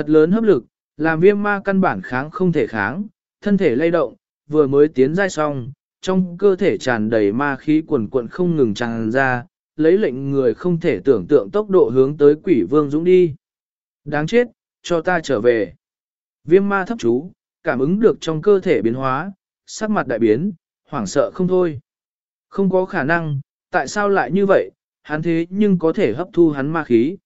Thật lớn hấp lực, làm viêm ma căn bản kháng không thể kháng, thân thể lay động, vừa mới tiến dai xong, trong cơ thể tràn đầy ma khí quần quận không ngừng tràn ra, lấy lệnh người không thể tưởng tượng tốc độ hướng tới quỷ vương dũng đi. Đáng chết, cho ta trở về. Viêm ma thấp chú, cảm ứng được trong cơ thể biến hóa, sắc mặt đại biến, hoảng sợ không thôi. Không có khả năng, tại sao lại như vậy, hắn thế nhưng có thể hấp thu hắn ma khí.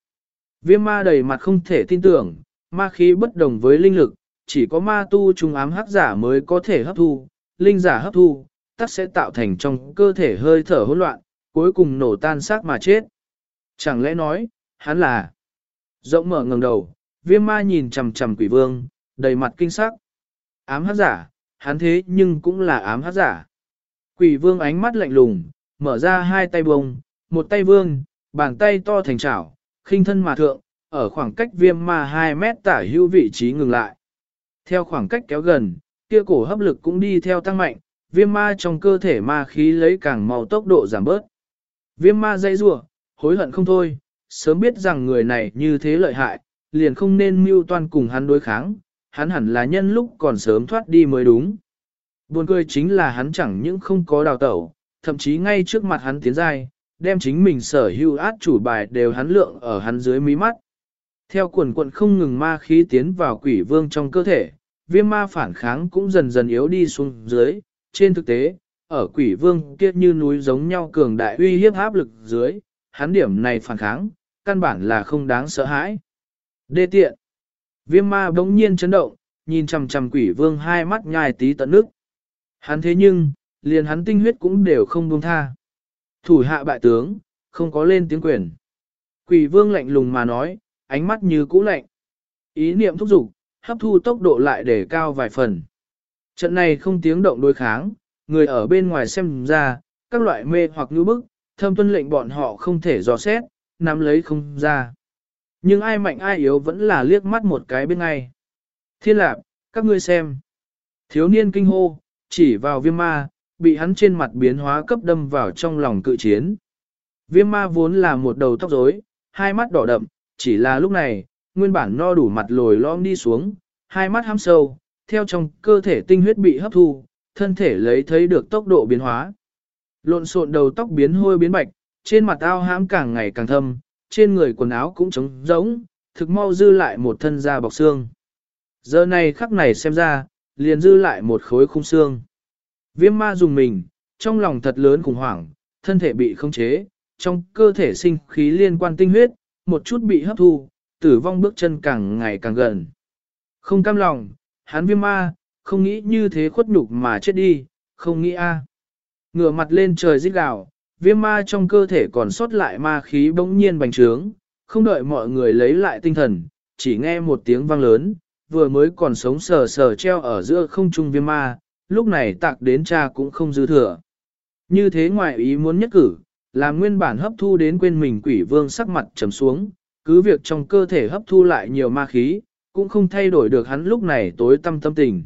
Viêm ma đầy mặt không thể tin tưởng, ma khí bất đồng với linh lực, chỉ có ma tu trung ám hắc giả mới có thể hấp thu, linh giả hấp thu, tắc sẽ tạo thành trong cơ thể hơi thở hỗn loạn, cuối cùng nổ tan xác mà chết. Chẳng lẽ nói, hắn là... Rộng mở ngẩng đầu, viêm ma nhìn chằm chằm quỷ vương, đầy mặt kinh sắc. Ám hắc giả, hắn thế nhưng cũng là ám hắc giả. Quỷ vương ánh mắt lạnh lùng, mở ra hai tay bông, một tay vương, bàn tay to thành chảo, khinh thân mà thượng, ở khoảng cách viêm ma 2 mét tả hữu vị trí ngừng lại. Theo khoảng cách kéo gần, kia cổ hấp lực cũng đi theo tăng mạnh, viêm ma trong cơ thể ma khí lấy càng màu tốc độ giảm bớt. Viêm ma dây rủa hối hận không thôi, sớm biết rằng người này như thế lợi hại, liền không nên mưu toan cùng hắn đối kháng, hắn hẳn là nhân lúc còn sớm thoát đi mới đúng. Buồn cười chính là hắn chẳng những không có đào tẩu, thậm chí ngay trước mặt hắn tiến dài, đem chính mình sở hữu át chủ bài đều hắn lượng ở hắn dưới mí mắt. Theo quần quận không ngừng ma khí tiến vào quỷ vương trong cơ thể, viêm ma phản kháng cũng dần dần yếu đi xuống dưới. Trên thực tế, ở quỷ vương kia như núi giống nhau cường đại uy hiếp áp lực dưới, hắn điểm này phản kháng, căn bản là không đáng sợ hãi. Đê tiện. Viêm ma bỗng nhiên chấn động, nhìn chằm chằm quỷ vương hai mắt nhai tí tận nước. Hắn thế nhưng, liền hắn tinh huyết cũng đều không buông tha. Thủ hạ bại tướng, không có lên tiếng quyền. Quỷ vương lạnh lùng mà nói, ánh mắt như cũ lạnh. Ý niệm thúc giục, hấp thu tốc độ lại để cao vài phần. Trận này không tiếng động đối kháng, người ở bên ngoài xem ra, các loại mê hoặc như bức, thâm tuân lệnh bọn họ không thể dò xét, nắm lấy không ra. Nhưng ai mạnh ai yếu vẫn là liếc mắt một cái bên ngay. Thiên lạc, các ngươi xem. Thiếu niên kinh hô, chỉ vào viêm ma, bị hắn trên mặt biến hóa cấp đâm vào trong lòng cự chiến. Viêm ma vốn là một đầu tóc rối, hai mắt đỏ đậm, chỉ là lúc này, nguyên bản no đủ mặt lồi lõm đi xuống, hai mắt hăm sâu, theo trong cơ thể tinh huyết bị hấp thu, thân thể lấy thấy được tốc độ biến hóa. Lộn xộn đầu tóc biến hôi biến bạch, trên mặt ao hãm càng ngày càng thâm, trên người quần áo cũng trống rỗng, thực mau dư lại một thân da bọc xương. Giờ này khắc này xem ra, liền dư lại một khối khung xương. Viêm ma dùng mình, trong lòng thật lớn khủng hoảng, thân thể bị không chế, trong cơ thể sinh khí liên quan tinh huyết, một chút bị hấp thu, tử vong bước chân càng ngày càng gần. Không cam lòng, hắn viêm ma, không nghĩ như thế khuất nhục mà chết đi, không nghĩ a. Ngửa mặt lên trời rít gào, viêm ma trong cơ thể còn sót lại ma khí bỗng nhiên bành trướng, không đợi mọi người lấy lại tinh thần, chỉ nghe một tiếng vang lớn, vừa mới còn sống sờ sờ treo ở giữa không trung viêm ma, lúc này tạc đến cha cũng không dư thừa. Như thế ngoại ý muốn nhất cử, làm nguyên bản hấp thu đến quên mình quỷ vương sắc mặt trầm xuống, cứ việc trong cơ thể hấp thu lại nhiều ma khí, cũng không thay đổi được hắn lúc này tối tâm tâm tình.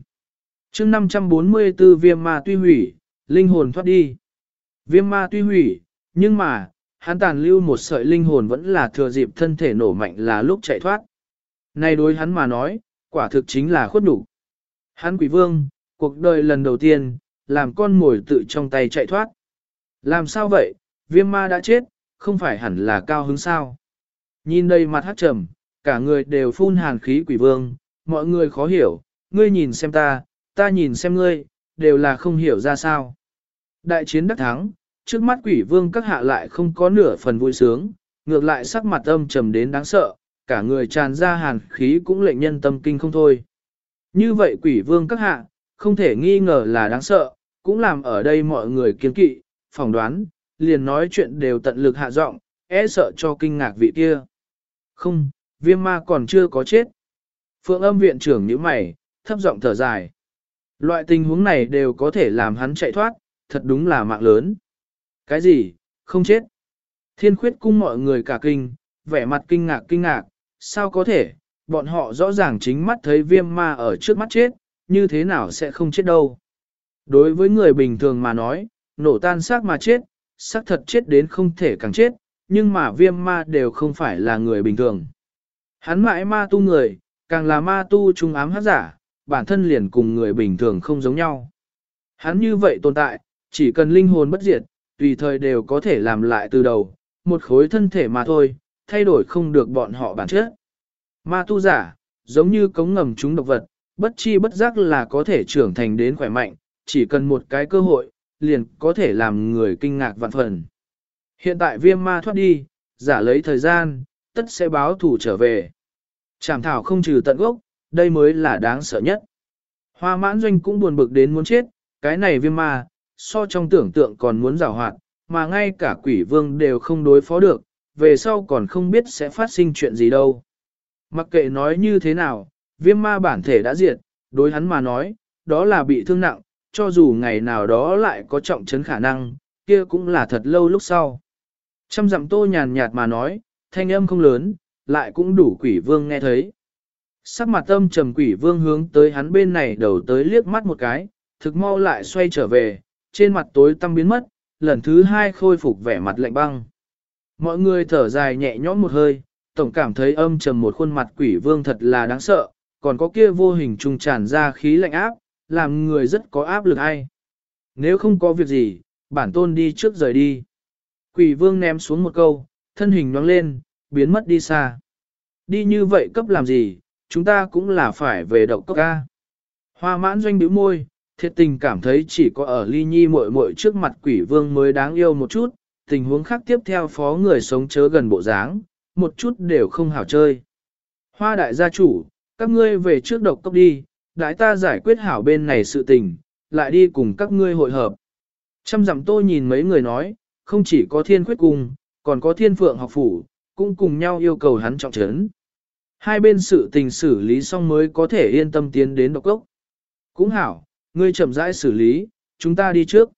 chương 544 viêm ma tuy hủy, linh hồn thoát đi. Viêm ma tuy hủy, nhưng mà, hắn tàn lưu một sợi linh hồn vẫn là thừa dịp thân thể nổ mạnh là lúc chạy thoát. Này đối hắn mà nói, quả thực chính là khuất đủ. Hắn quỷ vương, cuộc đời lần đầu tiên, làm con mồi tự trong tay chạy thoát. Làm sao vậy, viêm ma đã chết, không phải hẳn là cao hứng sao. Nhìn đây mặt hát trầm, cả người đều phun hàn khí quỷ vương, mọi người khó hiểu, ngươi nhìn xem ta, ta nhìn xem ngươi, đều là không hiểu ra sao. Đại chiến đắc thắng, trước mắt quỷ vương các hạ lại không có nửa phần vui sướng, ngược lại sắc mặt âm trầm đến đáng sợ, cả người tràn ra hàn khí cũng lệnh nhân tâm kinh không thôi. Như vậy quỷ vương các hạ, không thể nghi ngờ là đáng sợ, cũng làm ở đây mọi người kiên kỵ, phỏng đoán, liền nói chuyện đều tận lực hạ giọng, e sợ cho kinh ngạc vị kia. Không, viêm ma còn chưa có chết. Phượng âm viện trưởng như mày, thấp giọng thở dài. Loại tình huống này đều có thể làm hắn chạy thoát, thật đúng là mạng lớn. Cái gì, không chết. Thiên khuyết cung mọi người cả kinh, vẻ mặt kinh ngạc kinh ngạc, sao có thể, bọn họ rõ ràng chính mắt thấy viêm ma ở trước mắt chết, như thế nào sẽ không chết đâu. Đối với người bình thường mà nói, nổ tan xác mà chết, xác thật chết đến không thể càng chết, nhưng mà viêm ma đều không phải là người bình thường. Hắn mãi ma tu người, càng là ma tu trung ám hát giả, bản thân liền cùng người bình thường không giống nhau. Hắn như vậy tồn tại, chỉ cần linh hồn bất diệt, tùy thời đều có thể làm lại từ đầu, một khối thân thể mà thôi, thay đổi không được bọn họ bản chất. Ma tu giả, giống như cống ngầm chúng độc vật, bất chi bất giác là có thể trưởng thành đến khỏe mạnh, chỉ cần một cái cơ hội, liền có thể làm người kinh ngạc vạn phần. Hiện tại viêm ma thoát đi, giả lấy thời gian, tất sẽ báo thủ trở về. Chảm thảo không trừ tận gốc, đây mới là đáng sợ nhất. Hoa mãn doanh cũng buồn bực đến muốn chết, cái này viêm ma, so trong tưởng tượng còn muốn rào hoạt, mà ngay cả quỷ vương đều không đối phó được, về sau còn không biết sẽ phát sinh chuyện gì đâu. Mặc kệ nói như thế nào, viêm ma bản thể đã diệt, đối hắn mà nói, đó là bị thương nặng, cho dù ngày nào đó lại có trọng chấn khả năng, kia cũng là thật lâu lúc sau. Trăm dặm tô nhàn nhạt mà nói, thanh âm không lớn, lại cũng đủ quỷ vương nghe thấy. Sắc mặt tâm trầm quỷ vương hướng tới hắn bên này đầu tới liếc mắt một cái, thực mau lại xoay trở về, trên mặt tối tăm biến mất, lần thứ hai khôi phục vẻ mặt lạnh băng. Mọi người thở dài nhẹ nhõm một hơi, tổng cảm thấy âm trầm một khuôn mặt quỷ vương thật là đáng sợ, còn có kia vô hình trùng tràn ra khí lạnh áp, làm người rất có áp lực ai. Nếu không có việc gì, bản tôn đi trước rời đi. Quỷ vương ném xuống một câu, thân hình nhoáng lên, biến mất đi xa. Đi như vậy cấp làm gì, chúng ta cũng là phải về độc cốc ca. Hoa mãn doanh bĩu môi, thiệt tình cảm thấy chỉ có ở ly nhi muội muội trước mặt quỷ vương mới đáng yêu một chút, tình huống khác tiếp theo phó người sống chớ gần bộ dáng, một chút đều không hảo chơi. Hoa đại gia chủ, các ngươi về trước độc cốc đi, đại ta giải quyết hảo bên này sự tình, lại đi cùng các ngươi hội hợp. Trăm dặm tôi nhìn mấy người nói, không chỉ có thiên khuyết cung, còn có thiên phượng học phủ, cũng cùng nhau yêu cầu hắn trọng trấn. Hai bên sự tình xử lý xong mới có thể yên tâm tiến đến độc cốc. Cũng hảo, ngươi chậm rãi xử lý, chúng ta đi trước.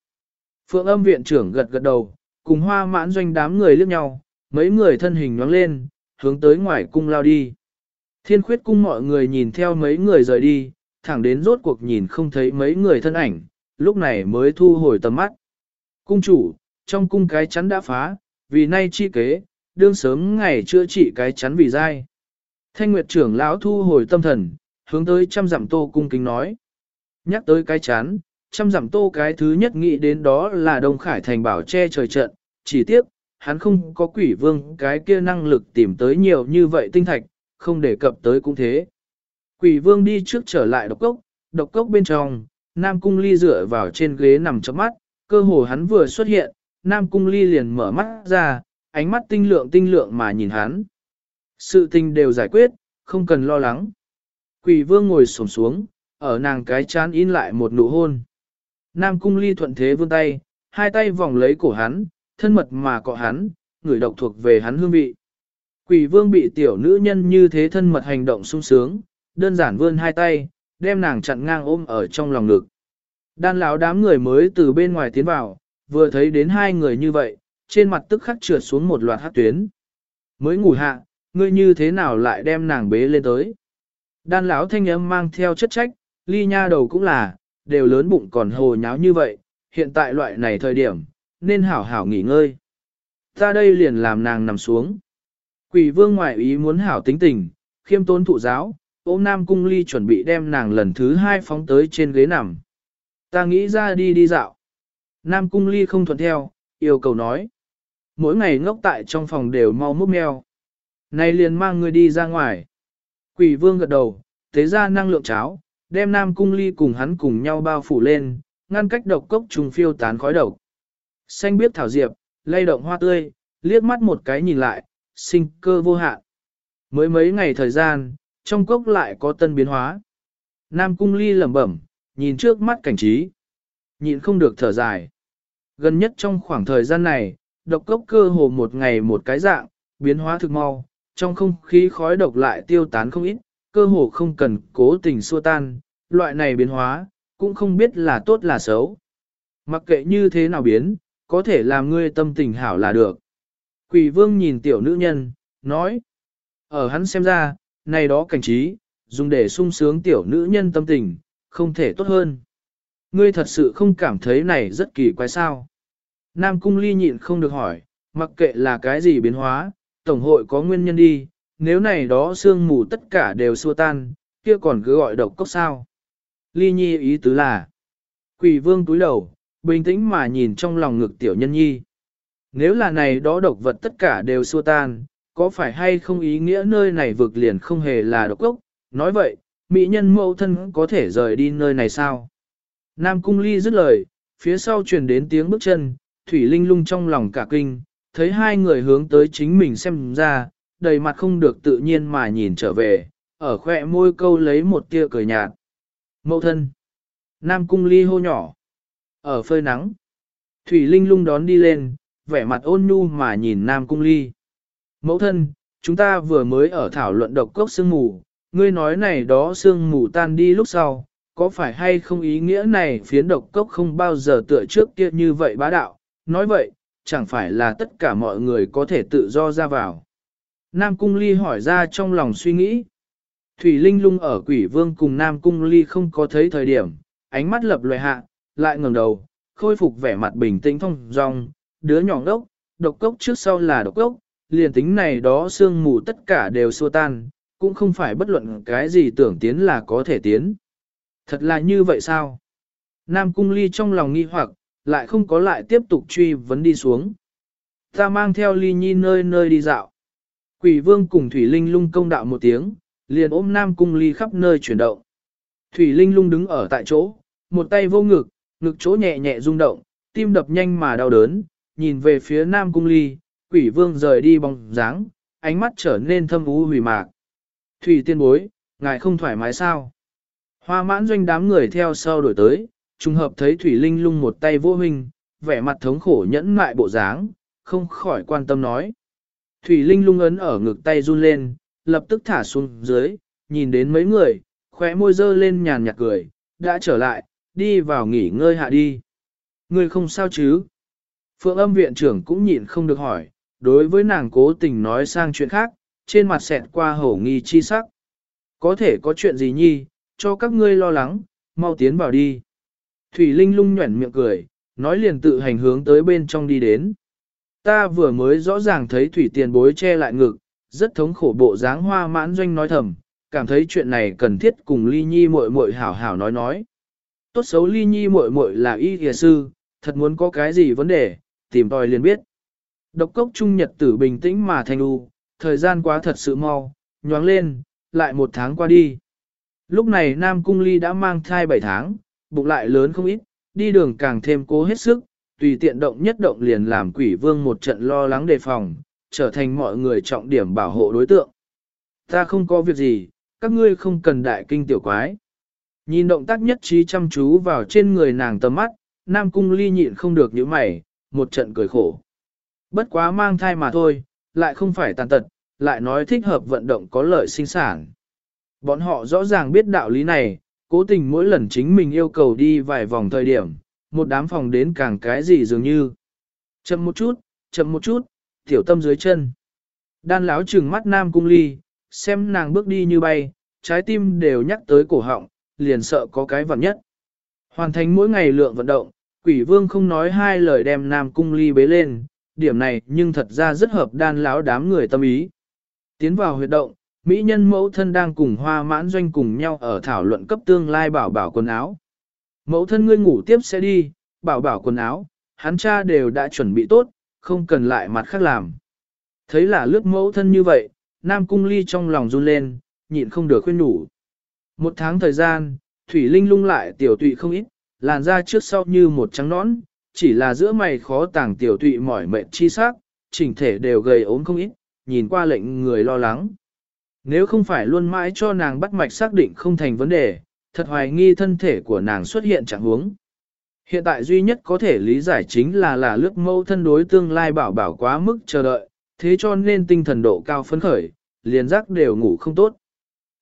Phượng âm viện trưởng gật gật đầu, cùng hoa mãn doanh đám người liếc nhau, mấy người thân hình nhoáng lên, hướng tới ngoài cung lao đi. Thiên khuyết cung mọi người nhìn theo mấy người rời đi, thẳng đến rốt cuộc nhìn không thấy mấy người thân ảnh, lúc này mới thu hồi tầm mắt. Cung chủ, trong cung cái chắn đã phá, vì nay chi kế, đương sớm ngày chữa trị cái chắn vì dai. Thanh Nguyệt trưởng lão thu hồi tâm thần, hướng tới trăm dặm tô cung kính nói. Nhắc tới cái chán, trăm dặm tô cái thứ nhất nghĩ đến đó là Đông Khải thành bảo che trời trận, chỉ tiếc, hắn không có quỷ vương cái kia năng lực tìm tới nhiều như vậy tinh thạch, không đề cập tới cũng thế. Quỷ vương đi trước trở lại độc cốc, độc cốc bên trong, Nam Cung Ly dựa vào trên ghế nằm chấm mắt, cơ hồ hắn vừa xuất hiện, Nam Cung Ly liền mở mắt ra, ánh mắt tinh lượng tinh lượng mà nhìn hắn. Sự tình đều giải quyết, không cần lo lắng. Quỷ vương ngồi xổm xuống, ở nàng cái chán in lại một nụ hôn. Nam cung ly thuận thế vươn tay, hai tay vòng lấy cổ hắn, thân mật mà cọ hắn, người độc thuộc về hắn hương vị. Quỷ vương bị tiểu nữ nhân như thế thân mật hành động sung sướng, đơn giản vươn hai tay, đem nàng chặn ngang ôm ở trong lòng ngực. Đan lão đám người mới từ bên ngoài tiến vào, vừa thấy đến hai người như vậy, trên mặt tức khắc trượt xuống một loạt hát tuyến. Mới ngủ hạ, ngươi như thế nào lại đem nàng bế lên tới? Đan lão thanh âm mang theo chất trách, ly nha đầu cũng là, đều lớn bụng còn hồ nháo như vậy, hiện tại loại này thời điểm, nên hảo hảo nghỉ ngơi. Ta đây liền làm nàng nằm xuống. Quỷ vương ngoại ý muốn hảo tính tình, khiêm tốn thụ giáo, ôm nam cung ly chuẩn bị đem nàng lần thứ hai phóng tới trên ghế nằm. Ta nghĩ ra đi đi dạo. Nam cung ly không thuận theo, yêu cầu nói. Mỗi ngày ngốc tại trong phòng đều mau múc meo. Này liền mang người đi ra ngoài. Quỷ vương gật đầu, thế ra năng lượng cháo, đem Nam Cung Ly cùng hắn cùng nhau bao phủ lên, ngăn cách độc cốc trùng phiêu tán khói độc. Xanh biết thảo diệp, lay động hoa tươi, liếc mắt một cái nhìn lại, sinh cơ vô hạn. Mới mấy ngày thời gian, trong cốc lại có tân biến hóa. Nam Cung Ly lẩm bẩm, nhìn trước mắt cảnh trí. Nhịn không được thở dài. Gần nhất trong khoảng thời gian này, độc cốc cơ hồ một ngày một cái dạng, biến hóa thực mau, trong không khí khói độc lại tiêu tán không ít, cơ hồ không cần cố tình xua tan, loại này biến hóa, cũng không biết là tốt là xấu. Mặc kệ như thế nào biến, có thể làm ngươi tâm tình hảo là được. Quỷ vương nhìn tiểu nữ nhân, nói. Ở hắn xem ra, này đó cảnh trí, dùng để sung sướng tiểu nữ nhân tâm tình, không thể tốt hơn. Ngươi thật sự không cảm thấy này rất kỳ quái sao. Nam cung ly nhịn không được hỏi, mặc kệ là cái gì biến hóa, tổng hội có nguyên nhân đi, nếu này đó sương mù tất cả đều xua tan, kia còn cứ gọi độc cốc sao. Ly nhi ý tứ là, quỷ vương túi đầu, bình tĩnh mà nhìn trong lòng ngực tiểu nhân nhi. Nếu là này đó độc vật tất cả đều xua tan, có phải hay không ý nghĩa nơi này vực liền không hề là độc ốc nói vậy, mỹ nhân mẫu thân có thể rời đi nơi này sao? Nam cung ly dứt lời, phía sau truyền đến tiếng bước chân, Thủy Linh lung trong lòng cả kinh, thấy hai người hướng tới chính mình xem ra, đầy mặt không được tự nhiên mà nhìn trở về, ở khỏe môi câu lấy một tia cười nhạt. Mẫu thân. Nam cung ly hô nhỏ. Ở phơi nắng. Thủy Linh lung đón đi lên, vẻ mặt ôn nhu mà nhìn Nam cung ly. Mẫu thân, chúng ta vừa mới ở thảo luận độc cốc sương mù, ngươi nói này đó sương mù tan đi lúc sau, có phải hay không ý nghĩa này phiến độc cốc không bao giờ tựa trước kia như vậy bá đạo, nói vậy, chẳng phải là tất cả mọi người có thể tự do ra vào. Nam Cung Ly hỏi ra trong lòng suy nghĩ. Thủy Linh lung ở quỷ vương cùng Nam Cung Ly không có thấy thời điểm, ánh mắt lập loài hạ, lại ngẩng đầu, khôi phục vẻ mặt bình tĩnh thông dong, đứa nhỏ đốc, độc cốc trước sau là độc cốc, liền tính này đó sương mù tất cả đều xua tan, cũng không phải bất luận cái gì tưởng tiến là có thể tiến. Thật là như vậy sao? Nam Cung Ly trong lòng nghi hoặc, lại không có lại tiếp tục truy vấn đi xuống. Ta mang theo Ly Nhi nơi nơi đi dạo. Quỷ vương cùng Thủy Linh lung công đạo một tiếng, liền ôm Nam Cung Ly khắp nơi chuyển động. Thủy Linh lung đứng ở tại chỗ, một tay vô ngực, ngực chỗ nhẹ nhẹ rung động, tim đập nhanh mà đau đớn, nhìn về phía Nam Cung Ly, quỷ vương rời đi bóng dáng, ánh mắt trở nên thâm u hủy mạc. Thủy tiên bối, ngài không thoải mái sao? Hoa mãn doanh đám người theo sau đổi tới, trùng hợp thấy Thủy Linh lung một tay vô hình, vẻ mặt thống khổ nhẫn mại bộ dáng, không khỏi quan tâm nói. Thủy Linh lung ấn ở ngực tay run lên, lập tức thả xuống dưới, nhìn đến mấy người, khóe môi dơ lên nhàn nhạt cười, đã trở lại, đi vào nghỉ ngơi hạ đi. Người không sao chứ? Phượng âm viện trưởng cũng nhịn không được hỏi, đối với nàng cố tình nói sang chuyện khác, trên mặt xẹt qua hổ nghi chi sắc. Có thể có chuyện gì nhi, cho các ngươi lo lắng, mau tiến vào đi. Thủy Linh lung nhuẩn miệng cười, nói liền tự hành hướng tới bên trong đi đến. Ta vừa mới rõ ràng thấy Thủy tiền bối che lại ngực, rất thống khổ bộ dáng hoa mãn doanh nói thầm, cảm thấy chuyện này cần thiết cùng ly nhi muội muội hảo hảo nói nói. Tốt xấu ly nhi muội muội là y thìa sư, thật muốn có cái gì vấn đề, tìm tòi liền biết. Độc cốc trung nhật tử bình tĩnh mà thành u, thời gian quá thật sự mau, nhoáng lên, lại một tháng qua đi. Lúc này Nam Cung Ly đã mang thai 7 tháng, bụng lại lớn không ít, đi đường càng thêm cố hết sức, tùy tiện động nhất động liền làm quỷ vương một trận lo lắng đề phòng, trở thành mọi người trọng điểm bảo hộ đối tượng. Ta không có việc gì, các ngươi không cần đại kinh tiểu quái. Nhìn động tác nhất trí chăm chú vào trên người nàng tầm mắt, Nam Cung Ly nhịn không được những mày, một trận cười khổ. Bất quá mang thai mà thôi, lại không phải tàn tật, lại nói thích hợp vận động có lợi sinh sản. Bọn họ rõ ràng biết đạo lý này, cố tình mỗi lần chính mình yêu cầu đi vài vòng thời điểm, một đám phòng đến càng cái gì dường như. Chậm một chút, chậm một chút, tiểu tâm dưới chân. Đan láo trừng mắt nam cung ly, xem nàng bước đi như bay, trái tim đều nhắc tới cổ họng, liền sợ có cái vặn nhất. Hoàn thành mỗi ngày lượng vận động, quỷ vương không nói hai lời đem nam cung ly bế lên, điểm này nhưng thật ra rất hợp đan lão đám người tâm ý. Tiến vào huyệt động, Mỹ nhân mẫu thân đang cùng hoa mãn doanh cùng nhau ở thảo luận cấp tương lai bảo bảo quần áo. Mẫu thân ngươi ngủ tiếp sẽ đi, bảo bảo quần áo, hắn cha đều đã chuẩn bị tốt, không cần lại mặt khác làm. Thấy là lướt mẫu thân như vậy, Nam Cung Ly trong lòng run lên, nhịn không được khuyên nhủ. Một tháng thời gian, Thủy Linh lung lại tiểu tụy không ít, làn da trước sau như một trắng nõn, chỉ là giữa mày khó tàng tiểu tụy mỏi mệt chi sắc, chỉnh thể đều gầy ốm không ít, nhìn qua lệnh người lo lắng. Nếu không phải luôn mãi cho nàng bắt mạch xác định không thành vấn đề, thật hoài nghi thân thể của nàng xuất hiện trạng huống. Hiện tại duy nhất có thể lý giải chính là là lướt mâu thân đối tương lai bảo bảo quá mức chờ đợi, thế cho nên tinh thần độ cao phấn khởi, liền giác đều ngủ không tốt.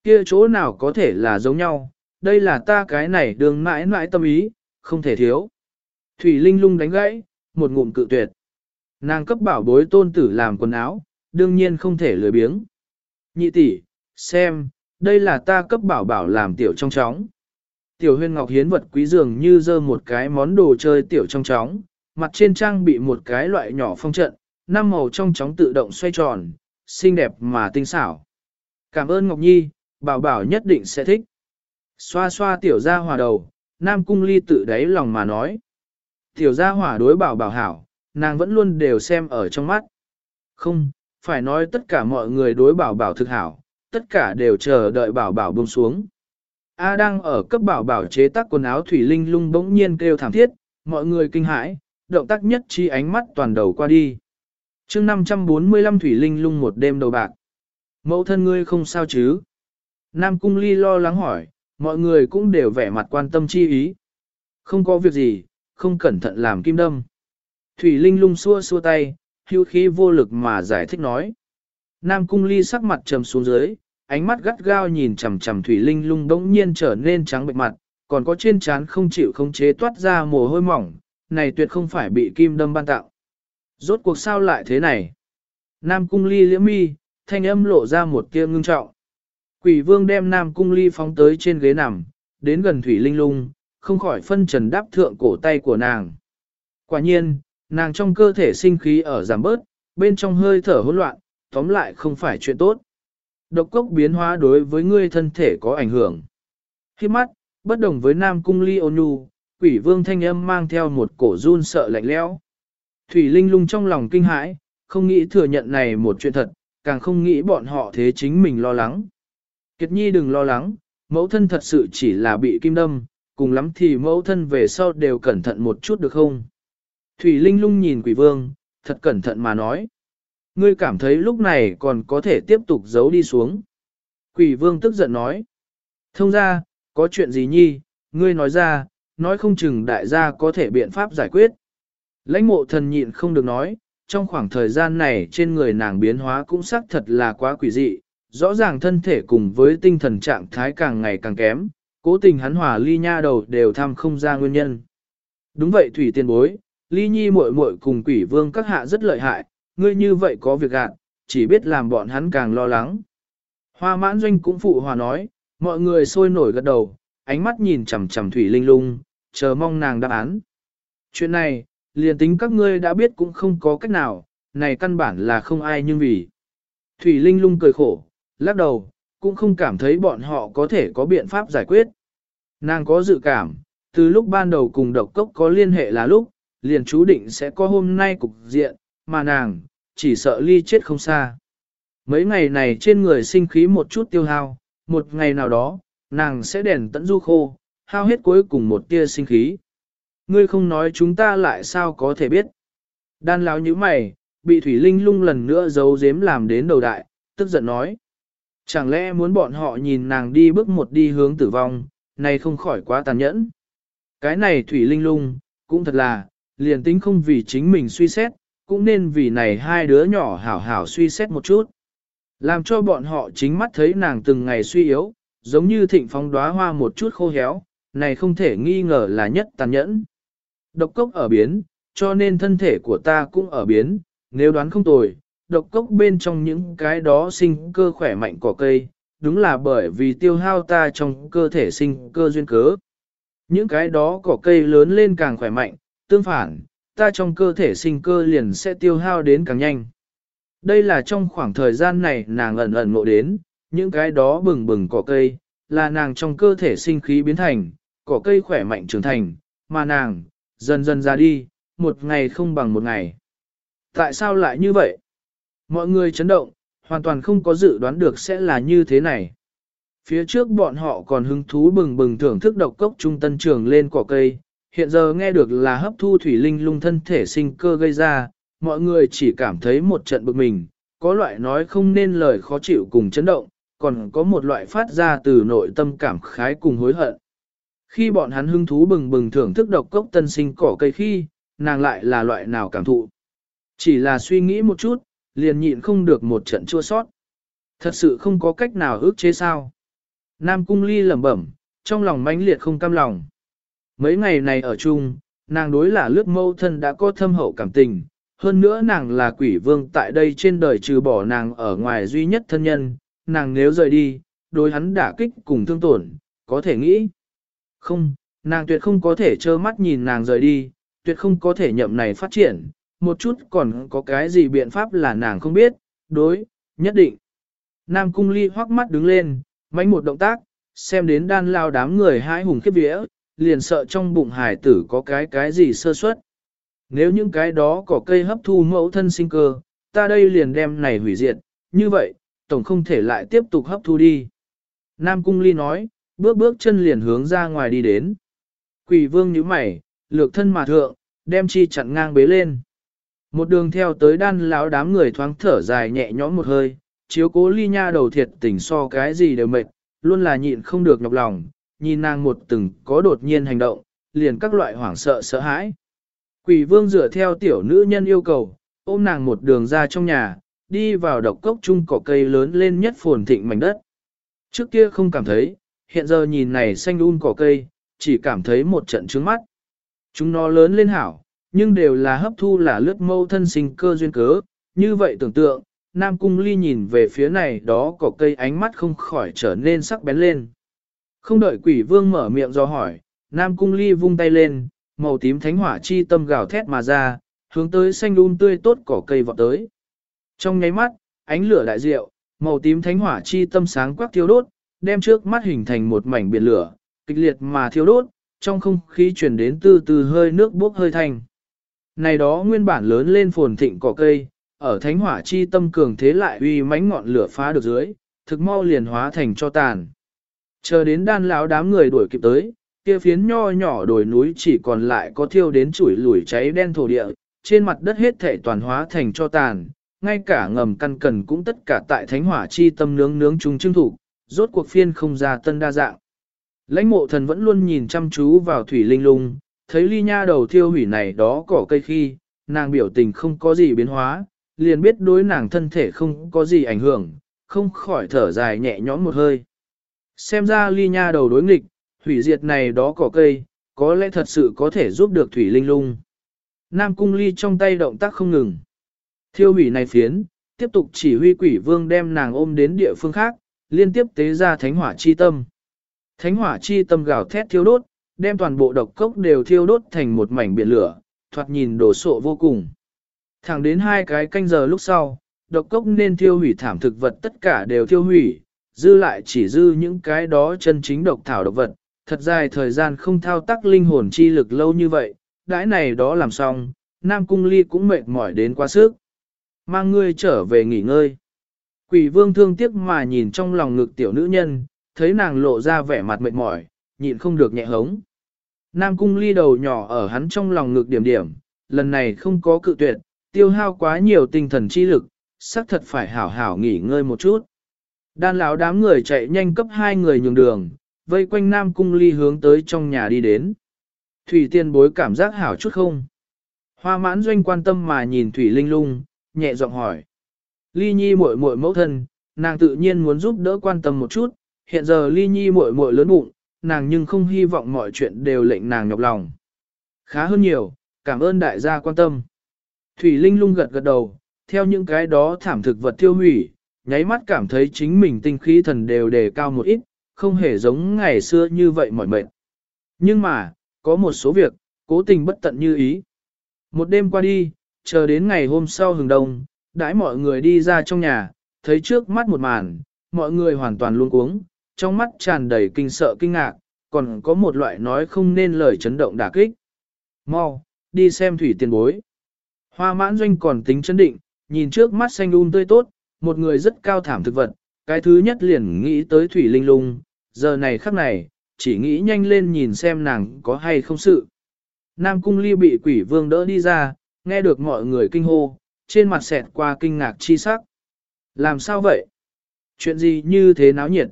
Kia chỗ nào có thể là giống nhau, đây là ta cái này đường mãi mãi tâm ý, không thể thiếu. Thủy Linh lung đánh gãy, một ngụm cự tuyệt. Nàng cấp bảo bối tôn tử làm quần áo, đương nhiên không thể lười biếng. Nhị tỷ, xem, đây là ta cấp bảo bảo làm tiểu trong chóng. Tiểu huyên ngọc hiến vật quý dường như dơ một cái món đồ chơi tiểu trong chóng, mặt trên trang bị một cái loại nhỏ phong trận, năm màu trong chóng tự động xoay tròn, xinh đẹp mà tinh xảo. Cảm ơn Ngọc Nhi, bảo bảo nhất định sẽ thích. Xoa xoa tiểu ra hòa đầu, Nam Cung Ly tự đáy lòng mà nói. Tiểu gia hỏa đối bảo bảo hảo, nàng vẫn luôn đều xem ở trong mắt. Không, phải nói tất cả mọi người đối bảo bảo thực hảo, tất cả đều chờ đợi bảo bảo buông xuống. A đang ở cấp bảo bảo chế tác quần áo thủy linh lung bỗng nhiên kêu thảm thiết, mọi người kinh hãi, động tác nhất chi ánh mắt toàn đầu qua đi. chương 545 thủy linh lung một đêm đầu bạc. Mẫu thân ngươi không sao chứ? Nam cung ly lo lắng hỏi, mọi người cũng đều vẻ mặt quan tâm chi ý. Không có việc gì, không cẩn thận làm kim đâm. Thủy linh lung xua xua tay, hưu khí vô lực mà giải thích nói. Nam cung ly sắc mặt trầm xuống dưới, ánh mắt gắt gao nhìn chằm chằm thủy linh lung đống nhiên trở nên trắng bệnh mặt, còn có trên trán không chịu không chế toát ra mồ hôi mỏng, này tuyệt không phải bị kim đâm ban tạo. Rốt cuộc sao lại thế này? Nam cung ly liễm mi, thanh âm lộ ra một tia ngưng trọng. Quỷ vương đem Nam cung ly phóng tới trên ghế nằm, đến gần thủy linh lung, không khỏi phân trần đáp thượng cổ tay của nàng. Quả nhiên, nàng trong cơ thể sinh khí ở giảm bớt, bên trong hơi thở hỗn loạn, tóm lại không phải chuyện tốt. Độc cốc biến hóa đối với ngươi thân thể có ảnh hưởng. Khi mắt, bất đồng với Nam Cung Ly ôn nhu, quỷ vương thanh âm mang theo một cổ run sợ lạnh lẽo. Thủy Linh lung trong lòng kinh hãi, không nghĩ thừa nhận này một chuyện thật, càng không nghĩ bọn họ thế chính mình lo lắng. Kiệt Nhi đừng lo lắng, mẫu thân thật sự chỉ là bị kim đâm, cùng lắm thì mẫu thân về sau đều cẩn thận một chút được không? Thủy Linh lung nhìn quỷ vương, thật cẩn thận mà nói. Ngươi cảm thấy lúc này còn có thể tiếp tục giấu đi xuống. Quỷ vương tức giận nói. Thông ra, có chuyện gì nhi, ngươi nói ra, nói không chừng đại gia có thể biện pháp giải quyết. Lãnh mộ thần nhịn không được nói, trong khoảng thời gian này trên người nàng biến hóa cũng xác thật là quá quỷ dị, rõ ràng thân thể cùng với tinh thần trạng thái càng ngày càng kém, cố tình hắn hòa ly nha đầu đều thăm không ra nguyên nhân. Đúng vậy thủy tiên bối, ly nhi muội muội cùng quỷ vương các hạ rất lợi hại, ngươi như vậy có việc gạn chỉ biết làm bọn hắn càng lo lắng. Hoa mãn doanh cũng phụ hòa nói, mọi người sôi nổi gật đầu, ánh mắt nhìn chằm chằm thủy linh lung, chờ mong nàng đáp án. Chuyện này, liền tính các ngươi đã biết cũng không có cách nào, này căn bản là không ai nhưng vì. Thủy linh lung cười khổ, lắc đầu, cũng không cảm thấy bọn họ có thể có biện pháp giải quyết. Nàng có dự cảm, từ lúc ban đầu cùng độc cốc có liên hệ là lúc, liền chú định sẽ có hôm nay cục diện, mà nàng, chỉ sợ ly chết không xa. Mấy ngày này trên người sinh khí một chút tiêu hao, một ngày nào đó, nàng sẽ đèn tận du khô, hao hết cuối cùng một tia sinh khí. Ngươi không nói chúng ta lại sao có thể biết. Đan lão như mày, bị Thủy Linh lung lần nữa giấu giếm làm đến đầu đại, tức giận nói. Chẳng lẽ muốn bọn họ nhìn nàng đi bước một đi hướng tử vong, này không khỏi quá tàn nhẫn. Cái này Thủy Linh lung, cũng thật là, liền tính không vì chính mình suy xét, cũng nên vì này hai đứa nhỏ hảo hảo suy xét một chút. Làm cho bọn họ chính mắt thấy nàng từng ngày suy yếu, giống như thịnh phong đóa hoa một chút khô héo, này không thể nghi ngờ là nhất tàn nhẫn. Độc cốc ở biến, cho nên thân thể của ta cũng ở biến, nếu đoán không tồi, độc cốc bên trong những cái đó sinh cơ khỏe mạnh cỏ cây, đúng là bởi vì tiêu hao ta trong cơ thể sinh cơ duyên cớ. Những cái đó cỏ cây lớn lên càng khỏe mạnh, tương phản, ta trong cơ thể sinh cơ liền sẽ tiêu hao đến càng nhanh. Đây là trong khoảng thời gian này nàng ẩn ẩn ngộ đến, những cái đó bừng bừng cỏ cây, là nàng trong cơ thể sinh khí biến thành, cỏ cây khỏe mạnh trưởng thành, mà nàng, dần dần ra đi, một ngày không bằng một ngày. Tại sao lại như vậy? Mọi người chấn động, hoàn toàn không có dự đoán được sẽ là như thế này. Phía trước bọn họ còn hứng thú bừng bừng thưởng thức độc cốc trung tân trường lên cỏ cây, hiện giờ nghe được là hấp thu thủy linh lung thân thể sinh cơ gây ra, mọi người chỉ cảm thấy một trận bực mình, có loại nói không nên lời khó chịu cùng chấn động, còn có một loại phát ra từ nội tâm cảm khái cùng hối hận. Khi bọn hắn hứng thú bừng bừng thưởng thức độc cốc tân sinh cỏ cây khi, nàng lại là loại nào cảm thụ. Chỉ là suy nghĩ một chút, liền nhịn không được một trận chua sót. Thật sự không có cách nào ước chế sao. Nam cung ly lẩm bẩm, trong lòng mãnh liệt không cam lòng. Mấy ngày này ở chung, nàng đối là lướt mâu thân đã có thâm hậu cảm tình, hơn nữa nàng là quỷ vương tại đây trên đời trừ bỏ nàng ở ngoài duy nhất thân nhân, nàng nếu rời đi, đối hắn đả kích cùng thương tổn, có thể nghĩ. Không, nàng tuyệt không có thể trơ mắt nhìn nàng rời đi, tuyệt không có thể nhậm này phát triển, một chút còn có cái gì biện pháp là nàng không biết, đối, nhất định. Nam cung ly hoắc mắt đứng lên, mánh một động tác, xem đến đan lao đám người hai hùng khiếp vía, liền sợ trong bụng hải tử có cái cái gì sơ suất. Nếu những cái đó có cây hấp thu mẫu thân sinh cơ, ta đây liền đem này hủy diệt, như vậy, tổng không thể lại tiếp tục hấp thu đi. Nam Cung Ly nói, bước bước chân liền hướng ra ngoài đi đến. Quỷ vương nhíu mày, lược thân mà thượng, đem chi chặn ngang bế lên. Một đường theo tới đan lão đám người thoáng thở dài nhẹ nhõm một hơi, chiếu cố ly nha đầu thiệt tỉnh so cái gì đều mệt, luôn là nhịn không được nhọc lòng, nhìn nàng một từng có đột nhiên hành động, liền các loại hoảng sợ sợ hãi. Quỷ vương dựa theo tiểu nữ nhân yêu cầu, ôm nàng một đường ra trong nhà, đi vào độc cốc chung cỏ cây lớn lên nhất phồn thịnh mảnh đất. Trước kia không cảm thấy, hiện giờ nhìn này xanh un cỏ cây, chỉ cảm thấy một trận trướng mắt. Chúng nó lớn lên hảo, nhưng đều là hấp thu là lướt mâu thân sinh cơ duyên cớ, như vậy tưởng tượng, Nam Cung Ly nhìn về phía này đó cỏ cây ánh mắt không khỏi trở nên sắc bén lên. Không đợi quỷ vương mở miệng do hỏi, Nam Cung Ly vung tay lên, màu tím thánh hỏa chi tâm gào thét mà ra, hướng tới xanh đun tươi tốt cỏ cây vọt tới. Trong nháy mắt, ánh lửa đại diệu, màu tím thánh hỏa chi tâm sáng quắc thiêu đốt, đem trước mắt hình thành một mảnh biển lửa, kịch liệt mà thiêu đốt, trong không khí truyền đến từ từ hơi nước bốc hơi thành. Này đó nguyên bản lớn lên phồn thịnh cỏ cây, ở thánh hỏa chi tâm cường thế lại uy mãnh ngọn lửa phá được dưới, thực mau liền hóa thành cho tàn. Chờ đến đan lão đám người đuổi kịp tới, kia phiến nho nhỏ đồi núi chỉ còn lại có thiêu đến chuỗi lủi cháy đen thổ địa, trên mặt đất hết thể toàn hóa thành cho tàn, ngay cả ngầm căn cần cũng tất cả tại thánh hỏa chi tâm nướng nướng chung trưng thủ, rốt cuộc phiên không ra tân đa dạng. Lãnh mộ thần vẫn luôn nhìn chăm chú vào thủy linh lung, thấy ly nha đầu thiêu hủy này đó cỏ cây khi, nàng biểu tình không có gì biến hóa, liền biết đối nàng thân thể không có gì ảnh hưởng, không khỏi thở dài nhẹ nhõm một hơi. Xem ra ly nha đầu đối nghịch, hủy diệt này đó cỏ cây, có lẽ thật sự có thể giúp được thủy linh lung. Nam cung ly trong tay động tác không ngừng. Thiêu hủy này phiến, tiếp tục chỉ huy quỷ vương đem nàng ôm đến địa phương khác, liên tiếp tế ra thánh hỏa chi tâm. Thánh hỏa chi tâm gào thét thiêu đốt, đem toàn bộ độc cốc đều thiêu đốt thành một mảnh biển lửa, thoạt nhìn đổ sộ vô cùng. Thẳng đến hai cái canh giờ lúc sau, độc cốc nên thiêu hủy thảm thực vật tất cả đều thiêu hủy, dư lại chỉ dư những cái đó chân chính độc thảo độc vật, thật dài thời gian không thao tác linh hồn chi lực lâu như vậy, đãi này đó làm xong, Nam Cung Ly cũng mệt mỏi đến quá sức. Mang ngươi trở về nghỉ ngơi. Quỷ vương thương tiếc mà nhìn trong lòng ngực tiểu nữ nhân, thấy nàng lộ ra vẻ mặt mệt mỏi, nhịn không được nhẹ hống. Nam Cung Ly đầu nhỏ ở hắn trong lòng ngực điểm điểm, lần này không có cự tuyệt, tiêu hao quá nhiều tinh thần chi lực, xác thật phải hảo hảo nghỉ ngơi một chút. Đan lão đám người chạy nhanh cấp hai người nhường đường, vây quanh Nam Cung Ly hướng tới trong nhà đi đến. Thủy tiên bối cảm giác hảo chút không? Hoa mãn doanh quan tâm mà nhìn Thủy Linh lung, nhẹ giọng hỏi. Ly Nhi muội muội mẫu thân, nàng tự nhiên muốn giúp đỡ quan tâm một chút, hiện giờ Ly Nhi muội muội lớn bụng, nàng nhưng không hy vọng mọi chuyện đều lệnh nàng nhọc lòng. Khá hơn nhiều, cảm ơn đại gia quan tâm. Thủy Linh lung gật gật đầu, theo những cái đó thảm thực vật tiêu hủy, nháy mắt cảm thấy chính mình tinh khí thần đều đề cao một ít, không hề giống ngày xưa như vậy mỏi mệt. Nhưng mà, có một số việc, cố tình bất tận như ý. Một đêm qua đi, chờ đến ngày hôm sau hừng đông, đãi mọi người đi ra trong nhà, thấy trước mắt một màn, mọi người hoàn toàn luôn cuống, trong mắt tràn đầy kinh sợ kinh ngạc, còn có một loại nói không nên lời chấn động đả kích. Mau, đi xem thủy tiền bối. Hoa mãn doanh còn tính chấn định, nhìn trước mắt xanh un tươi tốt, một người rất cao thảm thực vật, cái thứ nhất liền nghĩ tới thủy linh lung, giờ này khắc này, chỉ nghĩ nhanh lên nhìn xem nàng có hay không sự. Nam cung ly bị quỷ vương đỡ đi ra, nghe được mọi người kinh hô, trên mặt xẹt qua kinh ngạc chi sắc. Làm sao vậy? Chuyện gì như thế náo nhiệt?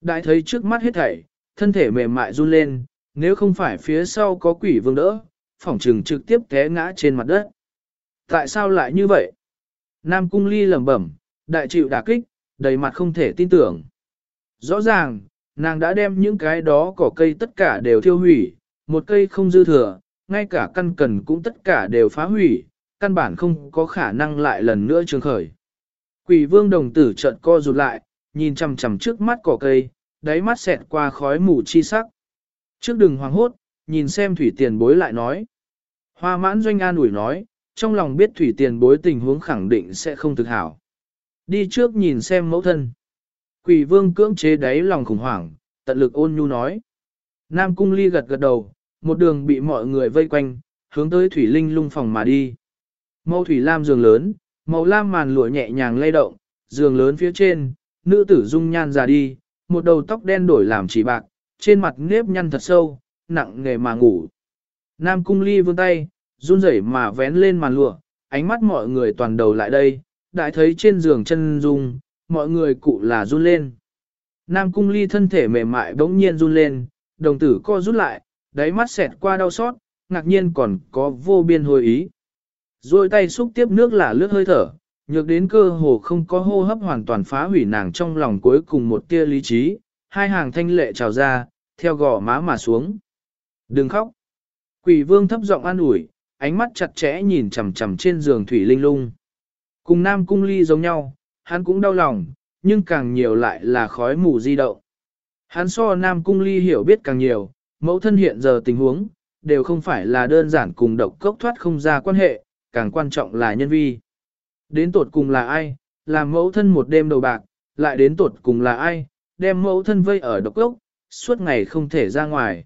Đại thấy trước mắt hết thảy, thân thể mềm mại run lên, nếu không phải phía sau có quỷ vương đỡ, phỏng trừng trực tiếp té ngã trên mặt đất. Tại sao lại như vậy? Nam cung ly lẩm bẩm, đại chịu đả kích, đầy mặt không thể tin tưởng. Rõ ràng, nàng đã đem những cái đó cỏ cây tất cả đều thiêu hủy, một cây không dư thừa, ngay cả căn cần cũng tất cả đều phá hủy, căn bản không có khả năng lại lần nữa trường khởi. Quỷ vương đồng tử trận co rụt lại, nhìn chằm chằm trước mắt cỏ cây, đáy mắt xẹt qua khói mù chi sắc. Trước đừng hoang hốt, nhìn xem thủy tiền bối lại nói. Hoa mãn doanh an ủi nói, trong lòng biết thủy tiền bối tình huống khẳng định sẽ không thực hảo. Đi trước nhìn xem mẫu thân. Quỷ vương cưỡng chế đáy lòng khủng hoảng, tận lực ôn nhu nói. Nam cung ly gật gật đầu, một đường bị mọi người vây quanh, hướng tới thủy linh lung phòng mà đi. Màu thủy lam giường lớn, màu lam màn lụa nhẹ nhàng lay động, giường lớn phía trên, nữ tử dung nhan ra đi, một đầu tóc đen đổi làm chỉ bạc, trên mặt nếp nhăn thật sâu, nặng nghề mà ngủ. Nam cung ly vươn tay, run rẩy mà vén lên màn lụa, ánh mắt mọi người toàn đầu lại đây, đại thấy trên giường chân dung, mọi người cụ là run lên. Nam cung ly thân thể mềm mại bỗng nhiên run lên, đồng tử co rút lại, đáy mắt xẹt qua đau xót, ngạc nhiên còn có vô biên hồi ý. Rồi tay xúc tiếp nước là lướt hơi thở, nhược đến cơ hồ không có hô hấp hoàn toàn phá hủy nàng trong lòng cuối cùng một tia lý trí, hai hàng thanh lệ trào ra, theo gò má mà xuống. Đừng khóc. Quỷ vương thấp giọng an ủi, ánh mắt chặt chẽ nhìn chằm chằm trên giường thủy linh lung. Cùng nam cung ly giống nhau, hắn cũng đau lòng, nhưng càng nhiều lại là khói mù di động. Hắn so nam cung ly hiểu biết càng nhiều, mẫu thân hiện giờ tình huống, đều không phải là đơn giản cùng độc cốc thoát không ra quan hệ, càng quan trọng là nhân vi. Đến tột cùng là ai, làm mẫu thân một đêm đầu bạc, lại đến tột cùng là ai, đem mẫu thân vây ở độc ốc, suốt ngày không thể ra ngoài.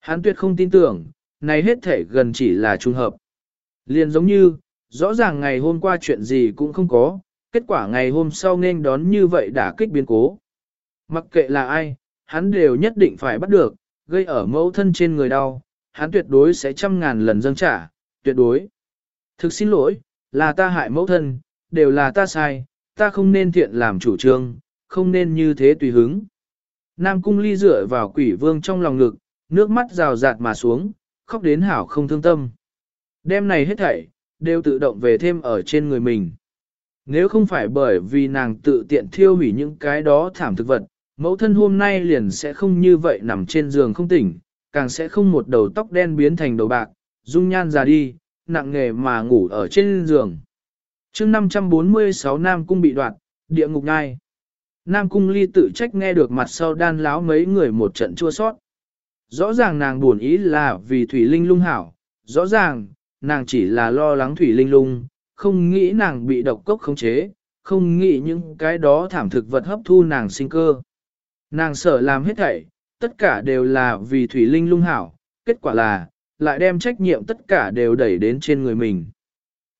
Hắn tuyệt không tin tưởng, này hết thể gần chỉ là trùng hợp. Liền giống như, rõ ràng ngày hôm qua chuyện gì cũng không có, kết quả ngày hôm sau nên đón như vậy đã kích biến cố. Mặc kệ là ai, hắn đều nhất định phải bắt được, gây ở mẫu thân trên người đau, hắn tuyệt đối sẽ trăm ngàn lần dâng trả, tuyệt đối. Thực xin lỗi, là ta hại mẫu thân, đều là ta sai, ta không nên thiện làm chủ trương, không nên như thế tùy hứng. Nam cung ly dựa vào quỷ vương trong lòng ngực, nước mắt rào rạt mà xuống, khóc đến hảo không thương tâm. Đêm này hết thảy, đều tự động về thêm ở trên người mình. Nếu không phải bởi vì nàng tự tiện thiêu hủy những cái đó thảm thực vật, mẫu thân hôm nay liền sẽ không như vậy nằm trên giường không tỉnh, càng sẽ không một đầu tóc đen biến thành đầu bạc, dung nhan già đi, nặng nghề mà ngủ ở trên giường. chương 546 Nam Cung bị đoạt, địa ngục ngai. Nam Cung ly tự trách nghe được mặt sau đan láo mấy người một trận chua sót. Rõ ràng nàng buồn ý là vì Thủy Linh lung hảo, rõ ràng, nàng chỉ là lo lắng Thủy Linh lung, không nghĩ nàng bị độc cốc khống chế, không nghĩ những cái đó thảm thực vật hấp thu nàng sinh cơ. Nàng sợ làm hết thảy, tất cả đều là vì Thủy Linh lung hảo, kết quả là, lại đem trách nhiệm tất cả đều đẩy đến trên người mình.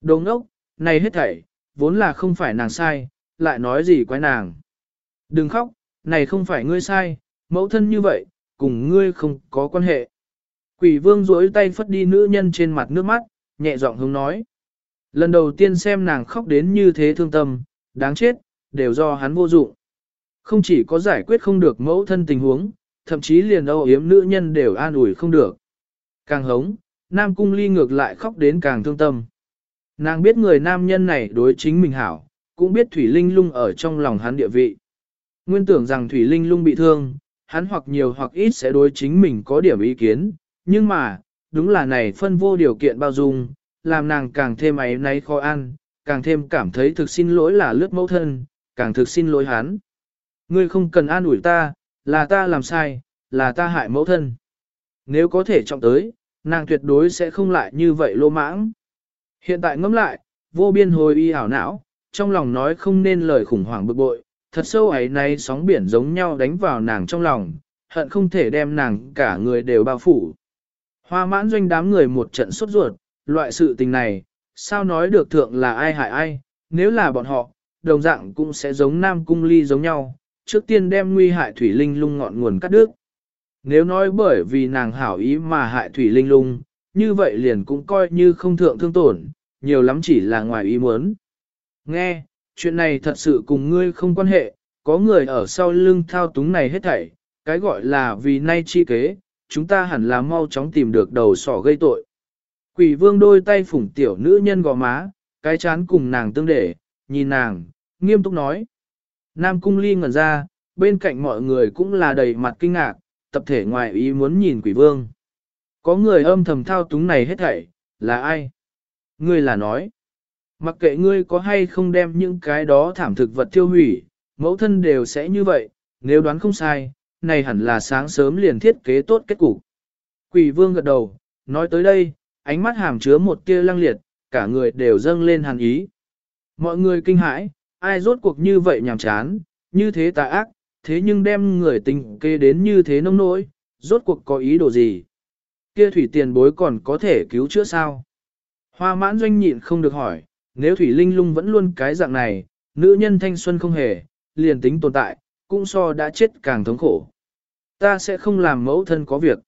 Đồ ngốc, này hết thảy, vốn là không phải nàng sai, lại nói gì quái nàng. Đừng khóc, này không phải ngươi sai, mẫu thân như vậy, cùng ngươi không có quan hệ. Quỷ vương duỗi tay phất đi nữ nhân trên mặt nước mắt, nhẹ giọng hướng nói. Lần đầu tiên xem nàng khóc đến như thế thương tâm, đáng chết, đều do hắn vô dụng. Không chỉ có giải quyết không được mẫu thân tình huống, thậm chí liền âu yếm nữ nhân đều an ủi không được. Càng hống, Nam Cung Ly ngược lại khóc đến càng thương tâm. Nàng biết người nam nhân này đối chính mình hảo, cũng biết Thủy Linh lung ở trong lòng hắn địa vị. Nguyên tưởng rằng Thủy Linh lung bị thương, hắn hoặc nhiều hoặc ít sẽ đối chính mình có điểm ý kiến, nhưng mà, đúng là này phân vô điều kiện bao dung, làm nàng càng thêm ấy náy khó ăn, càng thêm cảm thấy thực xin lỗi là lướt mẫu thân, càng thực xin lỗi hắn. Ngươi không cần an ủi ta, là ta làm sai, là ta hại mẫu thân. Nếu có thể trọng tới, nàng tuyệt đối sẽ không lại như vậy lô mãng. Hiện tại ngẫm lại, vô biên hồi y hảo não, trong lòng nói không nên lời khủng hoảng bực bội, thật sâu ấy nay sóng biển giống nhau đánh vào nàng trong lòng, hận không thể đem nàng cả người đều bao phủ. Hoa mãn doanh đám người một trận sốt ruột, loại sự tình này, sao nói được thượng là ai hại ai, nếu là bọn họ, đồng dạng cũng sẽ giống nam cung ly giống nhau, trước tiên đem nguy hại thủy linh lung ngọn nguồn cắt đứt. Nếu nói bởi vì nàng hảo ý mà hại thủy linh lung, như vậy liền cũng coi như không thượng thương tổn, nhiều lắm chỉ là ngoài ý muốn. Nghe, chuyện này thật sự cùng ngươi không quan hệ, có người ở sau lưng thao túng này hết thảy, cái gọi là vì nay chi kế, chúng ta hẳn là mau chóng tìm được đầu sỏ gây tội. Quỷ vương đôi tay phủng tiểu nữ nhân gò má, cái chán cùng nàng tương để, nhìn nàng, nghiêm túc nói. Nam cung ly ngẩn ra, bên cạnh mọi người cũng là đầy mặt kinh ngạc, tập thể ngoài ý muốn nhìn quỷ vương. Có người âm thầm thao túng này hết thảy, là ai? Ngươi là nói. Mặc kệ ngươi có hay không đem những cái đó thảm thực vật tiêu hủy, mẫu thân đều sẽ như vậy, nếu đoán không sai, này hẳn là sáng sớm liền thiết kế tốt kết cục. Quỷ vương gật đầu, nói tới đây, ánh mắt hàm chứa một tia lăng liệt, cả người đều dâng lên hàn ý. Mọi người kinh hãi, ai rốt cuộc như vậy nhàm chán, như thế tà ác, thế nhưng đem người tình kê đến như thế nông nỗi, rốt cuộc có ý đồ gì? Kia thủy tiền bối còn có thể cứu chữa sao? Hoa mãn doanh nhịn không được hỏi, nếu thủy linh lung vẫn luôn cái dạng này, nữ nhân thanh xuân không hề, liền tính tồn tại, cũng so đã chết càng thống khổ. Ta sẽ không làm mẫu thân có việc.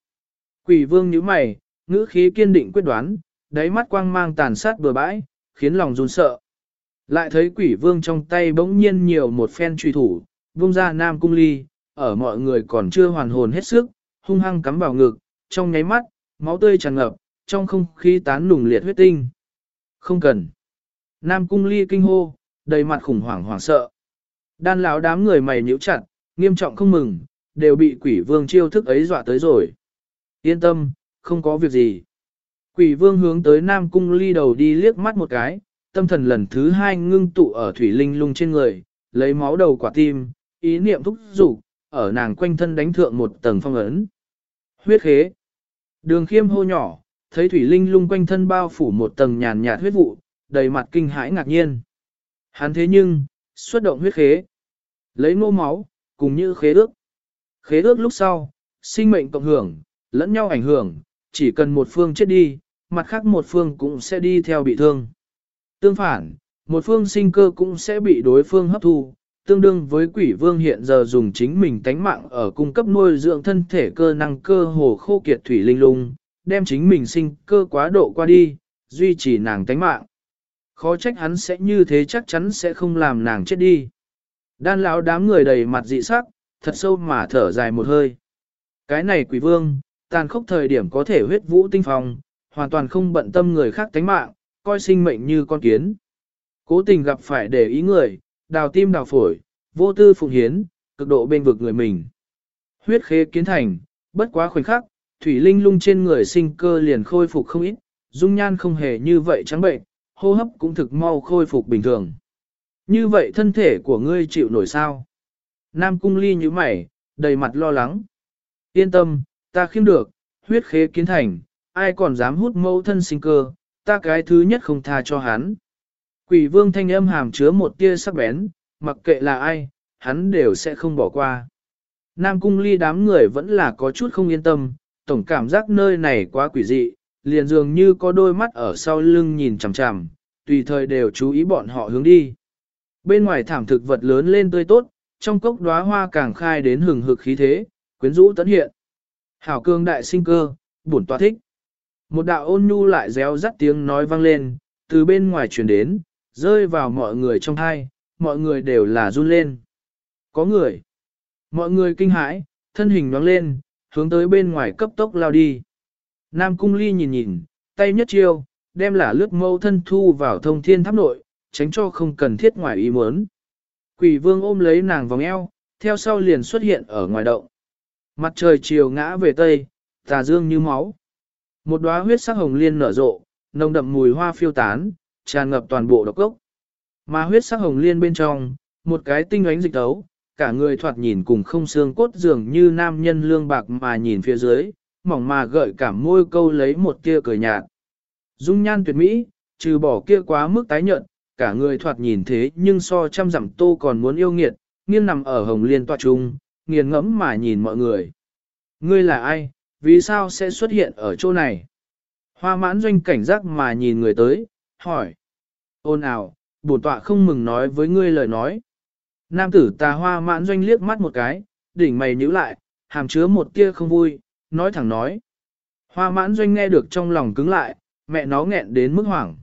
Quỷ vương như mày, ngữ khí kiên định quyết đoán, đáy mắt quang mang tàn sát bừa bãi, khiến lòng run sợ. Lại thấy quỷ vương trong tay bỗng nhiên nhiều một phen truy thủ, vung ra nam cung ly, ở mọi người còn chưa hoàn hồn hết sức, hung hăng cắm vào ngực, trong nháy mắt, máu tươi tràn ngập, trong không khí tán nùng liệt huyết tinh. Không cần. Nam cung ly kinh hô, đầy mặt khủng hoảng hoảng sợ. Đan lão đám người mày nhíu chặt, nghiêm trọng không mừng, đều bị quỷ vương chiêu thức ấy dọa tới rồi. Yên tâm, không có việc gì. Quỷ vương hướng tới Nam cung ly đầu đi liếc mắt một cái, tâm thần lần thứ hai ngưng tụ ở thủy linh lung trên người, lấy máu đầu quả tim, ý niệm thúc dục ở nàng quanh thân đánh thượng một tầng phong ấn. Huyết khế. Đường khiêm hô nhỏ, thấy thủy linh lung quanh thân bao phủ một tầng nhàn nhạt huyết vụ, đầy mặt kinh hãi ngạc nhiên. Hắn thế nhưng, xuất động huyết khế. Lấy ngô máu, cùng như khế ước. Khế ước lúc sau, sinh mệnh cộng hưởng, lẫn nhau ảnh hưởng, chỉ cần một phương chết đi, mặt khác một phương cũng sẽ đi theo bị thương. Tương phản, một phương sinh cơ cũng sẽ bị đối phương hấp thu, tương đương với quỷ vương hiện giờ dùng chính mình tánh mạng ở cung cấp nuôi dưỡng thân thể cơ năng cơ hồ khô kiệt thủy linh lung, đem chính mình sinh cơ quá độ qua đi, duy trì nàng tánh mạng. Khó trách hắn sẽ như thế chắc chắn sẽ không làm nàng chết đi. Đan lão đám người đầy mặt dị sắc, thật sâu mà thở dài một hơi. Cái này quỷ vương, tàn khốc thời điểm có thể huyết vũ tinh phòng hoàn toàn không bận tâm người khác tánh mạng, coi sinh mệnh như con kiến. Cố tình gặp phải để ý người, đào tim đào phổi, vô tư phụng hiến, cực độ bên vực người mình. Huyết khế kiến thành, bất quá khoảnh khắc, thủy linh lung trên người sinh cơ liền khôi phục không ít, dung nhan không hề như vậy trắng bệnh, hô hấp cũng thực mau khôi phục bình thường. Như vậy thân thể của ngươi chịu nổi sao? Nam cung ly như mày, đầy mặt lo lắng. Yên tâm, ta khiêm được, huyết khế kiến thành, ai còn dám hút mâu thân sinh cơ, ta cái thứ nhất không tha cho hắn. Quỷ vương thanh âm hàm chứa một tia sắc bén, mặc kệ là ai, hắn đều sẽ không bỏ qua. Nam cung ly đám người vẫn là có chút không yên tâm, tổng cảm giác nơi này quá quỷ dị, liền dường như có đôi mắt ở sau lưng nhìn chằm chằm, tùy thời đều chú ý bọn họ hướng đi. Bên ngoài thảm thực vật lớn lên tươi tốt, trong cốc đóa hoa càng khai đến hừng hực khí thế, quyến rũ tấn hiện. Hảo cương đại sinh cơ, bổn tòa thích. Một đạo ôn nhu lại réo rắt tiếng nói vang lên, từ bên ngoài truyền đến, rơi vào mọi người trong thai, mọi người đều là run lên. Có người. Mọi người kinh hãi, thân hình nhoáng lên, hướng tới bên ngoài cấp tốc lao đi. Nam cung ly nhìn nhìn, tay nhất chiêu, đem là lướt mâu thân thu vào thông thiên tháp nội, tránh cho không cần thiết ngoài ý muốn. Quỷ vương ôm lấy nàng vòng eo, theo sau liền xuất hiện ở ngoài động. Mặt trời chiều ngã về tây, tà dương như máu. Một đóa huyết sắc hồng liên nở rộ, nồng đậm mùi hoa phiêu tán, tràn ngập toàn bộ độc cốc. Mà huyết sắc hồng liên bên trong, một cái tinh ánh dịch tấu, cả người thoạt nhìn cùng không xương cốt dường như nam nhân lương bạc mà nhìn phía dưới, mỏng mà gợi cảm môi câu lấy một tia cười nhạt. Dung nhan tuyệt mỹ, trừ bỏ kia quá mức tái nhợt, cả người thoạt nhìn thế nhưng so trăm dặm tô còn muốn yêu nghiệt, nghiêng nằm ở hồng liên tọa trung, nghiền ngẫm mà nhìn mọi người. Ngươi là ai, vì sao sẽ xuất hiện ở chỗ này? Hoa mãn doanh cảnh giác mà nhìn người tới, hỏi. Ôn ào, bổn tọa không mừng nói với ngươi lời nói. Nam tử tà hoa mãn doanh liếc mắt một cái, đỉnh mày nhíu lại, hàm chứa một tia không vui, nói thẳng nói. Hoa mãn doanh nghe được trong lòng cứng lại, mẹ nó nghẹn đến mức hoảng.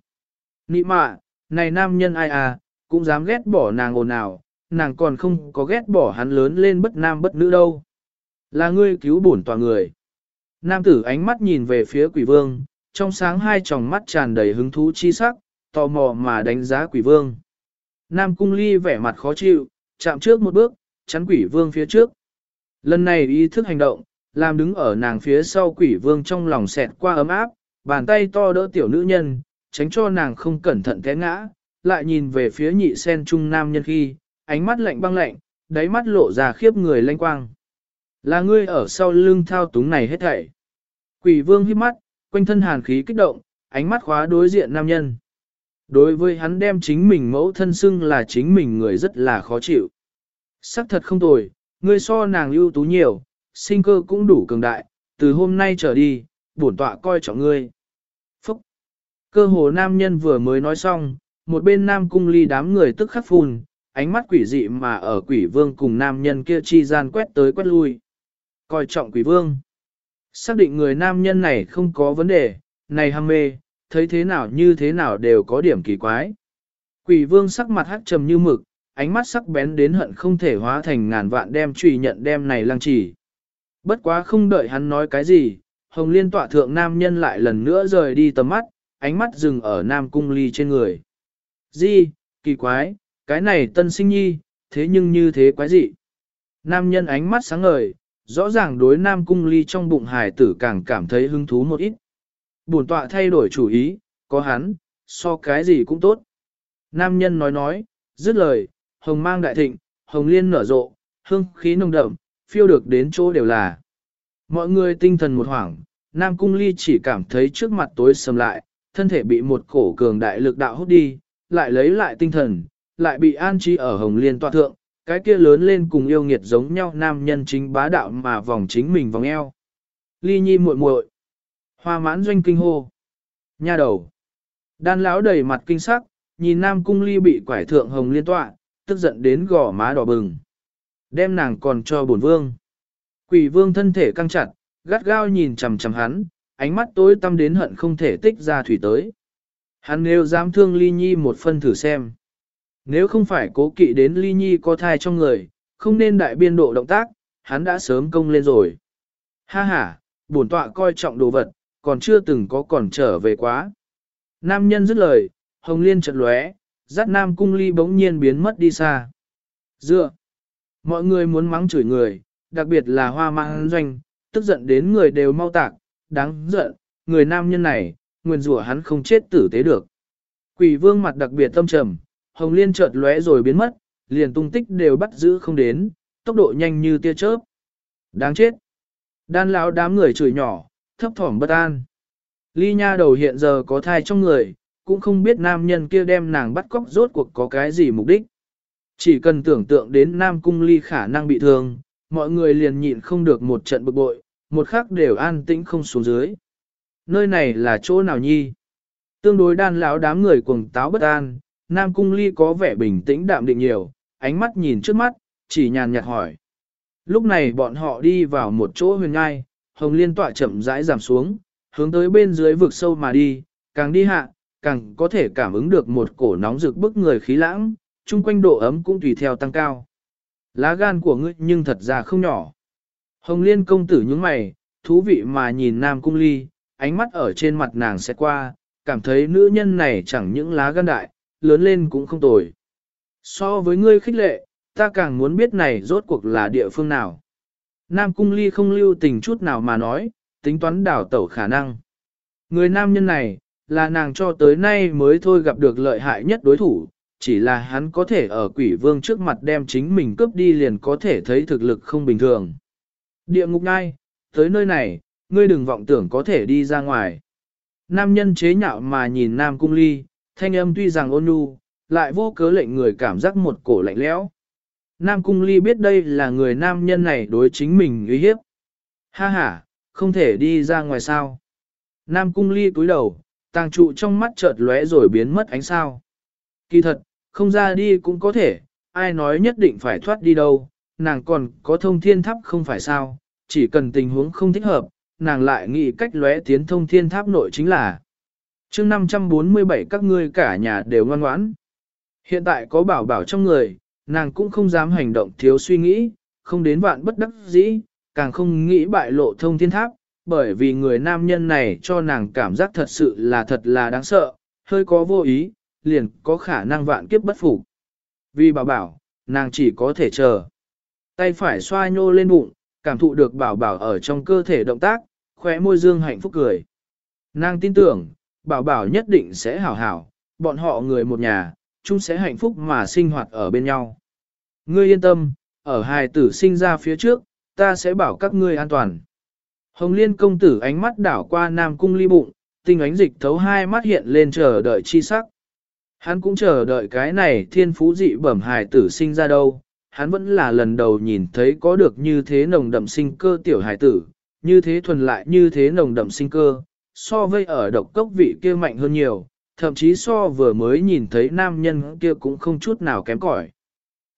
Nị mạ, này nam nhân ai à, cũng dám ghét bỏ nàng ồn ào, nàng còn không có ghét bỏ hắn lớn lên bất nam bất nữ đâu. Là ngươi cứu bổn tòa người. Nam tử ánh mắt nhìn về phía quỷ vương, trong sáng hai tròng mắt tràn đầy hứng thú chi sắc, tò mò mà đánh giá quỷ vương. Nam cung ly vẻ mặt khó chịu, chạm trước một bước, chắn quỷ vương phía trước. Lần này ý thức hành động, làm đứng ở nàng phía sau quỷ vương trong lòng xẹt qua ấm áp, bàn tay to đỡ tiểu nữ nhân, tránh cho nàng không cẩn thận té ngã, lại nhìn về phía nhị sen trung nam nhân khi, ánh mắt lạnh băng lạnh, đáy mắt lộ ra khiếp người lanh quang. Là ngươi ở sau lưng thao túng này hết thảy. Quỷ vương hít mắt, quanh thân hàn khí kích động, ánh mắt khóa đối diện nam nhân. Đối với hắn đem chính mình mẫu thân xưng là chính mình người rất là khó chịu. Sắc thật không tồi, ngươi so nàng ưu tú nhiều, sinh cơ cũng đủ cường đại, từ hôm nay trở đi, bổn tọa coi trọng ngươi. Phúc! Cơ hồ nam nhân vừa mới nói xong, một bên nam cung ly đám người tức khắc phun, ánh mắt quỷ dị mà ở quỷ vương cùng nam nhân kia chi gian quét tới quét lui. Coi trọng quỷ vương. Xác định người nam nhân này không có vấn đề, này ham mê, thấy thế nào như thế nào đều có điểm kỳ quái. Quỷ vương sắc mặt hắc trầm như mực, ánh mắt sắc bén đến hận không thể hóa thành ngàn vạn đem trùy nhận đem này lăng trì. Bất quá không đợi hắn nói cái gì, hồng liên tọa thượng nam nhân lại lần nữa rời đi tầm mắt, ánh mắt dừng ở nam cung ly trên người. Di, kỳ quái, cái này tân sinh nhi, thế nhưng như thế quái dị. Nam nhân ánh mắt sáng ngời, rõ ràng đối nam cung ly trong bụng hài tử càng cảm thấy hứng thú một ít. Bổn tọa thay đổi chủ ý, có hắn, so cái gì cũng tốt. Nam nhân nói nói, dứt lời, hồng mang đại thịnh, hồng liên nở rộ, hương khí nồng đậm, phiêu được đến chỗ đều là. Mọi người tinh thần một hoảng, Nam Cung Ly chỉ cảm thấy trước mặt tối sầm lại, thân thể bị một cổ cường đại lực đạo hút đi, lại lấy lại tinh thần, lại bị an trí ở hồng liên tọa thượng, cái kia lớn lên cùng yêu nghiệt giống nhau nam nhân chính bá đạo mà vòng chính mình vòng eo. Ly nhi muội muội, hoa mãn doanh kinh hô, nha đầu, đan lão đầy mặt kinh sắc, nhìn nam cung ly bị quải thượng hồng liên tọa, tức giận đến gò má đỏ bừng. Đem nàng còn cho bổn vương. Quỷ vương thân thể căng chặt, gắt gao nhìn chằm chằm hắn, ánh mắt tối tăm đến hận không thể tích ra thủy tới. Hắn nếu dám thương ly nhi một phân thử xem. Nếu không phải cố kỵ đến ly nhi có thai trong người, không nên đại biên độ động tác, hắn đã sớm công lên rồi. Ha ha, bổn tọa coi trọng đồ vật, còn chưa từng có còn trở về quá. Nam nhân dứt lời, hồng liên chợt lóe, dắt nam cung ly bỗng nhiên biến mất đi xa. Dựa, mọi người muốn mắng chửi người, đặc biệt là hoa mang doanh, tức giận đến người đều mau tạc, đáng giận, người nam nhân này, nguyên rủa hắn không chết tử tế được. Quỷ vương mặt đặc biệt tâm trầm, hồng liên chợt lóe rồi biến mất, liền tung tích đều bắt giữ không đến, tốc độ nhanh như tia chớp. Đáng chết. Đan lão đám người chửi nhỏ, thấp thỏm bất an. Ly nha đầu hiện giờ có thai trong người, cũng không biết nam nhân kia đem nàng bắt cóc rốt cuộc có cái gì mục đích. Chỉ cần tưởng tượng đến nam cung ly khả năng bị thương, mọi người liền nhịn không được một trận bực bội, một khắc đều an tĩnh không xuống dưới. Nơi này là chỗ nào nhi? Tương đối đan lão đám người cuồng táo bất an, nam cung ly có vẻ bình tĩnh đạm định nhiều, ánh mắt nhìn trước mắt, chỉ nhàn nhạt hỏi. Lúc này bọn họ đi vào một chỗ huyền ngai, hồng liên tọa chậm rãi giảm xuống, hướng tới bên dưới vực sâu mà đi, càng đi hạ, càng có thể cảm ứng được một cổ nóng rực bức người khí lãng, chung quanh độ ấm cũng tùy theo tăng cao. Lá gan của ngươi nhưng thật ra không nhỏ. Hồng liên công tử nhướng mày, thú vị mà nhìn nam cung ly, ánh mắt ở trên mặt nàng sẽ qua, cảm thấy nữ nhân này chẳng những lá gan đại, lớn lên cũng không tồi. So với ngươi khích lệ, ta càng muốn biết này rốt cuộc là địa phương nào. Nam cung ly không lưu tình chút nào mà nói, tính toán đảo tẩu khả năng. Người nam nhân này, là nàng cho tới nay mới thôi gặp được lợi hại nhất đối thủ, chỉ là hắn có thể ở quỷ vương trước mặt đem chính mình cướp đi liền có thể thấy thực lực không bình thường. Địa ngục ngai, tới nơi này, ngươi đừng vọng tưởng có thể đi ra ngoài. Nam nhân chế nhạo mà nhìn Nam Cung Ly, thanh âm tuy rằng ôn nhu, lại vô cớ lệnh người cảm giác một cổ lạnh lẽo. Nam Cung Ly biết đây là người nam nhân này đối chính mình uy hiếp. Ha ha, không thể đi ra ngoài sao. Nam Cung Ly cúi đầu, tàng trụ trong mắt chợt lóe rồi biến mất ánh sao. Kỳ thật, không ra đi cũng có thể, ai nói nhất định phải thoát đi đâu, nàng còn có thông thiên tháp không phải sao, chỉ cần tình huống không thích hợp, nàng lại nghĩ cách lóe tiến thông thiên tháp nội chính là. chương 547 các ngươi cả nhà đều ngoan ngoãn. Hiện tại có bảo bảo trong người, nàng cũng không dám hành động thiếu suy nghĩ, không đến vạn bất đắc dĩ, càng không nghĩ bại lộ thông thiên tháp, bởi vì người nam nhân này cho nàng cảm giác thật sự là thật là đáng sợ, hơi có vô ý, liền có khả năng vạn kiếp bất phục. Vì bảo bảo, nàng chỉ có thể chờ. Tay phải xoa nhô lên bụng, cảm thụ được bảo bảo ở trong cơ thể động tác, khóe môi dương hạnh phúc cười. Nàng tin tưởng, bảo bảo nhất định sẽ hảo hảo, bọn họ người một nhà, chung sẽ hạnh phúc mà sinh hoạt ở bên nhau. Ngươi yên tâm, ở hài tử sinh ra phía trước, ta sẽ bảo các ngươi an toàn. Hồng Liên công tử ánh mắt đảo qua Nam Cung ly bụng, tinh ánh dịch thấu hai mắt hiện lên chờ đợi chi sắc. Hắn cũng chờ đợi cái này thiên phú dị bẩm hài tử sinh ra đâu, hắn vẫn là lần đầu nhìn thấy có được như thế nồng đậm sinh cơ tiểu hải tử, như thế thuần lại như thế nồng đậm sinh cơ, so với ở độc cốc vị kia mạnh hơn nhiều, thậm chí so vừa mới nhìn thấy nam nhân kia cũng không chút nào kém cỏi.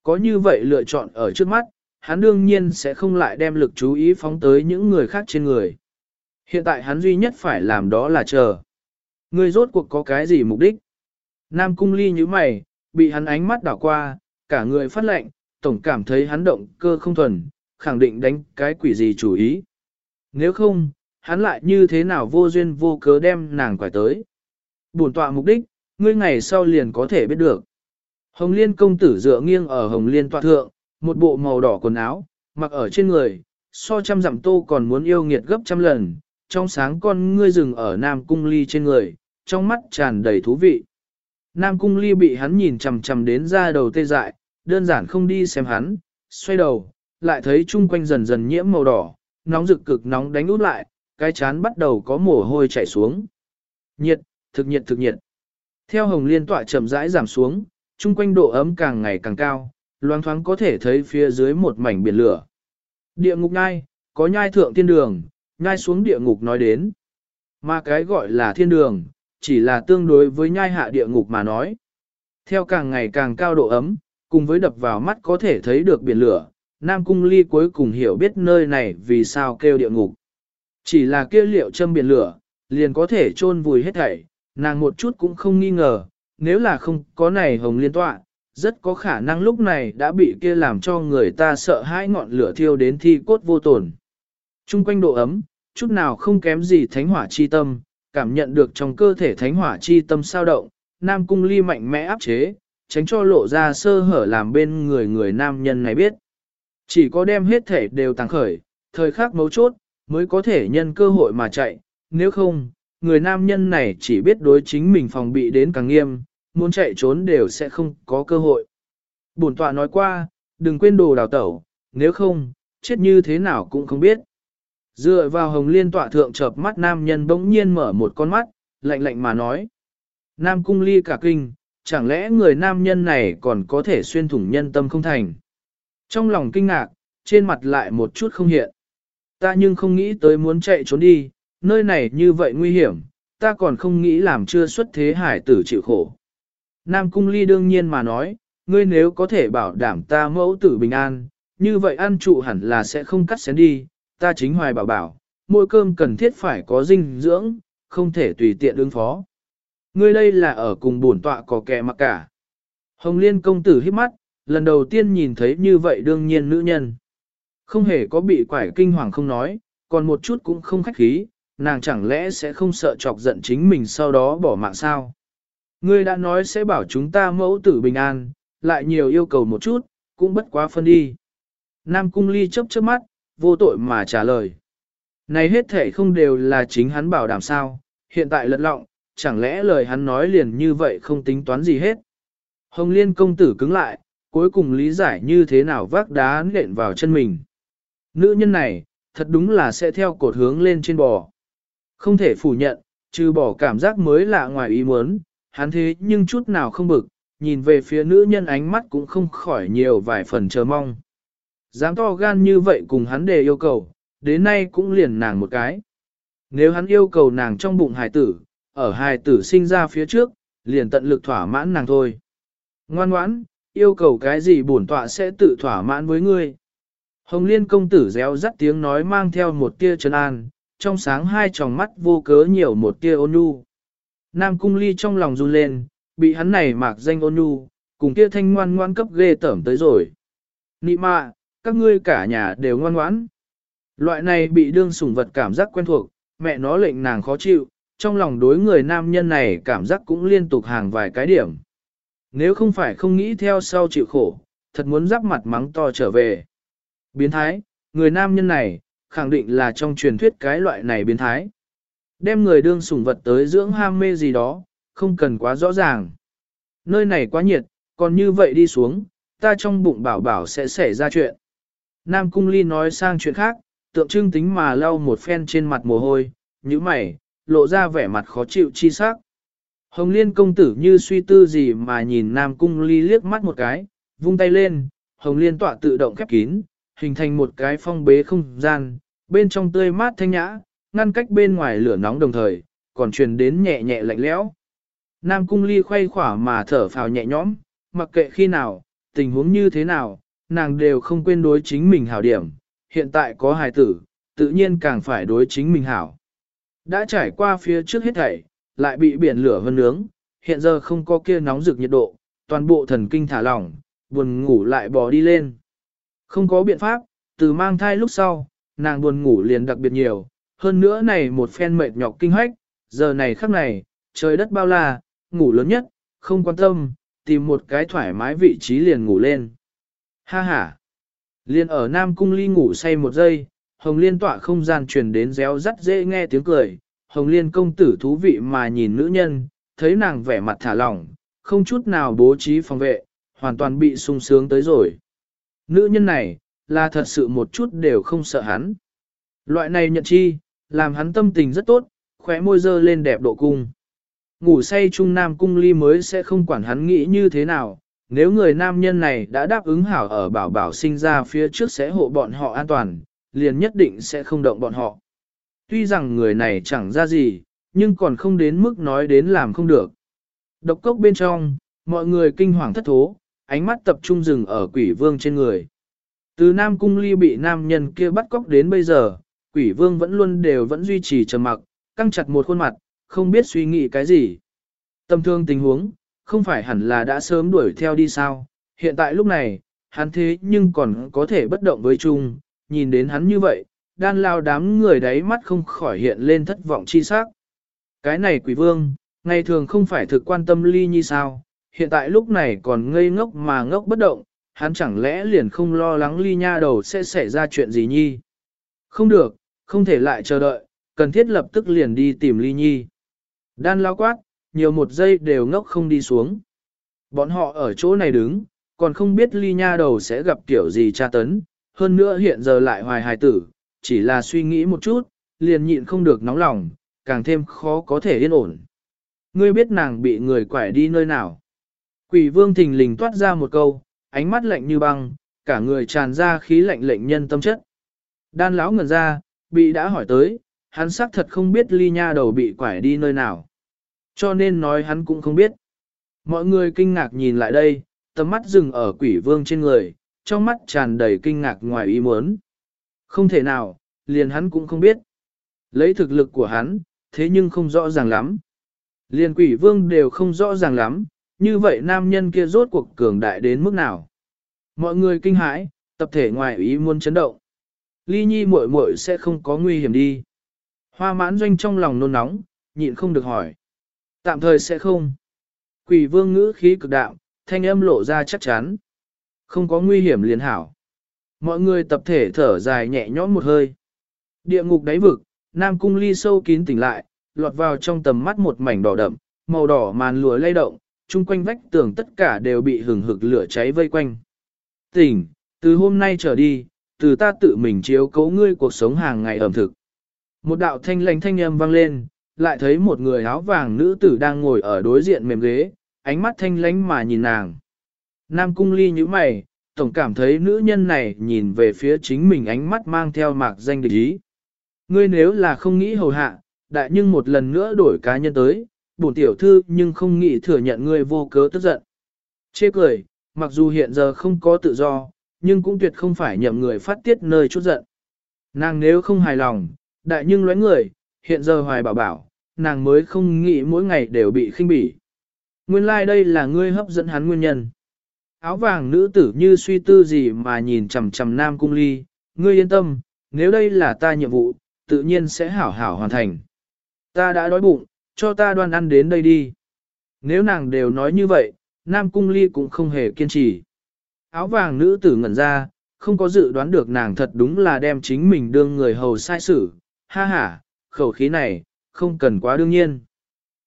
Có như vậy lựa chọn ở trước mắt, hắn đương nhiên sẽ không lại đem lực chú ý phóng tới những người khác trên người. Hiện tại hắn duy nhất phải làm đó là chờ. Người rốt cuộc có cái gì mục đích? Nam cung ly như mày, bị hắn ánh mắt đảo qua, cả người phát lệnh, tổng cảm thấy hắn động cơ không thuần, khẳng định đánh cái quỷ gì chủ ý. Nếu không, hắn lại như thế nào vô duyên vô cớ đem nàng quải tới. Bổn tọa mục đích, ngươi ngày sau liền có thể biết được. Hồng Liên công tử dựa nghiêng ở Hồng Liên tọa thượng, một bộ màu đỏ quần áo, mặc ở trên người, so trăm dặm tô còn muốn yêu nghiệt gấp trăm lần, trong sáng con ngươi rừng ở Nam Cung Ly trên người, trong mắt tràn đầy thú vị. Nam Cung Ly bị hắn nhìn chầm chầm đến ra đầu tê dại, đơn giản không đi xem hắn, xoay đầu, lại thấy chung quanh dần dần nhiễm màu đỏ, nóng rực cực nóng đánh út lại, cái chán bắt đầu có mồ hôi chảy xuống. Nhiệt, thực nhiệt thực nhiệt. Theo hồng liên tọa chậm rãi giảm xuống, chung quanh độ ấm càng ngày càng cao, loang thoáng có thể thấy phía dưới một mảnh biển lửa. Địa ngục ngai, có nhai thượng thiên đường, nhai xuống địa ngục nói đến. Mà cái gọi là thiên đường, chỉ là tương đối với nhai hạ địa ngục mà nói. Theo càng ngày càng cao độ ấm, cùng với đập vào mắt có thể thấy được biển lửa, Nam Cung Ly cuối cùng hiểu biết nơi này vì sao kêu địa ngục. Chỉ là kia liệu châm biển lửa, liền có thể chôn vùi hết thảy, nàng một chút cũng không nghi ngờ, nếu là không có này hồng liên tọa, rất có khả năng lúc này đã bị kia làm cho người ta sợ hãi ngọn lửa thiêu đến thi cốt vô tổn. Trung quanh độ ấm, chút nào không kém gì thánh hỏa chi tâm, cảm nhận được trong cơ thể thánh hỏa chi tâm sao động, Nam Cung Ly mạnh mẽ áp chế, tránh cho lộ ra sơ hở làm bên người người nam nhân này biết. Chỉ có đem hết thể đều tăng khởi, thời khắc mấu chốt, mới có thể nhân cơ hội mà chạy, nếu không, người nam nhân này chỉ biết đối chính mình phòng bị đến càng nghiêm, muốn chạy trốn đều sẽ không có cơ hội. Bổn tọa nói qua, đừng quên đồ đào tẩu, nếu không, chết như thế nào cũng không biết. Dựa vào hồng liên tọa thượng chợp mắt nam nhân bỗng nhiên mở một con mắt, lạnh lạnh mà nói. Nam cung ly cả kinh, chẳng lẽ người nam nhân này còn có thể xuyên thủng nhân tâm không thành. Trong lòng kinh ngạc, trên mặt lại một chút không hiện. Ta nhưng không nghĩ tới muốn chạy trốn đi, nơi này như vậy nguy hiểm, ta còn không nghĩ làm chưa xuất thế hải tử chịu khổ. Nam Cung Ly đương nhiên mà nói, ngươi nếu có thể bảo đảm ta mẫu tử bình an, như vậy ăn trụ hẳn là sẽ không cắt xén đi, ta chính hoài bảo bảo, mỗi cơm cần thiết phải có dinh dưỡng, không thể tùy tiện ứng phó. Ngươi đây là ở cùng bổn tọa có kẻ mặc cả. Hồng Liên công tử hít mắt, lần đầu tiên nhìn thấy như vậy đương nhiên nữ nhân. Không hề có bị quải kinh hoàng không nói, còn một chút cũng không khách khí, nàng chẳng lẽ sẽ không sợ chọc giận chính mình sau đó bỏ mạng sao. Ngươi đã nói sẽ bảo chúng ta mẫu tử bình an, lại nhiều yêu cầu một chút, cũng bất quá phân đi. Nam cung ly chớp chớp mắt, vô tội mà trả lời. Này hết thể không đều là chính hắn bảo đảm sao, hiện tại lật lọng, chẳng lẽ lời hắn nói liền như vậy không tính toán gì hết. Hồng liên công tử cứng lại, cuối cùng lý giải như thế nào vác đá nện vào chân mình. Nữ nhân này, thật đúng là sẽ theo cột hướng lên trên bò. Không thể phủ nhận, trừ bỏ cảm giác mới lạ ngoài ý muốn, hắn thế nhưng chút nào không bực, nhìn về phía nữ nhân ánh mắt cũng không khỏi nhiều vài phần chờ mong. Dám to gan như vậy cùng hắn đề yêu cầu, đến nay cũng liền nàng một cái. Nếu hắn yêu cầu nàng trong bụng hài tử, ở hài tử sinh ra phía trước, liền tận lực thỏa mãn nàng thôi. Ngoan ngoãn, yêu cầu cái gì bổn tọa sẽ tự thỏa mãn với ngươi. Hồng Liên công tử réo rắt tiếng nói mang theo một tia trấn an, trong sáng hai tròng mắt vô cớ nhiều một tia ôn nhu. Nam cung ly trong lòng run lên, bị hắn này mạc danh ôn nhu, cùng kia thanh ngoan ngoan cấp ghê tởm tới rồi. Nị mạ, các ngươi cả nhà đều ngoan ngoãn. Loại này bị đương sủng vật cảm giác quen thuộc, mẹ nó lệnh nàng khó chịu, trong lòng đối người nam nhân này cảm giác cũng liên tục hàng vài cái điểm. Nếu không phải không nghĩ theo sau chịu khổ, thật muốn giáp mặt mắng to trở về. Biến thái, người nam nhân này, khẳng định là trong truyền thuyết cái loại này biến thái. Đem người đương sủng vật tới dưỡng ham mê gì đó, không cần quá rõ ràng. Nơi này quá nhiệt, còn như vậy đi xuống, ta trong bụng bảo bảo sẽ xảy ra chuyện. Nam Cung Ly nói sang chuyện khác, tượng trưng tính mà lau một phen trên mặt mồ hôi, như mày, lộ ra vẻ mặt khó chịu chi sắc. Hồng Liên công tử như suy tư gì mà nhìn Nam Cung Ly liếc mắt một cái, vung tay lên, hồng liên tọa tự động khép kín, hình thành một cái phong bế không gian, bên trong tươi mát thanh nhã, ngăn cách bên ngoài lửa nóng đồng thời, còn truyền đến nhẹ nhẹ lạnh lẽo. Nam cung ly khoay khỏa mà thở phào nhẹ nhõm, mặc kệ khi nào, tình huống như thế nào, nàng đều không quên đối chính mình hảo điểm, hiện tại có hài tử, tự nhiên càng phải đối chính mình hảo. Đã trải qua phía trước hết thảy, lại bị biển lửa vân nướng, hiện giờ không có kia nóng rực nhiệt độ, toàn bộ thần kinh thả lỏng, buồn ngủ lại bò đi lên. Không có biện pháp, từ mang thai lúc sau, nàng buồn ngủ liền đặc biệt nhiều, hơn nữa này một phen mệt nhọc kinh hoách, giờ này khắc này, trời đất bao la, ngủ lớn nhất, không quan tâm, tìm một cái thoải mái vị trí liền ngủ lên. Ha ha! Liên ở Nam Cung Ly ngủ say một giây, Hồng Liên tọa không gian truyền đến réo rắt dễ nghe tiếng cười, Hồng Liên công tử thú vị mà nhìn nữ nhân, thấy nàng vẻ mặt thả lỏng, không chút nào bố trí phòng vệ, hoàn toàn bị sung sướng tới rồi. Nữ nhân này, là thật sự một chút đều không sợ hắn. Loại này nhận chi, làm hắn tâm tình rất tốt, khóe môi dơ lên đẹp độ cung. Ngủ say trung nam cung ly mới sẽ không quản hắn nghĩ như thế nào, nếu người nam nhân này đã đáp ứng hảo ở bảo bảo sinh ra phía trước sẽ hộ bọn họ an toàn, liền nhất định sẽ không động bọn họ. Tuy rằng người này chẳng ra gì, nhưng còn không đến mức nói đến làm không được. Độc cốc bên trong, mọi người kinh hoàng thất thố, ánh mắt tập trung dừng ở quỷ vương trên người. Từ Nam Cung Ly bị nam nhân kia bắt cóc đến bây giờ, quỷ vương vẫn luôn đều vẫn duy trì trầm mặc, căng chặt một khuôn mặt, không biết suy nghĩ cái gì. Tâm thương tình huống, không phải hẳn là đã sớm đuổi theo đi sao, hiện tại lúc này, hắn thế nhưng còn có thể bất động với chung, nhìn đến hắn như vậy, đan lao đám người đáy mắt không khỏi hiện lên thất vọng chi sắc. Cái này quỷ vương, ngày thường không phải thực quan tâm ly như sao, hiện tại lúc này còn ngây ngốc mà ngốc bất động, hắn chẳng lẽ liền không lo lắng ly nha đầu sẽ xảy ra chuyện gì nhi. Không được, không thể lại chờ đợi, cần thiết lập tức liền đi tìm ly nhi. Đan lao quát, nhiều một giây đều ngốc không đi xuống. Bọn họ ở chỗ này đứng, còn không biết ly nha đầu sẽ gặp kiểu gì tra tấn, hơn nữa hiện giờ lại hoài hài tử, chỉ là suy nghĩ một chút, liền nhịn không được nóng lòng, càng thêm khó có thể yên ổn. Ngươi biết nàng bị người quải đi nơi nào? Quỷ vương thình lình toát ra một câu, ánh mắt lạnh như băng, cả người tràn ra khí lạnh lệnh nhân tâm chất. Đan lão ngẩn ra, bị đã hỏi tới, hắn xác thật không biết ly nha đầu bị quải đi nơi nào. Cho nên nói hắn cũng không biết. Mọi người kinh ngạc nhìn lại đây, tầm mắt dừng ở quỷ vương trên người, trong mắt tràn đầy kinh ngạc ngoài ý muốn. Không thể nào, liền hắn cũng không biết. Lấy thực lực của hắn, thế nhưng không rõ ràng lắm. Liền quỷ vương đều không rõ ràng lắm, như vậy nam nhân kia rốt cuộc cường đại đến mức nào. Mọi người kinh hãi, tập thể ngoài ý muốn chấn động. Ly nhi muội muội sẽ không có nguy hiểm đi. Hoa mãn doanh trong lòng nôn nóng, nhịn không được hỏi. Tạm thời sẽ không. Quỷ vương ngữ khí cực đạo, thanh âm lộ ra chắc chắn. Không có nguy hiểm liền hảo. Mọi người tập thể thở dài nhẹ nhõm một hơi. Địa ngục đáy vực, Nam Cung ly sâu kín tỉnh lại, lọt vào trong tầm mắt một mảnh đỏ đậm, màu đỏ màn lúa lay động, chung quanh vách tường tất cả đều bị hừng hực lửa cháy vây quanh. Tỉnh, từ hôm nay trở đi, từ ta tự mình chiếu cấu ngươi cuộc sống hàng ngày ẩm thực. Một đạo thanh lãnh thanh âm vang lên, lại thấy một người áo vàng nữ tử đang ngồi ở đối diện mềm ghế, ánh mắt thanh lãnh mà nhìn nàng. Nam cung ly như mày, tổng cảm thấy nữ nhân này nhìn về phía chính mình ánh mắt mang theo mạc danh địch ý. Ngươi nếu là không nghĩ hầu hạ, đại nhưng một lần nữa đổi cá nhân tới, bổn tiểu thư nhưng không nghĩ thừa nhận ngươi vô cớ tức giận. Chê cười, mặc dù hiện giờ không có tự do, nhưng cũng tuyệt không phải nhậm người phát tiết nơi chút giận. Nàng nếu không hài lòng, đại nhưng lóe người, hiện giờ hoài bảo bảo, nàng mới không nghĩ mỗi ngày đều bị khinh bỉ. Nguyên lai like đây là ngươi hấp dẫn hắn nguyên nhân. Áo vàng nữ tử như suy tư gì mà nhìn chằm chằm nam cung ly, ngươi yên tâm, nếu đây là ta nhiệm vụ, tự nhiên sẽ hảo hảo hoàn thành. Ta đã đói bụng, cho ta đoan ăn đến đây đi. Nếu nàng đều nói như vậy, nam cung ly cũng không hề kiên trì. Áo vàng nữ tử ngẩn ra, không có dự đoán được nàng thật đúng là đem chính mình đương người hầu sai xử. Ha ha, khẩu khí này, không cần quá đương nhiên.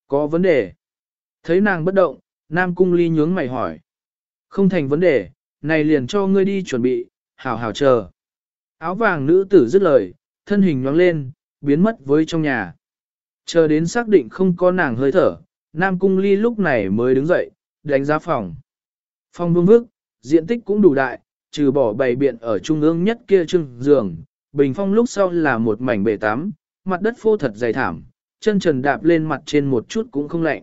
Có vấn đề. Thấy nàng bất động, Nam Cung Ly nhướng mày hỏi. Không thành vấn đề, này liền cho ngươi đi chuẩn bị, hảo hảo chờ. Áo vàng nữ tử dứt lời, thân hình nhoáng lên, biến mất với trong nhà. Chờ đến xác định không có nàng hơi thở, Nam Cung Ly lúc này mới đứng dậy, đánh giá phòng. Phòng vương vức, diện tích cũng đủ đại, trừ bỏ bày biện ở trung ương nhất kia trưng giường, bình phong lúc sau là một mảnh bể tắm, mặt đất phô thật dày thảm, chân trần đạp lên mặt trên một chút cũng không lạnh.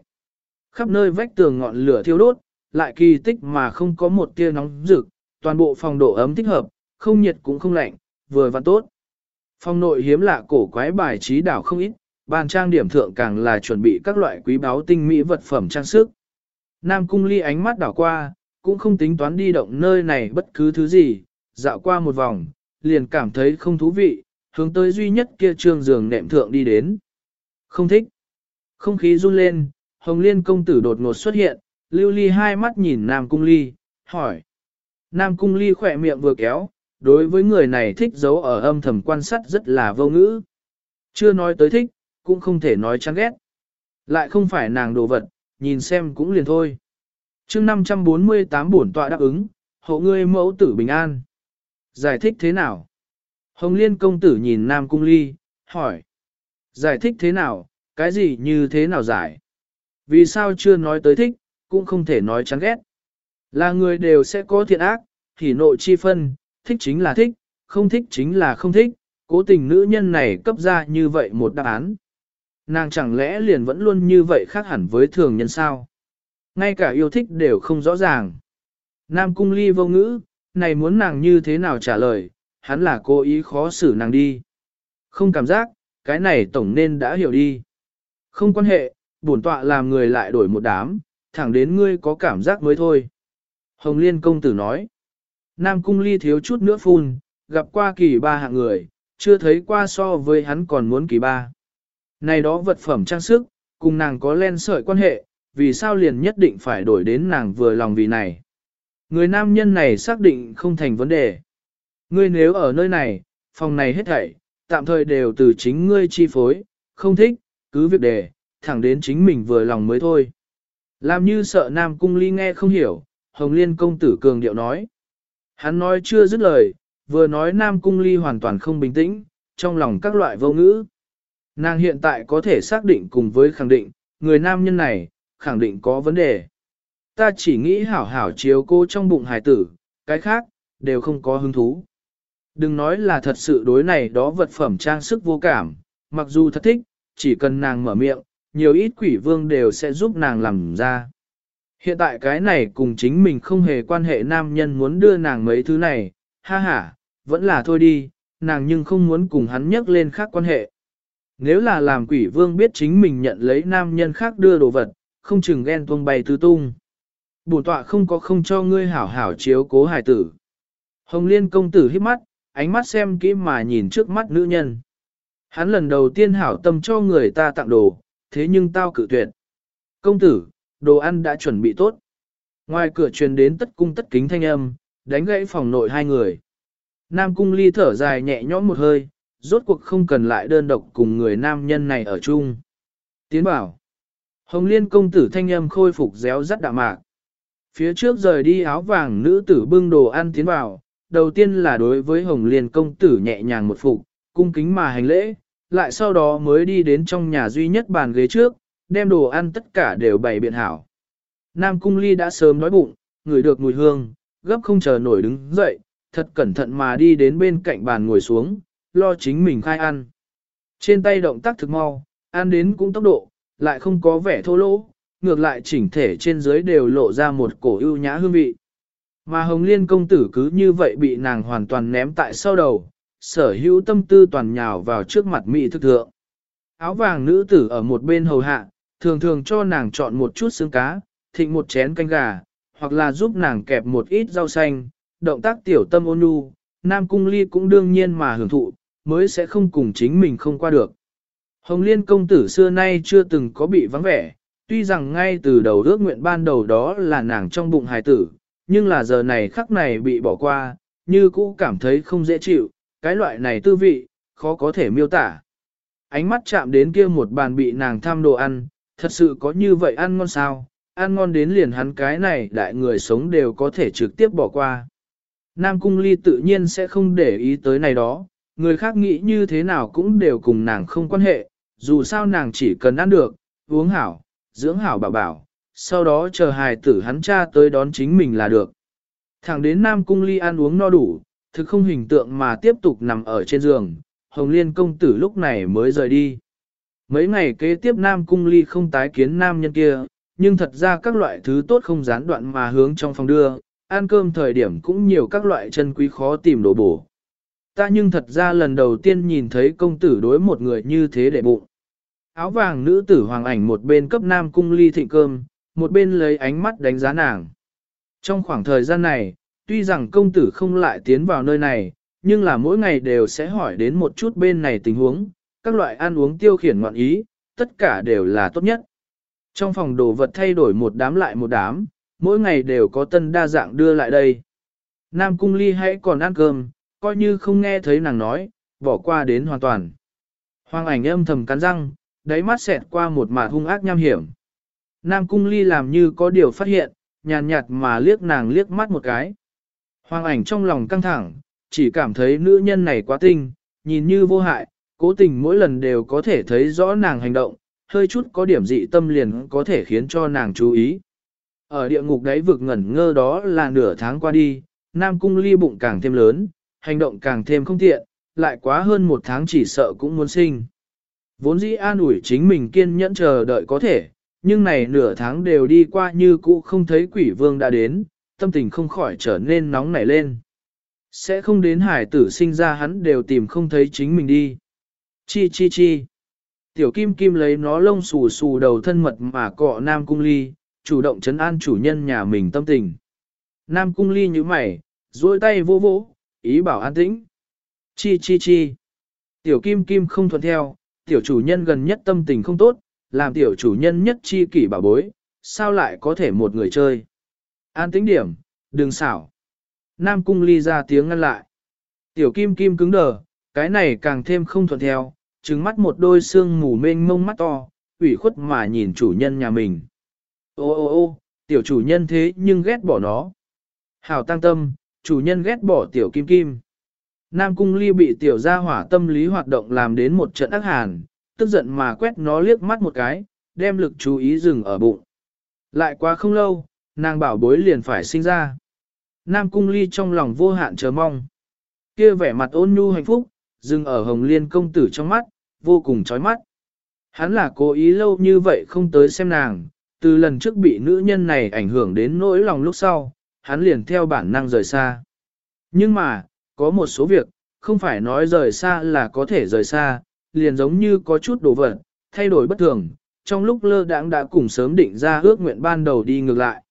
Khắp nơi vách tường ngọn lửa thiêu đốt, lại kỳ tích mà không có một tia nóng rực, toàn bộ phòng độ ấm thích hợp, không nhiệt cũng không lạnh, vừa và tốt. Phòng nội hiếm lạ cổ quái bài trí đảo không ít, bàn trang điểm thượng càng là chuẩn bị các loại quý báu tinh mỹ vật phẩm trang sức. Nam cung ly ánh mắt đảo qua, cũng không tính toán đi động nơi này bất cứ thứ gì, dạo qua một vòng, liền cảm thấy không thú vị, hướng tới duy nhất kia trương giường nệm thượng đi đến. Không thích. Không khí run lên, Hồng Liên công tử đột ngột xuất hiện, lưu ly hai mắt nhìn Nam cung ly, hỏi. Nam cung ly khỏe miệng vừa kéo, đối với người này thích giấu ở âm thầm quan sát rất là vô ngữ. Chưa nói tới thích, cũng không thể nói chán ghét. Lại không phải nàng đồ vật, nhìn xem cũng liền thôi. chương 548 bổn tọa đáp ứng, hộ ngươi mẫu tử bình an. Giải thích thế nào? Hồng Liên công tử nhìn Nam Cung Ly, hỏi. Giải thích thế nào, cái gì như thế nào giải? Vì sao chưa nói tới thích, cũng không thể nói chán ghét. Là người đều sẽ có thiện ác, thì nội chi phân, thích chính là thích, không thích chính là không thích, cố tình nữ nhân này cấp ra như vậy một đáp án. Nàng chẳng lẽ liền vẫn luôn như vậy khác hẳn với thường nhân sao? Ngay cả yêu thích đều không rõ ràng. Nam cung ly vô ngữ, này muốn nàng như thế nào trả lời, hắn là cố ý khó xử nàng đi. Không cảm giác, cái này tổng nên đã hiểu đi. Không quan hệ, bổn tọa làm người lại đổi một đám, thẳng đến ngươi có cảm giác mới thôi. Hồng Liên công tử nói. Nam cung ly thiếu chút nữa phun, gặp qua kỳ ba hạng người, chưa thấy qua so với hắn còn muốn kỳ ba. Này đó vật phẩm trang sức, cùng nàng có len sợi quan hệ, vì sao liền nhất định phải đổi đến nàng vừa lòng vì này. Người nam nhân này xác định không thành vấn đề. Ngươi nếu ở nơi này, phòng này hết thảy, tạm thời đều từ chính ngươi chi phối, không thích, cứ việc đề, thẳng đến chính mình vừa lòng mới thôi. Làm như sợ Nam Cung Ly nghe không hiểu, Hồng Liên công tử cường điệu nói. Hắn nói chưa dứt lời, vừa nói Nam Cung Ly hoàn toàn không bình tĩnh, trong lòng các loại vô ngữ. Nàng hiện tại có thể xác định cùng với khẳng định, người nam nhân này, khẳng định có vấn đề. Ta chỉ nghĩ hảo hảo chiếu cô trong bụng hài tử, cái khác, đều không có hứng thú. Đừng nói là thật sự đối này đó vật phẩm trang sức vô cảm, mặc dù thật thích, chỉ cần nàng mở miệng, nhiều ít quỷ vương đều sẽ giúp nàng làm ra. Hiện tại cái này cùng chính mình không hề quan hệ nam nhân muốn đưa nàng mấy thứ này, ha ha, vẫn là thôi đi, nàng nhưng không muốn cùng hắn nhắc lên khác quan hệ. Nếu là làm quỷ vương biết chính mình nhận lấy nam nhân khác đưa đồ vật, không chừng ghen tuông bay tứ tung. Bổn tọa không có không cho ngươi hảo hảo chiếu cố hải tử. Hồng liên công tử hít mắt, ánh mắt xem kỹ mà nhìn trước mắt nữ nhân. Hắn lần đầu tiên hảo tâm cho người ta tặng đồ, thế nhưng tao cự tuyệt. Công tử, đồ ăn đã chuẩn bị tốt. Ngoài cửa truyền đến tất cung tất kính thanh âm, đánh gãy phòng nội hai người. Nam cung ly thở dài nhẹ nhõm một hơi, rốt cuộc không cần lại đơn độc cùng người nam nhân này ở chung. Tiến bảo. Hồng liên công tử thanh âm khôi phục réo rắt đạm mạc. Phía trước rời đi áo vàng nữ tử bưng đồ ăn tiến vào, đầu tiên là đối với Hồng Liên công tử nhẹ nhàng một phục, cung kính mà hành lễ, lại sau đó mới đi đến trong nhà duy nhất bàn ghế trước, đem đồ ăn tất cả đều bày biện hảo. Nam Cung Ly đã sớm đói bụng, ngửi được mùi hương, gấp không chờ nổi đứng dậy, thật cẩn thận mà đi đến bên cạnh bàn ngồi xuống, lo chính mình khai ăn. Trên tay động tác thực mau, ăn đến cũng tốc độ, lại không có vẻ thô lỗ, ngược lại chỉnh thể trên dưới đều lộ ra một cổ ưu nhã hương vị. Mà Hồng Liên công tử cứ như vậy bị nàng hoàn toàn ném tại sau đầu, sở hữu tâm tư toàn nhào vào trước mặt mỹ thực thượng. Áo vàng nữ tử ở một bên hầu hạ, thường thường cho nàng chọn một chút xương cá, thịnh một chén canh gà, hoặc là giúp nàng kẹp một ít rau xanh, động tác tiểu tâm ôn nhu, Nam Cung Ly cũng đương nhiên mà hưởng thụ, mới sẽ không cùng chính mình không qua được. Hồng Liên công tử xưa nay chưa từng có bị vắng vẻ, tuy rằng ngay từ đầu ước nguyện ban đầu đó là nàng trong bụng hài tử, nhưng là giờ này khắc này bị bỏ qua, như cũ cảm thấy không dễ chịu, cái loại này tư vị, khó có thể miêu tả. Ánh mắt chạm đến kia một bàn bị nàng tham đồ ăn, thật sự có như vậy ăn ngon sao, ăn ngon đến liền hắn cái này đại người sống đều có thể trực tiếp bỏ qua. Nam Cung Ly tự nhiên sẽ không để ý tới này đó, người khác nghĩ như thế nào cũng đều cùng nàng không quan hệ, dù sao nàng chỉ cần ăn được, uống hảo, dưỡng hảo bảo bảo, sau đó chờ hài tử hắn cha tới đón chính mình là được. Thẳng đến Nam Cung Ly ăn uống no đủ, thực không hình tượng mà tiếp tục nằm ở trên giường, Hồng Liên công tử lúc này mới rời đi. Mấy ngày kế tiếp Nam Cung Ly không tái kiến nam nhân kia, nhưng thật ra các loại thứ tốt không gián đoạn mà hướng trong phòng đưa, ăn cơm thời điểm cũng nhiều các loại chân quý khó tìm đồ bổ. Ta nhưng thật ra lần đầu tiên nhìn thấy công tử đối một người như thế để bụng. Áo vàng nữ tử hoàng ảnh một bên cấp Nam Cung Ly thịnh cơm, một bên lấy ánh mắt đánh giá nàng. Trong khoảng thời gian này, tuy rằng công tử không lại tiến vào nơi này, nhưng là mỗi ngày đều sẽ hỏi đến một chút bên này tình huống, các loại ăn uống tiêu khiển ngoạn ý, tất cả đều là tốt nhất. Trong phòng đồ vật thay đổi một đám lại một đám, mỗi ngày đều có tân đa dạng đưa lại đây. Nam Cung Ly hãy còn ăn cơm, coi như không nghe thấy nàng nói, bỏ qua đến hoàn toàn. Hoàng ảnh âm thầm cắn răng, đáy mắt xẹt qua một mạt hung ác nham hiểm. Nam Cung Ly làm như có điều phát hiện, nhàn nhạt mà liếc nàng liếc mắt một cái. Hoàng ảnh trong lòng căng thẳng, chỉ cảm thấy nữ nhân này quá tinh, nhìn như vô hại, cố tình mỗi lần đều có thể thấy rõ nàng hành động, hơi chút có điểm dị tâm liền có thể khiến cho nàng chú ý. Ở địa ngục đấy vực ngẩn ngơ đó là nửa tháng qua đi, Nam Cung Ly bụng càng thêm lớn, hành động càng thêm không tiện, lại quá hơn một tháng chỉ sợ cũng muốn sinh. Vốn dĩ an ủi chính mình kiên nhẫn chờ đợi có thể, nhưng này nửa tháng đều đi qua như cũ không thấy quỷ vương đã đến, tâm tình không khỏi trở nên nóng nảy lên. Sẽ không đến hải tử sinh ra hắn đều tìm không thấy chính mình đi. Chi chi chi. Tiểu kim kim lấy nó lông xù xù đầu thân mật mà cọ Nam Cung Ly, chủ động chấn an chủ nhân nhà mình tâm tình. Nam Cung Ly như mày, duỗi tay vô vỗ, ý bảo an tĩnh. Chi chi chi. Tiểu kim kim không thuận theo, tiểu chủ nhân gần nhất tâm tình không tốt, làm tiểu chủ nhân nhất chi kỷ bảo bối, sao lại có thể một người chơi. An tĩnh điểm, đừng xảo. Nam cung ly ra tiếng ngăn lại. Tiểu kim kim cứng đờ, cái này càng thêm không thuận theo, trứng mắt một đôi xương mù mênh mông mắt to, ủy khuất mà nhìn chủ nhân nhà mình. Ô ô ô, tiểu chủ nhân thế nhưng ghét bỏ nó. Hảo tăng tâm, chủ nhân ghét bỏ tiểu kim kim. Nam cung ly bị tiểu gia hỏa tâm lý hoạt động làm đến một trận ác hàn, tức giận mà quét nó liếc mắt một cái, đem lực chú ý dừng ở bụng. Lại quá không lâu, nàng bảo bối liền phải sinh ra. Nam cung ly trong lòng vô hạn chờ mong. Kia vẻ mặt ôn nhu hạnh phúc, dừng ở hồng liên công tử trong mắt, vô cùng chói mắt. Hắn là cố ý lâu như vậy không tới xem nàng, từ lần trước bị nữ nhân này ảnh hưởng đến nỗi lòng lúc sau, hắn liền theo bản năng rời xa. Nhưng mà, có một số việc, không phải nói rời xa là có thể rời xa, liền giống như có chút đồ vật, thay đổi bất thường, trong lúc lơ đãng đã cùng sớm định ra ước nguyện ban đầu đi ngược lại.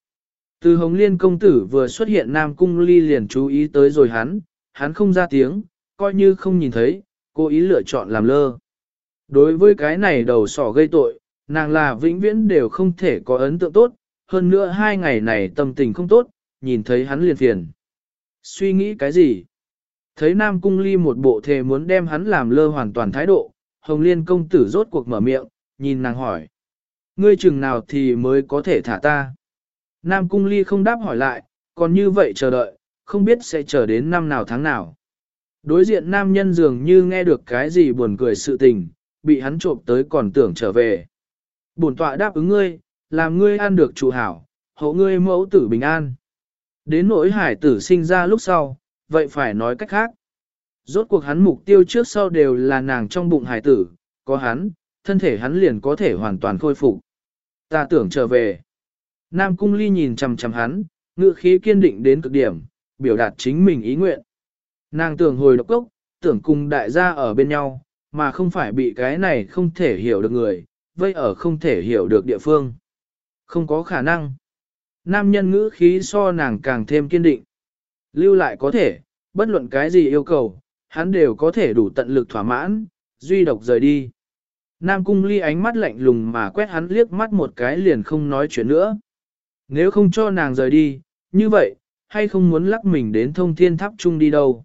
Từ Hồng Liên công tử vừa xuất hiện Nam Cung Ly liền chú ý tới rồi hắn, hắn không ra tiếng, coi như không nhìn thấy, cố ý lựa chọn làm lơ. Đối với cái này đầu sỏ gây tội, nàng là vĩnh viễn đều không thể có ấn tượng tốt, hơn nữa hai ngày này tâm tình không tốt, nhìn thấy hắn liền phiền. Suy nghĩ cái gì? Thấy Nam Cung Ly một bộ thề muốn đem hắn làm lơ hoàn toàn thái độ, Hồng Liên công tử rốt cuộc mở miệng, nhìn nàng hỏi. Ngươi chừng nào thì mới có thể thả ta? Nam Cung Ly không đáp hỏi lại, còn như vậy chờ đợi, không biết sẽ chờ đến năm nào tháng nào. Đối diện nam nhân dường như nghe được cái gì buồn cười sự tình, bị hắn trộm tới còn tưởng trở về. Bổn tọa đáp ứng ngươi, làm ngươi ăn được chủ hảo, hậu ngươi mẫu tử bình an. Đến nỗi hải tử sinh ra lúc sau, vậy phải nói cách khác. Rốt cuộc hắn mục tiêu trước sau đều là nàng trong bụng hải tử, có hắn, thân thể hắn liền có thể hoàn toàn khôi phục. Ta tưởng trở về. Nam Cung Ly nhìn chằm chằm hắn, ngựa khí kiên định đến cực điểm, biểu đạt chính mình ý nguyện. Nàng tưởng hồi độc cốc, tưởng cùng đại gia ở bên nhau, mà không phải bị cái này không thể hiểu được người, vây ở không thể hiểu được địa phương. Không có khả năng. Nam nhân ngữ khí so nàng càng thêm kiên định. Lưu lại có thể, bất luận cái gì yêu cầu, hắn đều có thể đủ tận lực thỏa mãn, duy độc rời đi. Nam cung ly ánh mắt lạnh lùng mà quét hắn liếc mắt một cái liền không nói chuyện nữa. Nếu không cho nàng rời đi, như vậy, hay không muốn lắc mình đến thông thiên tháp chung đi đâu.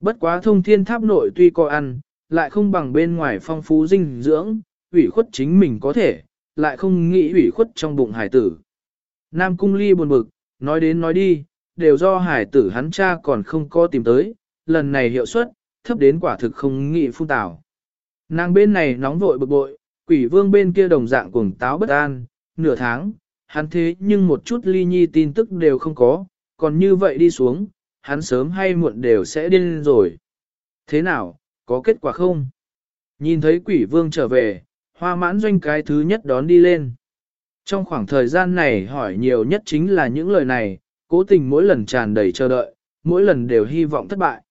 Bất quá thông thiên tháp nội tuy có ăn, lại không bằng bên ngoài phong phú dinh dưỡng, ủy khuất chính mình có thể, lại không nghĩ ủy khuất trong bụng hải tử. Nam cung ly buồn bực, nói đến nói đi, đều do hải tử hắn cha còn không có tìm tới, lần này hiệu suất, thấp đến quả thực không nghĩ phun tảo. Nàng bên này nóng vội bực bội, quỷ vương bên kia đồng dạng cuồng táo bất an, nửa tháng, hắn thế nhưng một chút ly nhi tin tức đều không có, còn như vậy đi xuống, hắn sớm hay muộn đều sẽ điên rồi. Thế nào, có kết quả không? Nhìn thấy quỷ vương trở về, hoa mãn doanh cái thứ nhất đón đi lên. Trong khoảng thời gian này hỏi nhiều nhất chính là những lời này, cố tình mỗi lần tràn đầy chờ đợi, mỗi lần đều hy vọng thất bại.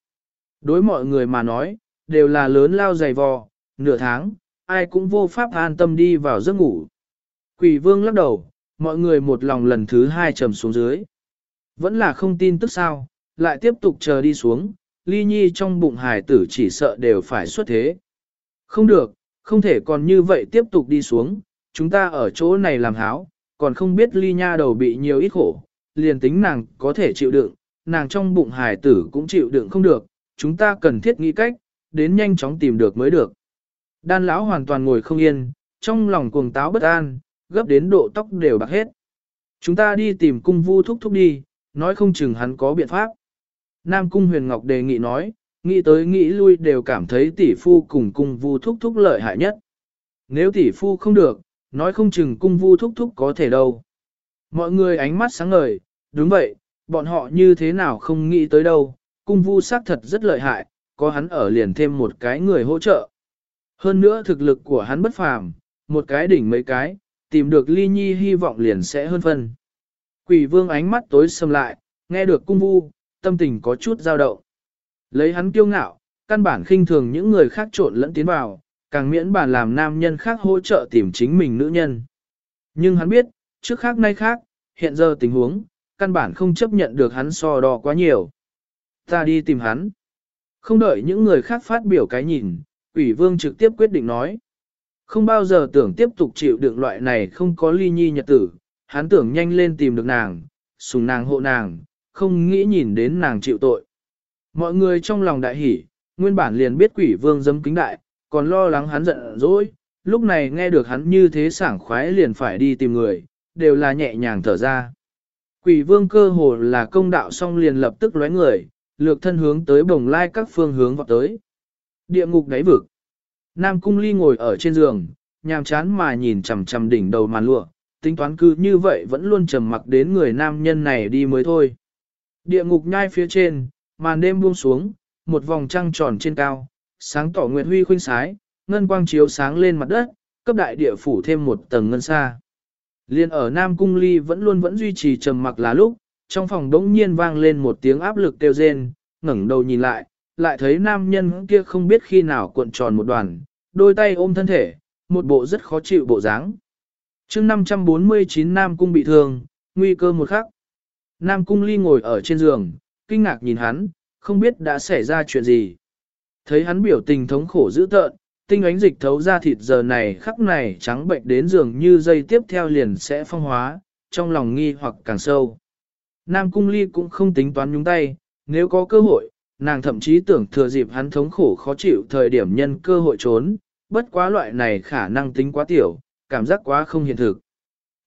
Đối mọi người mà nói, đều là lớn lao dày vò, nửa tháng, ai cũng vô pháp an tâm đi vào giấc ngủ. Quỷ vương lắc đầu, mọi người một lòng lần thứ hai trầm xuống dưới. Vẫn là không tin tức sao, lại tiếp tục chờ đi xuống, ly nhi trong bụng hải tử chỉ sợ đều phải xuất thế. Không được, không thể còn như vậy tiếp tục đi xuống, chúng ta ở chỗ này làm háo, còn không biết ly nha đầu bị nhiều ít khổ, liền tính nàng có thể chịu đựng, nàng trong bụng hải tử cũng chịu đựng không được, chúng ta cần thiết nghĩ cách, đến nhanh chóng tìm được mới được. Đan lão hoàn toàn ngồi không yên, trong lòng cuồng táo bất an, gấp đến độ tóc đều bạc hết. Chúng ta đi tìm cung vu thúc thúc đi, nói không chừng hắn có biện pháp. Nam cung huyền ngọc đề nghị nói, nghĩ tới nghĩ lui đều cảm thấy tỷ phu cùng cung vu thúc thúc lợi hại nhất. Nếu tỷ phu không được, nói không chừng cung vu thúc thúc có thể đâu. Mọi người ánh mắt sáng ngời, đúng vậy, bọn họ như thế nào không nghĩ tới đâu, cung vu xác thật rất lợi hại, có hắn ở liền thêm một cái người hỗ trợ. Hơn nữa thực lực của hắn bất phàm, một cái đỉnh mấy cái, tìm được ly nhi hy vọng liền sẽ hơn phân. Quỷ vương ánh mắt tối sầm lại, nghe được cung vu, tâm tình có chút dao động. Lấy hắn kiêu ngạo, căn bản khinh thường những người khác trộn lẫn tiến vào, càng miễn bàn làm nam nhân khác hỗ trợ tìm chính mình nữ nhân. Nhưng hắn biết, trước khác nay khác, hiện giờ tình huống, căn bản không chấp nhận được hắn so đo quá nhiều. Ta đi tìm hắn. Không đợi những người khác phát biểu cái nhìn, ủy vương trực tiếp quyết định nói. Không bao giờ tưởng tiếp tục chịu đựng loại này không có ly nhi nhật tử, hắn tưởng nhanh lên tìm được nàng, sùng nàng hộ nàng, không nghĩ nhìn đến nàng chịu tội. Mọi người trong lòng đại hỉ, nguyên bản liền biết quỷ vương dâm kính đại, còn lo lắng hắn giận dỗi, lúc này nghe được hắn như thế sảng khoái liền phải đi tìm người, đều là nhẹ nhàng thở ra. Quỷ vương cơ hồ là công đạo xong liền lập tức lóe người, lược thân hướng tới bồng lai các phương hướng vọt tới. Địa ngục đáy vực. Nam cung ly ngồi ở trên giường, nhàm chán mà nhìn chằm chằm đỉnh đầu màn lụa, tính toán cứ như vậy vẫn luôn trầm mặc đến người nam nhân này đi mới thôi. Địa ngục nhai phía trên, màn đêm buông xuống, một vòng trăng tròn trên cao, sáng tỏ nguyệt huy khuynh sái, ngân quang chiếu sáng lên mặt đất, cấp đại địa phủ thêm một tầng ngân xa. Liên ở Nam Cung Ly vẫn luôn vẫn duy trì trầm mặc là lúc, trong phòng đống nhiên vang lên một tiếng áp lực kêu rên, ngẩng đầu nhìn lại, lại thấy nam nhân kia không biết khi nào cuộn tròn một đoàn, đôi tay ôm thân thể, một bộ rất khó chịu bộ dáng. chương 549 Nam Cung bị thương, nguy cơ một khắc. Nam Cung Ly ngồi ở trên giường, kinh ngạc nhìn hắn, không biết đã xảy ra chuyện gì. Thấy hắn biểu tình thống khổ dữ tợn, tinh ánh dịch thấu ra thịt giờ này khắc này trắng bệnh đến giường như dây tiếp theo liền sẽ phong hóa, trong lòng nghi hoặc càng sâu. Nam Cung Ly cũng không tính toán nhúng tay, nếu có cơ hội, nàng thậm chí tưởng thừa dịp hắn thống khổ khó chịu thời điểm nhân cơ hội trốn, bất quá loại này khả năng tính quá tiểu, cảm giác quá không hiện thực.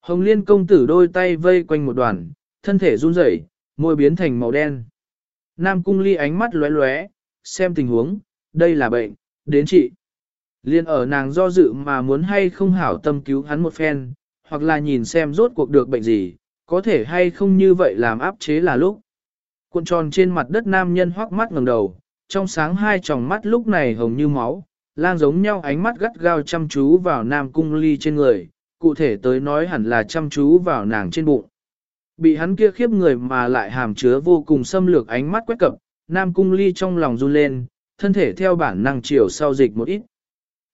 Hồng Liên công tử đôi tay vây quanh một đoàn, thân thể run rẩy, môi biến thành màu đen. Nam Cung Ly ánh mắt lóe lóe, xem tình huống, đây là bệnh, đến trị. Liên ở nàng do dự mà muốn hay không hảo tâm cứu hắn một phen, hoặc là nhìn xem rốt cuộc được bệnh gì, có thể hay không như vậy làm áp chế là lúc. Cuộn tròn trên mặt đất nam nhân hoắc mắt ngẩng đầu, trong sáng hai tròng mắt lúc này hồng như máu, lang giống nhau ánh mắt gắt gao chăm chú vào nam cung ly trên người, cụ thể tới nói hẳn là chăm chú vào nàng trên bụng. Bị hắn kia khiếp người mà lại hàm chứa vô cùng xâm lược ánh mắt quét cập, nam cung ly trong lòng run lên, thân thể theo bản năng chiều sau dịch một ít.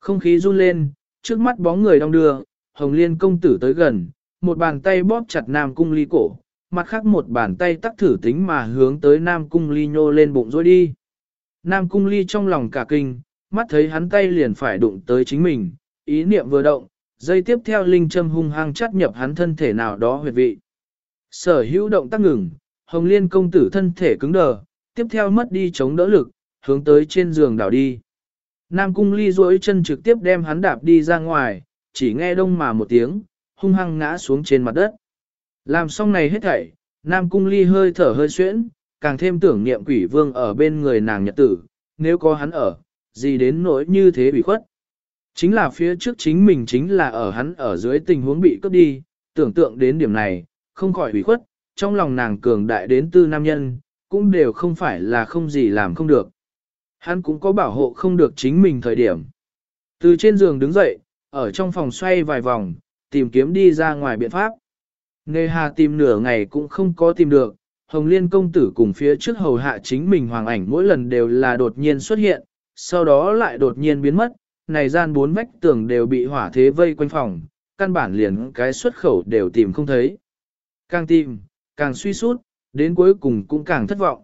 Không khí run lên, trước mắt bóng người đong đưa, hồng liên công tử tới gần, một bàn tay bóp chặt nam cung ly cổ, mặt khác một bàn tay tắc thử tính mà hướng tới nam cung ly nhô lên bụng rồi đi. Nam cung ly trong lòng cả kinh, mắt thấy hắn tay liền phải đụng tới chính mình, ý niệm vừa động, dây tiếp theo linh châm hung hăng chắt nhập hắn thân thể nào đó huyệt vị. Sở hữu động tác ngừng, hồng liên công tử thân thể cứng đờ, tiếp theo mất đi chống đỡ lực, hướng tới trên giường đảo đi. Nam cung ly duỗi chân trực tiếp đem hắn đạp đi ra ngoài, chỉ nghe đông mà một tiếng, hung hăng ngã xuống trên mặt đất. Làm xong này hết thảy, Nam cung ly hơi thở hơi xuyễn, càng thêm tưởng niệm quỷ vương ở bên người nàng nhật tử, nếu có hắn ở, gì đến nỗi như thế bị khuất. Chính là phía trước chính mình chính là ở hắn ở dưới tình huống bị cướp đi, tưởng tượng đến điểm này, không khỏi bị khuất, trong lòng nàng cường đại đến tư nam nhân, cũng đều không phải là không gì làm không được. Hắn cũng có bảo hộ không được chính mình thời điểm. Từ trên giường đứng dậy, ở trong phòng xoay vài vòng, tìm kiếm đi ra ngoài biện pháp. Nề hà tìm nửa ngày cũng không có tìm được, Hồng Liên công tử cùng phía trước hầu hạ chính mình hoàng ảnh mỗi lần đều là đột nhiên xuất hiện, sau đó lại đột nhiên biến mất, này gian bốn vách tường đều bị hỏa thế vây quanh phòng, căn bản liền cái xuất khẩu đều tìm không thấy. Càng tìm, càng suy sút, đến cuối cùng cũng càng thất vọng.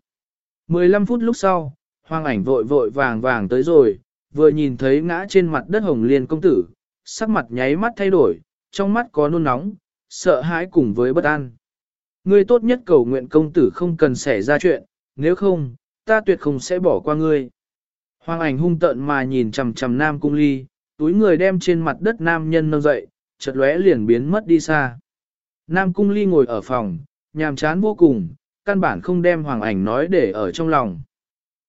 15 phút lúc sau, hoàng ảnh vội vội vàng vàng tới rồi, vừa nhìn thấy ngã trên mặt đất hồng liên công tử, sắc mặt nháy mắt thay đổi, trong mắt có nôn nóng, sợ hãi cùng với bất an. Ngươi tốt nhất cầu nguyện công tử không cần xảy ra chuyện, nếu không, ta tuyệt không sẽ bỏ qua ngươi. Hoàng ảnh hung tợn mà nhìn chằm chằm nam cung ly, túi người đem trên mặt đất nam nhân nâng dậy, chợt lóe liền biến mất đi xa. Nam cung ly ngồi ở phòng, nhàm chán vô cùng, căn bản không đem hoàng ảnh nói để ở trong lòng.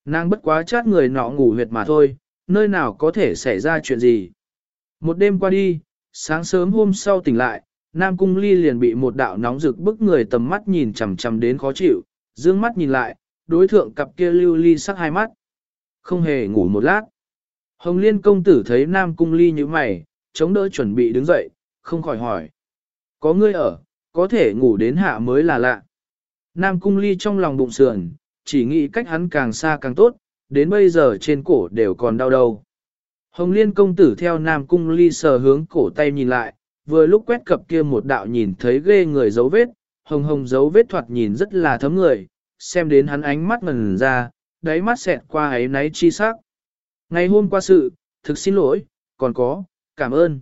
Nàng bất quá chát người nọ ngủ huyệt mà thôi, nơi nào có thể xảy ra chuyện gì. Một đêm qua đi, sáng sớm hôm sau tỉnh lại, Nam Cung Ly liền bị một đạo nóng rực bức người tầm mắt nhìn chằm chằm đến khó chịu, dương mắt nhìn lại, đối thượng cặp kia lưu ly sắc hai mắt. Không hề ngủ một lát. Hồng Liên công tử thấy Nam Cung Ly như mày, chống đỡ chuẩn bị đứng dậy, không khỏi hỏi. Có ngươi ở, có thể ngủ đến hạ mới là lạ. Nam Cung Ly trong lòng bụng sườn, chỉ nghĩ cách hắn càng xa càng tốt, đến bây giờ trên cổ đều còn đau đầu. Hồng Liên công tử theo Nam Cung Ly sờ hướng cổ tay nhìn lại, vừa lúc quét cập kia một đạo nhìn thấy ghê người dấu vết, hồng hồng dấu vết thoạt nhìn rất là thấm người, xem đến hắn ánh mắt ngần ra, đáy mắt xẹt qua ấy náy chi sắc. Ngày hôm qua sự, thực xin lỗi, còn có, cảm ơn.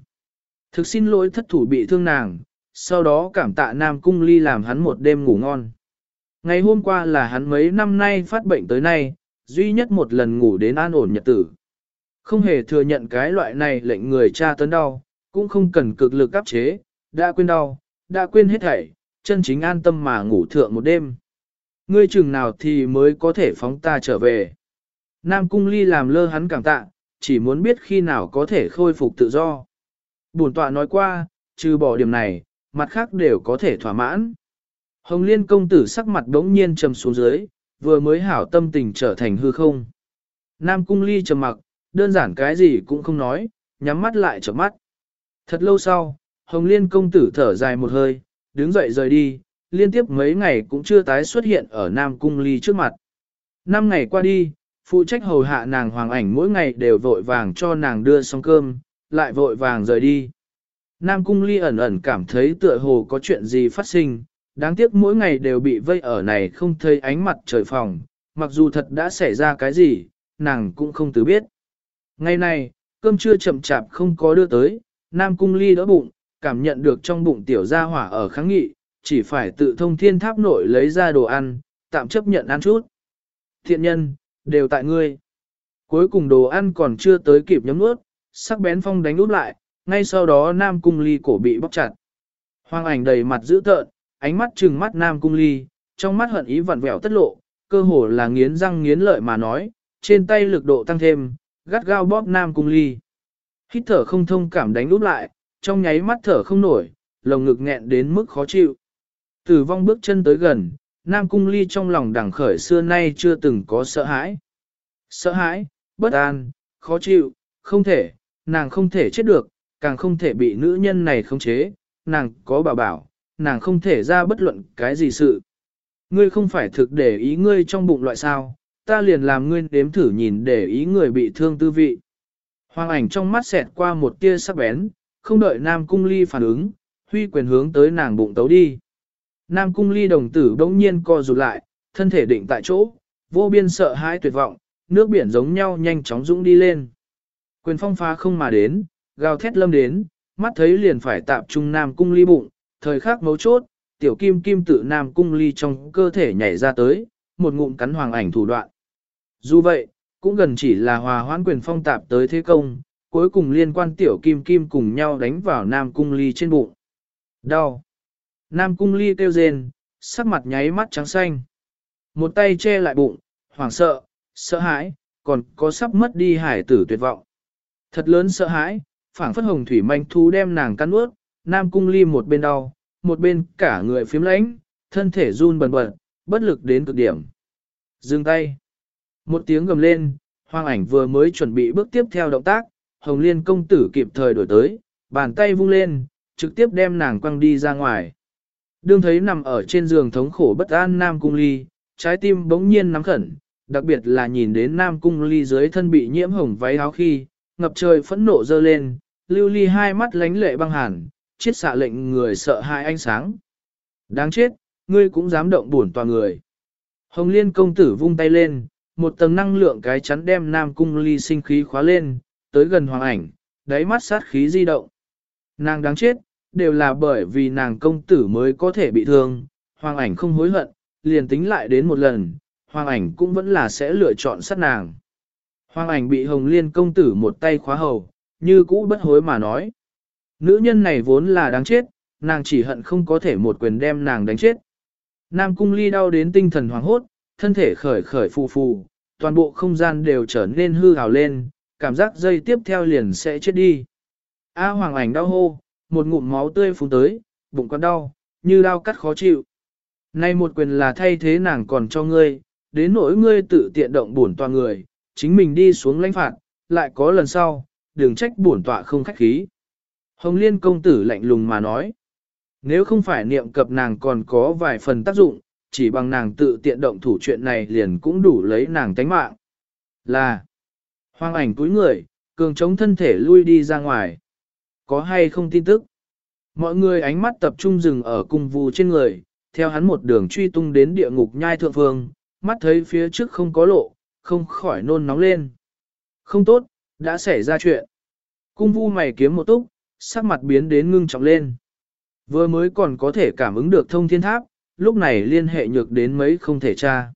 Thực xin lỗi thất thủ bị thương nàng, sau đó cảm tạ Nam Cung Ly làm hắn một đêm ngủ ngon. Ngày hôm qua là hắn mấy năm nay phát bệnh tới nay, duy nhất một lần ngủ đến an ổn nhật tử. Không hề thừa nhận cái loại này lệnh người cha tấn đau, cũng không cần cực lực áp chế, đã quên đau, đã quên hết thảy, chân chính an tâm mà ngủ thượng một đêm. Ngươi chừng nào thì mới có thể phóng ta trở về. Nam Cung Ly làm lơ hắn cảm tạ, chỉ muốn biết khi nào có thể khôi phục tự do. Bổn tọa nói qua, trừ bỏ điểm này, mặt khác đều có thể thỏa mãn. Hồng Liên công tử sắc mặt đống nhiên trầm xuống dưới, vừa mới hảo tâm tình trở thành hư không. Nam Cung Ly trầm mặc, đơn giản cái gì cũng không nói, nhắm mắt lại chợp mắt. Thật lâu sau, Hồng Liên công tử thở dài một hơi, đứng dậy rời đi, liên tiếp mấy ngày cũng chưa tái xuất hiện ở Nam Cung Ly trước mặt. Năm ngày qua đi, phụ trách hầu hạ nàng hoàng ảnh mỗi ngày đều vội vàng cho nàng đưa xong cơm, lại vội vàng rời đi. Nam Cung Ly ẩn ẩn cảm thấy tựa hồ có chuyện gì phát sinh, đáng tiếc mỗi ngày đều bị vây ở này không thấy ánh mặt trời phòng, mặc dù thật đã xảy ra cái gì, nàng cũng không tự biết. Ngày này, cơm trưa chậm chạp không có đưa tới, Nam Cung Ly đỡ bụng, cảm nhận được trong bụng tiểu gia hỏa ở kháng nghị, chỉ phải tự thông thiên tháp nội lấy ra đồ ăn, tạm chấp nhận ăn chút. Thiện nhân, đều tại ngươi. Cuối cùng đồ ăn còn chưa tới kịp nhấm nuốt, sắc bén phong đánh út lại, ngay sau đó Nam Cung Ly cổ bị bóc chặt. Hoàng ảnh đầy mặt dữ tợn, ánh mắt trừng mắt Nam Cung Ly, trong mắt hận ý vặn vẹo tất lộ, cơ hồ là nghiến răng nghiến lợi mà nói, trên tay lực độ tăng thêm, gắt gao bóp Nam Cung Ly. Hít thở không thông cảm đánh úp lại, trong nháy mắt thở không nổi, lồng ngực nghẹn đến mức khó chịu. Tử vong bước chân tới gần, Nam Cung Ly trong lòng đẳng khởi xưa nay chưa từng có sợ hãi. Sợ hãi, bất an, khó chịu, không thể, nàng không thể chết được, càng không thể bị nữ nhân này khống chế, nàng có bảo bảo, nàng không thể ra bất luận cái gì sự. Ngươi không phải thực để ý ngươi trong bụng loại sao, ta liền làm ngươi đếm thử nhìn để ý người bị thương tư vị. Hoàng ảnh trong mắt xẹt qua một tia sắc bén, không đợi Nam Cung Ly phản ứng, huy quyền hướng tới nàng bụng tấu đi. Nam Cung Ly đồng tử đống nhiên co rụt lại, thân thể định tại chỗ, vô biên sợ hãi tuyệt vọng, nước biển giống nhau nhanh chóng dũng đi lên. Quyền phong phá không mà đến, gào thét lâm đến, mắt thấy liền phải tạp trung Nam Cung Ly bụng, thời khắc mấu chốt, tiểu kim kim tự Nam Cung Ly trong cơ thể nhảy ra tới, một ngụm cắn hoàng ảnh thủ đoạn. Dù vậy, cũng gần chỉ là hòa hoãn quyền phong tạp tới thế công, cuối cùng liên quan tiểu kim kim cùng nhau đánh vào Nam Cung Ly trên bụng. Đau! Nam Cung Ly kêu rên, sắc mặt nháy mắt trắng xanh. Một tay che lại bụng, hoảng sợ, sợ hãi, còn có sắp mất đi hải tử tuyệt vọng. Thật lớn sợ hãi, phảng phất hồng thủy manh thú đem nàng cắn ướt, Nam Cung Ly một bên đau, một bên cả người phiếm lãnh, thân thể run bần bật, bất lực đến cực điểm. Dừng tay. Một tiếng gầm lên, hoang ảnh vừa mới chuẩn bị bước tiếp theo động tác, Hồng Liên công tử kịp thời đổi tới, bàn tay vung lên, trực tiếp đem nàng quăng đi ra ngoài. Đương thấy nằm ở trên giường thống khổ bất an Nam Cung Ly, trái tim bỗng nhiên nắm khẩn, đặc biệt là nhìn đến Nam Cung Ly dưới thân bị nhiễm hồng váy áo khi, ngập trời phẫn nộ dơ lên, lưu ly hai mắt lánh lệ băng hàn, chiết xạ lệnh người sợ hai ánh sáng. Đáng chết, ngươi cũng dám động bổn tòa người. Hồng Liên công tử vung tay lên, một tầng năng lượng cái chắn đem Nam Cung Ly sinh khí khóa lên, tới gần hoàng ảnh, đáy mắt sát khí di động. Nàng đáng chết, đều là bởi vì nàng công tử mới có thể bị thương, hoàng ảnh không hối hận, liền tính lại đến một lần, hoàng ảnh cũng vẫn là sẽ lựa chọn sát nàng. Hoàng ảnh bị hồng liên công tử một tay khóa hầu, như cũ bất hối mà nói. Nữ nhân này vốn là đáng chết, nàng chỉ hận không có thể một quyền đem nàng đánh chết. Nam cung ly đau đến tinh thần hoàng hốt, thân thể khởi khởi phù phù, toàn bộ không gian đều trở nên hư hào lên, cảm giác dây tiếp theo liền sẽ chết đi. A hoàng ảnh đau hô, một ngụm máu tươi phun tới, bụng con đau, như đau cắt khó chịu. Nay một quyền là thay thế nàng còn cho ngươi, đến nỗi ngươi tự tiện động bổn tòa người, chính mình đi xuống lãnh phạt, lại có lần sau, đừng trách bổn tọa không khách khí. Hồng Liên công tử lạnh lùng mà nói, nếu không phải niệm cập nàng còn có vài phần tác dụng, chỉ bằng nàng tự tiện động thủ chuyện này liền cũng đủ lấy nàng tánh mạng. Là, hoang ảnh túi người, cường chống thân thể lui đi ra ngoài. Có hay không tin tức? Mọi người ánh mắt tập trung dừng ở cung vu trên người, theo hắn một đường truy tung đến địa ngục nhai thượng phương, mắt thấy phía trước không có lộ, không khỏi nôn nóng lên. Không tốt, đã xảy ra chuyện. Cung vu mày kiếm một túc, sắc mặt biến đến ngưng trọng lên. Vừa mới còn có thể cảm ứng được thông thiên tháp, lúc này liên hệ nhược đến mấy không thể tra.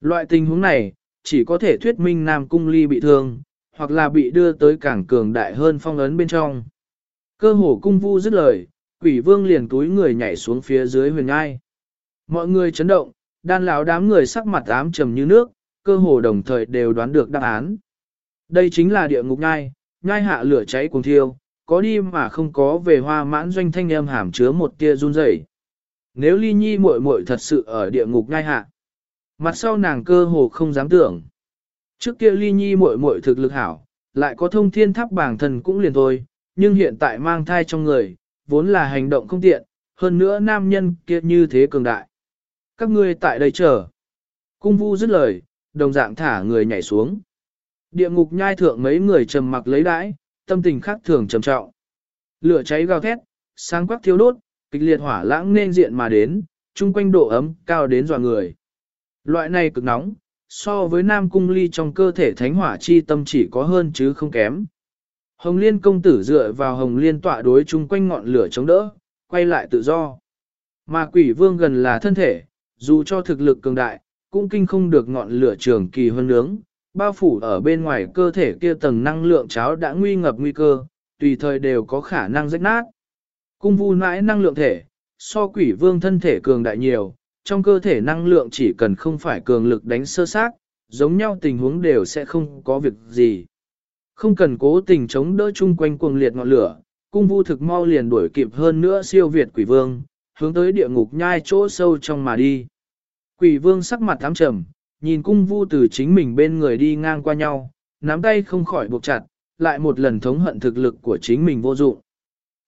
Loại tình huống này, chỉ có thể thuyết minh Nam Cung Ly bị thương, hoặc là bị đưa tới cảng cường đại hơn phong ấn bên trong. Cơ hồ cung vu dứt lời, quỷ vương liền túi người nhảy xuống phía dưới huyền ngai. Mọi người chấn động, đan lão đám người sắc mặt ám trầm như nước, cơ hồ đồng thời đều đoán được đáp án. Đây chính là địa ngục ngai, ngai hạ lửa cháy cùng thiêu, có đi mà không có về hoa mãn doanh thanh âm hàm chứa một tia run rẩy. Nếu ly nhi muội muội thật sự ở địa ngục nhai hạ, mặt sau nàng cơ hồ không dám tưởng. Trước kia ly nhi muội muội thực lực hảo, lại có thông thiên tháp bảng thần cũng liền thôi, nhưng hiện tại mang thai trong người, vốn là hành động không tiện, hơn nữa nam nhân kia như thế cường đại. Các ngươi tại đây chờ. Cung vu dứt lời, đồng dạng thả người nhảy xuống. Địa ngục nhai thượng mấy người trầm mặc lấy đãi, tâm tình khác thường trầm trọng. Lửa cháy gào thét, sáng quắc thiếu đốt, kịch liệt hỏa lãng nên diện mà đến, chung quanh độ ấm cao đến dọa người. Loại này cực nóng, so với nam cung ly trong cơ thể thánh hỏa chi tâm chỉ có hơn chứ không kém. Hồng Liên công tử dựa vào Hồng Liên tọa đối chung quanh ngọn lửa chống đỡ, quay lại tự do. Mà quỷ vương gần là thân thể, dù cho thực lực cường đại, cũng kinh không được ngọn lửa trường kỳ hơn nướng, bao phủ ở bên ngoài cơ thể kia tầng năng lượng cháo đã nguy ngập nguy cơ, tùy thời đều có khả năng rách nát. Cung vu mãi năng lượng thể, so quỷ vương thân thể cường đại nhiều, trong cơ thể năng lượng chỉ cần không phải cường lực đánh sơ sát, giống nhau tình huống đều sẽ không có việc gì. Không cần cố tình chống đỡ chung quanh cuồng liệt ngọn lửa, cung vu thực mau liền đuổi kịp hơn nữa siêu việt quỷ vương, hướng tới địa ngục nhai chỗ sâu trong mà đi. Quỷ vương sắc mặt thám trầm, nhìn cung vu từ chính mình bên người đi ngang qua nhau, nắm tay không khỏi buộc chặt, lại một lần thống hận thực lực của chính mình vô dụng.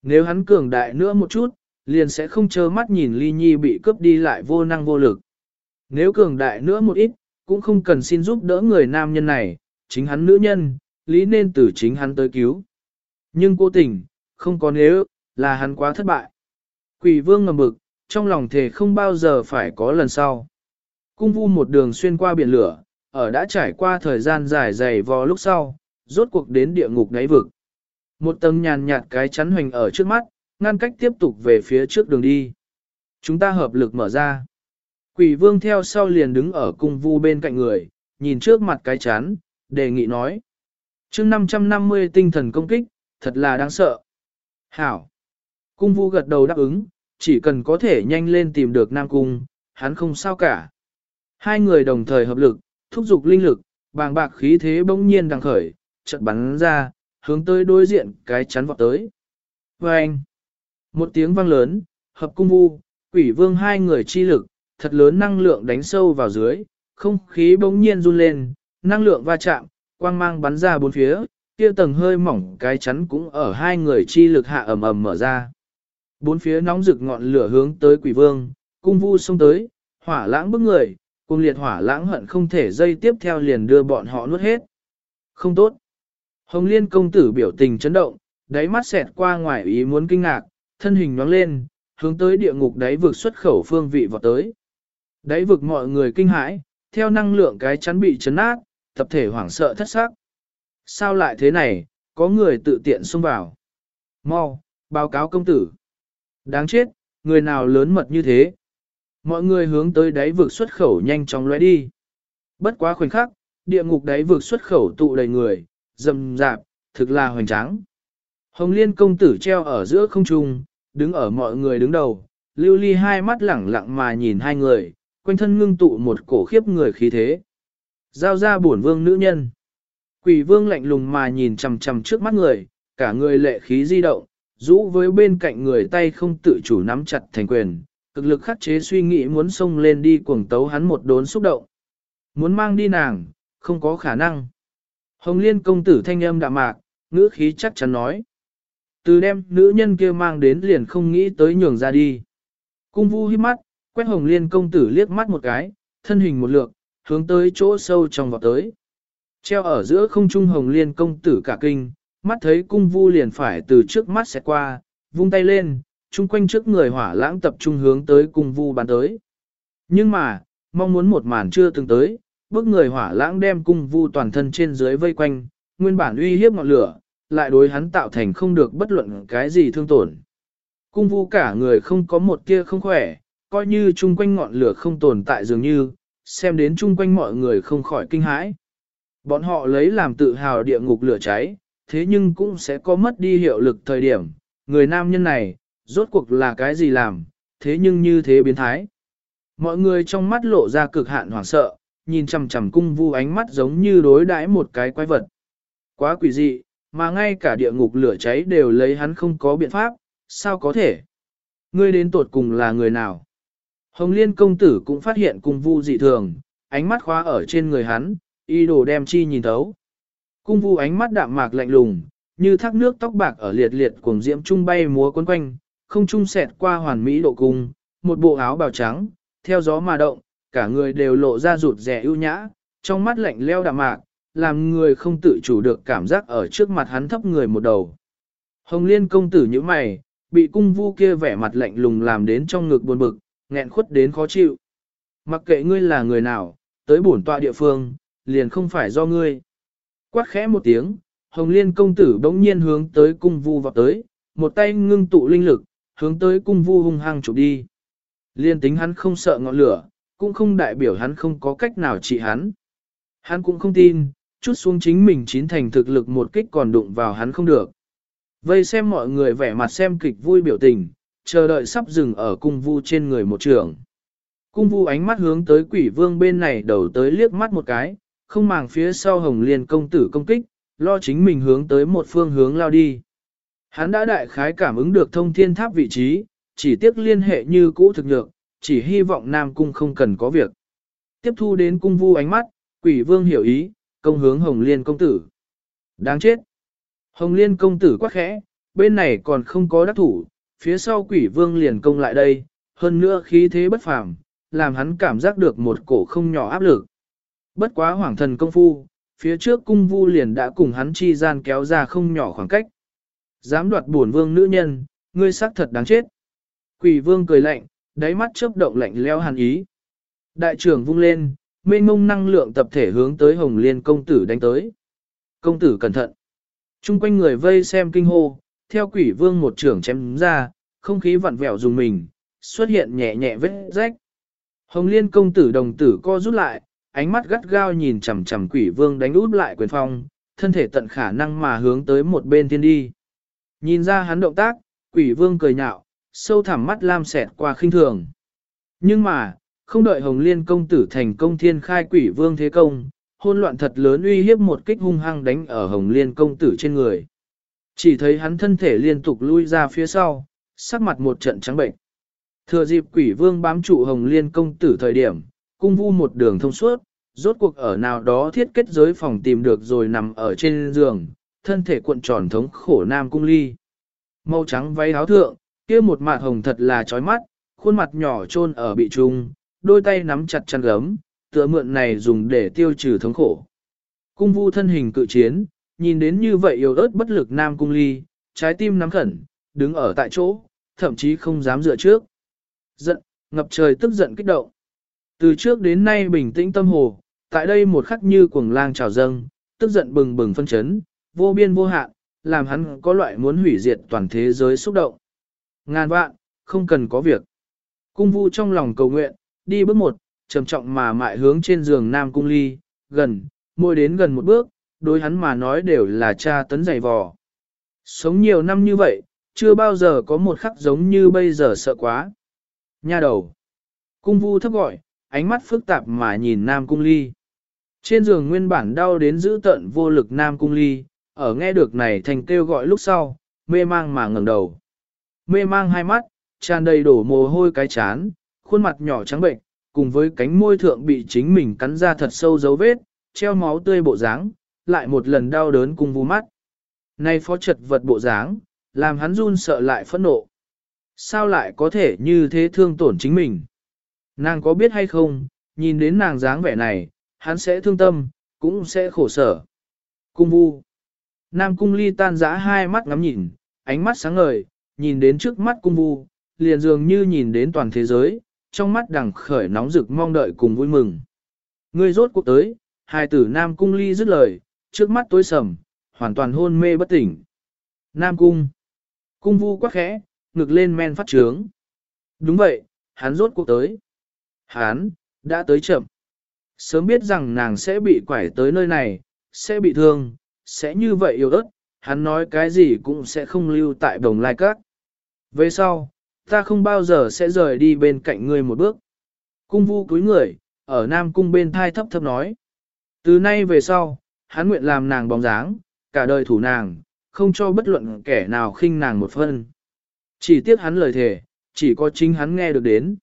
Nếu hắn cường đại nữa một chút, liền sẽ không chơ mắt nhìn ly nhi bị cướp đi lại vô năng vô lực. Nếu cường đại nữa một ít, cũng không cần xin giúp đỡ người nam nhân này, chính hắn nữ nhân, lý nên từ chính hắn tới cứu. Nhưng cố tình, không có nếu, là hắn quá thất bại. Quỷ vương ngầm bực, trong lòng thề không bao giờ phải có lần sau. Cung vu một đường xuyên qua biển lửa, ở đã trải qua thời gian dài dày vò lúc sau, rốt cuộc đến địa ngục đáy vực. Một tầng nhàn nhạt cái chắn hoành ở trước mắt, ngăn cách tiếp tục về phía trước đường đi. Chúng ta hợp lực mở ra. Quỷ vương theo sau liền đứng ở cung vu bên cạnh người, nhìn trước mặt cái chắn, đề nghị nói chương 550 tinh thần công kích, thật là đáng sợ. Hảo. Cung vu gật đầu đáp ứng, chỉ cần có thể nhanh lên tìm được Nam Cung, hắn không sao cả. Hai người đồng thời hợp lực, thúc giục linh lực, bàng bạc khí thế bỗng nhiên đang khởi, chợt bắn ra, hướng tới đối diện cái chắn vọt tới. Và anh, một tiếng vang lớn, hợp cung vu, quỷ vương hai người chi lực, thật lớn năng lượng đánh sâu vào dưới, không khí bỗng nhiên run lên, năng lượng va chạm, quang mang bắn ra bốn phía, kia tầng hơi mỏng cái chắn cũng ở hai người chi lực hạ ầm ầm mở ra. Bốn phía nóng rực ngọn lửa hướng tới quỷ vương, cung vu xông tới, hỏa lãng bức người, cùng liệt hỏa lãng hận không thể dây tiếp theo liền đưa bọn họ nuốt hết. Không tốt. Hồng Liên công tử biểu tình chấn động, đáy mắt xẹt qua ngoài ý muốn kinh ngạc, thân hình nhoáng lên, hướng tới địa ngục đáy vực xuất khẩu phương vị vào tới. Đáy vực mọi người kinh hãi, theo năng lượng cái chắn bị chấn nát, tập thể hoảng sợ thất sắc Sao lại thế này, có người tự tiện xông vào. Mau, báo cáo công tử. Đáng chết, người nào lớn mật như thế. Mọi người hướng tới đáy vực xuất khẩu nhanh chóng lóe đi. Bất quá khoảnh khắc, địa ngục đáy vực xuất khẩu tụ đầy người, rầm rạp, thực là hoành tráng. Hồng Liên công tử treo ở giữa không trung, đứng ở mọi người đứng đầu, lưu ly hai mắt lẳng lặng mà nhìn hai người, quanh thân ngưng tụ một cổ khiếp người khí thế. Giao ra bổn vương nữ nhân. Quỷ vương lạnh lùng mà nhìn chằm chằm trước mắt người, cả người lệ khí di động, rũ với bên cạnh người tay không tự chủ nắm chặt thành quyền, cực lực khắc chế suy nghĩ muốn xông lên đi cuồng tấu hắn một đốn xúc động. Muốn mang đi nàng, không có khả năng. Hồng liên công tử thanh âm đạm mạc, ngữ khí chắc chắn nói. Từ đem nữ nhân kia mang đến liền không nghĩ tới nhường ra đi. Cung vu hít mắt, quét hồng liên công tử liếc mắt một cái, thân hình một lượt, hướng tới chỗ sâu trong vọt tới. Treo ở giữa không trung hồng liên công tử cả kinh, mắt thấy cung vu liền phải từ trước mắt sẽ qua, vung tay lên, chung quanh trước người hỏa lãng tập trung hướng tới cung vu bắn tới. Nhưng mà, mong muốn một màn chưa từng tới, bước người hỏa lãng đem cung vu toàn thân trên dưới vây quanh, nguyên bản uy hiếp ngọn lửa, lại đối hắn tạo thành không được bất luận cái gì thương tổn. Cung vu cả người không có một tia không khỏe, coi như chung quanh ngọn lửa không tồn tại dường như, xem đến chung quanh mọi người không khỏi kinh hãi. Bọn họ lấy làm tự hào địa ngục lửa cháy, thế nhưng cũng sẽ có mất đi hiệu lực thời điểm, người nam nhân này, rốt cuộc là cái gì làm, thế nhưng như thế biến thái. Mọi người trong mắt lộ ra cực hạn hoảng sợ, nhìn chằm chằm cung vu ánh mắt giống như đối đãi một cái quái vật. Quá quỷ dị, mà ngay cả địa ngục lửa cháy đều lấy hắn không có biện pháp, sao có thể? Ngươi đến tột cùng là người nào? Hồng Liên công tử cũng phát hiện cung vu dị thường, ánh mắt khóa ở trên người hắn, y đồ đem chi nhìn thấu. Cung vu ánh mắt đạm mạc lạnh lùng, như thác nước tóc bạc ở liệt liệt cuồng diễm trung bay múa quấn quanh, không trung sẹt qua hoàn mỹ độ cung, một bộ áo bào trắng, theo gió mà động, cả người đều lộ ra rụt rẻ ưu nhã, trong mắt lạnh leo đạm mạc, làm người không tự chủ được cảm giác ở trước mặt hắn thấp người một đầu. Hồng Liên công tử như mày, bị cung vu kia vẻ mặt lạnh lùng làm đến trong ngực buồn bực, nghẹn khuất đến khó chịu. Mặc kệ ngươi là người nào, tới bổn tọa địa phương, liền không phải do ngươi. Quát khẽ một tiếng, Hồng Liên công tử bỗng nhiên hướng tới cung vu vào tới, một tay ngưng tụ linh lực, hướng tới cung vu hung hăng chụp đi. Liên tính hắn không sợ ngọn lửa, cũng không đại biểu hắn không có cách nào trị hắn. Hắn cũng không tin, chút xuống chính mình chín thành thực lực một kích còn đụng vào hắn không được. Vây xem mọi người vẻ mặt xem kịch vui biểu tình, chờ đợi sắp dừng ở cung vu trên người một trường. Cung vu ánh mắt hướng tới quỷ vương bên này đầu tới liếc mắt một cái, không màng phía sau hồng liên công tử công kích, lo chính mình hướng tới một phương hướng lao đi. Hắn đã đại khái cảm ứng được thông thiên tháp vị trí, chỉ tiếc liên hệ như cũ thực nhược, chỉ hy vọng Nam Cung không cần có việc. Tiếp thu đến cung vu ánh mắt, quỷ vương hiểu ý, công hướng Hồng Liên công tử. Đáng chết! Hồng Liên công tử quá khẽ, bên này còn không có đắc thủ, phía sau quỷ vương liền công lại đây, hơn nữa khí thế bất phàm, làm hắn cảm giác được một cổ không nhỏ áp lực. Bất quá hoàng thần công phu, phía trước cung vu liền đã cùng hắn chi gian kéo ra không nhỏ khoảng cách. Dám đoạt bổn vương nữ nhân, ngươi xác thật đáng chết. Quỷ vương cười lạnh, đáy mắt chớp động lạnh leo hàn ý. Đại trưởng vung lên, mênh mông năng lượng tập thể hướng tới Hồng Liên công tử đánh tới. Công tử cẩn thận. Trung quanh người vây xem kinh hô, theo quỷ vương một trưởng chém ra, không khí vặn vẹo dùng mình, xuất hiện nhẹ nhẹ vết rách. Hồng Liên công tử đồng tử co rút lại, ánh mắt gắt gao nhìn chằm chằm quỷ vương đánh út lại quyền phong, thân thể tận khả năng mà hướng tới một bên thiên đi. Nhìn ra hắn động tác, quỷ vương cười nhạo, sâu thẳm mắt lam xẹt qua khinh thường. Nhưng mà, không đợi Hồng Liên công tử thành công thiên khai quỷ vương thế công, hôn loạn thật lớn uy hiếp một kích hung hăng đánh ở Hồng Liên công tử trên người. Chỉ thấy hắn thân thể liên tục lui ra phía sau, sắc mặt một trận trắng bệnh. Thừa dịp quỷ vương bám trụ hồng liên công tử thời điểm, cung vu một đường thông suốt, rốt cuộc ở nào đó thiết kết giới phòng tìm được rồi nằm ở trên giường, thân thể cuộn tròn thống khổ nam cung ly. Màu trắng váy áo thượng, kia một mặt hồng thật là chói mắt, khuôn mặt nhỏ trôn ở bị trung, đôi tay nắm chặt chăn gấm, tựa mượn này dùng để tiêu trừ thống khổ. Cung vu thân hình cự chiến, nhìn đến như vậy yếu ớt bất lực nam cung ly, trái tim nắm khẩn, đứng ở tại chỗ, thậm chí không dám dựa trước. Giận, ngập trời tức giận kích động. Từ trước đến nay bình tĩnh tâm hồ, tại đây một khắc như cuồng lang trào dâng, tức giận bừng bừng phân chấn, vô biên vô hạn, làm hắn có loại muốn hủy diệt toàn thế giới xúc động. Ngàn vạn, không cần có việc. Cung vu trong lòng cầu nguyện, đi bước một, trầm trọng mà mại hướng trên giường Nam Cung Ly, gần, môi đến gần một bước, đối hắn mà nói đều là cha tấn dày vò. Sống nhiều năm như vậy, chưa bao giờ có một khắc giống như bây giờ sợ quá. Nha đầu. Cung vu thấp gọi, ánh mắt phức tạp mà nhìn Nam Cung Ly. Trên giường nguyên bản đau đến giữ tận vô lực Nam Cung Ly, ở nghe được này thành kêu gọi lúc sau, mê mang mà ngẩng đầu. Mê mang hai mắt, tràn đầy đổ mồ hôi cái chán, khuôn mặt nhỏ trắng bệnh, cùng với cánh môi thượng bị chính mình cắn ra thật sâu dấu vết, treo máu tươi bộ dáng, lại một lần đau đớn cùng vu mắt. Nay phó trật vật bộ dáng, làm hắn run sợ lại phẫn nộ. Sao lại có thể như thế thương tổn chính mình? Nàng có biết hay không, nhìn đến nàng dáng vẻ này, hắn sẽ thương tâm, cũng sẽ khổ sở. Cung vu. Nam cung ly tan giã hai mắt ngắm nhìn, ánh mắt sáng ngời, nhìn đến trước mắt cung vu, liền dường như nhìn đến toàn thế giới, trong mắt đằng khởi nóng rực mong đợi cùng vui mừng. Ngươi rốt cuộc tới, hai tử Nam cung ly dứt lời, trước mắt tối sầm, hoàn toàn hôn mê bất tỉnh. Nam cung. Cung vu quá khẽ, ngực lên men phát trướng. Đúng vậy, hắn rốt cuộc tới. Hắn, đã tới chậm. Sớm biết rằng nàng sẽ bị quải tới nơi này, sẽ bị thương, sẽ như vậy yếu ớt, hắn nói cái gì cũng sẽ không lưu tại đồng lai các. Về sau, ta không bao giờ sẽ rời đi bên cạnh ngươi một bước. Cung vu cúi người, ở Nam Cung bên thai thấp thấp nói. Từ nay về sau, hắn nguyện làm nàng bóng dáng, cả đời thủ nàng, không cho bất luận kẻ nào khinh nàng một phân. Chỉ tiếc hắn lời thề, chỉ có chính hắn nghe được đến.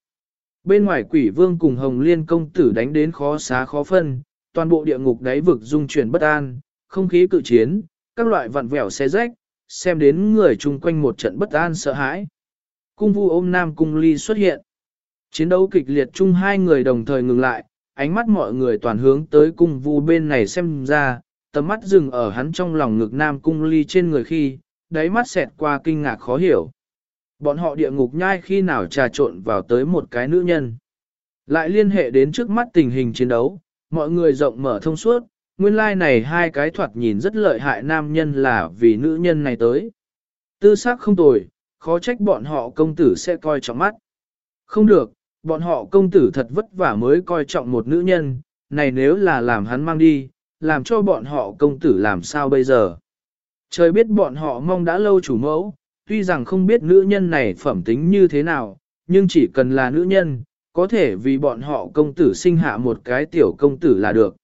Bên ngoài quỷ vương cùng hồng liên công tử đánh đến khó xá khó phân, toàn bộ địa ngục đáy vực dung chuyển bất an, không khí cự chiến, các loại vặn vẹo xe rách, xem đến người chung quanh một trận bất an sợ hãi. Cung vu ôm nam cung ly xuất hiện. Chiến đấu kịch liệt chung hai người đồng thời ngừng lại, ánh mắt mọi người toàn hướng tới cung vu bên này xem ra, tầm mắt dừng ở hắn trong lòng ngực nam cung ly trên người khi, đáy mắt xẹt qua kinh ngạc khó hiểu. Bọn họ địa ngục nhai khi nào trà trộn vào tới một cái nữ nhân. Lại liên hệ đến trước mắt tình hình chiến đấu, mọi người rộng mở thông suốt, nguyên lai like này hai cái thoạt nhìn rất lợi hại nam nhân là vì nữ nhân này tới. Tư xác không tồi, khó trách bọn họ công tử sẽ coi trọng mắt. Không được, bọn họ công tử thật vất vả mới coi trọng một nữ nhân, này nếu là làm hắn mang đi, làm cho bọn họ công tử làm sao bây giờ. Trời biết bọn họ mong đã lâu chủ mẫu, tuy rằng không biết nữ nhân này phẩm tính như thế nào, nhưng chỉ cần là nữ nhân, có thể vì bọn họ công tử sinh hạ một cái tiểu công tử là được.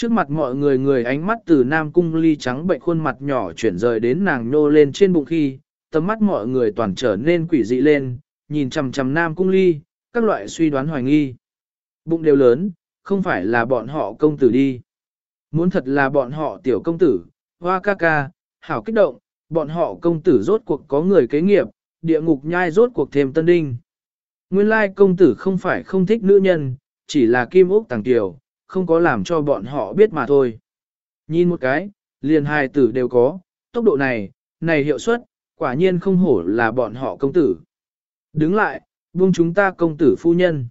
Trước mặt mọi người người ánh mắt từ nam cung ly trắng bệnh khuôn mặt nhỏ chuyển rời đến nàng nô lên trên bụng khi, tầm mắt mọi người toàn trở nên quỷ dị lên, nhìn chằm chằm nam cung ly, các loại suy đoán hoài nghi. Bụng đều lớn, không phải là bọn họ công tử đi. Muốn thật là bọn họ tiểu công tử, hoa ca ca, hảo kích động, bọn họ công tử rốt cuộc có người kế nghiệp, địa ngục nhai rốt cuộc thêm tân đinh. Nguyên lai công tử không phải không thích nữ nhân, chỉ là kim ốc tàng tiểu, không có làm cho bọn họ biết mà thôi. Nhìn một cái, liền hai tử đều có, tốc độ này, này hiệu suất, quả nhiên không hổ là bọn họ công tử. Đứng lại, buông chúng ta công tử phu nhân.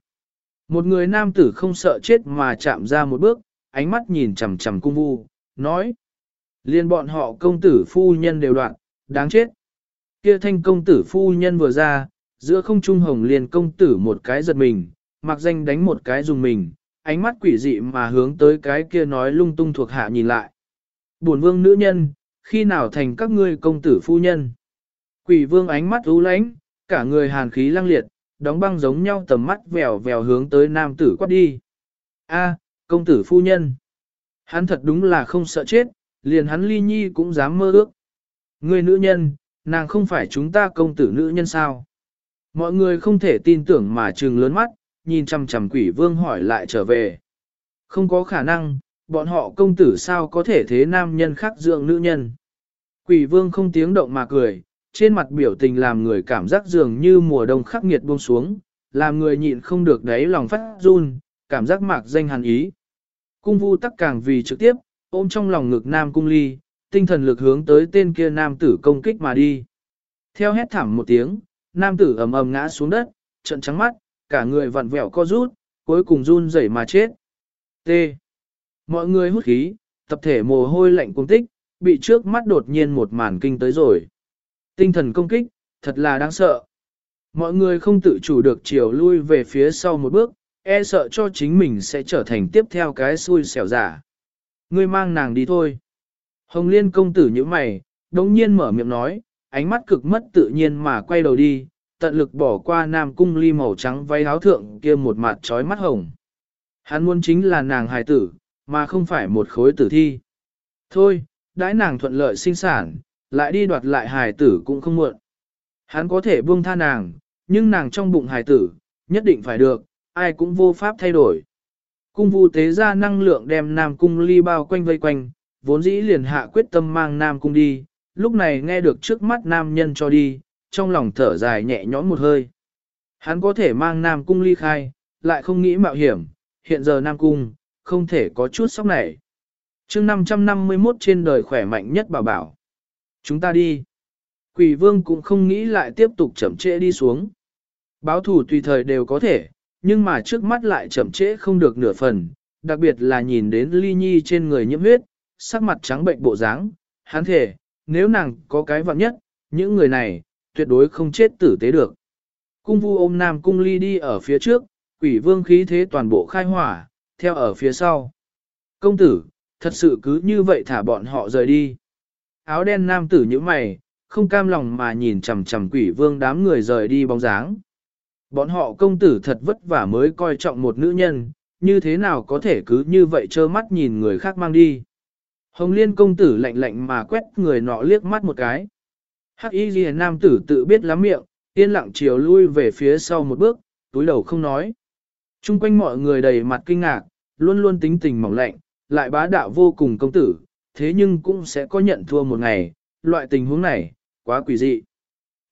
Một người nam tử không sợ chết mà chạm ra một bước, ánh mắt nhìn chằm chằm cung vu, nói. Liên bọn họ công tử phu nhân đều đoạn, đáng chết. Kia thanh công tử phu nhân vừa ra, giữa không trung hồng liền công tử một cái giật mình, mặc danh đánh một cái dùng mình, ánh mắt quỷ dị mà hướng tới cái kia nói lung tung thuộc hạ nhìn lại. Buồn vương nữ nhân, khi nào thành các ngươi công tử phu nhân? Quỷ vương ánh mắt u lánh, cả người hàn khí lăng liệt, đóng băng giống nhau tầm mắt vèo vèo hướng tới nam tử quát đi. A, công tử phu nhân. Hắn thật đúng là không sợ chết, liền hắn ly nhi cũng dám mơ ước. Người nữ nhân, nàng không phải chúng ta công tử nữ nhân sao? Mọi người không thể tin tưởng mà trừng lớn mắt, nhìn chằm chằm quỷ vương hỏi lại trở về. Không có khả năng, bọn họ công tử sao có thể thế nam nhân khác dưỡng nữ nhân. Quỷ vương không tiếng động mà cười, trên mặt biểu tình làm người cảm giác dường như mùa đông khắc nghiệt buông xuống, làm người nhịn không được đáy lòng phát run, cảm giác mạc danh hàn ý. Cung vu tắc càng vì trực tiếp, ôm trong lòng ngực nam cung ly, tinh thần lực hướng tới tên kia nam tử công kích mà đi. Theo hét thảm một tiếng, nam tử ầm ầm ngã xuống đất, trận trắng mắt, cả người vặn vẹo co rút, cuối cùng run rẩy mà chết. T. Mọi người hút khí, tập thể mồ hôi lạnh cung tích, bị trước mắt đột nhiên một màn kinh tới rồi. Tinh thần công kích, thật là đáng sợ. Mọi người không tự chủ được chiều lui về phía sau một bước, e sợ cho chính mình sẽ trở thành tiếp theo cái xui xẻo giả. Ngươi mang nàng đi thôi. Hồng Liên công tử như mày, đống nhiên mở miệng nói, ánh mắt cực mất tự nhiên mà quay đầu đi, tận lực bỏ qua nam cung ly màu trắng váy áo thượng kia một mặt trói mắt hồng. Hắn muốn chính là nàng hài tử, mà không phải một khối tử thi. Thôi, đãi nàng thuận lợi sinh sản, lại đi đoạt lại hài tử cũng không muộn. Hắn có thể buông tha nàng, nhưng nàng trong bụng hài tử, nhất định phải được, ai cũng vô pháp thay đổi. Cung vu tế ra năng lượng đem Nam Cung ly bao quanh vây quanh, vốn dĩ liền hạ quyết tâm mang Nam Cung đi, lúc này nghe được trước mắt nam nhân cho đi, trong lòng thở dài nhẹ nhõm một hơi. Hắn có thể mang Nam Cung ly khai, lại không nghĩ mạo hiểm, hiện giờ Nam Cung, không thể có chút sóc này chương 551 trên đời khỏe mạnh nhất bảo bảo. Chúng ta đi. Quỷ vương cũng không nghĩ lại tiếp tục chậm trễ đi xuống. Báo thủ tùy thời đều có thể, nhưng mà trước mắt lại chậm trễ không được nửa phần, đặc biệt là nhìn đến ly nhi trên người nhiễm huyết, sắc mặt trắng bệnh bộ dáng, hắn thể, nếu nàng có cái vặn nhất, những người này, tuyệt đối không chết tử tế được. Cung vu ôm nam cung ly đi ở phía trước, quỷ vương khí thế toàn bộ khai hỏa, theo ở phía sau. Công tử, thật sự cứ như vậy thả bọn họ rời đi. Áo đen nam tử như mày, không cam lòng mà nhìn chằm chằm quỷ vương đám người rời đi bóng dáng. Bọn họ công tử thật vất vả mới coi trọng một nữ nhân, như thế nào có thể cứ như vậy trơ mắt nhìn người khác mang đi. Hồng liên công tử lạnh lạnh mà quét người nọ liếc mắt một cái. Hắc y ghi nam tử tự biết lắm miệng, yên lặng chiều lui về phía sau một bước, túi đầu không nói. Trung quanh mọi người đầy mặt kinh ngạc, luôn luôn tính tình mỏng lạnh, lại bá đạo vô cùng công tử, thế nhưng cũng sẽ có nhận thua một ngày, loại tình huống này, quá quỷ dị.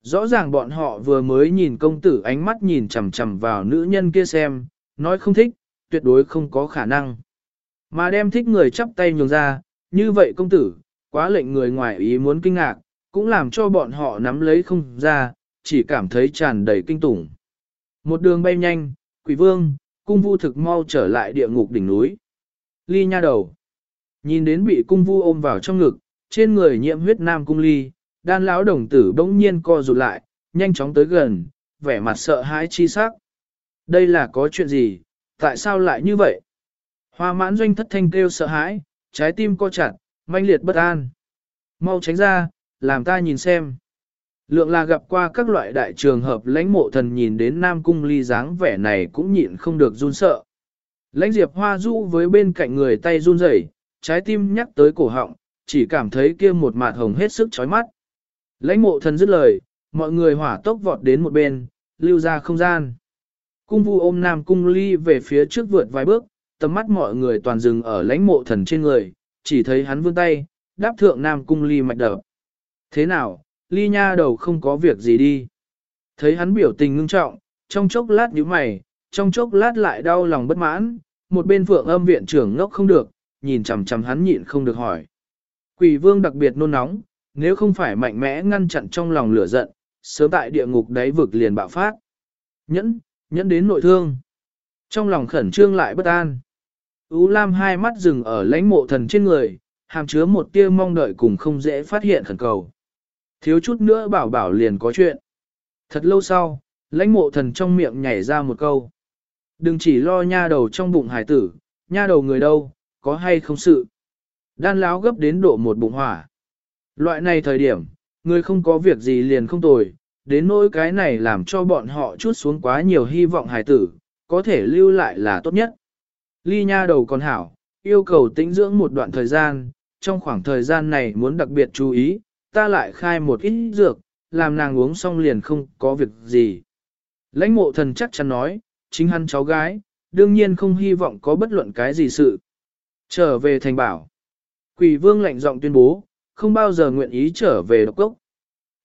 Rõ ràng bọn họ vừa mới nhìn công tử ánh mắt nhìn chằm chằm vào nữ nhân kia xem, nói không thích, tuyệt đối không có khả năng. Mà đem thích người chắp tay nhường ra, như vậy công tử, quá lệnh người ngoài ý muốn kinh ngạc, cũng làm cho bọn họ nắm lấy không ra, chỉ cảm thấy tràn đầy kinh tủng. Một đường bay nhanh, quỷ vương, cung vu thực mau trở lại địa ngục đỉnh núi. Ly nha đầu. Nhìn đến bị cung vu ôm vào trong ngực, trên người nhiễm huyết nam cung ly, đan lão đồng tử bỗng nhiên co rụt lại, nhanh chóng tới gần, vẻ mặt sợ hãi chi sắc. Đây là có chuyện gì, tại sao lại như vậy? Hoa mãn doanh thất thanh kêu sợ hãi, trái tim co chặt, manh liệt bất an. Mau tránh ra, làm ta nhìn xem. Lượng là gặp qua các loại đại trường hợp lãnh mộ thần nhìn đến Nam Cung ly dáng vẻ này cũng nhịn không được run sợ. Lãnh diệp hoa du với bên cạnh người tay run rẩy, trái tim nhắc tới cổ họng, chỉ cảm thấy kia một mạt hồng hết sức chói mắt. Lãnh mộ thần dứt lời, mọi người hỏa tốc vọt đến một bên, lưu ra không gian. Cung vu ôm nam cung ly về phía trước vượt vài bước, tầm mắt mọi người toàn dừng ở lãnh mộ thần trên người, chỉ thấy hắn vươn tay, đáp thượng nam cung ly mạch đập. Thế nào, ly nha đầu không có việc gì đi. Thấy hắn biểu tình ngưng trọng, trong chốc lát nhíu mày, trong chốc lát lại đau lòng bất mãn, một bên phượng âm viện trưởng ngốc không được, nhìn chằm chằm hắn nhịn không được hỏi. Quỷ vương đặc biệt nôn nóng, nếu không phải mạnh mẽ ngăn chặn trong lòng lửa giận, sớm tại địa ngục đáy vực liền bạo phát. Nhẫn, nhẫn đến nội thương. Trong lòng khẩn trương lại bất an. Ú Lam hai mắt dừng ở lãnh mộ thần trên người, hàm chứa một tia mong đợi cùng không dễ phát hiện khẩn cầu. Thiếu chút nữa bảo bảo liền có chuyện. Thật lâu sau, lãnh mộ thần trong miệng nhảy ra một câu. Đừng chỉ lo nha đầu trong bụng hải tử, nha đầu người đâu, có hay không sự. Đan láo gấp đến độ một bụng hỏa. Loại này thời điểm, người không có việc gì liền không tồi, đến nỗi cái này làm cho bọn họ chút xuống quá nhiều hy vọng hải tử, có thể lưu lại là tốt nhất. Ly nha đầu còn hảo, yêu cầu tĩnh dưỡng một đoạn thời gian, trong khoảng thời gian này muốn đặc biệt chú ý, ta lại khai một ít dược, làm nàng uống xong liền không có việc gì. Lãnh mộ thần chắc chắn nói, chính hắn cháu gái, đương nhiên không hy vọng có bất luận cái gì sự. Trở về thành bảo. Quỷ vương lạnh giọng tuyên bố, không bao giờ nguyện ý trở về độc cốc.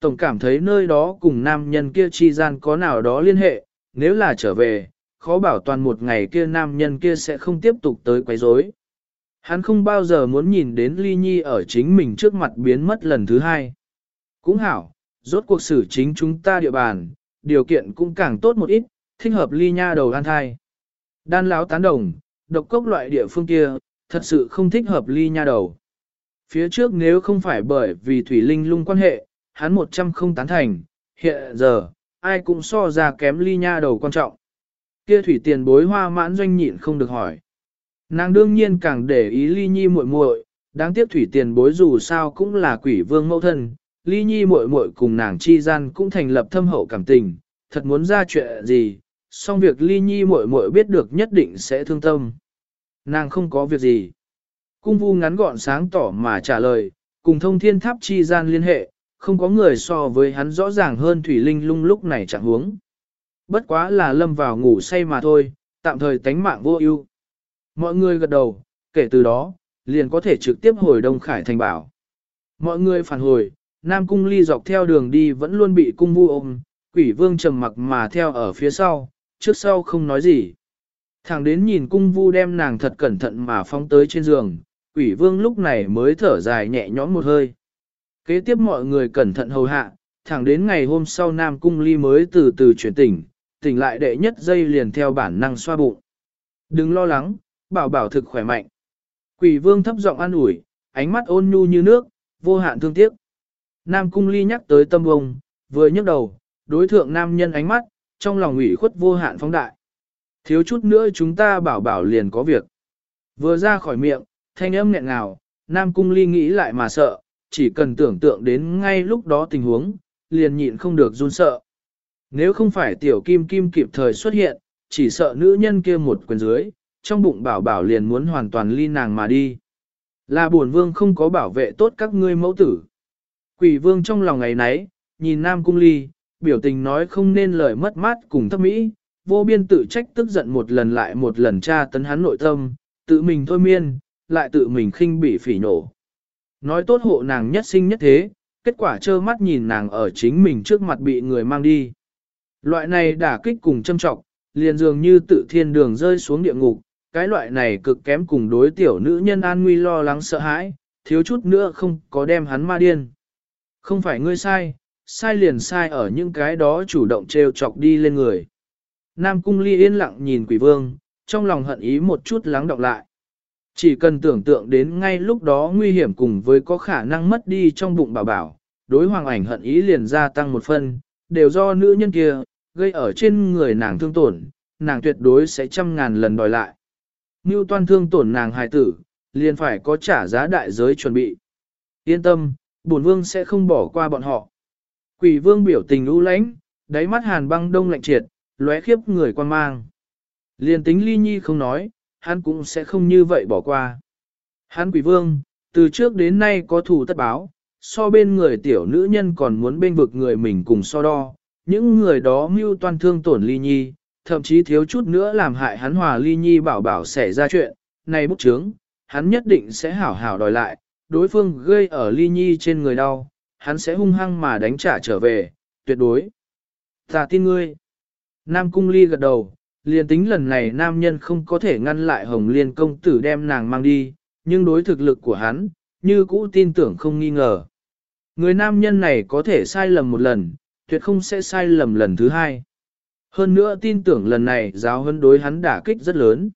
Tổng cảm thấy nơi đó cùng nam nhân kia chi gian có nào đó liên hệ, nếu là trở về, khó bảo toàn một ngày kia nam nhân kia sẽ không tiếp tục tới quấy rối. Hắn không bao giờ muốn nhìn đến ly nhi ở chính mình trước mặt biến mất lần thứ hai. Cũng hảo, rốt cuộc xử chính chúng ta địa bàn, điều kiện cũng càng tốt một ít, thích hợp ly nha đầu an thai. Đan lão tán đồng, độc cốc loại địa phương kia, thật sự không thích hợp ly nha đầu. Phía trước nếu không phải bởi vì Thủy Linh lung quan hệ, hắn một trăm không tán thành, hiện giờ, ai cũng so ra kém ly nha đầu quan trọng. Kia Thủy tiền bối hoa mãn doanh nhịn không được hỏi. Nàng đương nhiên càng để ý ly nhi muội muội, đáng tiếc Thủy tiền bối dù sao cũng là quỷ vương mẫu thân, ly nhi muội muội cùng nàng chi gian cũng thành lập thâm hậu cảm tình, thật muốn ra chuyện gì, song việc ly nhi muội muội biết được nhất định sẽ thương tâm. Nàng không có việc gì. Cung vu ngắn gọn sáng tỏ mà trả lời, cùng thông thiên tháp chi gian liên hệ, không có người so với hắn rõ ràng hơn Thủy Linh lung lúc này chẳng huống. Bất quá là lâm vào ngủ say mà thôi, tạm thời tánh mạng vô ưu. Mọi người gật đầu, kể từ đó, liền có thể trực tiếp hồi Đông Khải thành bảo. Mọi người phản hồi, Nam Cung Ly dọc theo đường đi vẫn luôn bị cung vu ôm, quỷ vương trầm mặc mà theo ở phía sau, trước sau không nói gì. Thẳng đến nhìn cung vu đem nàng thật cẩn thận mà phóng tới trên giường, quỷ vương lúc này mới thở dài nhẹ nhõm một hơi. Kế tiếp mọi người cẩn thận hầu hạ, thẳng đến ngày hôm sau Nam Cung Ly mới từ từ chuyển tỉnh, tỉnh lại đệ nhất dây liền theo bản năng xoa bụng. Đừng lo lắng, bảo bảo thực khỏe mạnh. Quỷ vương thấp giọng an ủi, ánh mắt ôn nhu như nước, vô hạn thương tiếc. Nam Cung Ly nhắc tới tâm bông, vừa nhấc đầu, đối thượng nam nhân ánh mắt, trong lòng ủy khuất vô hạn phóng đại. Thiếu chút nữa chúng ta bảo bảo liền có việc. Vừa ra khỏi miệng, thanh âm nghẹn ngào, Nam Cung Ly nghĩ lại mà sợ, chỉ cần tưởng tượng đến ngay lúc đó tình huống, liền nhịn không được run sợ. Nếu không phải tiểu kim kim kịp thời xuất hiện, chỉ sợ nữ nhân kia một quyền dưới, trong bụng bảo bảo liền muốn hoàn toàn ly nàng mà đi. Là buồn vương không có bảo vệ tốt các ngươi mẫu tử. Quỷ vương trong lòng ngày nấy, nhìn Nam Cung Ly, biểu tình nói không nên lời mất mát cùng thấp mỹ, vô biên tự trách tức giận một lần lại một lần tra tấn hắn nội tâm, tự mình thôi miên, lại tự mình khinh bị phỉ nổ. Nói tốt hộ nàng nhất sinh nhất thế, kết quả trơ mắt nhìn nàng ở chính mình trước mặt bị người mang đi. Loại này đả kích cùng châm trọng, liền dường như tự thiên đường rơi xuống địa ngục, cái loại này cực kém cùng đối tiểu nữ nhân an nguy lo lắng sợ hãi, thiếu chút nữa không có đem hắn ma điên. Không phải ngươi sai, sai liền sai ở những cái đó chủ động trêu chọc đi lên người. Nam Cung Ly yên lặng nhìn quỷ vương, trong lòng hận ý một chút lắng đọng lại. Chỉ cần tưởng tượng đến ngay lúc đó nguy hiểm cùng với có khả năng mất đi trong bụng bảo bảo, đối hoàng ảnh hận ý liền gia tăng một phân, đều do nữ nhân kia, gây ở trên người nàng thương tổn, nàng tuyệt đối sẽ trăm ngàn lần đòi lại. Ngưu toan thương tổn nàng hài tử, liền phải có trả giá đại giới chuẩn bị. Yên tâm, bổn vương sẽ không bỏ qua bọn họ. Quỷ vương biểu tình lũ lãnh, đáy mắt hàn băng đông lạnh triệt, lóe khiếp người quan mang. Liền tính ly nhi không nói, hắn cũng sẽ không như vậy bỏ qua. Hắn quỷ vương, từ trước đến nay có thù tất báo, so bên người tiểu nữ nhân còn muốn bên vực người mình cùng so đo, những người đó mưu toan thương tổn ly nhi, thậm chí thiếu chút nữa làm hại hắn hòa ly nhi bảo bảo xảy ra chuyện, này bút chướng, hắn nhất định sẽ hảo hảo đòi lại, đối phương gây ở ly nhi trên người đau, hắn sẽ hung hăng mà đánh trả trở về, tuyệt đối. Ta tin ngươi. Nam cung ly gật đầu, liền tính lần này nam nhân không có thể ngăn lại hồng liên công tử đem nàng mang đi, nhưng đối thực lực của hắn, như cũ tin tưởng không nghi ngờ. Người nam nhân này có thể sai lầm một lần, tuyệt không sẽ sai lầm lần thứ hai. Hơn nữa tin tưởng lần này giáo huấn đối hắn đả kích rất lớn.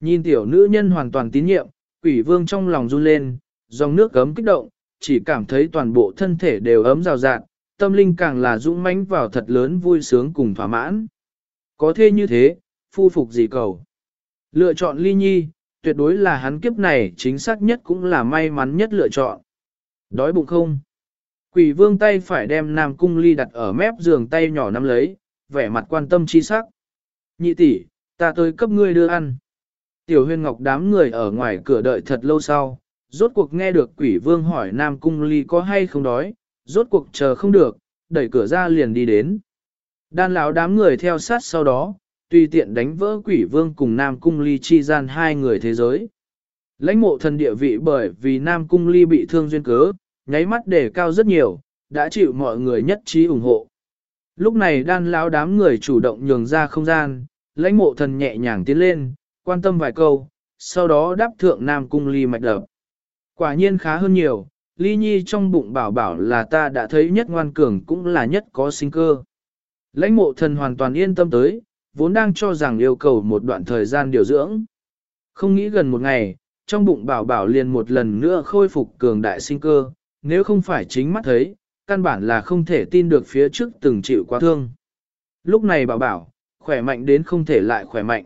Nhìn tiểu nữ nhân hoàn toàn tín nhiệm, quỷ vương trong lòng run lên, dòng nước cấm kích động, chỉ cảm thấy toàn bộ thân thể đều ấm rào rạt, tâm linh càng là dũng mãnh vào thật lớn vui sướng cùng thỏa mãn. Có thế như thế, phu phục gì cầu. Lựa chọn ly nhi, tuyệt đối là hắn kiếp này chính xác nhất cũng là may mắn nhất lựa chọn. Đói bụng không? Quỷ vương tay phải đem nam cung ly đặt ở mép giường tay nhỏ nắm lấy, vẻ mặt quan tâm chi sắc. Nhị tỷ, ta tới cấp ngươi đưa ăn. Tiểu huyên ngọc đám người ở ngoài cửa đợi thật lâu sau, rốt cuộc nghe được quỷ vương hỏi nam cung ly có hay không đói, rốt cuộc chờ không được, đẩy cửa ra liền đi đến. Đan lão đám người theo sát sau đó, tùy tiện đánh vỡ quỷ vương cùng Nam Cung Ly chi gian hai người thế giới. Lãnh mộ thần địa vị bởi vì Nam Cung Ly bị thương duyên cớ, nháy mắt đề cao rất nhiều, đã chịu mọi người nhất trí ủng hộ. Lúc này đan lão đám người chủ động nhường ra không gian, lãnh mộ thần nhẹ nhàng tiến lên, quan tâm vài câu, sau đó đáp thượng Nam Cung Ly mạch đập. Quả nhiên khá hơn nhiều, Ly Nhi trong bụng bảo bảo là ta đã thấy nhất ngoan cường cũng là nhất có sinh cơ. Lãnh mộ thần hoàn toàn yên tâm tới, vốn đang cho rằng yêu cầu một đoạn thời gian điều dưỡng. Không nghĩ gần một ngày, trong bụng bảo bảo liền một lần nữa khôi phục cường đại sinh cơ, nếu không phải chính mắt thấy, căn bản là không thể tin được phía trước từng chịu quá thương. Lúc này bảo bảo, khỏe mạnh đến không thể lại khỏe mạnh.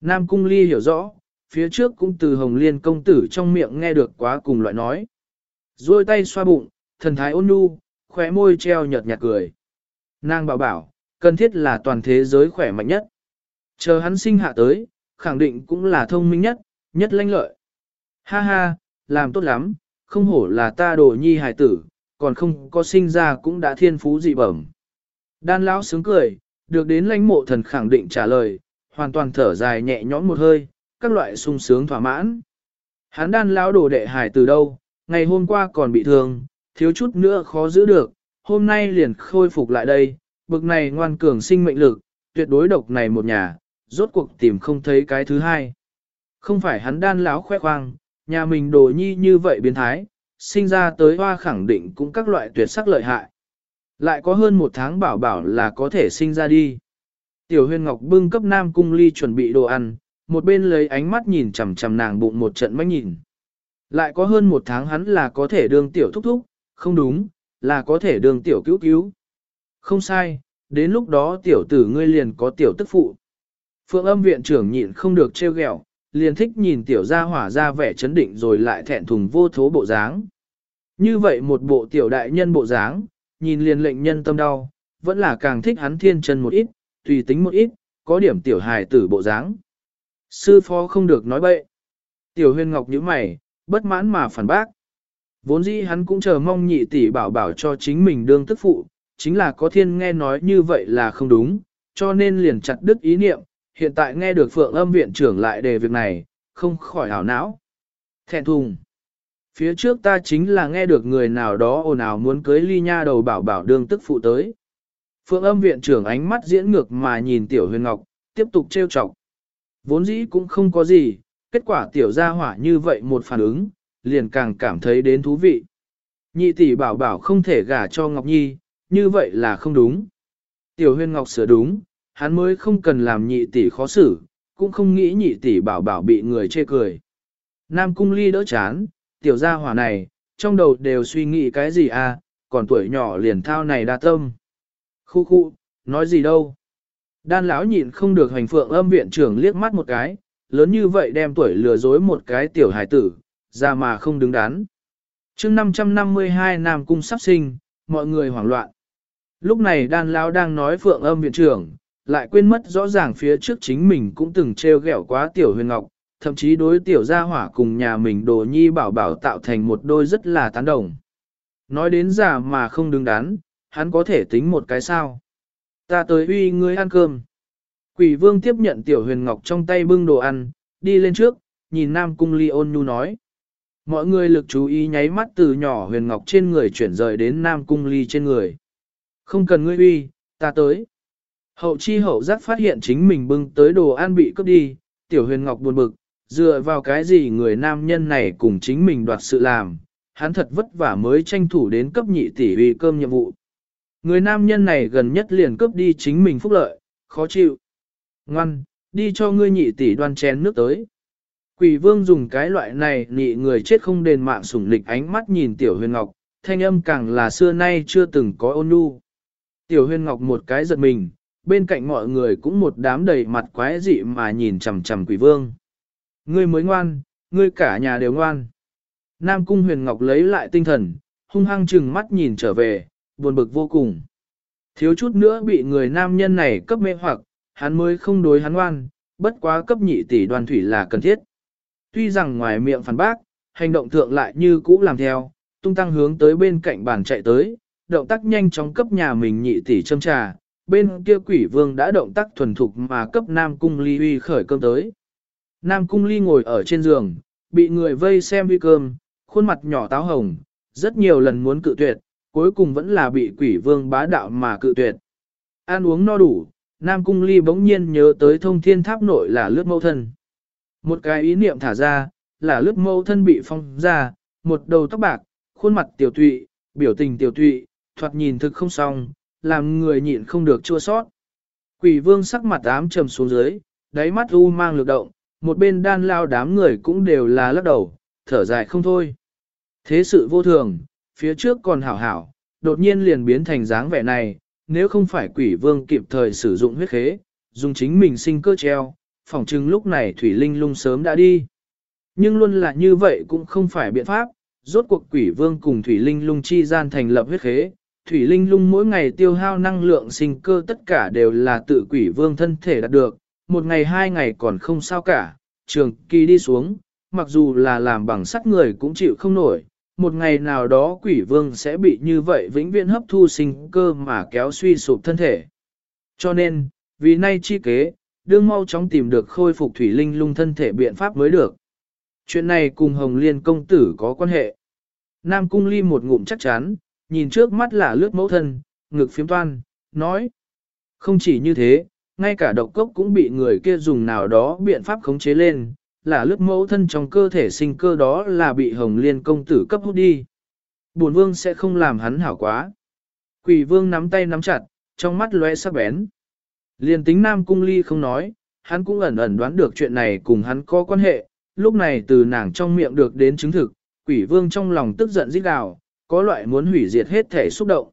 Nam Cung Ly hiểu rõ, phía trước cũng từ Hồng Liên công tử trong miệng nghe được quá cùng loại nói. Rồi tay xoa bụng, thần thái ôn nhu, khỏe môi treo nhợt nhạt cười. Nàng bảo bảo, cần thiết là toàn thế giới khỏe mạnh nhất. Chờ hắn sinh hạ tới, khẳng định cũng là thông minh nhất, nhất lanh lợi. Ha ha, làm tốt lắm, không hổ là ta đồ nhi hài tử, còn không có sinh ra cũng đã thiên phú dị bẩm. Đan lão sướng cười, được đến lãnh mộ thần khẳng định trả lời, hoàn toàn thở dài nhẹ nhõm một hơi, các loại sung sướng thỏa mãn. Hắn đan lão đổ đệ hải từ đâu, ngày hôm qua còn bị thương, thiếu chút nữa khó giữ được, hôm nay liền khôi phục lại đây, bực này ngoan cường sinh mệnh lực, tuyệt đối độc này một nhà, rốt cuộc tìm không thấy cái thứ hai. Không phải hắn đan lão khoe khoang, nhà mình đồ nhi như vậy biến thái, sinh ra tới hoa khẳng định cũng các loại tuyệt sắc lợi hại. Lại có hơn một tháng bảo bảo là có thể sinh ra đi. Tiểu huyền ngọc bưng cấp nam cung ly chuẩn bị đồ ăn, một bên lấy ánh mắt nhìn chằm chằm nàng bụng một trận mách nhìn. Lại có hơn một tháng hắn là có thể đương tiểu thúc thúc, không đúng, là có thể đương tiểu cứu cứu. Không sai, đến lúc đó tiểu tử ngươi liền có tiểu tức phụ. Phượng âm viện trưởng nhịn không được trêu ghẹo, liền thích nhìn tiểu gia hỏa ra vẻ chấn định rồi lại thẹn thùng vô thố bộ dáng. Như vậy một bộ tiểu đại nhân bộ dáng, nhìn liền lệnh nhân tâm đau, vẫn là càng thích hắn thiên chân một ít, tùy tính một ít, có điểm tiểu hài tử bộ dáng. Sư phó không được nói bậy. Tiểu huyền ngọc như mày, bất mãn mà phản bác. Vốn dĩ hắn cũng chờ mong nhị tỷ bảo bảo cho chính mình đương tức phụ, chính là có thiên nghe nói như vậy là không đúng, cho nên liền chặt đứt ý niệm, hiện tại nghe được phượng âm viện trưởng lại đề việc này, không khỏi hảo não. Thẹn thùng. Phía trước ta chính là nghe được người nào đó ồn ào muốn cưới ly nha đầu bảo bảo đương tức phụ tới. Phượng âm viện trưởng ánh mắt diễn ngược mà nhìn tiểu huyền ngọc, tiếp tục trêu chọc. Vốn dĩ cũng không có gì, kết quả tiểu gia hỏa như vậy một phản ứng, liền càng cảm thấy đến thú vị. Nhị tỷ bảo bảo không thể gả cho Ngọc Nhi, như vậy là không đúng. Tiểu huyền Ngọc sửa đúng, hắn mới không cần làm nhị tỷ khó xử, cũng không nghĩ nhị tỷ bảo bảo bị người chê cười. Nam cung ly đỡ chán, tiểu gia hỏa này, trong đầu đều suy nghĩ cái gì à, còn tuổi nhỏ liền thao này đa tâm. Khu khu, nói gì đâu. Đan lão nhịn không được hành phượng âm viện trưởng liếc mắt một cái, lớn như vậy đem tuổi lừa dối một cái tiểu hải tử, ra mà không đứng đắn. chương 552 Nam Cung sắp sinh, mọi người hoảng loạn. Lúc này đan lão đang nói phượng âm viện trưởng, lại quên mất rõ ràng phía trước chính mình cũng từng trêu ghẹo quá tiểu huyền ngọc, thậm chí đối tiểu gia hỏa cùng nhà mình đồ nhi bảo bảo tạo thành một đôi rất là tán đồng. Nói đến già mà không đứng đắn, hắn có thể tính một cái sao. Ta tới uy ngươi ăn cơm. Quỷ vương tiếp nhận tiểu huyền ngọc trong tay bưng đồ ăn, đi lên trước, nhìn nam cung ly ôn nhu nói. Mọi người lực chú ý nháy mắt từ nhỏ huyền ngọc trên người chuyển rời đến nam cung ly trên người. Không cần ngươi uy, ta tới. Hậu chi hậu giác phát hiện chính mình bưng tới đồ ăn bị cướp đi, tiểu huyền ngọc buồn bực, dựa vào cái gì người nam nhân này cùng chính mình đoạt sự làm, hắn thật vất vả mới tranh thủ đến cấp nhị tỷ vì cơm nhiệm vụ. Người nam nhân này gần nhất liền cướp đi chính mình phúc lợi, khó chịu. Ngoan, đi cho ngươi nhị tỷ đoan chén nước tới. Quỷ vương dùng cái loại này nhị người chết không đền mạng sủng lịch ánh mắt nhìn tiểu huyền ngọc, thanh âm càng là xưa nay chưa từng có ôn nhu. Tiểu huyền ngọc một cái giật mình, bên cạnh mọi người cũng một đám đầy mặt quái dị mà nhìn chằm chằm quỷ vương. Ngươi mới ngoan, ngươi cả nhà đều ngoan. Nam cung huyền ngọc lấy lại tinh thần, hung hăng chừng mắt nhìn trở về, buồn bực vô cùng. Thiếu chút nữa bị người nam nhân này cấp mê hoặc, hắn mới không đối hắn ngoan, bất quá cấp nhị tỷ đoàn thủy là cần thiết. Tuy rằng ngoài miệng phản bác, hành động thượng lại như cũ làm theo, tung tăng hướng tới bên cạnh bàn chạy tới, động tác nhanh chóng cấp nhà mình nhị tỷ châm trà, bên kia quỷ vương đã động tác thuần thục mà cấp Nam Cung Ly uy khởi cơm tới. Nam Cung Ly ngồi ở trên giường, bị người vây xem uy cơm, khuôn mặt nhỏ táo hồng, rất nhiều lần muốn cự tuyệt, cuối cùng vẫn là bị quỷ vương bá đạo mà cự tuyệt. Ăn uống no đủ, Nam Cung Ly bỗng nhiên nhớ tới thông thiên tháp nội là lướt mẫu thân. Một cái ý niệm thả ra, là lướt mẫu thân bị phong ra, một đầu tóc bạc, khuôn mặt tiểu tụy, biểu tình tiểu tụy, thoạt nhìn thực không xong, làm người nhịn không được chua sót. Quỷ vương sắc mặt ám trầm xuống dưới, đáy mắt u mang lực động, một bên đan lao đám người cũng đều là lắc đầu, thở dài không thôi. Thế sự vô thường, phía trước còn hảo hảo, đột nhiên liền biến thành dáng vẻ này, nếu không phải quỷ vương kịp thời sử dụng huyết khế, dùng chính mình sinh cơ treo, phỏng chừng lúc này Thủy Linh lung sớm đã đi. Nhưng luôn là như vậy cũng không phải biện pháp, rốt cuộc quỷ vương cùng Thủy Linh lung chi gian thành lập huyết khế. Thủy Linh lung mỗi ngày tiêu hao năng lượng sinh cơ tất cả đều là tự quỷ vương thân thể đạt được, một ngày hai ngày còn không sao cả, trường kỳ đi xuống, mặc dù là làm bằng sắt người cũng chịu không nổi, một ngày nào đó quỷ vương sẽ bị như vậy vĩnh viễn hấp thu sinh cơ mà kéo suy sụp thân thể. Cho nên, vì nay chi kế, đương mau chóng tìm được khôi phục thủy linh lung thân thể biện pháp mới được. Chuyện này cùng Hồng Liên công tử có quan hệ. Nam Cung Ly một ngụm chắc chắn, nhìn trước mắt là lướt mẫu thân, ngực phiếm toan, nói. Không chỉ như thế, ngay cả độc cốc cũng bị người kia dùng nào đó biện pháp khống chế lên, là lướt mẫu thân trong cơ thể sinh cơ đó là bị Hồng Liên công tử cấp hút đi. Bổn vương sẽ không làm hắn hảo quá. Quỷ vương nắm tay nắm chặt, trong mắt lóe sắc bén. Liên tính Nam Cung Ly không nói, hắn cũng ẩn ẩn đoán được chuyện này cùng hắn có quan hệ, lúc này từ nàng trong miệng được đến chứng thực, quỷ vương trong lòng tức giận rít gào, có loại muốn hủy diệt hết thể xúc động.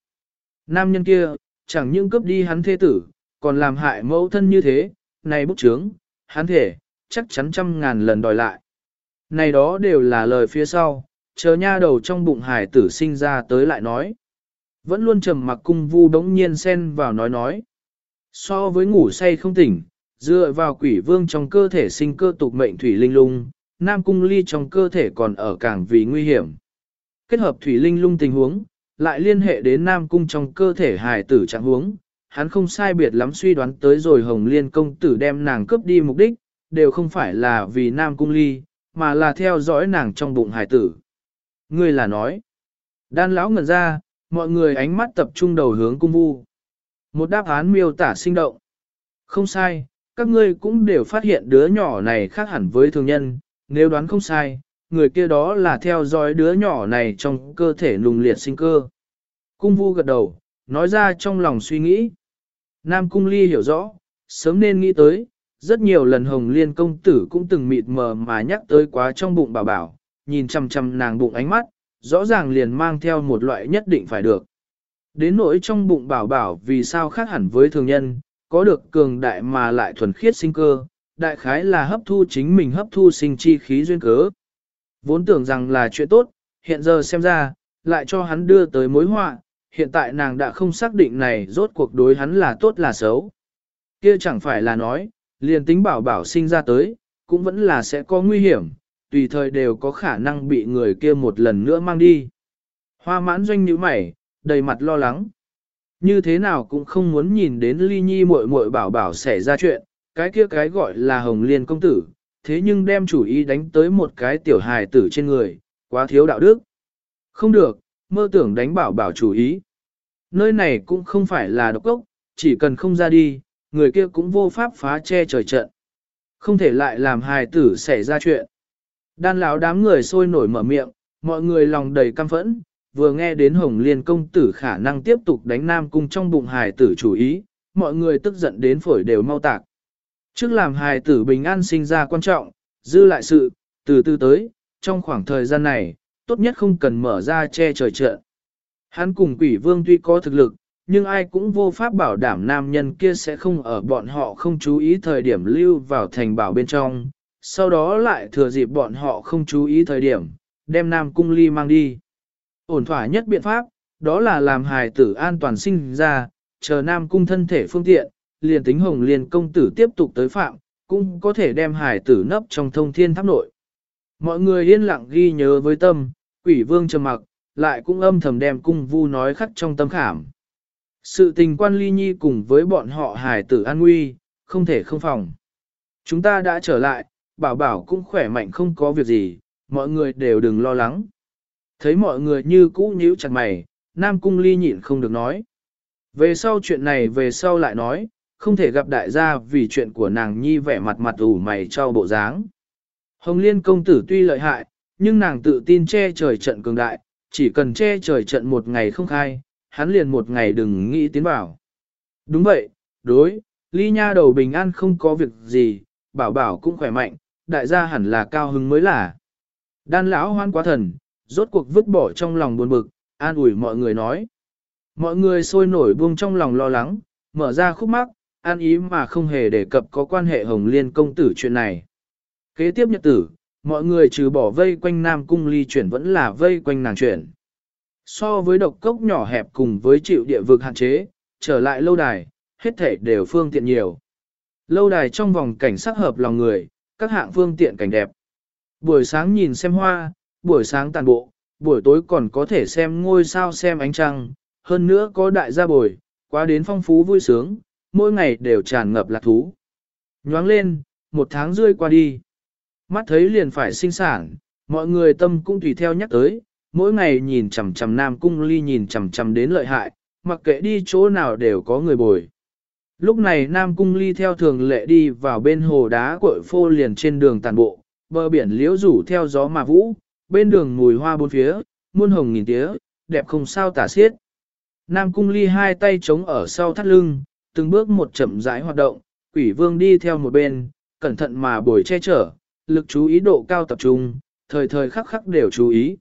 Nam nhân kia, chẳng những cướp đi hắn thế tử, còn làm hại mẫu thân như thế, này bức trướng, hắn thể, chắc chắn trăm ngàn lần đòi lại. Này đó đều là lời phía sau, chờ nha đầu trong bụng hải tử sinh ra tới lại nói. Vẫn luôn trầm mặc cung vu đống nhiên xen vào nói nói. So với ngủ say không tỉnh, dựa vào quỷ vương trong cơ thể sinh cơ tục mệnh thủy linh lung, nam cung ly trong cơ thể còn ở càng vì nguy hiểm. Kết hợp thủy linh lung tình huống, lại liên hệ đến nam cung trong cơ thể hài tử trạng huống, hắn không sai biệt lắm suy đoán tới rồi hồng liên công tử đem nàng cướp đi mục đích, đều không phải là vì nam cung ly, mà là theo dõi nàng trong bụng hài tử. Ngươi là nói, đan lão ngẩn ra, mọi người ánh mắt tập trung đầu hướng cung vu. Một đáp án miêu tả sinh động. Không sai, các ngươi cũng đều phát hiện đứa nhỏ này khác hẳn với thường nhân, nếu đoán không sai, người kia đó là theo dõi đứa nhỏ này trong cơ thể nùng liệt sinh cơ. Cung vu gật đầu, nói ra trong lòng suy nghĩ. Nam Cung Ly hiểu rõ, sớm nên nghĩ tới, rất nhiều lần Hồng Liên công tử cũng từng mịt mờ mà nhắc tới quá trong bụng bảo bảo, nhìn chăm chăm nàng bụng ánh mắt, rõ ràng liền mang theo một loại nhất định phải được. Đến nỗi trong bụng bảo bảo vì sao khác hẳn với thường nhân, có được cường đại mà lại thuần khiết sinh cơ, đại khái là hấp thu chính mình hấp thu sinh chi khí duyên cớ. Vốn tưởng rằng là chuyện tốt, hiện giờ xem ra, lại cho hắn đưa tới mối họa, hiện tại nàng đã không xác định này rốt cuộc đối hắn là tốt là xấu. Kia chẳng phải là nói, liền tính bảo bảo sinh ra tới, cũng vẫn là sẽ có nguy hiểm, tùy thời đều có khả năng bị người kia một lần nữa mang đi. Hoa mãn doanh như mày, đầy mặt lo lắng. Như thế nào cũng không muốn nhìn đến ly nhi muội muội bảo bảo xảy ra chuyện, cái kia cái gọi là hồng liên công tử, thế nhưng đem chủ ý đánh tới một cái tiểu hài tử trên người, quá thiếu đạo đức. Không được, mơ tưởng đánh bảo bảo chủ ý. Nơi này cũng không phải là độc ốc, chỉ cần không ra đi, người kia cũng vô pháp phá che trời trận. Không thể lại làm hài tử xảy ra chuyện. Đan lão đám người sôi nổi mở miệng, mọi người lòng đầy căm phẫn, vừa nghe đến Hồng Liên công tử khả năng tiếp tục đánh Nam Cung trong bụng hài tử chủ ý, mọi người tức giận đến phổi đều mau tạc. Trước làm hài tử bình an sinh ra quan trọng, dư lại sự, từ từ tới, trong khoảng thời gian này, tốt nhất không cần mở ra che trời trợ. Hắn cùng quỷ vương tuy có thực lực, nhưng ai cũng vô pháp bảo đảm nam nhân kia sẽ không ở bọn họ không chú ý thời điểm lưu vào thành bảo bên trong, sau đó lại thừa dịp bọn họ không chú ý thời điểm, đem nam cung ly mang đi. Ổn thỏa nhất biện pháp, đó là làm hài tử an toàn sinh ra, chờ nam cung thân thể phương tiện, liền tính hồng liền công tử tiếp tục tới phạm, cũng có thể đem hải tử nấp trong thông thiên tháp nội. Mọi người yên lặng ghi nhớ với tâm, quỷ vương trầm mặc, lại cũng âm thầm đem cung vu nói khắc trong tâm khảm. Sự tình quan ly nhi cùng với bọn họ hải tử an nguy, không thể không phòng. Chúng ta đã trở lại, bảo bảo cũng khỏe mạnh không có việc gì, mọi người đều đừng lo lắng. Thấy mọi người như cũ nhíu chặt mày, Nam Cung Ly nhịn không được nói. Về sau chuyện này về sau lại nói, không thể gặp đại gia vì chuyện của nàng nhi vẻ mặt mặt ủ mày cho bộ dáng. Hồng Liên công tử tuy lợi hại, nhưng nàng tự tin che trời trận cường đại, chỉ cần che trời trận một ngày không khai, hắn liền một ngày đừng nghĩ tiến vào. Đúng vậy, đối, ly nha đầu bình an không có việc gì, bảo bảo cũng khỏe mạnh, đại gia hẳn là cao hứng mới là. Đan lão hoan quá thần, rốt cuộc vứt bỏ trong lòng buồn bực, an ủi mọi người nói. Mọi người sôi nổi buông trong lòng lo lắng, mở ra khúc mắc, an ý mà không hề đề cập có quan hệ hồng liên công tử chuyện này. Kế tiếp nhật tử, mọi người trừ bỏ vây quanh Nam Cung ly chuyển vẫn là vây quanh nàng chuyển. So với độc cốc nhỏ hẹp cùng với chịu địa vực hạn chế, trở lại lâu đài, hết thể đều phương tiện nhiều. Lâu đài trong vòng cảnh sắc hợp lòng người, các hạng phương tiện cảnh đẹp. Buổi sáng nhìn xem hoa, buổi sáng tàn bộ, buổi tối còn có thể xem ngôi sao xem ánh trăng, hơn nữa có đại gia bồi, quá đến phong phú vui sướng, mỗi ngày đều tràn ngập lạc thú. Nhoáng lên, một tháng rưỡi qua đi. Mắt thấy liền phải sinh sản, mọi người tâm cũng tùy theo nhắc tới, mỗi ngày nhìn chằm chằm Nam Cung Ly nhìn chằm chằm đến lợi hại, mặc kệ đi chỗ nào đều có người bồi. Lúc này Nam Cung Ly theo thường lệ đi vào bên hồ đá cội phô liền trên đường tàn bộ, bờ biển liễu rủ theo gió mà vũ, bên đường mùi hoa bốn phía, muôn hồng nghìn tía, đẹp không sao tả xiết. Nam Cung Ly hai tay chống ở sau thắt lưng, từng bước một chậm rãi hoạt động, quỷ vương đi theo một bên, cẩn thận mà bồi che chở, lực chú ý độ cao tập trung, thời thời khắc khắc đều chú ý.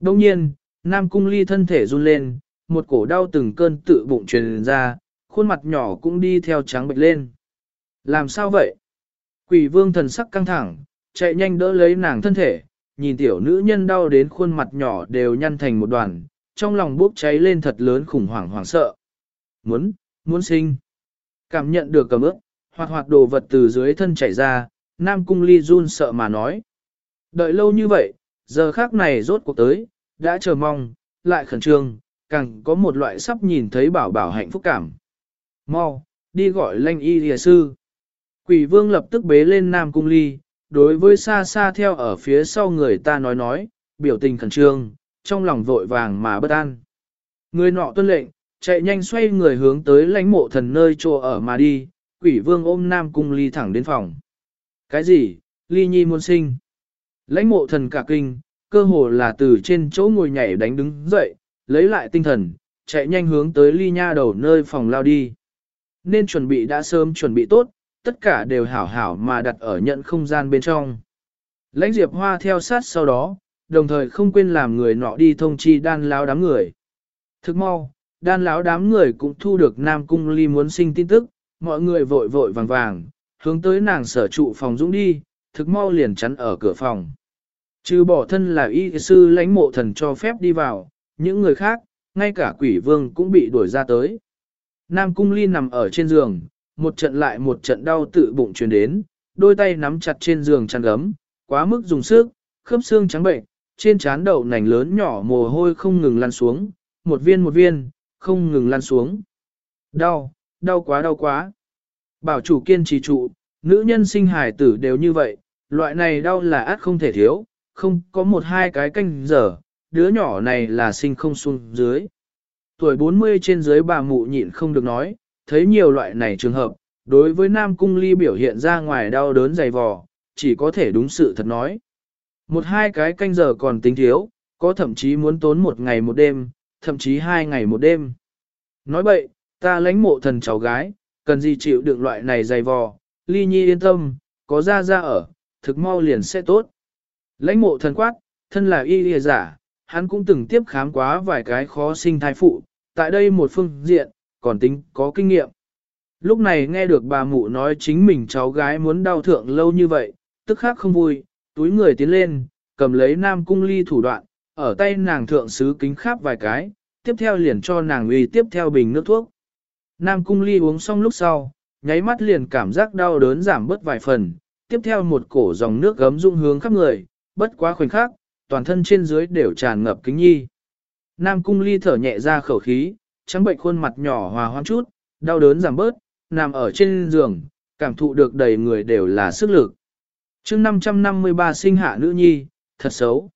Đông nhiên, Nam Cung Ly thân thể run lên, một cổ đau từng cơn tự bụng truyền ra, khuôn mặt nhỏ cũng đi theo trắng bệch lên. Làm sao vậy? Quỷ vương thần sắc căng thẳng, chạy nhanh đỡ lấy nàng thân thể, nhìn tiểu nữ nhân đau đến khuôn mặt nhỏ đều nhăn thành một đoàn, trong lòng bốc cháy lên thật lớn khủng hoảng hoảng sợ. Muốn, muốn sinh. Cảm nhận được cầm ước, hoạt hoạt đồ vật từ dưới thân chảy ra, Nam Cung Ly run sợ mà nói. Đợi lâu như vậy, giờ khác này rốt cuộc tới, đã chờ mong, lại khẩn trương, càng có một loại sắp nhìn thấy bảo bảo hạnh phúc cảm. Mau, đi gọi lanh y lìa sư. Quỷ vương lập tức bế lên Nam Cung Ly, đối với xa xa theo ở phía sau người ta nói nói, biểu tình khẩn trương, trong lòng vội vàng mà bất an. Người nọ tuân lệnh, chạy nhanh xoay người hướng tới lãnh mộ thần nơi chỗ ở mà đi, quỷ vương ôm Nam Cung Ly thẳng đến phòng. Cái gì, Ly Nhi muốn sinh? Lãnh mộ thần cả kinh, cơ hồ là từ trên chỗ ngồi nhảy đánh đứng dậy, lấy lại tinh thần, chạy nhanh hướng tới Ly Nha đầu nơi phòng lao đi. Nên chuẩn bị đã sớm chuẩn bị tốt, tất cả đều hảo hảo mà đặt ở nhận không gian bên trong. Lãnh Diệp Hoa theo sát sau đó, đồng thời không quên làm người nọ đi thông chi đan lao đám người. Thức mau, đan lão đám người cũng thu được Nam Cung Ly muốn sinh tin tức, mọi người vội vội vàng vàng, hướng tới nàng sở trụ phòng dũng đi, thực mau liền chắn ở cửa phòng. Trừ bỏ thân là y sư lãnh mộ thần cho phép đi vào, những người khác, ngay cả quỷ vương cũng bị đuổi ra tới. Nam Cung Ly nằm ở trên giường, một trận lại một trận đau tự bụng truyền đến, đôi tay nắm chặt trên giường chăn gấm, quá mức dùng sức, khớp xương trắng bệnh, trên trán đậu nành lớn nhỏ mồ hôi không ngừng lăn xuống, một viên một viên, không ngừng lan xuống. Đau, đau quá đau quá. Bảo chủ kiên trì trụ, nữ nhân sinh hài tử đều như vậy, loại này đau là át không thể thiếu, không có một hai cái canh giờ, đứa nhỏ này là sinh không xuống dưới. Tuổi 40 trên dưới bà mụ nhịn không được nói, thấy nhiều loại này trường hợp, đối với Nam Cung Ly biểu hiện ra ngoài đau đớn dày vò, chỉ có thể đúng sự thật nói. Một hai cái canh giờ còn tính thiếu, có thậm chí muốn tốn một ngày một đêm, thậm chí hai ngày một đêm. Nói bậy, ta lãnh mộ thần cháu gái, cần gì chịu đựng loại này dày vò, ly nhi yên tâm, có ra ra ở, thực mau liền sẽ tốt. Lãnh mộ thần quát, thân là y lìa giả, hắn cũng từng tiếp khám quá vài cái khó sinh thai phụ, tại đây một phương diện, còn tính có kinh nghiệm. Lúc này nghe được bà mụ nói chính mình cháu gái muốn đau thượng lâu như vậy, tức khác không vui, túi người tiến lên, cầm lấy nam cung ly thủ đoạn, ở tay nàng thượng sứ kính khắp vài cái, tiếp theo liền cho nàng uy tiếp theo bình nước thuốc. Nam cung ly uống xong lúc sau, nháy mắt liền cảm giác đau đớn giảm bớt vài phần, tiếp theo một cổ dòng nước gấm rung hướng khắp người, bất quá khoảnh khắc, toàn thân trên dưới đều tràn ngập kính nhi. Nam cung ly thở nhẹ ra khẩu khí, trắng bệnh khuôn mặt nhỏ hòa hoãn chút, đau đớn giảm bớt, nằm ở trên giường, cảm thụ được đầy người đều là sức lực. chương 553 sinh hạ nữ nhi, thật xấu.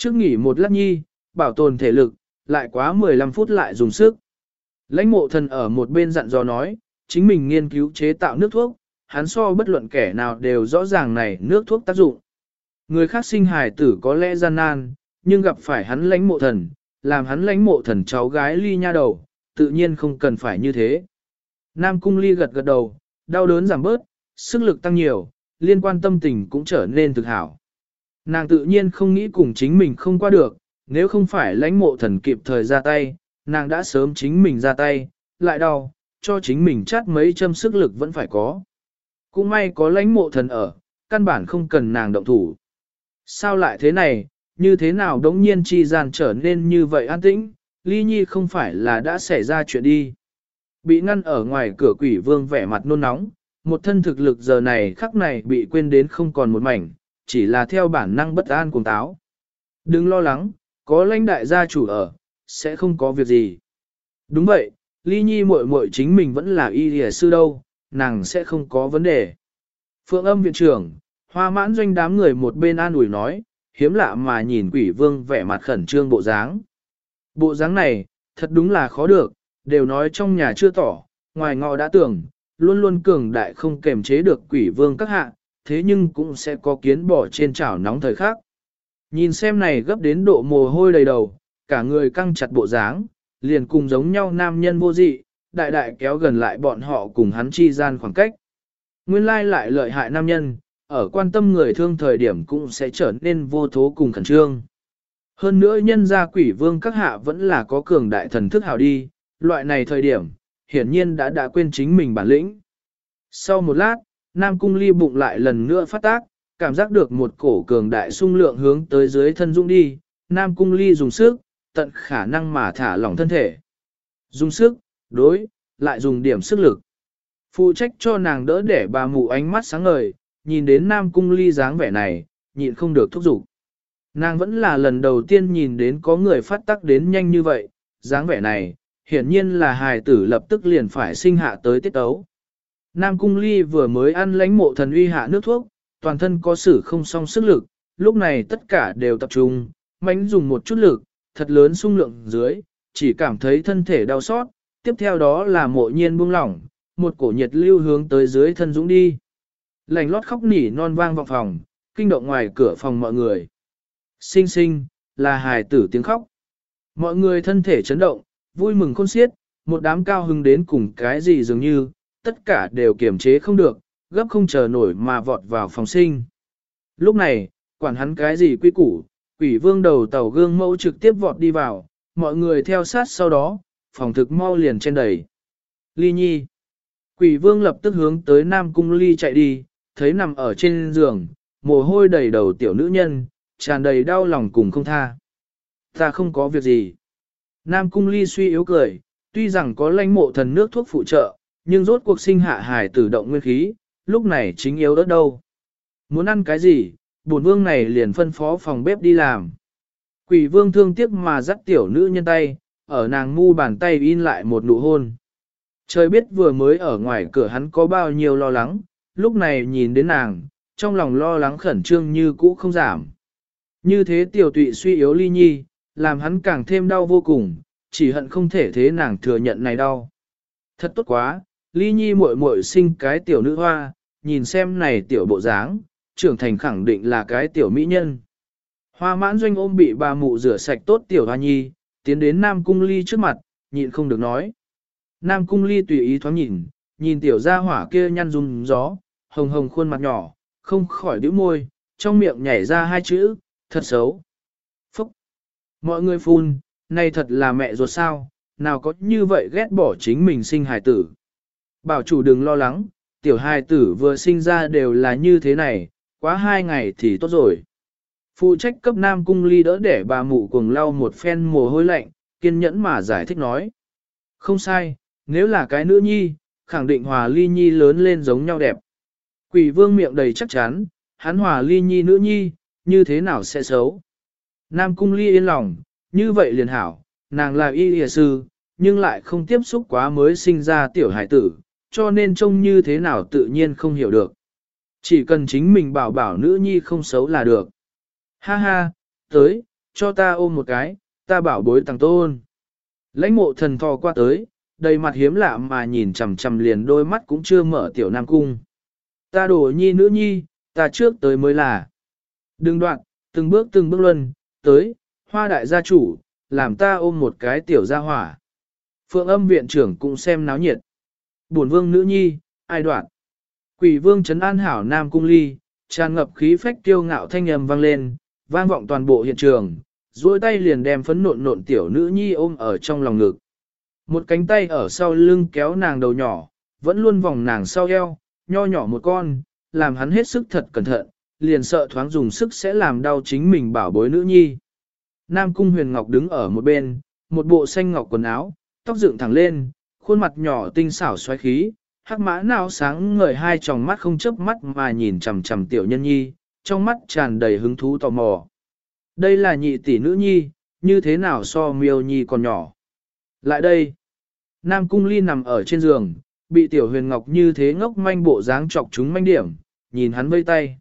Trước nghỉ một lát nhi, bảo tồn thể lực, lại quá 15 phút lại dùng sức. Lãnh mộ thần ở một bên dặn dò nói, chính mình nghiên cứu chế tạo nước thuốc, hắn so bất luận kẻ nào đều rõ ràng này nước thuốc tác dụng. Người khác sinh hài tử có lẽ gian nan, nhưng gặp phải hắn lãnh mộ thần, làm hắn lãnh mộ thần cháu gái ly nha đầu, tự nhiên không cần phải như thế. Nam cung ly gật gật đầu, đau đớn giảm bớt, sức lực tăng nhiều, liên quan tâm tình cũng trở nên thực hảo. Nàng tự nhiên không nghĩ cùng chính mình không qua được, nếu không phải lãnh mộ thần kịp thời ra tay, nàng đã sớm chính mình ra tay, lại đau, cho chính mình chát mấy châm sức lực vẫn phải có. Cũng may có lãnh mộ thần ở, căn bản không cần nàng động thủ. Sao lại thế này, như thế nào đống nhiên chi gian trở nên như vậy an tĩnh, ly nhi không phải là đã xảy ra chuyện đi. Bị ngăn ở ngoài cửa quỷ vương vẻ mặt nôn nóng, một thân thực lực giờ này khắc này bị quên đến không còn một mảnh, chỉ là theo bản năng bất an cùng táo. Đừng lo lắng, có lãnh đại gia chủ ở, sẽ không có việc gì. Đúng vậy, ly nhi muội muội chính mình vẫn là y lìa sư đâu, nàng sẽ không có vấn đề. Phượng âm viện trưởng, hoa mãn doanh đám người một bên an ủi nói, hiếm lạ mà nhìn quỷ vương vẻ mặt khẩn trương bộ dáng. Bộ dáng này, thật đúng là khó được, đều nói trong nhà chưa tỏ, ngoài ngọ đã tưởng, luôn luôn cường đại không kềm chế được quỷ vương các hạ, thế nhưng cũng sẽ có kiến bỏ trên chảo nóng thời khắc. Nhìn xem này gấp đến độ mồ hôi đầy đầu, cả người căng chặt bộ dáng, liền cùng giống nhau nam nhân vô dị, đại đại kéo gần lại bọn họ cùng hắn chi gian khoảng cách. Nguyên lai lại lợi hại nam nhân, ở quan tâm người thương thời điểm cũng sẽ trở nên vô thố cùng khẩn trương. Hơn nữa nhân gia quỷ vương các hạ vẫn là có cường đại thần thức hào đi, loại này thời điểm, hiển nhiên đã đã quên chính mình bản lĩnh. Sau một lát, Nam Cung Ly bụng lại lần nữa phát tác, cảm giác được một cổ cường đại sung lượng hướng tới dưới thân dũng đi, Nam Cung Ly dùng sức, tận khả năng mà thả lỏng thân thể. Dùng sức, đối, lại dùng điểm sức lực. Phụ trách cho nàng đỡ để bà mụ ánh mắt sáng ngời, nhìn đến Nam Cung Ly dáng vẻ này, nhịn không được thúc giục. Nàng vẫn là lần đầu tiên nhìn đến có người phát tắc đến nhanh như vậy, dáng vẻ này, hiển nhiên là hài tử lập tức liền phải sinh hạ tới tiết tấu. Nam Cung Ly vừa mới ăn lãnh mộ thần uy hạ nước thuốc, toàn thân có sử không song sức lực, lúc này tất cả đều tập trung, mánh dùng một chút lực, thật lớn sung lượng dưới, chỉ cảm thấy thân thể đau xót, tiếp theo đó là mộ nhiên buông lỏng, một cổ nhiệt lưu hướng tới dưới thân dũng đi. Lành lót khóc nỉ non vang vọng phòng, kinh động ngoài cửa phòng mọi người. Sinh sinh, là hài tử tiếng khóc. Mọi người thân thể chấn động, vui mừng khôn xiết, một đám cao hưng đến cùng cái gì dường như, tất cả đều kiềm chế không được, gấp không chờ nổi mà vọt vào phòng sinh. Lúc này, quản hắn cái gì quy củ, quỷ vương đầu tàu gương mẫu trực tiếp vọt đi vào, mọi người theo sát sau đó, phòng thực mau liền trên đầy. Ly nhi. Quỷ vương lập tức hướng tới Nam Cung Ly chạy đi, thấy nằm ở trên giường, mồ hôi đầy đầu tiểu nữ nhân, tràn đầy đau lòng cùng không tha. Ta không có việc gì. Nam Cung Ly suy yếu cười, tuy rằng có lãnh mộ thần nước thuốc phụ trợ, nhưng rốt cuộc sinh hạ hài tử động nguyên khí, lúc này chính yếu đất đâu. Muốn ăn cái gì, bổn vương này liền phân phó phòng bếp đi làm. Quỷ vương thương tiếc mà dắt tiểu nữ nhân tay, ở nàng mu bàn tay in lại một nụ hôn. Trời biết vừa mới ở ngoài cửa hắn có bao nhiêu lo lắng, lúc này nhìn đến nàng, trong lòng lo lắng khẩn trương như cũ không giảm. Như thế tiểu tụy suy yếu ly nhi, làm hắn càng thêm đau vô cùng, chỉ hận không thể thế nàng thừa nhận này đau. Thật tốt quá, ly nhi muội muội sinh cái tiểu nữ hoa, nhìn xem này tiểu bộ dáng, trưởng thành khẳng định là cái tiểu mỹ nhân. Hoa mãn doanh ôm bị bà mụ rửa sạch tốt tiểu hoa nhi, tiến đến Nam Cung Ly trước mặt, nhịn không được nói. Nam Cung Ly tùy ý thoáng nhìn, nhìn tiểu gia hỏa kia nhăn rung gió, hồng hồng khuôn mặt nhỏ, không khỏi đứa môi, trong miệng nhảy ra hai chữ, thật xấu. Phúc! Mọi người phun, này thật là mẹ ruột sao, nào có như vậy ghét bỏ chính mình sinh hài tử. Bảo chủ đừng lo lắng, tiểu hài tử vừa sinh ra đều là như thế này, quá hai ngày thì tốt rồi. Phụ trách cấp nam cung ly đỡ để bà mụ cùng lau một phen mồ hôi lạnh, kiên nhẫn mà giải thích nói. Không sai, nếu là cái nữ nhi, khẳng định hòa ly nhi lớn lên giống nhau đẹp. Quỷ vương miệng đầy chắc chắn, hắn hòa ly nhi nữ nhi, như thế nào sẽ xấu. Nam cung ly yên lòng, như vậy liền hảo, nàng là y y sư, nhưng lại không tiếp xúc quá mới sinh ra tiểu hải tử, cho nên trông như thế nào tự nhiên không hiểu được. Chỉ cần chính mình bảo bảo nữ nhi không xấu là được. Ha ha, tới, cho ta ôm một cái, ta bảo bối tăng tôn. Lãnh mộ thần thò qua tới, đầy mặt hiếm lạ mà nhìn chằm chằm liền đôi mắt cũng chưa mở tiểu nam cung. Ta đổ nhi nữ nhi, ta trước tới mới là. Đừng đoạn, từng bước từng bước luân, tới, hoa đại gia chủ, làm ta ôm một cái tiểu gia hỏa. Phượng âm viện trưởng cũng xem náo nhiệt. Bổn vương nữ nhi, ai đoạn. Quỷ vương trấn an hảo nam cung ly, tràn ngập khí phách tiêu ngạo thanh âm vang lên, vang vọng toàn bộ hiện trường, duỗi tay liền đem phấn nộn nộn tiểu nữ nhi ôm ở trong lòng ngực. Một cánh tay ở sau lưng kéo nàng đầu nhỏ, vẫn luôn vòng nàng sau eo, nho nhỏ một con, làm hắn hết sức thật cẩn thận, liền sợ thoáng dùng sức sẽ làm đau chính mình bảo bối nữ nhi. Nam Cung Huyền Ngọc đứng ở một bên, một bộ xanh ngọc quần áo, tóc dựng thẳng lên, khuôn mặt nhỏ tinh xảo xoáy khí, hắc mã nào sáng ngời hai tròng mắt không chớp mắt mà nhìn chằm chằm tiểu nhân nhi, trong mắt tràn đầy hứng thú tò mò. Đây là nhị tỷ nữ nhi, như thế nào so miêu nhi còn nhỏ. Lại đây, Nam Cung Ly nằm ở trên giường, bị tiểu huyền ngọc như thế ngốc manh bộ dáng chọc chúng manh điểm, nhìn hắn vây tay.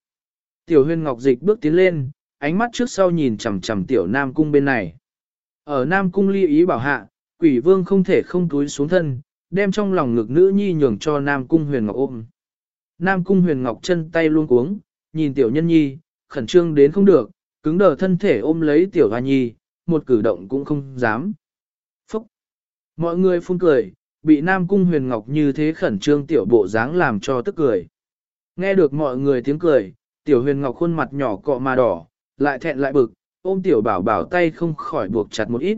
Tiểu huyền ngọc dịch bước tiến lên, ánh mắt trước sau nhìn chằm chằm tiểu Nam Cung bên này. Ở Nam Cung Ly ý bảo hạ, quỷ vương không thể không túi xuống thân, đem trong lòng ngực nữ nhi nhường cho Nam Cung huyền ngọc ôm. Nam Cung huyền ngọc chân tay luôn cuống, nhìn tiểu nhân nhi, khẩn trương đến không được, cứng đờ thân thể ôm lấy tiểu hoa nhi, một cử động cũng không dám. Phúc! Mọi người phun cười, bị Nam Cung huyền ngọc như thế khẩn trương tiểu bộ dáng làm cho tức cười. Nghe được mọi người tiếng cười, tiểu huyền ngọc khuôn mặt nhỏ cọ mà đỏ, lại thẹn lại bực, ôm tiểu bảo bảo tay không khỏi buộc chặt một ít.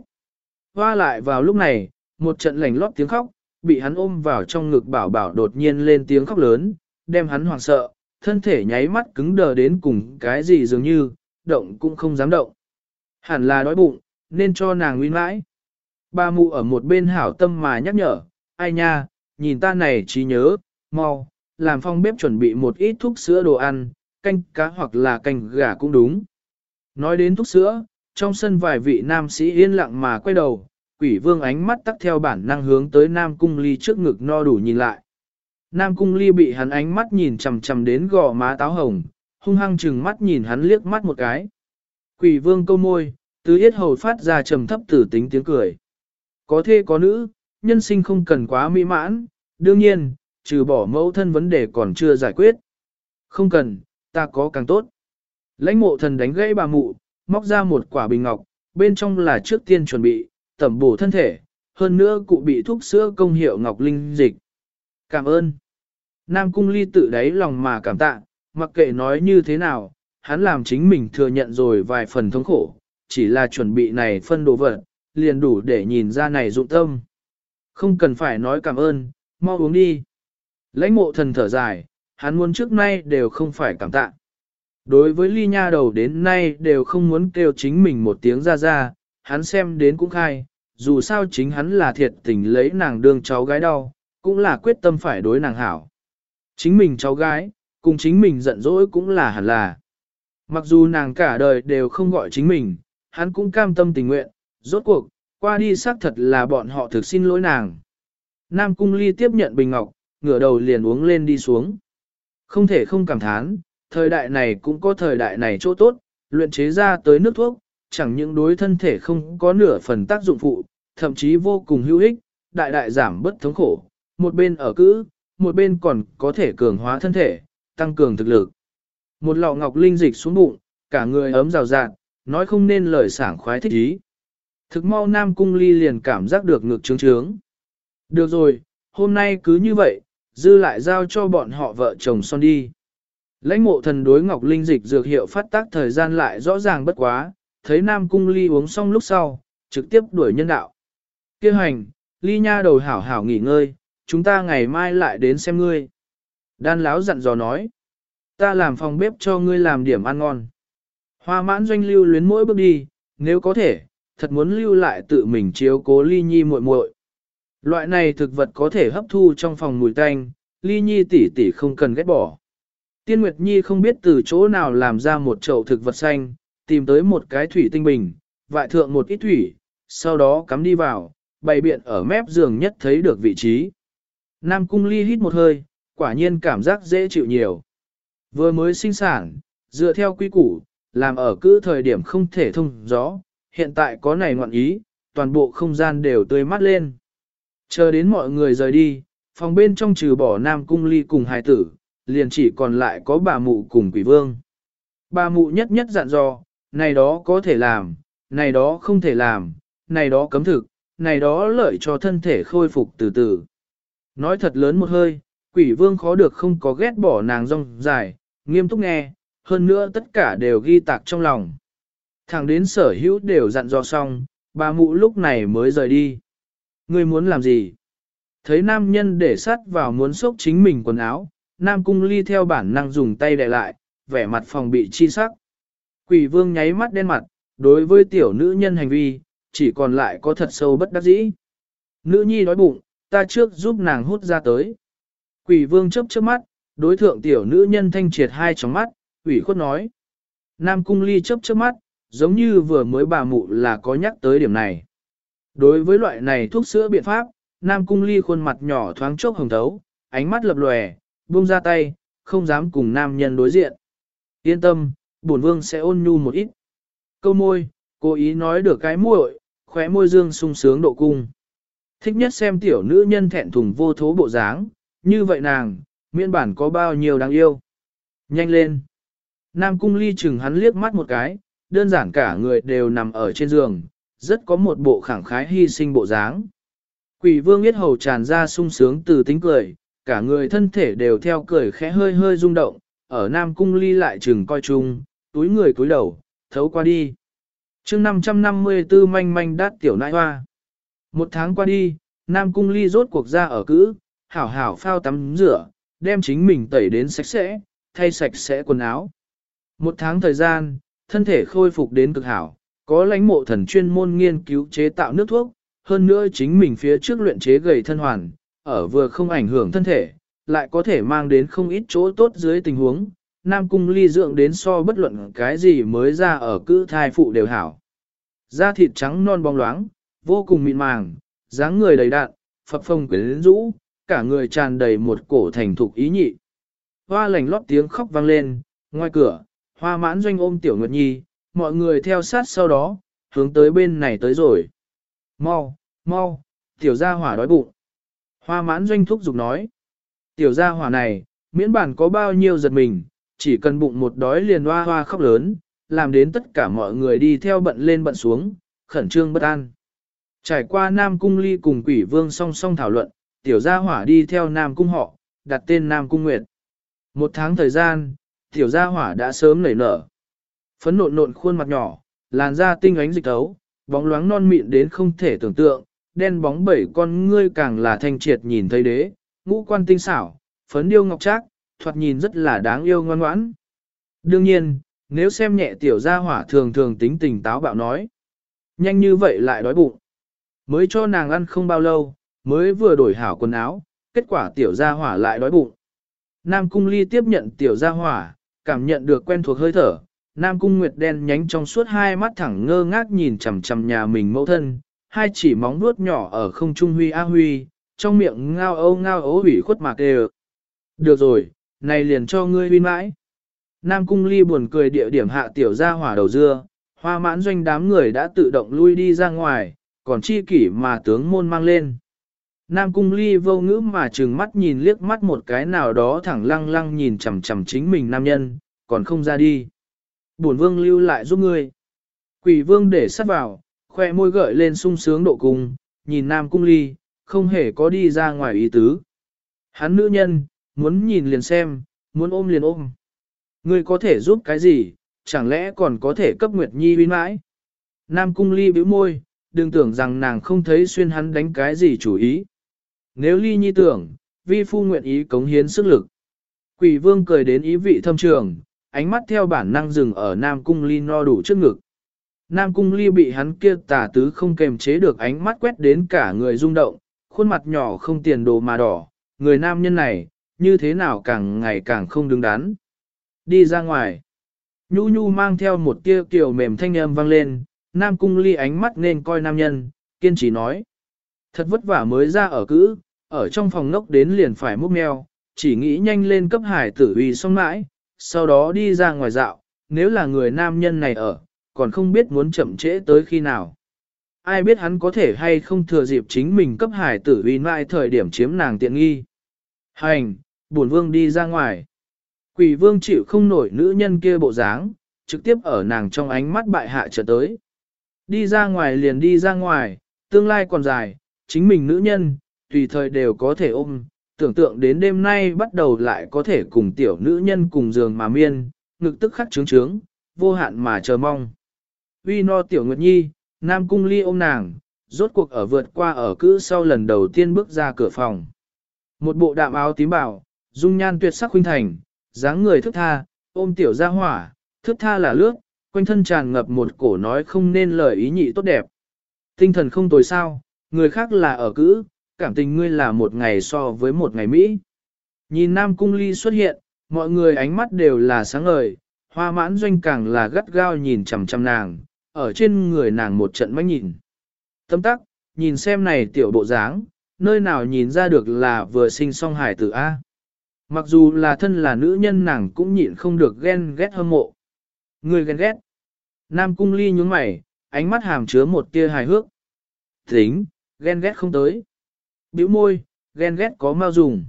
Hoa lại vào lúc này, một trận lảnh lót tiếng khóc, bị hắn ôm vào trong ngực bảo bảo đột nhiên lên tiếng khóc lớn, đem hắn hoảng sợ, thân thể nháy mắt cứng đờ đến cùng cái gì dường như, động cũng không dám động. Hẳn là đói bụng, nên cho nàng nguyên mãi. Ba mụ ở một bên hảo tâm mà nhắc nhở, ai nha, nhìn ta này trí nhớ, mau, làm phong bếp chuẩn bị một ít thuốc sữa đồ ăn, canh cá hoặc là canh gà cũng đúng. Nói đến thuốc sữa, trong sân vài vị nam sĩ yên lặng mà quay đầu, quỷ vương ánh mắt tắt theo bản năng hướng tới Nam Cung Ly trước ngực no đủ nhìn lại. Nam Cung Ly bị hắn ánh mắt nhìn chầm chầm đến gò má táo hồng, hung hăng chừng mắt nhìn hắn liếc mắt một cái. Quỷ vương câu môi, tứ yết hầu phát ra trầm thấp tử tính tiếng cười. Có thê có nữ, nhân sinh không cần quá mỹ mãn, đương nhiên, trừ bỏ mẫu thân vấn đề còn chưa giải quyết. Không cần, ta có càng tốt. Lãnh mộ thần đánh gãy bà mụ, móc ra một quả bình ngọc, bên trong là trước tiên chuẩn bị, tẩm bổ thân thể, hơn nữa cụ bị thuốc sữa công hiệu ngọc linh dịch. Cảm ơn. Nam cung ly tự đáy lòng mà cảm tạ, mặc kệ nói như thế nào, hắn làm chính mình thừa nhận rồi vài phần thống khổ, chỉ là chuẩn bị này phân đồ vật, liền đủ để nhìn ra này dụng tâm. Không cần phải nói cảm ơn, mau uống đi. Lãnh mộ thần thở dài, hắn muốn trước nay đều không phải cảm tạ. Đối với ly nha đầu đến nay đều không muốn kêu chính mình một tiếng ra ra, hắn xem đến cũng khai, dù sao chính hắn là thiệt tình lấy nàng đương cháu gái đau, cũng là quyết tâm phải đối nàng hảo. Chính mình cháu gái, cùng chính mình giận dỗi cũng là hẳn là. Mặc dù nàng cả đời đều không gọi chính mình, hắn cũng cam tâm tình nguyện, rốt cuộc, qua đi xác thật là bọn họ thực xin lỗi nàng. Nam Cung Ly tiếp nhận bình ngọc, ngửa đầu liền uống lên đi xuống. Không thể không cảm thán, thời đại này cũng có thời đại này chỗ tốt, luyện chế ra tới nước thuốc, chẳng những đối thân thể không có nửa phần tác dụng phụ, thậm chí vô cùng hữu ích, đại đại giảm bất thống khổ, một bên ở cữ, một bên còn có thể cường hóa thân thể, tăng cường thực lực. Một lọ ngọc linh dịch xuống bụng, cả người ấm rào rạt, nói không nên lời sảng khoái thích ý. Thực mau Nam Cung Ly liền cảm giác được ngực trướng trướng. Được rồi, hôm nay cứ như vậy, dư lại giao cho bọn họ vợ chồng son đi. Lãnh mộ thần đối Ngọc Linh dịch dược hiệu phát tác thời gian lại rõ ràng bất quá, thấy Nam Cung Ly uống xong lúc sau, trực tiếp đuổi nhân đạo. Kêu hành, Ly nha đầu hảo hảo nghỉ ngơi, chúng ta ngày mai lại đến xem ngươi. Đan láo dặn dò nói, ta làm phòng bếp cho ngươi làm điểm ăn ngon. Hoa mãn doanh lưu luyến mỗi bước đi, nếu có thể, thật muốn lưu lại tự mình chiếu cố ly nhi muội muội. Loại này thực vật có thể hấp thu trong phòng mùi tanh, ly nhi tỷ tỷ không cần ghét bỏ. Tiên Nguyệt Nhi không biết từ chỗ nào làm ra một chậu thực vật xanh, tìm tới một cái thủy tinh bình, vại thượng một ít thủy, sau đó cắm đi vào, bày biện ở mép giường nhất thấy được vị trí. Nam cung ly hít một hơi, quả nhiên cảm giác dễ chịu nhiều. Vừa mới sinh sản, dựa theo quy củ, làm ở cứ thời điểm không thể thông gió, hiện tại có này ngoạn ý, toàn bộ không gian đều tươi mát lên. Chờ đến mọi người rời đi, phòng bên trong trừ bỏ Nam cung ly cùng hài tử, liền chỉ còn lại có bà mụ cùng quỷ vương. Bà mụ nhất nhất dặn dò, này đó có thể làm, này đó không thể làm, này đó cấm thực, này đó lợi cho thân thể khôi phục từ từ. Nói thật lớn một hơi, quỷ vương khó được không có ghét bỏ nàng rong dài, nghiêm túc nghe, hơn nữa tất cả đều ghi tạc trong lòng. Thẳng đến sở hữu đều dặn dò xong, bà mụ lúc này mới rời đi. Ngươi muốn làm gì? Thấy nam nhân để sắt vào muốn xốc chính mình quần áo, nam cung ly theo bản năng dùng tay đè lại, vẻ mặt phòng bị chi sắc. Quỷ vương nháy mắt đen mặt, đối với tiểu nữ nhân hành vi, chỉ còn lại có thật sâu bất đắc dĩ. Nữ nhi đói bụng, ta trước giúp nàng hút ra tới. Quỷ vương chấp chớp mắt, đối thượng tiểu nữ nhân thanh triệt hai tròng mắt, quỷ khuất nói. Nam cung ly chấp chớp mắt, giống như vừa mới bà mụ là có nhắc tới điểm này. Đối với loại này thuốc sữa biện pháp, Nam cung ly khuôn mặt nhỏ thoáng chốc hồng thấu, ánh mắt lập lòe, buông ra tay, không dám cùng nam nhân đối diện. Yên tâm, bổn vương sẽ ôn nhu một ít. Câu môi, cố ý nói được cái muội, khóe môi dương sung sướng độ cung. Thích nhất xem tiểu nữ nhân thẹn thùng vô thố bộ dáng, như vậy nàng, miễn bản có bao nhiêu đáng yêu. Nhanh lên. Nam cung ly chừng hắn liếc mắt một cái, đơn giản cả người đều nằm ở trên giường, rất có một bộ khẳng khái hy sinh bộ dáng. Quỷ vương biết hầu tràn ra sung sướng từ tính cười, cả người thân thể đều theo cười khẽ hơi hơi rung động, ở Nam cung ly lại chừng coi chung, túi người cúi đầu, thấu qua đi. chương 554 manh manh đát tiểu nai hoa. Một tháng qua đi, Nam cung ly rốt cuộc ra ở cữ, hảo hảo phao tắm rửa, đem chính mình tẩy đến sạch sẽ, thay sạch sẽ quần áo. Một tháng thời gian, thân thể khôi phục đến cực hảo, có lãnh mộ thần chuyên môn nghiên cứu chế tạo nước thuốc, hơn nữa chính mình phía trước luyện chế gầy thân hoàn, ở vừa không ảnh hưởng thân thể, lại có thể mang đến không ít chỗ tốt dưới tình huống, Nam Cung ly dưỡng đến so bất luận cái gì mới ra ở cữ thai phụ đều hảo. Da thịt trắng non bóng loáng, vô cùng mịn màng, dáng người đầy đạn, phập phồng quyến rũ, cả người tràn đầy một cổ thành thục ý nhị. Hoa lành lót tiếng khóc vang lên, ngoài cửa, hoa mãn doanh ôm tiểu nguyệt nhi, mọi người theo sát sau đó, hướng tới bên này tới rồi. Mau, mau, tiểu gia hỏa đói bụng. Hoa mãn doanh thúc giục nói. Tiểu gia hỏa này, miễn bản có bao nhiêu giật mình, chỉ cần bụng một đói liền hoa hoa khóc lớn, làm đến tất cả mọi người đi theo bận lên bận xuống, khẩn trương bất an. Trải qua Nam Cung Ly cùng quỷ vương song song thảo luận, tiểu gia hỏa đi theo Nam Cung họ, đặt tên Nam Cung Nguyệt. Một tháng thời gian, tiểu gia hỏa đã sớm nảy nở. Phấn nộn nộn khuôn mặt nhỏ, làn da tinh ánh dịch tấu, bóng loáng non mịn đến không thể tưởng tượng, đen bóng bảy con ngươi càng là thanh triệt nhìn thấy đế, ngũ quan tinh xảo, phấn điêu ngọc trác, thoạt nhìn rất là đáng yêu ngoan ngoãn. Đương nhiên, nếu xem nhẹ tiểu gia hỏa thường thường tính tình táo bạo nói. Nhanh như vậy lại đói bụng. Mới cho nàng ăn không bao lâu, mới vừa đổi hảo quần áo, kết quả tiểu gia hỏa lại đói bụng. Nam cung ly tiếp nhận tiểu gia hỏa, cảm nhận được quen thuộc hơi thở. Nam cung nguyệt đen nhánh trong suốt hai mắt thẳng ngơ ngác nhìn chằm chằm nhà mình mẫu thân, hai chỉ móng nuốt nhỏ ở không trung huy a huy, trong miệng ngao âu ngao ấu hủy khuất mạc đều. Được rồi, này liền cho ngươi huy mãi. Nam cung ly buồn cười địa điểm hạ tiểu ra hỏa đầu dưa, hoa mãn doanh đám người đã tự động lui đi ra ngoài, còn chi kỷ mà tướng môn mang lên. Nam cung ly vô ngữ mà trừng mắt nhìn liếc mắt một cái nào đó thẳng lăng lăng nhìn chằm chằm chính mình nam nhân, còn không ra đi. Bổn vương lưu lại giúp ngươi. Quỷ vương để sắt vào, khoe môi gợi lên sung sướng độ cung, nhìn nam cung ly, không hề có đi ra ngoài ý tứ. Hắn nữ nhân, muốn nhìn liền xem, muốn ôm liền ôm. Ngươi có thể giúp cái gì, chẳng lẽ còn có thể cấp Nguyệt Nhi uy mãi? Nam cung ly bĩu môi, đừng tưởng rằng nàng không thấy xuyên hắn đánh cái gì chủ ý. Nếu ly nhi tưởng, vi phu nguyện ý cống hiến sức lực. Quỷ vương cười đến ý vị thâm trường, ánh mắt theo bản năng dừng ở Nam cung ly no đủ trước ngực. Nam cung ly bị hắn kia tà tứ không kềm chế được ánh mắt quét đến cả người rung động, khuôn mặt nhỏ không tiền đồ mà đỏ, người nam nhân này, như thế nào càng ngày càng không đứng đắn. Đi ra ngoài. Nhu nhu mang theo một tia kiểu mềm thanh âm vang lên, nam cung ly ánh mắt nên coi nam nhân, kiên trì nói. Thật vất vả mới ra ở cữ, ở trong phòng ngốc đến liền phải múc mèo, chỉ nghĩ nhanh lên cấp hải tử uy xong mãi, sau đó đi ra ngoài dạo, nếu là người nam nhân này ở, còn không biết muốn chậm trễ tới khi nào. Ai biết hắn có thể hay không thừa dịp chính mình cấp hải tử uy mãi thời điểm chiếm nàng tiện nghi. Hành, bổn vương đi ra ngoài. Quỷ vương chịu không nổi nữ nhân kia bộ dáng, trực tiếp ở nàng trong ánh mắt bại hạ trở tới. Đi ra ngoài liền đi ra ngoài, tương lai còn dài, chính mình nữ nhân, tùy thời đều có thể ôm, tưởng tượng đến đêm nay bắt đầu lại có thể cùng tiểu nữ nhân cùng giường mà miên, ngực tức khắc trướng trướng, vô hạn mà chờ mong. Uy no tiểu nguyệt nhi, nam cung ly ôm nàng, rốt cuộc ở vượt qua ở cữ sau lần đầu tiên bước ra cửa phòng. Một bộ đạm áo tím bảo, dung nhan tuyệt sắc huynh thành, dáng người thức tha, ôm tiểu ra hỏa, thức tha là lướt, quanh thân tràn ngập một cổ nói không nên lời ý nhị tốt đẹp. Tinh thần không tồi sao, người khác là ở cữ, cảm tình ngươi là một ngày so với một ngày Mỹ. Nhìn Nam Cung Ly xuất hiện, mọi người ánh mắt đều là sáng ngời, hoa mãn doanh càng là gắt gao nhìn chằm chằm nàng, ở trên người nàng một trận mách nhìn. Tâm tắc, nhìn xem này tiểu bộ dáng, nơi nào nhìn ra được là vừa sinh song hải tử A. Mặc dù là thân là nữ nhân nàng cũng nhịn không được ghen ghét hâm mộ. Người ghen ghét. Nam cung ly nhúng mày, ánh mắt hàm chứa một tia hài hước. Tính, ghen ghét không tới. Biểu môi, ghen ghét có mau dùng.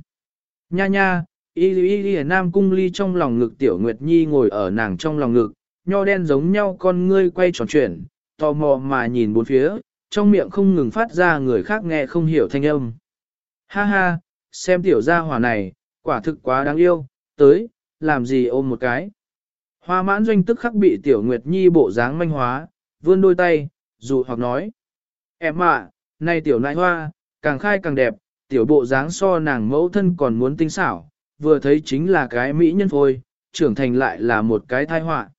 Nha nha, y y y Nam cung ly trong lòng ngực tiểu nguyệt nhi ngồi ở nàng trong lòng ngực, nho đen giống nhau con ngươi quay tròn chuyển, tò mò mà nhìn bốn phía, trong miệng không ngừng phát ra người khác nghe không hiểu thanh âm. Ha ha, xem tiểu gia hỏa này, quả thực quá đáng yêu, tới, làm gì ôm một cái. Hoa mãn doanh tức khắc bị tiểu nguyệt nhi bộ dáng manh hóa, vươn đôi tay, dù hoặc nói. Em ạ, này tiểu nại hoa, càng khai càng đẹp, tiểu bộ dáng so nàng mẫu thân còn muốn tinh xảo, vừa thấy chính là cái mỹ nhân phôi, trưởng thành lại là một cái thai họa.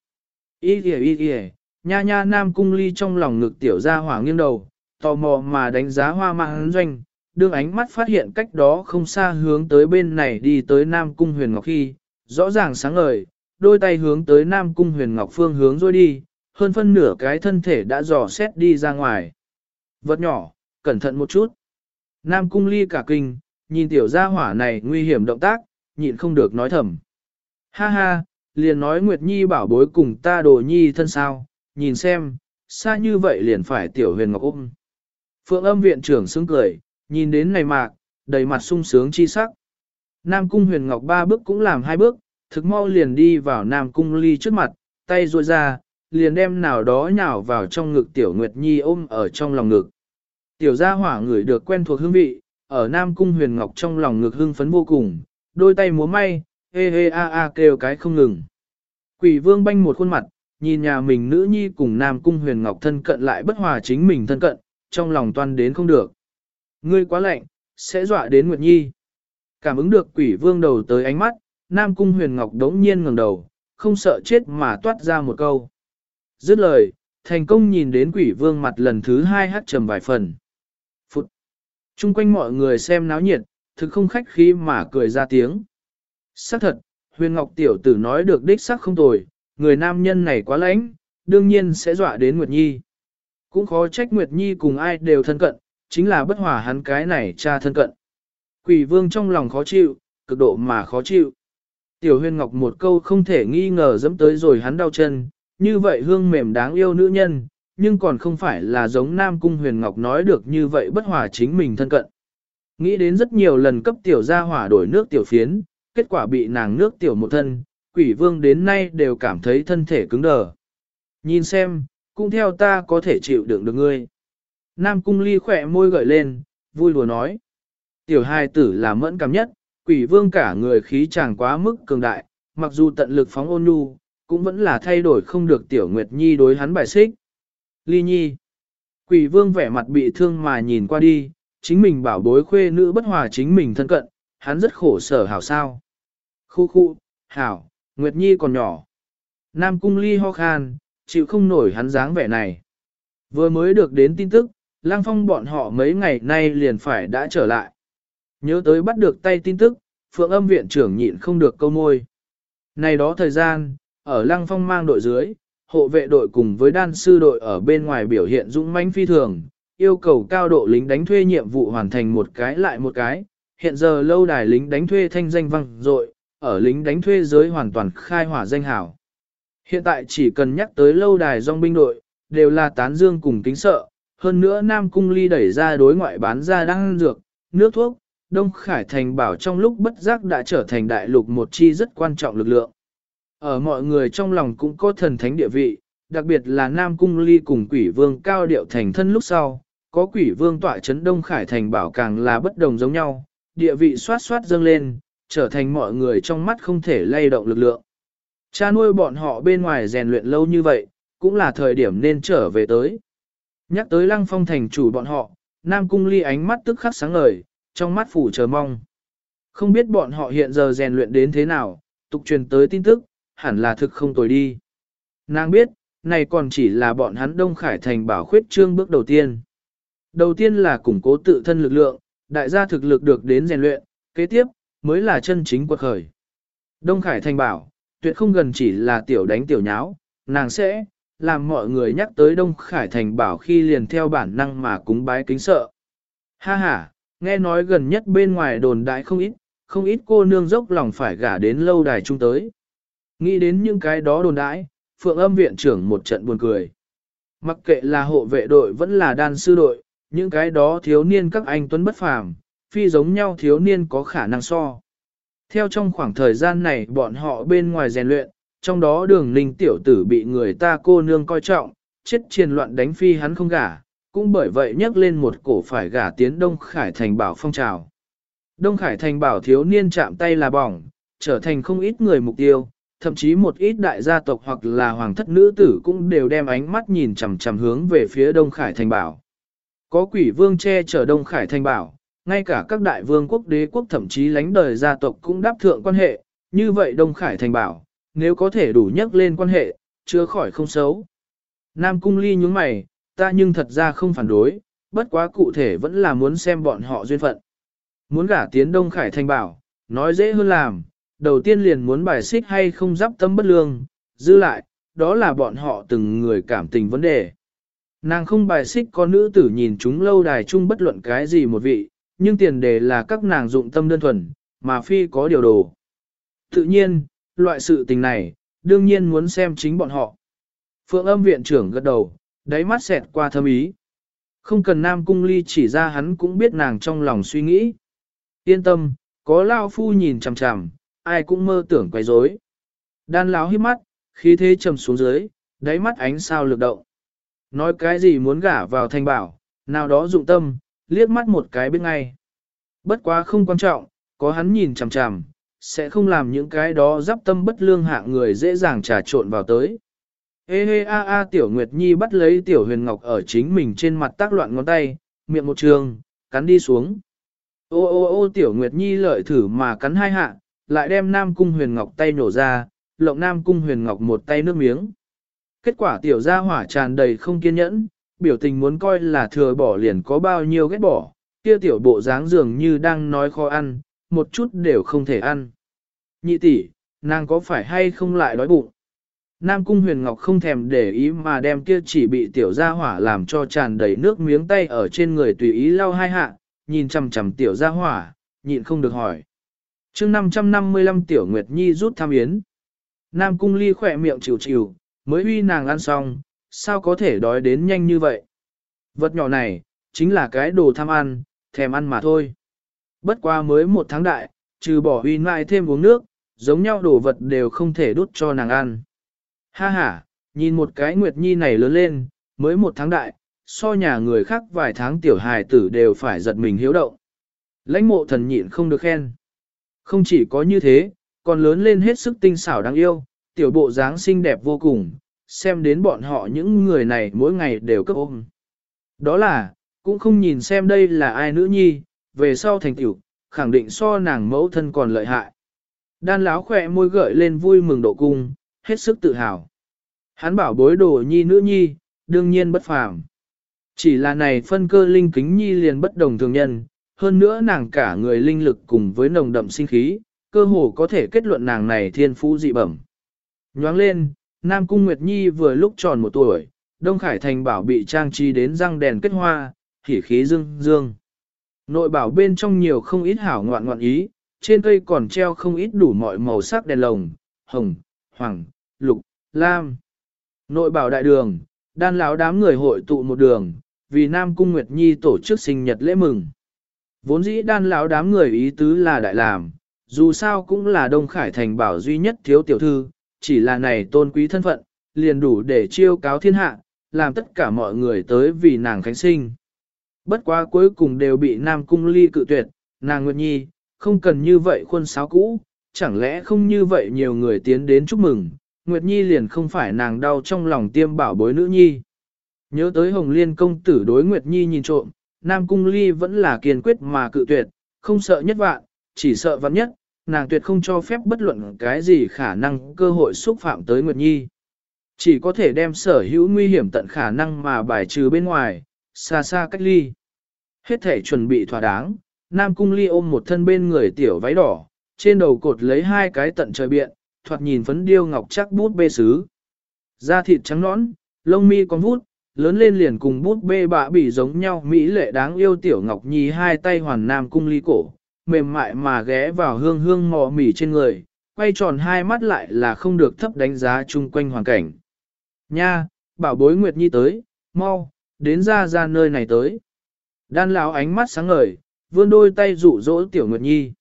Ý kìa ý kìa, nha nha nam cung ly trong lòng ngực tiểu ra hỏa nghiêng đầu, tò mò mà đánh giá hoa mạng doanh, đương ánh mắt phát hiện cách đó không xa hướng tới bên này đi tới Nam Cung Huyền Ngọc khi, rõ ràng sáng ngời, đôi tay hướng tới Nam Cung Huyền Ngọc phương hướng rồi đi, hơn phân nửa cái thân thể đã dò xét đi ra ngoài. Vật nhỏ, cẩn thận một chút. Nam Cung ly cả kinh, nhìn tiểu gia hỏa này nguy hiểm động tác, nhịn không được nói thầm. Ha ha, liền nói Nguyệt Nhi bảo bối cùng ta đồ nhi thân sao, nhìn xem, xa như vậy liền phải tiểu huyền ngọc ôm. Phượng âm viện trưởng sướng cười, nhìn đến này mạc, đầy mặt sung sướng chi sắc. Nam cung huyền ngọc ba bước cũng làm hai bước, thực mau liền đi vào Nam cung ly trước mặt, tay ruôi ra, liền đem nào đó nhào vào trong ngực tiểu nguyệt nhi ôm ở trong lòng ngực. Tiểu gia hỏa người được quen thuộc hương vị, ở Nam cung huyền ngọc trong lòng ngực hưng phấn vô cùng, đôi tay múa may, hê hê a a kêu cái không ngừng. Quỷ vương banh một khuôn mặt, nhìn nhà mình nữ nhi cùng Nam cung huyền ngọc thân cận lại bất hòa chính mình thân cận, trong lòng toan đến không được. Ngươi quá lạnh, sẽ dọa đến Nguyệt Nhi. Cảm ứng được quỷ vương đầu tới ánh mắt, Nam Cung Huyền Ngọc đống nhiên ngẩng đầu, không sợ chết mà toát ra một câu. Dứt lời, thành công nhìn đến quỷ vương mặt lần thứ hai hát trầm vài phần. Phụt! Trung quanh mọi người xem náo nhiệt, thực không khách khí mà cười ra tiếng. Xác thật, Huyền Ngọc tiểu tử nói được đích xác không tồi, người nam nhân này quá lãnh, đương nhiên sẽ dọa đến Nguyệt Nhi. Cũng khó trách Nguyệt Nhi cùng ai đều thân cận, chính là bất hòa hắn cái này cha thân cận. Quỷ vương trong lòng khó chịu, cực độ mà khó chịu. Tiểu Huyền ngọc một câu không thể nghi ngờ dẫm tới rồi hắn đau chân, như vậy hương mềm đáng yêu nữ nhân, nhưng còn không phải là giống Nam Cung huyền ngọc nói được như vậy bất hòa chính mình thân cận. Nghĩ đến rất nhiều lần cấp tiểu gia hỏa đổi nước tiểu phiến, kết quả bị nàng nước tiểu một thân, quỷ vương đến nay đều cảm thấy thân thể cứng đờ. Nhìn xem, cũng theo ta có thể chịu đựng được ngươi. Nam cung ly khỏe môi gợi lên, vui lùa nói. Tiểu hai tử là mẫn cảm nhất, quỷ vương cả người khí chàng quá mức cường đại, mặc dù tận lực phóng ôn nhu, cũng vẫn là thay đổi không được tiểu nguyệt nhi đối hắn bài xích. Ly nhi. Quỷ vương vẻ mặt bị thương mà nhìn qua đi, chính mình bảo bối khuê nữ bất hòa chính mình thân cận, hắn rất khổ sở hảo sao. Khu khu, hảo, nguyệt nhi còn nhỏ. Nam cung ly ho khan, chịu không nổi hắn dáng vẻ này. Vừa mới được đến tin tức, lang Phong bọn họ mấy ngày nay liền phải đã trở lại. Nhớ tới bắt được tay tin tức, Phượng âm viện trưởng nhịn không được câu môi. Này đó thời gian, ở lang Phong mang đội dưới, hộ vệ đội cùng với đan sư đội ở bên ngoài biểu hiện dũng mãnh phi thường, yêu cầu cao độ lính đánh thuê nhiệm vụ hoàn thành một cái lại một cái. Hiện giờ lâu đài lính đánh thuê thanh danh vang dội, ở lính đánh thuê giới hoàn toàn khai hỏa danh hảo. Hiện tại chỉ cần nhắc tới lâu đài dòng binh đội, đều là tán dương cùng kính sợ, hơn nữa Nam Cung Ly đẩy ra đối ngoại bán ra đăng dược, nước thuốc, Đông Khải Thành bảo trong lúc bất giác đã trở thành đại lục một chi rất quan trọng lực lượng. Ở mọi người trong lòng cũng có thần thánh địa vị, đặc biệt là Nam Cung Ly cùng quỷ vương cao điệu thành thân lúc sau, có quỷ vương tọa chấn Đông Khải Thành bảo càng là bất đồng giống nhau, địa vị xoát xoát dâng lên, trở thành mọi người trong mắt không thể lay động lực lượng. Cha nuôi bọn họ bên ngoài rèn luyện lâu như vậy, cũng là thời điểm nên trở về tới. Nhắc tới lăng phong thành chủ bọn họ, Nam Cung Ly ánh mắt tức khắc sáng ngời, trong mắt phủ chờ mong. Không biết bọn họ hiện giờ rèn luyện đến thế nào, tục truyền tới tin tức, hẳn là thực không tồi đi. Nàng biết, này còn chỉ là bọn hắn Đông Khải Thành bảo khuyết trương bước đầu tiên. Đầu tiên là củng cố tự thân lực lượng, đại gia thực lực được đến rèn luyện, kế tiếp, mới là chân chính quật khởi. Đông Khải Thành bảo, tuyệt không gần chỉ là tiểu đánh tiểu nháo, nàng sẽ, làm mọi người nhắc tới Đông Khải Thành bảo khi liền theo bản năng mà cúng bái kính sợ. Ha ha, nghe nói gần nhất bên ngoài đồn đại không ít, không ít cô nương dốc lòng phải gả đến lâu đài trung tới. Nghĩ đến những cái đó đồn đãi, phượng âm viện trưởng một trận buồn cười. Mặc kệ là hộ vệ đội vẫn là đan sư đội, những cái đó thiếu niên các anh tuấn bất phàm, phi giống nhau thiếu niên có khả năng so. Theo trong khoảng thời gian này bọn họ bên ngoài rèn luyện, trong đó đường ninh tiểu tử bị người ta cô nương coi trọng, chết triền loạn đánh phi hắn không gả, cũng bởi vậy nhắc lên một cổ phải gả tiến Đông Khải Thành bảo phong trào. Đông Khải Thành bảo thiếu niên chạm tay là bỏng, trở thành không ít người mục tiêu, thậm chí một ít đại gia tộc hoặc là hoàng thất nữ tử cũng đều đem ánh mắt nhìn chằm chằm hướng về phía Đông Khải Thành bảo. Có quỷ vương che chở Đông Khải Thành bảo, ngay cả các đại vương quốc đế quốc thậm chí lãnh đời gia tộc cũng đáp thượng quan hệ, như vậy Đông Khải Thành bảo, nếu có thể đủ nhắc lên quan hệ, chưa khỏi không xấu. Nam Cung Ly nhướng mày, ta nhưng thật ra không phản đối, bất quá cụ thể vẫn là muốn xem bọn họ duyên phận. Muốn gả tiến Đông Khải Thành bảo, nói dễ hơn làm, đầu tiên liền muốn bài xích hay không giáp tâm bất lương, dư lại, đó là bọn họ từng người cảm tình vấn đề. Nàng không bài xích có nữ tử nhìn chúng lâu đài chung bất luận cái gì một vị, nhưng tiền đề là các nàng dụng tâm đơn thuần, mà phi có điều đồ. Tự nhiên, loại sự tình này, đương nhiên muốn xem chính bọn họ. Phượng âm viện trưởng gật đầu, đáy mắt xẹt qua thâm ý. Không cần Nam Cung Ly chỉ ra hắn cũng biết nàng trong lòng suy nghĩ. Yên tâm, có Lao Phu nhìn chằm chằm, ai cũng mơ tưởng quay rối. Đan láo hít mắt, khí thế trầm xuống dưới, đáy mắt ánh sao lực động. Nói cái gì muốn gả vào thanh bảo, nào đó dụng tâm, liếc mắt một cái bên ngay. Bất quá không quan trọng, có hắn nhìn chằm chằm, sẽ không làm những cái đó giáp tâm bất lương hạng người dễ dàng trà trộn vào tới. Ê hê a a tiểu Nguyệt Nhi bắt lấy tiểu huyền ngọc ở chính mình trên mặt tác loạn ngón tay, miệng một trường, cắn đi xuống. Ô ô ô tiểu Nguyệt Nhi lợi thử mà cắn hai hạ, lại đem Nam Cung huyền ngọc tay nổ ra, lộng Nam Cung huyền ngọc một tay nước miếng. Kết quả tiểu gia hỏa tràn đầy không kiên nhẫn, biểu tình muốn coi là thừa bỏ liền có bao nhiêu ghét bỏ, kia tiểu bộ dáng dường như đang nói khó ăn, một chút đều không thể ăn. Nhị tỷ, nàng có phải hay không lại đói bụng? Nam Cung Huyền Ngọc không thèm để ý mà đem kia chỉ bị tiểu gia hỏa làm cho tràn đầy nước miếng tay ở trên người tùy ý lau hai hạ, nhìn chằm chằm tiểu gia hỏa, nhịn không được hỏi. chương 555 tiểu Nguyệt Nhi rút tham yến. Nam Cung Ly khỏe miệng chịu chịu, mới uy nàng ăn xong, sao có thể đói đến nhanh như vậy? Vật nhỏ này, chính là cái đồ tham ăn, thèm ăn mà thôi. Bất qua mới một tháng đại, trừ bỏ uy mại thêm uống nước, giống nhau đồ vật đều không thể đút cho nàng ăn. Ha ha, nhìn một cái Nguyệt Nhi này lớn lên, mới một tháng đại, so nhà người khác vài tháng tiểu hài tử đều phải giật mình hiếu động. Lãnh mộ thần nhịn không được khen. Không chỉ có như thế, còn lớn lên hết sức tinh xảo đáng yêu, tiểu bộ dáng xinh đẹp vô cùng, xem đến bọn họ những người này mỗi ngày đều cấp ôm. Đó là, cũng không nhìn xem đây là ai nữ nhi, về sau thành tiểu, khẳng định so nàng mẫu thân còn lợi hại. Đan láo khỏe môi gợi lên vui mừng độ cung, hết sức tự hào. Hắn bảo bối đồ nhi nữ nhi, đương nhiên bất phàm. Chỉ là này phân cơ linh kính nhi liền bất đồng thường nhân, hơn nữa nàng cả người linh lực cùng với nồng đậm sinh khí, cơ hồ có thể kết luận nàng này thiên phú dị bẩm. Nhoáng lên, Nam Cung Nguyệt Nhi vừa lúc tròn một tuổi, Đông Khải Thành bảo bị trang trí đến răng đèn kết hoa, khỉ khí dương dương. Nội bảo bên trong nhiều không ít hảo ngoạn ngoạn ý, trên cây còn treo không ít đủ mọi màu sắc đèn lồng, hồng, hoàng, lục, lam. Nội bảo đại đường, đan lão đám người hội tụ một đường, vì Nam Cung Nguyệt Nhi tổ chức sinh nhật lễ mừng. Vốn dĩ đan lão đám người ý tứ là đại làm, dù sao cũng là Đông Khải Thành bảo duy nhất thiếu tiểu thư, chỉ là này tôn quý thân phận, liền đủ để chiêu cáo thiên hạ, làm tất cả mọi người tới vì nàng khánh sinh. Bất quá cuối cùng đều bị Nam Cung Ly cự tuyệt, nàng Nguyệt Nhi, không cần như vậy khuôn sáo cũ, chẳng lẽ không như vậy nhiều người tiến đến chúc mừng, Nguyệt Nhi liền không phải nàng đau trong lòng tiêm bảo bối nữ nhi. Nhớ tới Hồng Liên công tử đối Nguyệt Nhi nhìn trộm, Nam Cung Ly vẫn là kiên quyết mà cự tuyệt, không sợ nhất vạn, chỉ sợ vạn nhất, nàng tuyệt không cho phép bất luận cái gì khả năng cơ hội xúc phạm tới Nguyệt Nhi. Chỉ có thể đem sở hữu nguy hiểm tận khả năng mà bài trừ bên ngoài, xa xa cách ly. Hết thể chuẩn bị thỏa đáng, Nam Cung Ly ôm một thân bên người tiểu váy đỏ, trên đầu cột lấy hai cái tận trời biện, thoạt nhìn phấn điêu ngọc chắc bút bê sứ. Da thịt trắng nõn, lông mi con vút, lớn lên liền cùng bút bê bạ bị giống nhau mỹ lệ đáng yêu tiểu ngọc nhi hai tay hoàn Nam Cung Ly cổ, mềm mại mà ghé vào hương hương mò mỉ trên người, quay tròn hai mắt lại là không được thấp đánh giá chung quanh hoàn cảnh. Nha, bảo bối Nguyệt Nhi tới, mau, đến ra ra nơi này tới. Đan lão ánh mắt sáng ngời, vươn đôi tay dụ dỗ tiểu Nguyệt Nhi.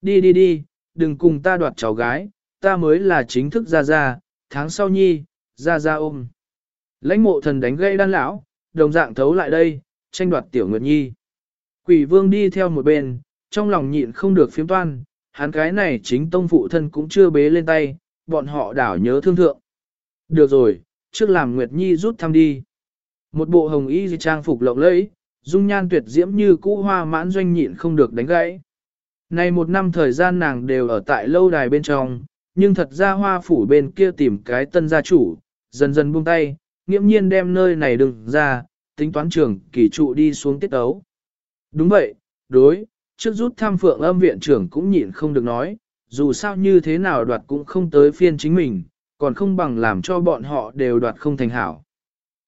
Đi đi đi, đừng cùng ta đoạt cháu gái, ta mới là chính thức ra ra, tháng sau Nhi, ra ra ôm. Lãnh mộ thần đánh gây đan lão, đồng dạng thấu lại đây, tranh đoạt tiểu Nguyệt Nhi. Quỷ vương đi theo một bên, trong lòng nhịn không được phiếm toan, hắn cái này chính tông phụ thân cũng chưa bế lên tay, bọn họ đảo nhớ thương thượng. Được rồi, trước làm Nguyệt Nhi rút thăm đi. Một bộ hồng y trang phục lộng lẫy, dung nhan tuyệt diễm như cũ hoa mãn doanh nhịn không được đánh gãy. Này một năm thời gian nàng đều ở tại lâu đài bên trong, nhưng thật ra hoa phủ bên kia tìm cái tân gia chủ, dần dần buông tay, nghiễm nhiên đem nơi này đừng ra, tính toán trường kỳ trụ đi xuống tiết ấu. Đúng vậy, đối, trước rút tham phượng âm viện trưởng cũng nhịn không được nói, dù sao như thế nào đoạt cũng không tới phiên chính mình, còn không bằng làm cho bọn họ đều đoạt không thành hảo.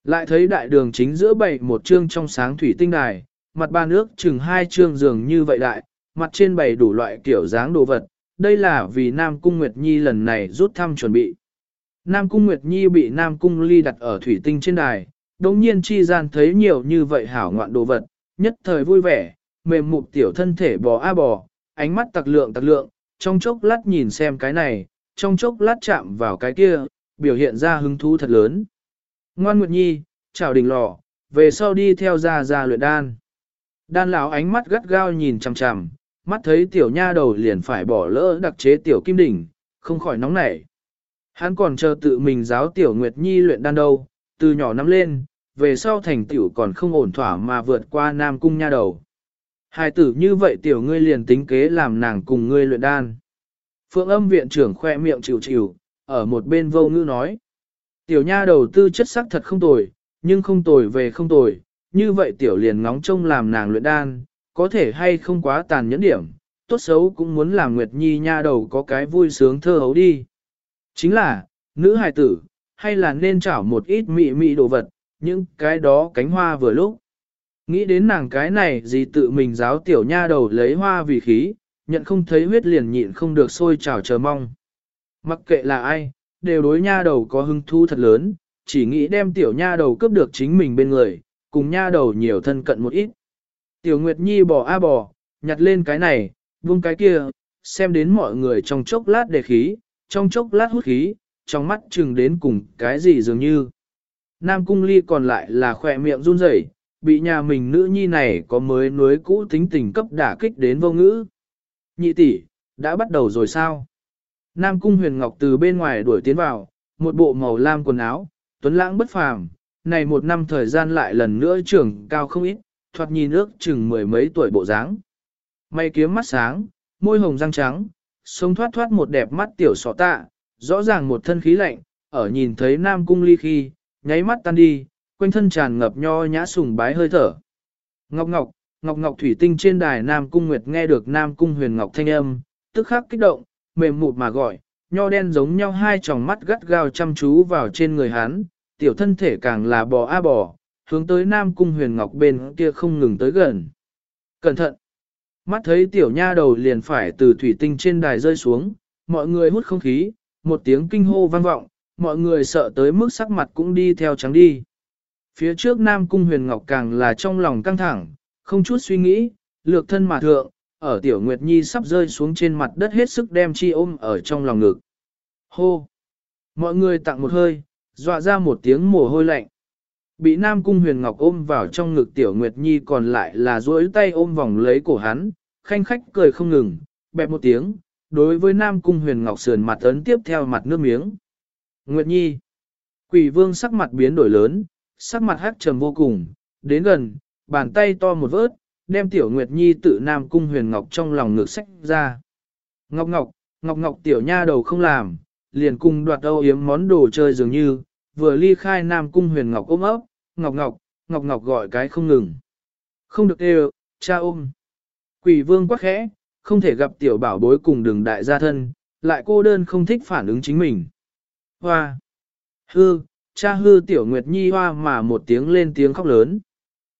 Lại thấy đại đường chính giữa bày một chương trong sáng thủy tinh đài, mặt ba nước chừng hai chương giường như vậy đại, mặt trên bày đủ loại kiểu dáng đồ vật, đây là vì Nam Cung Nguyệt Nhi lần này rút thăm chuẩn bị. Nam Cung Nguyệt Nhi bị Nam Cung Ly đặt ở thủy tinh trên đài, đồng nhiên chi gian thấy nhiều như vậy hảo ngoạn đồ vật, nhất thời vui vẻ, mềm mụt tiểu thân thể bò a bò, ánh mắt tặc lượng tặc lượng, trong chốc lát nhìn xem cái này, trong chốc lát chạm vào cái kia, biểu hiện ra hứng thú thật lớn. Ngoan Nguyệt Nhi, chào đình lò, về sau đi theo ra ra luyện đan. Đan lão ánh mắt gắt gao nhìn chằm chằm, mắt thấy tiểu nha đầu liền phải bỏ lỡ đặc chế tiểu kim đỉnh, không khỏi nóng nảy. Hắn còn chờ tự mình giáo tiểu Nguyệt Nhi luyện đan đâu, từ nhỏ năm lên, về sau thành tiểu còn không ổn thỏa mà vượt qua nam cung nha đầu. Hai tử như vậy tiểu ngươi liền tính kế làm nàng cùng ngươi luyện đan. Phượng âm viện trưởng khoe miệng chịu chịu, ở một bên vô ngữ nói. Tiểu nha đầu tư chất sắc thật không tồi, nhưng không tồi về không tồi, như vậy tiểu liền ngóng trông làm nàng luyện đan, có thể hay không quá tàn nhẫn điểm, tốt xấu cũng muốn làm Nguyệt Nhi nha đầu có cái vui sướng thơ hấu đi. Chính là, nữ hài tử, hay là nên chảo một ít mị mị đồ vật, những cái đó cánh hoa vừa lúc. Nghĩ đến nàng cái này gì tự mình giáo tiểu nha đầu lấy hoa vì khí, nhận không thấy huyết liền nhịn không được sôi trào chờ mong. Mặc kệ là ai, đều đối nha đầu có hứng thú thật lớn, chỉ nghĩ đem tiểu nha đầu cướp được chính mình bên người, cùng nha đầu nhiều thân cận một ít. Tiểu Nguyệt Nhi bỏ a bỏ, nhặt lên cái này, vung cái kia, xem đến mọi người trong chốc lát đề khí, trong chốc lát hút khí, trong mắt chừng đến cùng cái gì dường như. Nam Cung Ly còn lại là khỏe miệng run rẩy, bị nhà mình nữ nhi này có mới nuối cũ tính tình cấp đả kích đến vô ngữ. Nhị tỷ, đã bắt đầu rồi sao? Nam Cung Huyền Ngọc từ bên ngoài đuổi tiến vào, một bộ màu lam quần áo, tuấn lãng bất phàm, này một năm thời gian lại lần nữa trưởng cao không ít, thoạt nhìn ước chừng mười mấy tuổi bộ dáng. Mày kiếm mắt sáng, môi hồng răng trắng, sống thoát thoát một đẹp mắt tiểu sọ tạ, rõ ràng một thân khí lạnh, ở nhìn thấy Nam Cung Ly khi, nháy mắt tan đi, quanh thân tràn ngập nho nhã sùng bái hơi thở. Ngọc Ngọc, Ngọc Ngọc thủy tinh trên đài Nam Cung Nguyệt nghe được Nam Cung Huyền Ngọc thanh âm, tức khắc kích động, mềm mụt mà gọi, nho đen giống nhau hai tròng mắt gắt gao chăm chú vào trên người hắn, tiểu thân thể càng là bò a bò, hướng tới Nam Cung Huyền Ngọc bên kia không ngừng tới gần. Cẩn thận! Mắt thấy tiểu nha đầu liền phải từ thủy tinh trên đài rơi xuống, mọi người hút không khí, một tiếng kinh hô vang vọng, mọi người sợ tới mức sắc mặt cũng đi theo trắng đi. Phía trước Nam Cung Huyền Ngọc càng là trong lòng căng thẳng, không chút suy nghĩ, lược thân mà thượng, ở Tiểu Nguyệt Nhi sắp rơi xuống trên mặt đất hết sức đem chi ôm ở trong lòng ngực. Hô! Mọi người tặng một hơi, dọa ra một tiếng mồ hôi lạnh. Bị Nam Cung Huyền Ngọc ôm vào trong ngực Tiểu Nguyệt Nhi còn lại là duỗi tay ôm vòng lấy cổ hắn, khanh khách cười không ngừng, bẹp một tiếng, đối với Nam Cung Huyền Ngọc sườn mặt ấn tiếp theo mặt nước miếng. Nguyệt Nhi Quỷ vương sắc mặt biến đổi lớn, sắc mặt hắc trầm vô cùng, đến gần, bàn tay to một vớt, đem Tiểu Nguyệt Nhi tự Nam Cung Huyền Ngọc trong lòng ngực sách ra. Ngọc Ngọc, Ngọc Ngọc Tiểu Nha đầu không làm, liền cùng đoạt âu yếm món đồ chơi dường như, vừa ly khai Nam Cung Huyền Ngọc ôm ấp, Ngọc Ngọc, Ngọc Ngọc gọi cái không ngừng. Không được đều, cha ôm. Quỷ vương quá khẽ, không thể gặp tiểu bảo bối cùng đường đại gia thân, lại cô đơn không thích phản ứng chính mình. Hoa! Hư! Cha hư tiểu nguyệt nhi hoa mà một tiếng lên tiếng khóc lớn.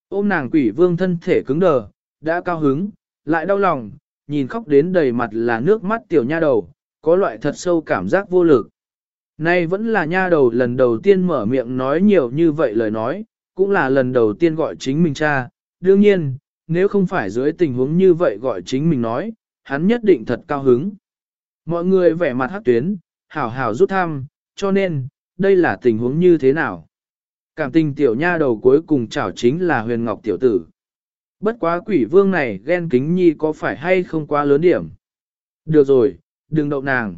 Ôm nàng quỷ vương thân thể cứng đờ, đã cao hứng, lại đau lòng, nhìn khóc đến đầy mặt là nước mắt tiểu nha đầu, có loại thật sâu cảm giác vô lực. Nay vẫn là nha đầu lần đầu tiên mở miệng nói nhiều như vậy lời nói, cũng là lần đầu tiên gọi chính mình cha. Đương nhiên, nếu không phải dưới tình huống như vậy gọi chính mình nói, hắn nhất định thật cao hứng. Mọi người vẻ mặt hát tuyến, hảo hảo rút thăm, cho nên, đây là tình huống như thế nào? Cảm tình tiểu nha đầu cuối cùng chảo chính là huyền ngọc tiểu tử. Bất quá quỷ vương này ghen kính nhi có phải hay không quá lớn điểm? Được rồi, đừng đậu nàng.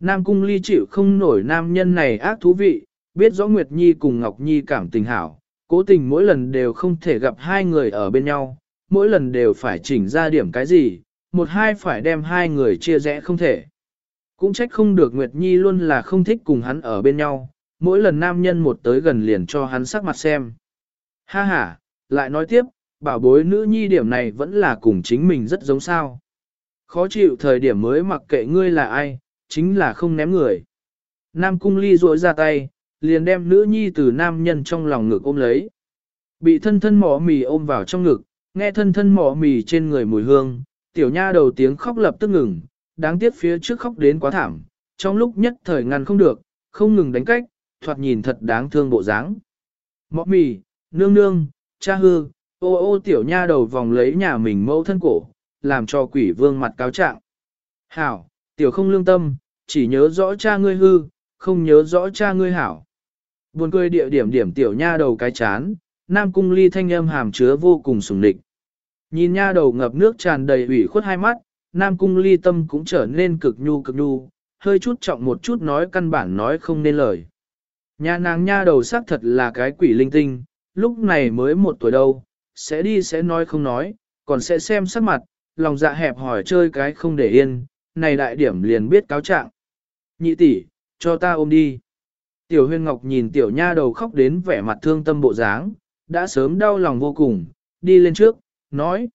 Nam cung ly chịu không nổi nam nhân này ác thú vị, biết rõ Nguyệt Nhi cùng Ngọc Nhi cảm tình hảo, cố tình mỗi lần đều không thể gặp hai người ở bên nhau, mỗi lần đều phải chỉnh ra điểm cái gì, một hai phải đem hai người chia rẽ không thể. Cũng trách không được Nguyệt Nhi luôn là không thích cùng hắn ở bên nhau, mỗi lần nam nhân một tới gần liền cho hắn sắc mặt xem. Ha ha, lại nói tiếp, bảo bối nữ nhi điểm này vẫn là cùng chính mình rất giống sao. Khó chịu thời điểm mới mặc kệ ngươi là ai, chính là không ném người. Nam cung ly rỗi ra tay, liền đem nữ nhi từ nam nhân trong lòng ngực ôm lấy. Bị thân thân mỏ mì ôm vào trong ngực, nghe thân thân mỏ mì trên người mùi hương, tiểu nha đầu tiếng khóc lập tức ngừng, đáng tiếc phía trước khóc đến quá thảm, trong lúc nhất thời ngăn không được, không ngừng đánh cách, thoạt nhìn thật đáng thương bộ dáng. Mỏ mì, nương nương, cha hư, ô ô tiểu nha đầu vòng lấy nhà mình mẫu thân cổ, làm cho quỷ vương mặt cáo trạng. Hảo, tiểu không lương tâm, chỉ nhớ rõ cha ngươi hư, không nhớ rõ cha ngươi hảo. Buồn cười địa điểm điểm tiểu nha đầu cái chán, nam cung ly thanh âm hàm chứa vô cùng sùng địch. Nhìn nha đầu ngập nước tràn đầy ủy khuất hai mắt, nam cung ly tâm cũng trở nên cực nhu cực nhu, hơi chút trọng một chút nói căn bản nói không nên lời. Nhà nàng nha đầu xác thật là cái quỷ linh tinh, lúc này mới một tuổi đâu, sẽ đi sẽ nói không nói, còn sẽ xem sắc mặt, lòng dạ hẹp hỏi chơi cái không để yên, này đại điểm liền biết cáo trạng. Nhị tỷ, cho ta ôm đi. Tiểu huyên ngọc nhìn tiểu nha đầu khóc đến vẻ mặt thương tâm bộ dáng, đã sớm đau lòng vô cùng, đi lên trước, nói.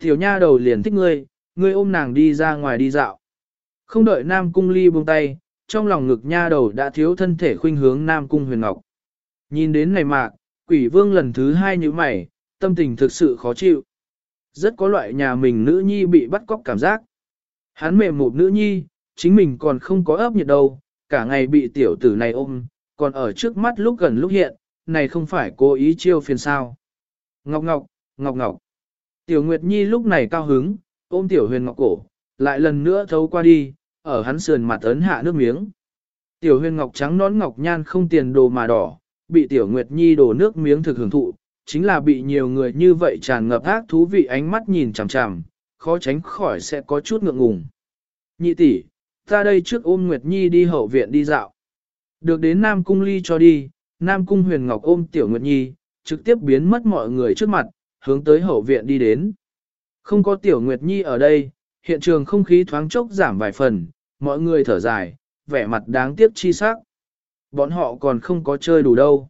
Tiểu nha đầu liền thích ngươi, ngươi ôm nàng đi ra ngoài đi dạo. Không đợi Nam Cung Ly buông tay, trong lòng ngực nha đầu đã thiếu thân thể khuynh hướng Nam Cung Huyền Ngọc. Nhìn đến này mạc, quỷ vương lần thứ hai như mày, tâm tình thực sự khó chịu. Rất có loại nhà mình nữ nhi bị bắt cóc cảm giác. Hắn mềm một nữ nhi, chính mình còn không có ấp nhiệt đâu, cả ngày bị tiểu tử này ôm, còn ở trước mắt lúc gần lúc hiện, này không phải cố ý chiêu phiền sao. Ngọc Ngọc, Ngọc Ngọc. Tiểu Nguyệt Nhi lúc này cao hứng, ôm Tiểu Huyền Ngọc cổ, lại lần nữa thấu qua đi, ở hắn sườn mặt ấn hạ nước miếng. Tiểu Huyền Ngọc trắng nón ngọc nhan không tiền đồ mà đỏ, bị Tiểu Nguyệt Nhi đổ nước miếng thực hưởng thụ, chính là bị nhiều người như vậy tràn ngập ác thú vị ánh mắt nhìn chằm chằm, khó tránh khỏi sẽ có chút ngượng ngùng. Nhị tỷ, ta đây trước ôm Nguyệt Nhi đi hậu viện đi dạo. Được đến Nam Cung Ly cho đi, Nam Cung Huyền Ngọc ôm Tiểu Nguyệt Nhi, trực tiếp biến mất mọi người trước mặt, hướng tới hậu viện đi đến. Không có Tiểu Nguyệt Nhi ở đây, hiện trường không khí thoáng chốc giảm vài phần, mọi người thở dài, vẻ mặt đáng tiếc chi sắc. Bọn họ còn không có chơi đủ đâu.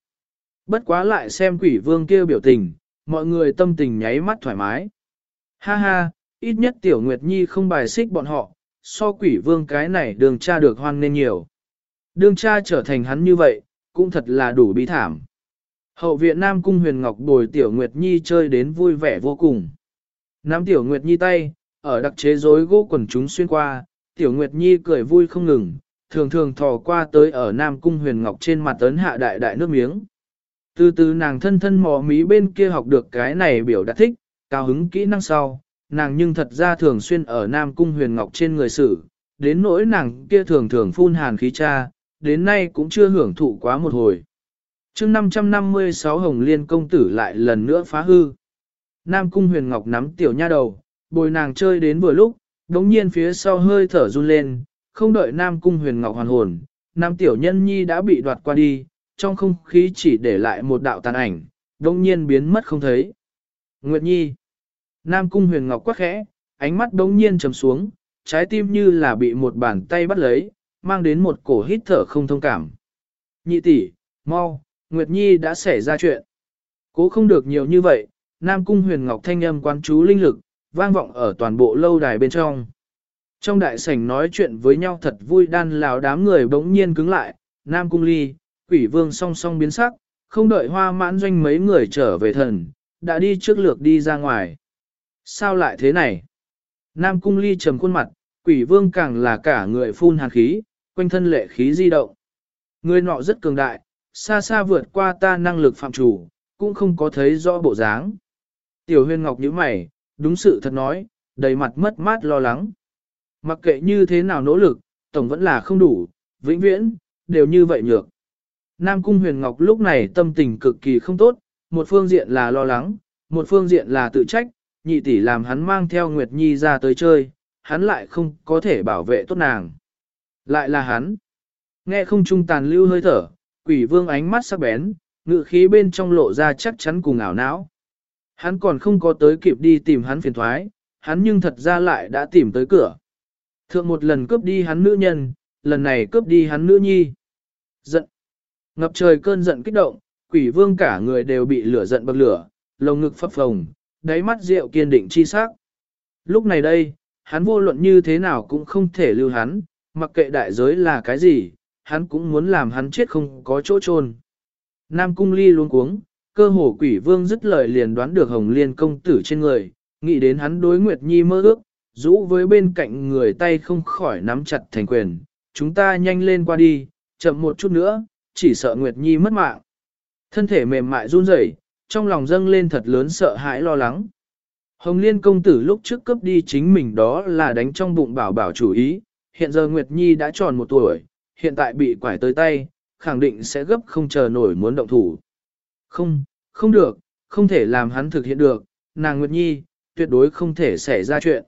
Bất quá lại xem quỷ vương kia biểu tình, mọi người tâm tình nháy mắt thoải mái. Ha ha, ít nhất Tiểu Nguyệt Nhi không bài xích bọn họ, so quỷ vương cái này đường cha được hoan nên nhiều. Đường cha trở thành hắn như vậy, cũng thật là đủ bi thảm. Hậu viện Nam Cung Huyền Ngọc bồi Tiểu Nguyệt Nhi chơi đến vui vẻ vô cùng. Nắm Tiểu Nguyệt Nhi tay, ở đặc chế rối gỗ quần chúng xuyên qua, Tiểu Nguyệt Nhi cười vui không ngừng, thường thường thò qua tới ở Nam Cung Huyền Ngọc trên mặt Tấn hạ đại đại nước miếng. Từ từ nàng thân thân mò mí bên kia học được cái này biểu đã thích, cao hứng kỹ năng sau, nàng nhưng thật ra thường xuyên ở Nam Cung Huyền Ngọc trên người xử, đến nỗi nàng kia thường thường phun hàn khí cha, đến nay cũng chưa hưởng thụ quá một hồi. chương 556 Hồng Liên công tử lại lần nữa phá hư. Nam Cung Huyền Ngọc nắm tiểu nha đầu, bồi nàng chơi đến vừa lúc, đống nhiên phía sau hơi thở run lên, không đợi Nam Cung Huyền Ngọc hoàn hồn, Nam Tiểu Nhân Nhi đã bị đoạt qua đi, trong không khí chỉ để lại một đạo tàn ảnh, đống nhiên biến mất không thấy. Nguyệt Nhi Nam Cung Huyền Ngọc quắc khẽ, ánh mắt đống nhiên trầm xuống, trái tim như là bị một bàn tay bắt lấy, mang đến một cổ hít thở không thông cảm. Nhị tỷ, mau, Nguyệt Nhi đã xảy ra chuyện. Cố không được nhiều như vậy, Nam Cung Huyền Ngọc thanh âm quan chú linh lực, vang vọng ở toàn bộ lâu đài bên trong. Trong đại sảnh nói chuyện với nhau thật vui đan lào đám người bỗng nhiên cứng lại, Nam Cung Ly, quỷ vương song song biến sắc, không đợi hoa mãn doanh mấy người trở về thần, đã đi trước lược đi ra ngoài. Sao lại thế này? Nam Cung Ly trầm khuôn mặt, quỷ vương càng là cả người phun hàn khí, quanh thân lệ khí di động. Người nọ rất cường đại, xa xa vượt qua ta năng lực phạm chủ, cũng không có thấy rõ bộ dáng. Tiểu huyền ngọc như mày, đúng sự thật nói, đầy mặt mất mát lo lắng. Mặc kệ như thế nào nỗ lực, tổng vẫn là không đủ, vĩnh viễn, đều như vậy nhược. Nam Cung Huyền Ngọc lúc này tâm tình cực kỳ không tốt, một phương diện là lo lắng, một phương diện là tự trách, nhị tỷ làm hắn mang theo Nguyệt Nhi ra tới chơi, hắn lại không có thể bảo vệ tốt nàng. Lại là hắn. Nghe không trung tàn lưu hơi thở, quỷ vương ánh mắt sắc bén, ngự khí bên trong lộ ra chắc chắn cùng ảo não. Hắn còn không có tới kịp đi tìm hắn phiền thoái, hắn nhưng thật ra lại đã tìm tới cửa. Thượng một lần cướp đi hắn nữ nhân, lần này cướp đi hắn nữ nhi. Giận. Ngập trời cơn giận kích động, quỷ vương cả người đều bị lửa giận bậc lửa, lồng ngực phập phồng, đáy mắt rượu kiên định chi sắc. Lúc này đây, hắn vô luận như thế nào cũng không thể lưu hắn, mặc kệ đại giới là cái gì, hắn cũng muốn làm hắn chết không có chỗ chôn. Nam cung ly luôn cuống, cơ hồ quỷ vương dứt lời liền đoán được hồng liên công tử trên người, nghĩ đến hắn đối Nguyệt Nhi mơ ước, rũ với bên cạnh người tay không khỏi nắm chặt thành quyền, chúng ta nhanh lên qua đi, chậm một chút nữa, chỉ sợ Nguyệt Nhi mất mạng. Thân thể mềm mại run rẩy, trong lòng dâng lên thật lớn sợ hãi lo lắng. Hồng Liên công tử lúc trước cấp đi chính mình đó là đánh trong bụng bảo bảo chủ ý, hiện giờ Nguyệt Nhi đã tròn một tuổi, hiện tại bị quải tới tay, khẳng định sẽ gấp không chờ nổi muốn động thủ. Không, không được, không thể làm hắn thực hiện được, nàng Nguyệt Nhi, tuyệt đối không thể xảy ra chuyện.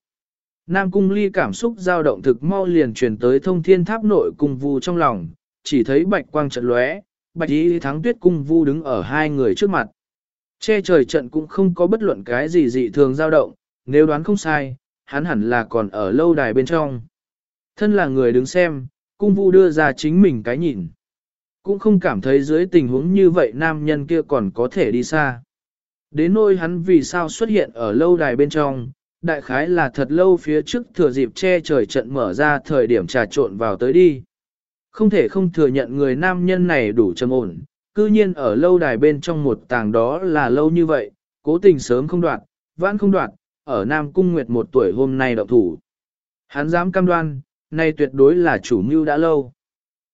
Nam Cung Ly cảm xúc dao động thực mau liền truyền tới thông thiên tháp nội cung vu trong lòng, chỉ thấy bạch quang trận lóe, bạch y thắng tuyết cung vu đứng ở hai người trước mặt. Che trời trận cũng không có bất luận cái gì dị thường dao động, nếu đoán không sai, hắn hẳn là còn ở lâu đài bên trong. Thân là người đứng xem, cung vu đưa ra chính mình cái nhìn. Cũng không cảm thấy dưới tình huống như vậy nam nhân kia còn có thể đi xa. Đến nôi hắn vì sao xuất hiện ở lâu đài bên trong, đại khái là thật lâu phía trước thừa dịp che trời trận mở ra thời điểm trà trộn vào tới đi. Không thể không thừa nhận người nam nhân này đủ trầm ổn, cư nhiên ở lâu đài bên trong một tàng đó là lâu như vậy, cố tình sớm không đoạn, vãn không đoạn, ở Nam Cung Nguyệt một tuổi hôm nay động thủ. Hắn dám cam đoan, nay tuyệt đối là chủ mưu đã lâu.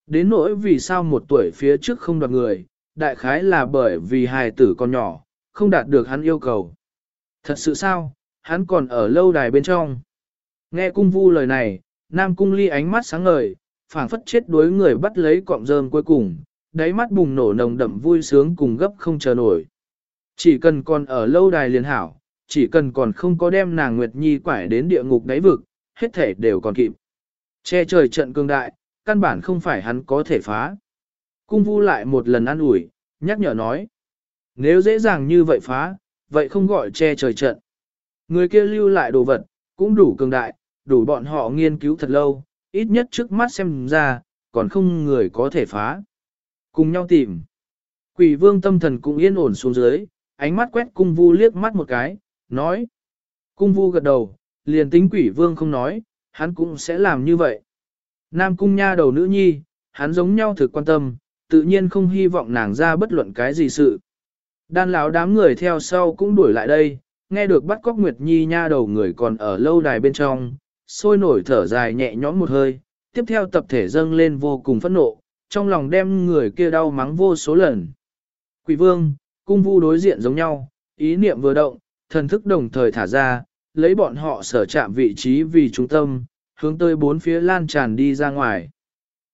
Đến nỗi vì sao một tuổi phía trước không đoạt người, đại khái là bởi vì hài tử còn nhỏ, không đạt được hắn yêu cầu. Thật sự sao, hắn còn ở lâu đài bên trong. Nghe cung vu lời này, Nam Cung ly ánh mắt sáng ngời, phảng phất chết đuối người bắt lấy cọng rơm cuối cùng, đáy mắt bùng nổ nồng đậm vui sướng cùng gấp không chờ nổi. Chỉ cần còn ở lâu đài liền hảo, chỉ cần còn không có đem nàng Nguyệt Nhi quải đến địa ngục đáy vực, hết thể đều còn kịp. Che trời trận cương đại, căn bản không phải hắn có thể phá. Cung vu lại một lần ăn ủi, nhắc nhở nói. Nếu dễ dàng như vậy phá, vậy không gọi che trời trận. Người kia lưu lại đồ vật, cũng đủ cường đại, đủ bọn họ nghiên cứu thật lâu, ít nhất trước mắt xem ra, còn không người có thể phá. Cùng nhau tìm. Quỷ vương tâm thần cũng yên ổn xuống dưới, ánh mắt quét cung vu liếc mắt một cái, nói. Cung vu gật đầu, liền tính quỷ vương không nói, hắn cũng sẽ làm như vậy. Nam cung nha đầu nữ nhi, hắn giống nhau thực quan tâm, tự nhiên không hy vọng nàng ra bất luận cái gì sự. Đan lão đám người theo sau cũng đuổi lại đây, nghe được bắt cóc Nguyệt Nhi nha đầu người còn ở lâu đài bên trong, sôi nổi thở dài nhẹ nhõm một hơi, tiếp theo tập thể dâng lên vô cùng phẫn nộ, trong lòng đem người kia đau mắng vô số lần. Quỷ vương, cung vu đối diện giống nhau, ý niệm vừa động, thần thức đồng thời thả ra, lấy bọn họ sở chạm vị trí vì trung tâm, hướng tới bốn phía lan tràn đi ra ngoài.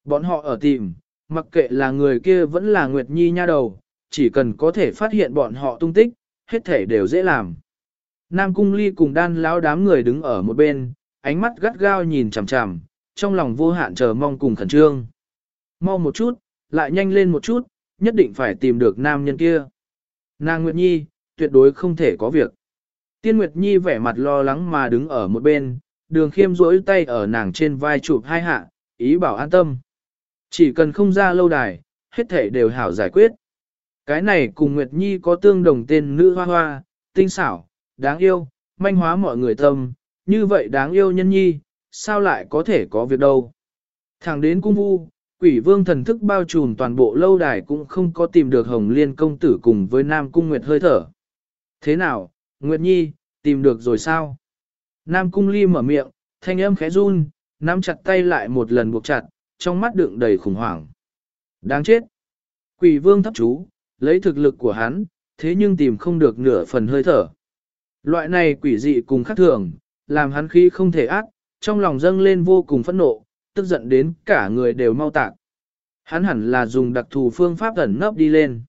Bọn họ ở tìm, mặc kệ là người kia vẫn là Nguyệt Nhi nha đầu, chỉ cần có thể phát hiện bọn họ tung tích, hết thể đều dễ làm. Nam Cung Ly cùng đan lão đám người đứng ở một bên, ánh mắt gắt gao nhìn chằm chằm, trong lòng vô hạn chờ mong cùng khẩn trương. Mau một chút, lại nhanh lên một chút, nhất định phải tìm được nam nhân kia. Nàng Nguyệt Nhi, tuyệt đối không thể có việc. Tiên Nguyệt Nhi vẻ mặt lo lắng mà đứng ở một bên, đường khiêm rỗi tay ở nàng trên vai chụp hai hạ, ý bảo an tâm. Chỉ cần không ra lâu đài, hết thể đều hảo giải quyết. Cái này cùng Nguyệt Nhi có tương đồng tên nữ hoa hoa, tinh xảo, đáng yêu, manh hóa mọi người tâm, như vậy đáng yêu nhân nhi, sao lại có thể có việc đâu. Thẳng đến cung vu, quỷ vương thần thức bao trùm toàn bộ lâu đài cũng không có tìm được Hồng Liên công tử cùng với Nam Cung Nguyệt hơi thở. Thế nào, Nguyệt Nhi, tìm được rồi sao? Nam Cung Ly mở miệng, thanh âm khẽ run, nắm chặt tay lại một lần buộc chặt, trong mắt đựng đầy khủng hoảng. Đáng chết! Quỷ vương thấp chú, lấy thực lực của hắn, thế nhưng tìm không được nửa phần hơi thở. Loại này quỷ dị cùng khắc thường, làm hắn khí không thể ác, trong lòng dâng lên vô cùng phẫn nộ, tức giận đến cả người đều mau tạc. Hắn hẳn là dùng đặc thù phương pháp ẩn nấp đi lên.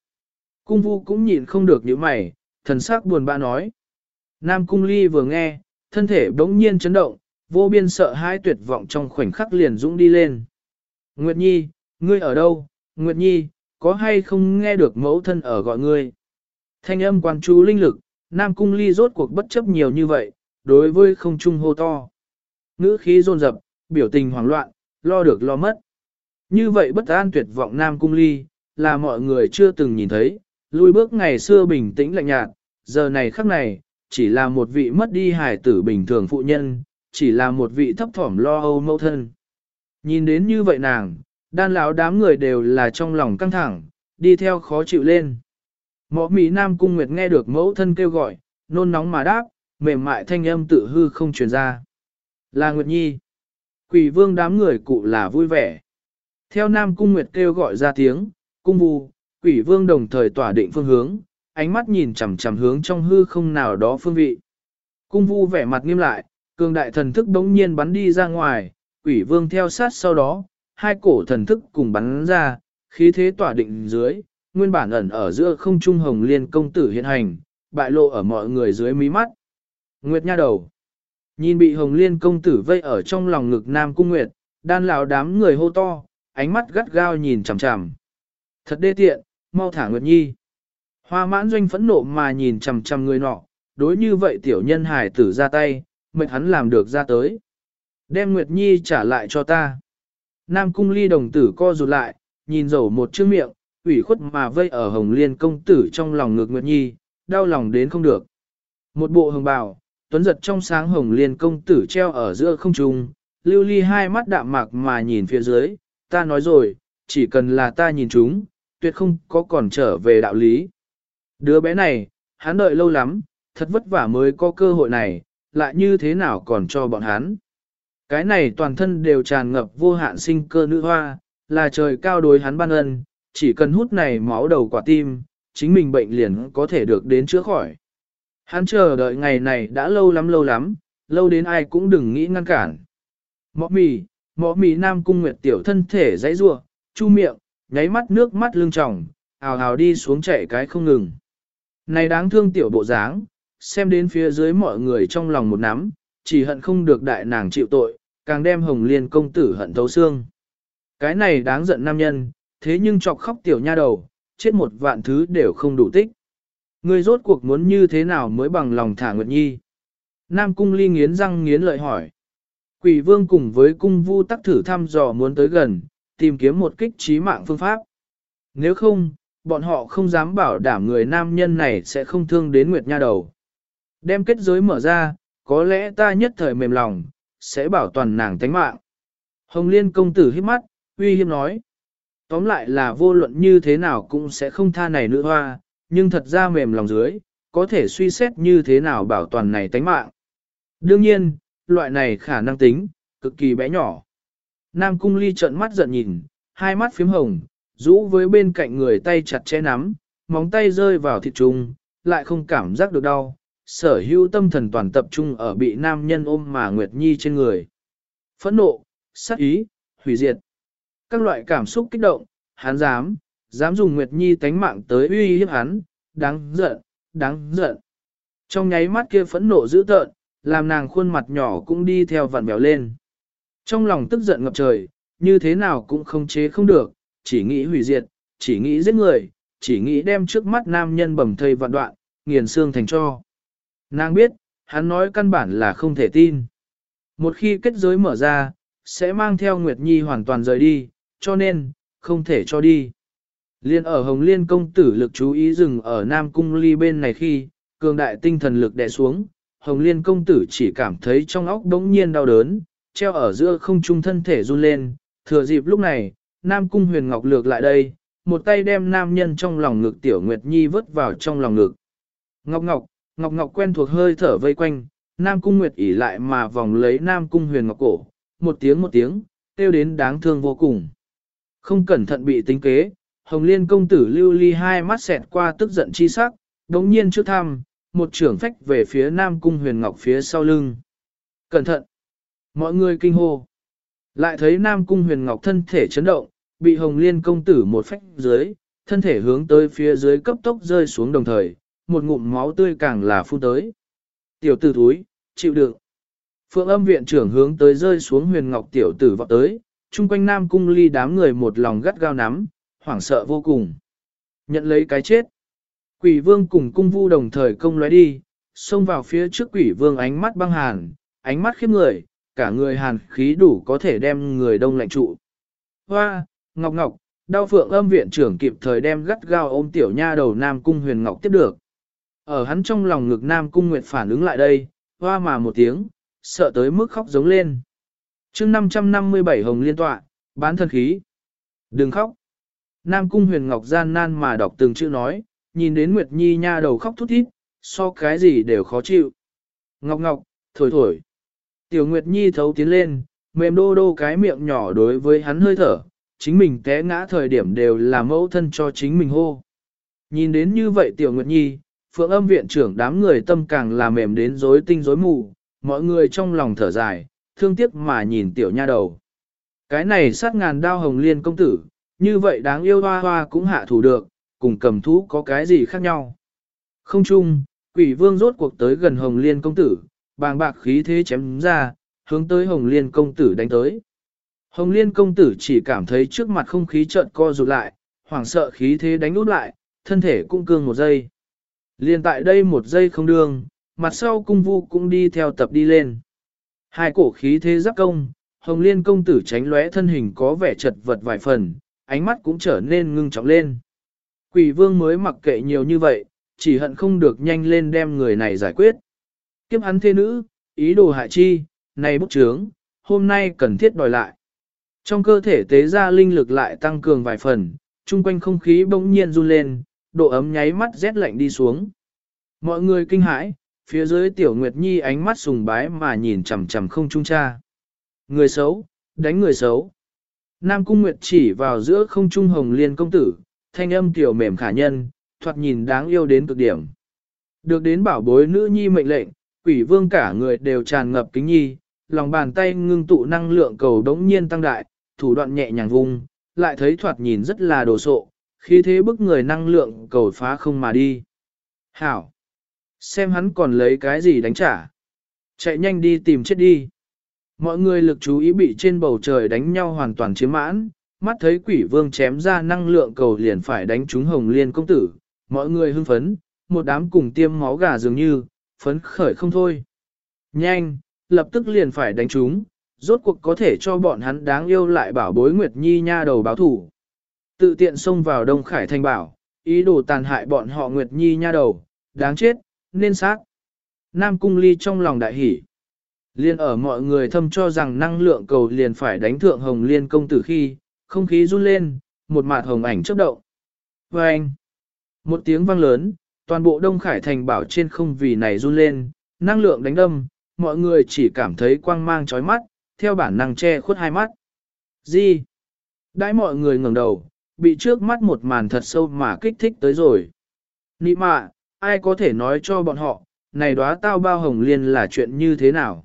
Cung vu cũng nhịn không được những mày, thần sắc buồn bã nói. Nam cung ly vừa nghe, thân thể bỗng nhiên chấn động, vô biên sợ hãi tuyệt vọng trong khoảnh khắc liền dũng đi lên. Nguyệt Nhi, ngươi ở đâu? Nguyệt Nhi, có hay không nghe được mẫu thân ở gọi ngươi? Thanh âm quan chú linh lực, Nam Cung Ly rốt cuộc bất chấp nhiều như vậy, đối với không trung hô to. Ngữ khí rôn rập, biểu tình hoảng loạn, lo được lo mất. Như vậy bất an tuyệt vọng Nam Cung Ly, là mọi người chưa từng nhìn thấy, lui bước ngày xưa bình tĩnh lạnh nhạt, giờ này khắc này, chỉ là một vị mất đi hài tử bình thường phụ nhân, chỉ là một vị thấp thỏm lo âu mẫu thân. Nhìn đến như vậy nàng, đan lão đám người đều là trong lòng căng thẳng, đi theo khó chịu lên. Mõ Mỹ Nam Cung Nguyệt nghe được mẫu thân kêu gọi, nôn nóng mà đáp, mềm mại thanh âm tự hư không truyền ra. Là Nguyệt Nhi. Quỷ vương đám người cụ là vui vẻ. Theo Nam Cung Nguyệt kêu gọi ra tiếng, cung vu, quỷ vương đồng thời tỏa định phương hướng, ánh mắt nhìn chằm chằm hướng trong hư không nào đó phương vị. Cung vu vẻ mặt nghiêm lại, cường đại thần thức đống nhiên bắn đi ra ngoài, quỷ vương theo sát sau đó, hai cổ thần thức cùng bắn ra, khí thế tỏa định dưới, nguyên bản ẩn ở giữa không trung hồng liên công tử hiện hành, bại lộ ở mọi người dưới mí mắt. Nguyệt nha đầu. Nhìn bị hồng liên công tử vây ở trong lòng ngực nam cung nguyệt, đan lão đám người hô to, ánh mắt gắt gao nhìn chằm chằm. Thật đê tiện, mau thả Nguyệt Nhi. Hoa mãn doanh phẫn nộ mà nhìn chằm chằm người nọ, đối như vậy tiểu nhân hải tử ra tay, mệt hắn làm được ra tới. Đem Nguyệt Nhi trả lại cho ta. Nam cung ly đồng tử co rụt lại, nhìn dầu một chữ miệng, ủy khuất mà vây ở hồng liên công tử trong lòng ngược Nguyệt Nhi, đau lòng đến không được. Một bộ hồng bào, tuấn giật trong sáng hồng liên công tử treo ở giữa không trung, lưu ly hai mắt đạm mạc mà nhìn phía dưới, ta nói rồi, chỉ cần là ta nhìn chúng, tuyệt không có còn trở về đạo lý. Đứa bé này, hắn đợi lâu lắm, thật vất vả mới có cơ hội này, lại như thế nào còn cho bọn hắn. Cái này toàn thân đều tràn ngập vô hạn sinh cơ nữ hoa, là trời cao đối hắn ban ân, chỉ cần hút này máu đầu quả tim, chính mình bệnh liền có thể được đến chữa khỏi. Hắn chờ đợi ngày này đã lâu lắm lâu lắm, lâu đến ai cũng đừng nghĩ ngăn cản. Mọ mì, mọ mì nam cung nguyệt tiểu thân thể dãy rua, chu miệng, nháy mắt nước mắt lưng tròng, ào ào đi xuống chạy cái không ngừng. Này đáng thương tiểu bộ dáng, xem đến phía dưới mọi người trong lòng một nắm, chỉ hận không được đại nàng chịu tội, càng đem hồng liên công tử hận thấu xương. Cái này đáng giận nam nhân, thế nhưng chọc khóc tiểu nha đầu, chết một vạn thứ đều không đủ tích. Người rốt cuộc muốn như thế nào mới bằng lòng thả Nguyệt Nhi? Nam cung ly nghiến răng nghiến lợi hỏi. Quỷ vương cùng với cung vu tắc thử thăm dò muốn tới gần, tìm kiếm một kích trí mạng phương pháp. Nếu không, bọn họ không dám bảo đảm người nam nhân này sẽ không thương đến Nguyệt Nha đầu. Đem kết giới mở ra, có lẽ ta nhất thời mềm lòng, sẽ bảo toàn nàng tánh mạng. Hồng Liên công tử hít mắt, uy hiếp nói. Tóm lại là vô luận như thế nào cũng sẽ không tha này nữ hoa, nhưng thật ra mềm lòng dưới, có thể suy xét như thế nào bảo toàn này tánh mạng. Đương nhiên, loại này khả năng tính, cực kỳ bé nhỏ. Nam cung ly trợn mắt giận nhìn, hai mắt phím hồng, rũ với bên cạnh người tay chặt chẽ nắm, móng tay rơi vào thịt trùng, lại không cảm giác được đau, sở hữu tâm thần toàn tập trung ở bị nam nhân ôm mà Nguyệt Nhi trên người. Phẫn nộ, sát ý, hủy diệt. Các loại cảm xúc kích động, hắn dám, dám dùng Nguyệt Nhi tánh mạng tới uy hiếp hắn, đáng giận, đáng giận. Trong nháy mắt kia phẫn nộ dữ tợn, làm nàng khuôn mặt nhỏ cũng đi theo vặn béo lên. Trong lòng tức giận ngập trời, như thế nào cũng không chế không được, chỉ nghĩ hủy diệt, chỉ nghĩ giết người, chỉ nghĩ đem trước mắt nam nhân bầm thây vạn đoạn, nghiền xương thành cho. Nàng biết, hắn nói căn bản là không thể tin. Một khi kết giới mở ra, sẽ mang theo Nguyệt Nhi hoàn toàn rời đi, cho nên, không thể cho đi. Liên ở Hồng Liên công tử lực chú ý dừng ở Nam Cung Ly bên này khi, cường đại tinh thần lực đè xuống, Hồng Liên công tử chỉ cảm thấy trong óc đống nhiên đau đớn, treo ở giữa không trung thân thể run lên, thừa dịp lúc này, Nam Cung Huyền Ngọc lược lại đây, một tay đem nam nhân trong lòng ngực Tiểu Nguyệt Nhi vứt vào trong lòng ngực. Ngọc Ngọc, Ngọc Ngọc quen thuộc hơi thở vây quanh, Nam Cung Nguyệt ỉ lại mà vòng lấy Nam Cung Huyền Ngọc cổ, một tiếng một tiếng, kêu đến đáng thương vô cùng. Không cẩn thận bị tính kế, Hồng Liên công tử lưu ly hai mắt xẹt qua tức giận chi sắc, đống nhiên trước thăm, một trưởng phách về phía Nam Cung Huyền Ngọc phía sau lưng. Cẩn thận! Mọi người kinh hô. Lại thấy Nam Cung Huyền Ngọc thân thể chấn động, bị Hồng Liên công tử một phách dưới, thân thể hướng tới phía dưới cấp tốc rơi xuống đồng thời, một ngụm máu tươi càng là phun tới. Tiểu tử thúi, chịu đựng. Phượng âm viện trưởng hướng tới rơi xuống huyền ngọc tiểu tử vọt tới, chung quanh nam cung ly đám người một lòng gắt gao nắm, hoảng sợ vô cùng. Nhận lấy cái chết. Quỷ vương cùng cung vu đồng thời công lóe đi, xông vào phía trước quỷ vương ánh mắt băng hàn, ánh mắt khiếp người, cả người hàn khí đủ có thể đem người đông lạnh trụ. Hoa, ngọc ngọc, đau phượng âm viện trưởng kịp thời đem gắt gao ôm tiểu nha đầu nam cung huyền ngọc tiếp được. Ở hắn trong lòng ngực nam cung nguyệt phản ứng lại đây, hoa mà một tiếng, sợ tới mức khóc giống lên. chương 557 hồng liên tọa, bán thân khí. Đừng khóc. Nam cung huyền ngọc gian nan mà đọc từng chữ nói, nhìn đến Nguyệt Nhi nha đầu khóc thút thít, so cái gì đều khó chịu. Ngọc ngọc, thổi thổi. Tiểu Nguyệt Nhi thấu tiến lên, mềm đô đô cái miệng nhỏ đối với hắn hơi thở, chính mình té ngã thời điểm đều là mẫu thân cho chính mình hô. Nhìn đến như vậy Tiểu Nguyệt Nhi, Phượng âm viện trưởng đám người tâm càng là mềm đến rối tinh rối mù, mọi người trong lòng thở dài, thương tiếc mà nhìn tiểu nha đầu. Cái này sát ngàn đao hồng liên công tử, như vậy đáng yêu hoa hoa cũng hạ thủ được, cùng cầm thú có cái gì khác nhau. Không chung, quỷ vương rốt cuộc tới gần hồng liên công tử, bàng bạc khí thế chém ra, hướng tới hồng liên công tử đánh tới. Hồng liên công tử chỉ cảm thấy trước mặt không khí trợn co rụt lại, hoảng sợ khí thế đánh út lại, thân thể cũng cương một giây. Liên tại đây một giây không đường, mặt sau cung vu cũng đi theo tập đi lên. Hai cổ khí thế giáp công, hồng liên công tử tránh lóe thân hình có vẻ chật vật vài phần, ánh mắt cũng trở nên ngưng trọng lên. Quỷ vương mới mặc kệ nhiều như vậy, chỉ hận không được nhanh lên đem người này giải quyết. Kiếp hắn thế nữ, ý đồ hại chi, này bức trướng, hôm nay cần thiết đòi lại. Trong cơ thể tế ra linh lực lại tăng cường vài phần, chung quanh không khí bỗng nhiên run lên, độ ấm nháy mắt rét lạnh đi xuống. Mọi người kinh hãi, phía dưới tiểu nguyệt nhi ánh mắt sùng bái mà nhìn chằm chằm không trung cha. Người xấu, đánh người xấu. Nam cung nguyệt chỉ vào giữa không trung hồng liên công tử, thanh âm tiểu mềm khả nhân, thoạt nhìn đáng yêu đến cực điểm. Được đến bảo bối nữ nhi mệnh lệnh, quỷ vương cả người đều tràn ngập kính nhi, lòng bàn tay ngưng tụ năng lượng cầu đống nhiên tăng đại, thủ đoạn nhẹ nhàng vung, lại thấy thoạt nhìn rất là đồ sộ, khi thế bức người năng lượng cầu phá không mà đi. Hảo! Xem hắn còn lấy cái gì đánh trả. Chạy nhanh đi tìm chết đi. Mọi người lực chú ý bị trên bầu trời đánh nhau hoàn toàn chiếm mãn, mắt thấy quỷ vương chém ra năng lượng cầu liền phải đánh trúng hồng liên công tử. Mọi người hưng phấn, một đám cùng tiêm máu gà dường như, phấn khởi không thôi. Nhanh, lập tức liền phải đánh trúng, rốt cuộc có thể cho bọn hắn đáng yêu lại bảo bối Nguyệt Nhi nha đầu báo thủ. Tự tiện xông vào Đông Khải Thanh Bảo, ý đồ tàn hại bọn họ Nguyệt Nhi nha đầu, đáng chết, nên sát. Nam Cung Ly trong lòng đại hỉ. Liên ở mọi người thâm cho rằng năng lượng cầu liền phải đánh thượng hồng liên công tử khi, không khí run lên, một mạt hồng ảnh chớp động. Và anh, Một tiếng vang lớn, toàn bộ Đông Khải thành bảo trên không vì này run lên, năng lượng đánh đâm, mọi người chỉ cảm thấy quang mang chói mắt, theo bản năng che khuất hai mắt. Gì? Đãi mọi người ngẩng đầu, bị trước mắt một màn thật sâu mà kích thích tới rồi. Nị mạ, ai có thể nói cho bọn họ, này đóa tao bao hồng liên là chuyện như thế nào?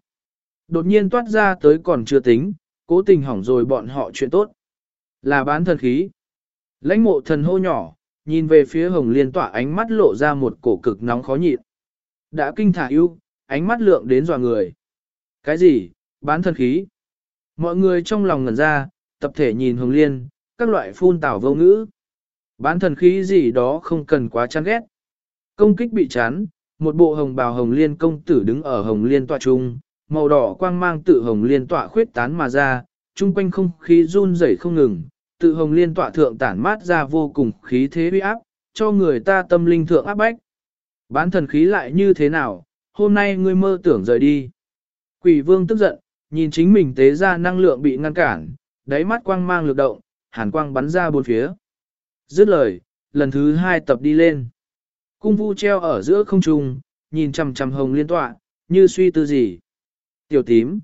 Đột nhiên toát ra tới còn chưa tính, cố tình hỏng rồi bọn họ chuyện tốt. Là bán thần khí. Lãnh mộ thần hô nhỏ, nhìn về phía hồng liên tỏa ánh mắt lộ ra một cổ cực nóng khó nhịn. Đã kinh thả yêu, ánh mắt lượng đến dò người. Cái gì, bán thần khí? Mọi người trong lòng ngẩn ra, tập thể nhìn hồng liên, các loại phun tảo vô ngữ. Bán thần khí gì đó không cần quá chán ghét. Công kích bị chán, một bộ hồng bào hồng liên công tử đứng ở hồng liên tọa trung, màu đỏ quang mang tự hồng liên tọa khuyết tán mà ra, chung quanh không khí run rẩy không ngừng, tự hồng liên tọa thượng tản mát ra vô cùng khí thế uy áp, cho người ta tâm linh thượng áp bách. Bán thần khí lại như thế nào, hôm nay ngươi mơ tưởng rời đi. Quỷ vương tức giận, nhìn chính mình tế ra năng lượng bị ngăn cản, đáy mắt quang mang lực động, hàn quang bắn ra bốn phía. Dứt lời, lần thứ hai tập đi lên. Cung vu treo ở giữa không trung, nhìn chằm chằm hồng liên tọa, như suy tư gì. Tiểu tím.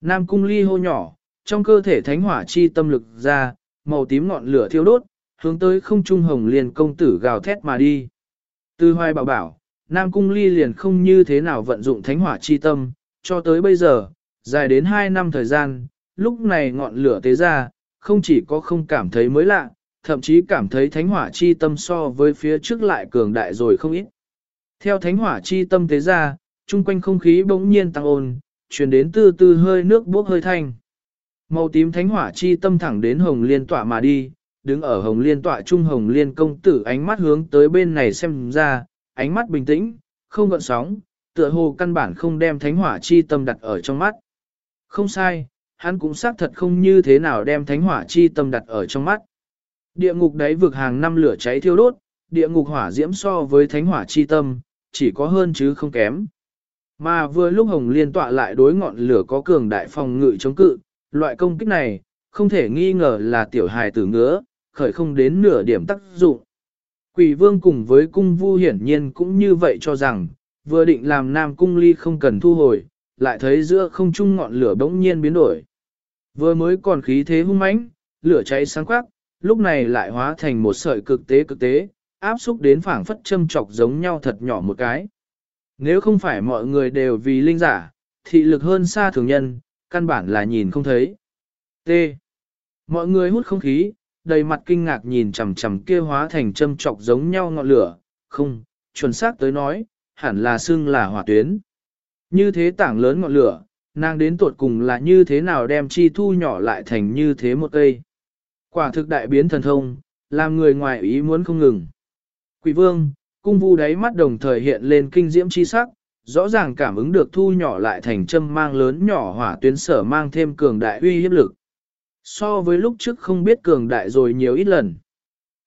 Nam cung ly hô nhỏ, trong cơ thể thánh hỏa chi tâm lực ra, màu tím ngọn lửa thiêu đốt, hướng tới không trung hồng liên công tử gào thét mà đi. Từ hoài bảo bảo, Nam cung ly liền không như thế nào vận dụng thánh hỏa chi tâm, cho tới bây giờ, dài đến 2 năm thời gian, lúc này ngọn lửa tế ra, không chỉ có không cảm thấy mới lạ, thậm chí cảm thấy thánh hỏa chi tâm so với phía trước lại cường đại rồi không ít. Theo thánh hỏa chi tâm tế ra, chung quanh không khí bỗng nhiên tăng ồn, truyền đến từ từ hơi nước bốc hơi thanh. Màu tím thánh hỏa chi tâm thẳng đến hồng liên tọa mà đi, đứng ở hồng liên tọa trung hồng liên công tử ánh mắt hướng tới bên này xem ra, ánh mắt bình tĩnh, không gợn sóng, tựa hồ căn bản không đem thánh hỏa chi tâm đặt ở trong mắt. Không sai, hắn cũng xác thật không như thế nào đem thánh hỏa chi tâm đặt ở trong mắt. Địa ngục đáy vực hàng năm lửa cháy thiêu đốt, địa ngục hỏa diễm so với thánh hỏa chi tâm, chỉ có hơn chứ không kém. Mà vừa lúc hồng liên tọa lại đối ngọn lửa có cường đại phòng ngự chống cự, loại công kích này, không thể nghi ngờ là tiểu hài tử ngứa, khởi không đến nửa điểm tác dụng. Quỷ vương cùng với cung vu hiển nhiên cũng như vậy cho rằng, vừa định làm nam cung ly không cần thu hồi, lại thấy giữa không trung ngọn lửa bỗng nhiên biến đổi. Vừa mới còn khí thế hung mãnh, lửa cháy sáng quắc, lúc này lại hóa thành một sợi cực tế cực tế, áp xúc đến phảng phất châm chọc giống nhau thật nhỏ một cái. Nếu không phải mọi người đều vì linh giả, thị lực hơn xa thường nhân, căn bản là nhìn không thấy. T. Mọi người hút không khí, đầy mặt kinh ngạc nhìn chằm chằm kia hóa thành châm chọc giống nhau ngọn lửa, không, chuẩn xác tới nói, hẳn là xưng là hỏa tuyến. Như thế tảng lớn ngọn lửa, nàng đến tuột cùng là như thế nào đem chi thu nhỏ lại thành như thế một cây. Quả thực đại biến thần thông, làm người ngoài ý muốn không ngừng. Quỷ vương, cung vu đáy mắt đồng thời hiện lên kinh diễm chi sắc, rõ ràng cảm ứng được thu nhỏ lại thành châm mang lớn nhỏ hỏa tuyến sở mang thêm cường đại uy hiếp lực. So với lúc trước không biết cường đại rồi nhiều ít lần.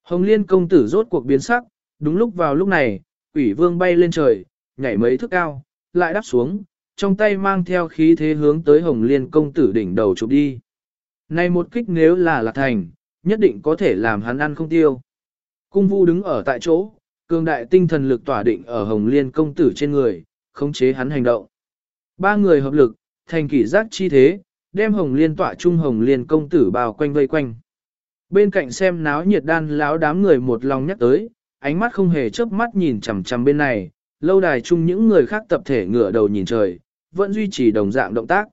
Hồng liên công tử rốt cuộc biến sắc, đúng lúc vào lúc này, quỷ vương bay lên trời, nhảy mấy thước cao, lại đáp xuống, trong tay mang theo khí thế hướng tới hồng liên công tử đỉnh đầu chụp đi. Này một kích nếu là lạc thành, nhất định có thể làm hắn ăn không tiêu. Cung vu đứng ở tại chỗ, cường đại tinh thần lực tỏa định ở hồng liên công tử trên người, khống chế hắn hành động. Ba người hợp lực, thành kỷ giác chi thế, đem hồng liên tỏa trung hồng liên công tử bao quanh vây quanh. Bên cạnh xem náo nhiệt đan láo đám người một lòng nhắc tới, ánh mắt không hề chớp mắt nhìn chằm chằm bên này, lâu đài chung những người khác tập thể ngửa đầu nhìn trời, vẫn duy trì đồng dạng động tác.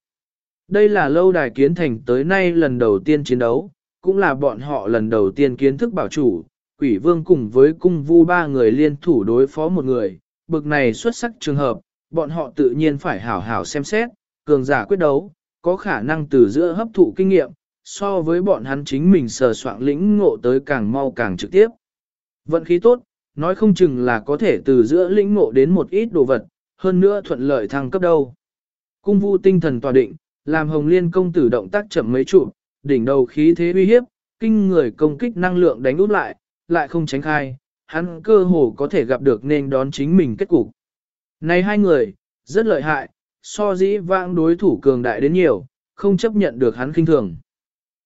Đây là lâu đài kiến thành tới nay lần đầu tiên chiến đấu, cũng là bọn họ lần đầu tiên kiến thức bảo chủ, quỷ vương cùng với cung vu ba người liên thủ đối phó một người, bực này xuất sắc trường hợp, bọn họ tự nhiên phải hảo hảo xem xét, cường giả quyết đấu, có khả năng từ giữa hấp thụ kinh nghiệm, so với bọn hắn chính mình sờ soạn lĩnh ngộ tới càng mau càng trực tiếp. Vận khí tốt, nói không chừng là có thể từ giữa lĩnh ngộ đến một ít đồ vật, hơn nữa thuận lợi thăng cấp đâu. Cung vu tinh thần tòa định, làm hồng liên công tử động tác chậm mấy trụ, đỉnh đầu khí thế uy hiếp, kinh người công kích năng lượng đánh út lại, lại không tránh khai, hắn cơ hồ có thể gặp được nên đón chính mình kết cục. Này hai người, rất lợi hại, so dĩ vãng đối thủ cường đại đến nhiều, không chấp nhận được hắn kinh thường.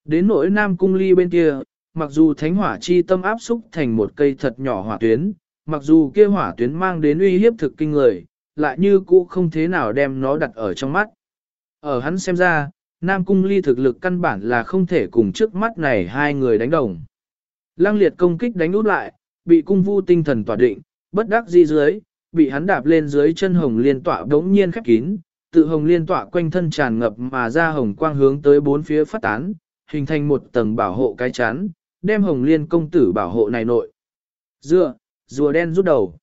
Đến nỗi nam cung ly bên kia, mặc dù thánh hỏa chi tâm áp xúc thành một cây thật nhỏ hỏa tuyến, mặc dù kia hỏa tuyến mang đến uy hiếp thực kinh người, lại như cũ không thế nào đem nó đặt ở trong mắt. Ở hắn xem ra, Nam Cung Ly thực lực căn bản là không thể cùng trước mắt này hai người đánh đồng. Lăng liệt công kích đánh út lại, bị cung vu tinh thần tỏa định, bất đắc di dưới, bị hắn đạp lên dưới chân hồng liên tỏa đống nhiên khép kín, tự hồng liên tỏa quanh thân tràn ngập mà ra hồng quang hướng tới bốn phía phát tán, hình thành một tầng bảo hộ cái chắn, đem hồng liên công tử bảo hộ này nội. Dựa, rùa đen rút đầu.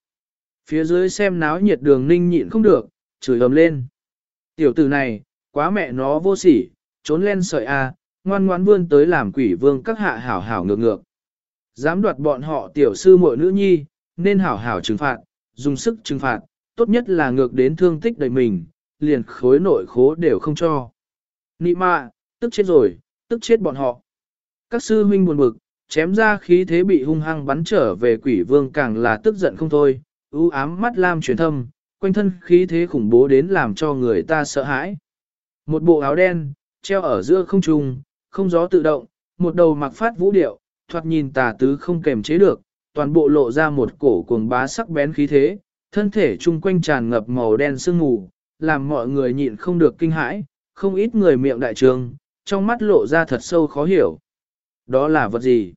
Phía dưới xem náo nhiệt đường ninh nhịn không được, chửi ầm lên. Tiểu tử này, quá mẹ nó vô sỉ, trốn lên sợi A, ngoan ngoan vươn tới làm quỷ vương các hạ hảo hảo ngược ngược. Dám đoạt bọn họ tiểu sư muội nữ nhi, nên hảo hảo trừng phạt, dùng sức trừng phạt, tốt nhất là ngược đến thương tích đầy mình, liền khối nội khố đều không cho. Nị mạ, tức chết rồi, tức chết bọn họ. Các sư huynh buồn bực, chém ra khí thế bị hung hăng bắn trở về quỷ vương càng là tức giận không thôi, ưu ám mắt lam truyền thâm, quanh thân khí thế khủng bố đến làm cho người ta sợ hãi. Một bộ áo đen, treo ở giữa không trung, không gió tự động, một đầu mặc phát vũ điệu, thoạt nhìn tà tứ không kềm chế được, toàn bộ lộ ra một cổ cuồng bá sắc bén khí thế, thân thể chung quanh tràn ngập màu đen sương mù, làm mọi người nhịn không được kinh hãi, không ít người miệng đại trường, trong mắt lộ ra thật sâu khó hiểu. Đó là vật gì?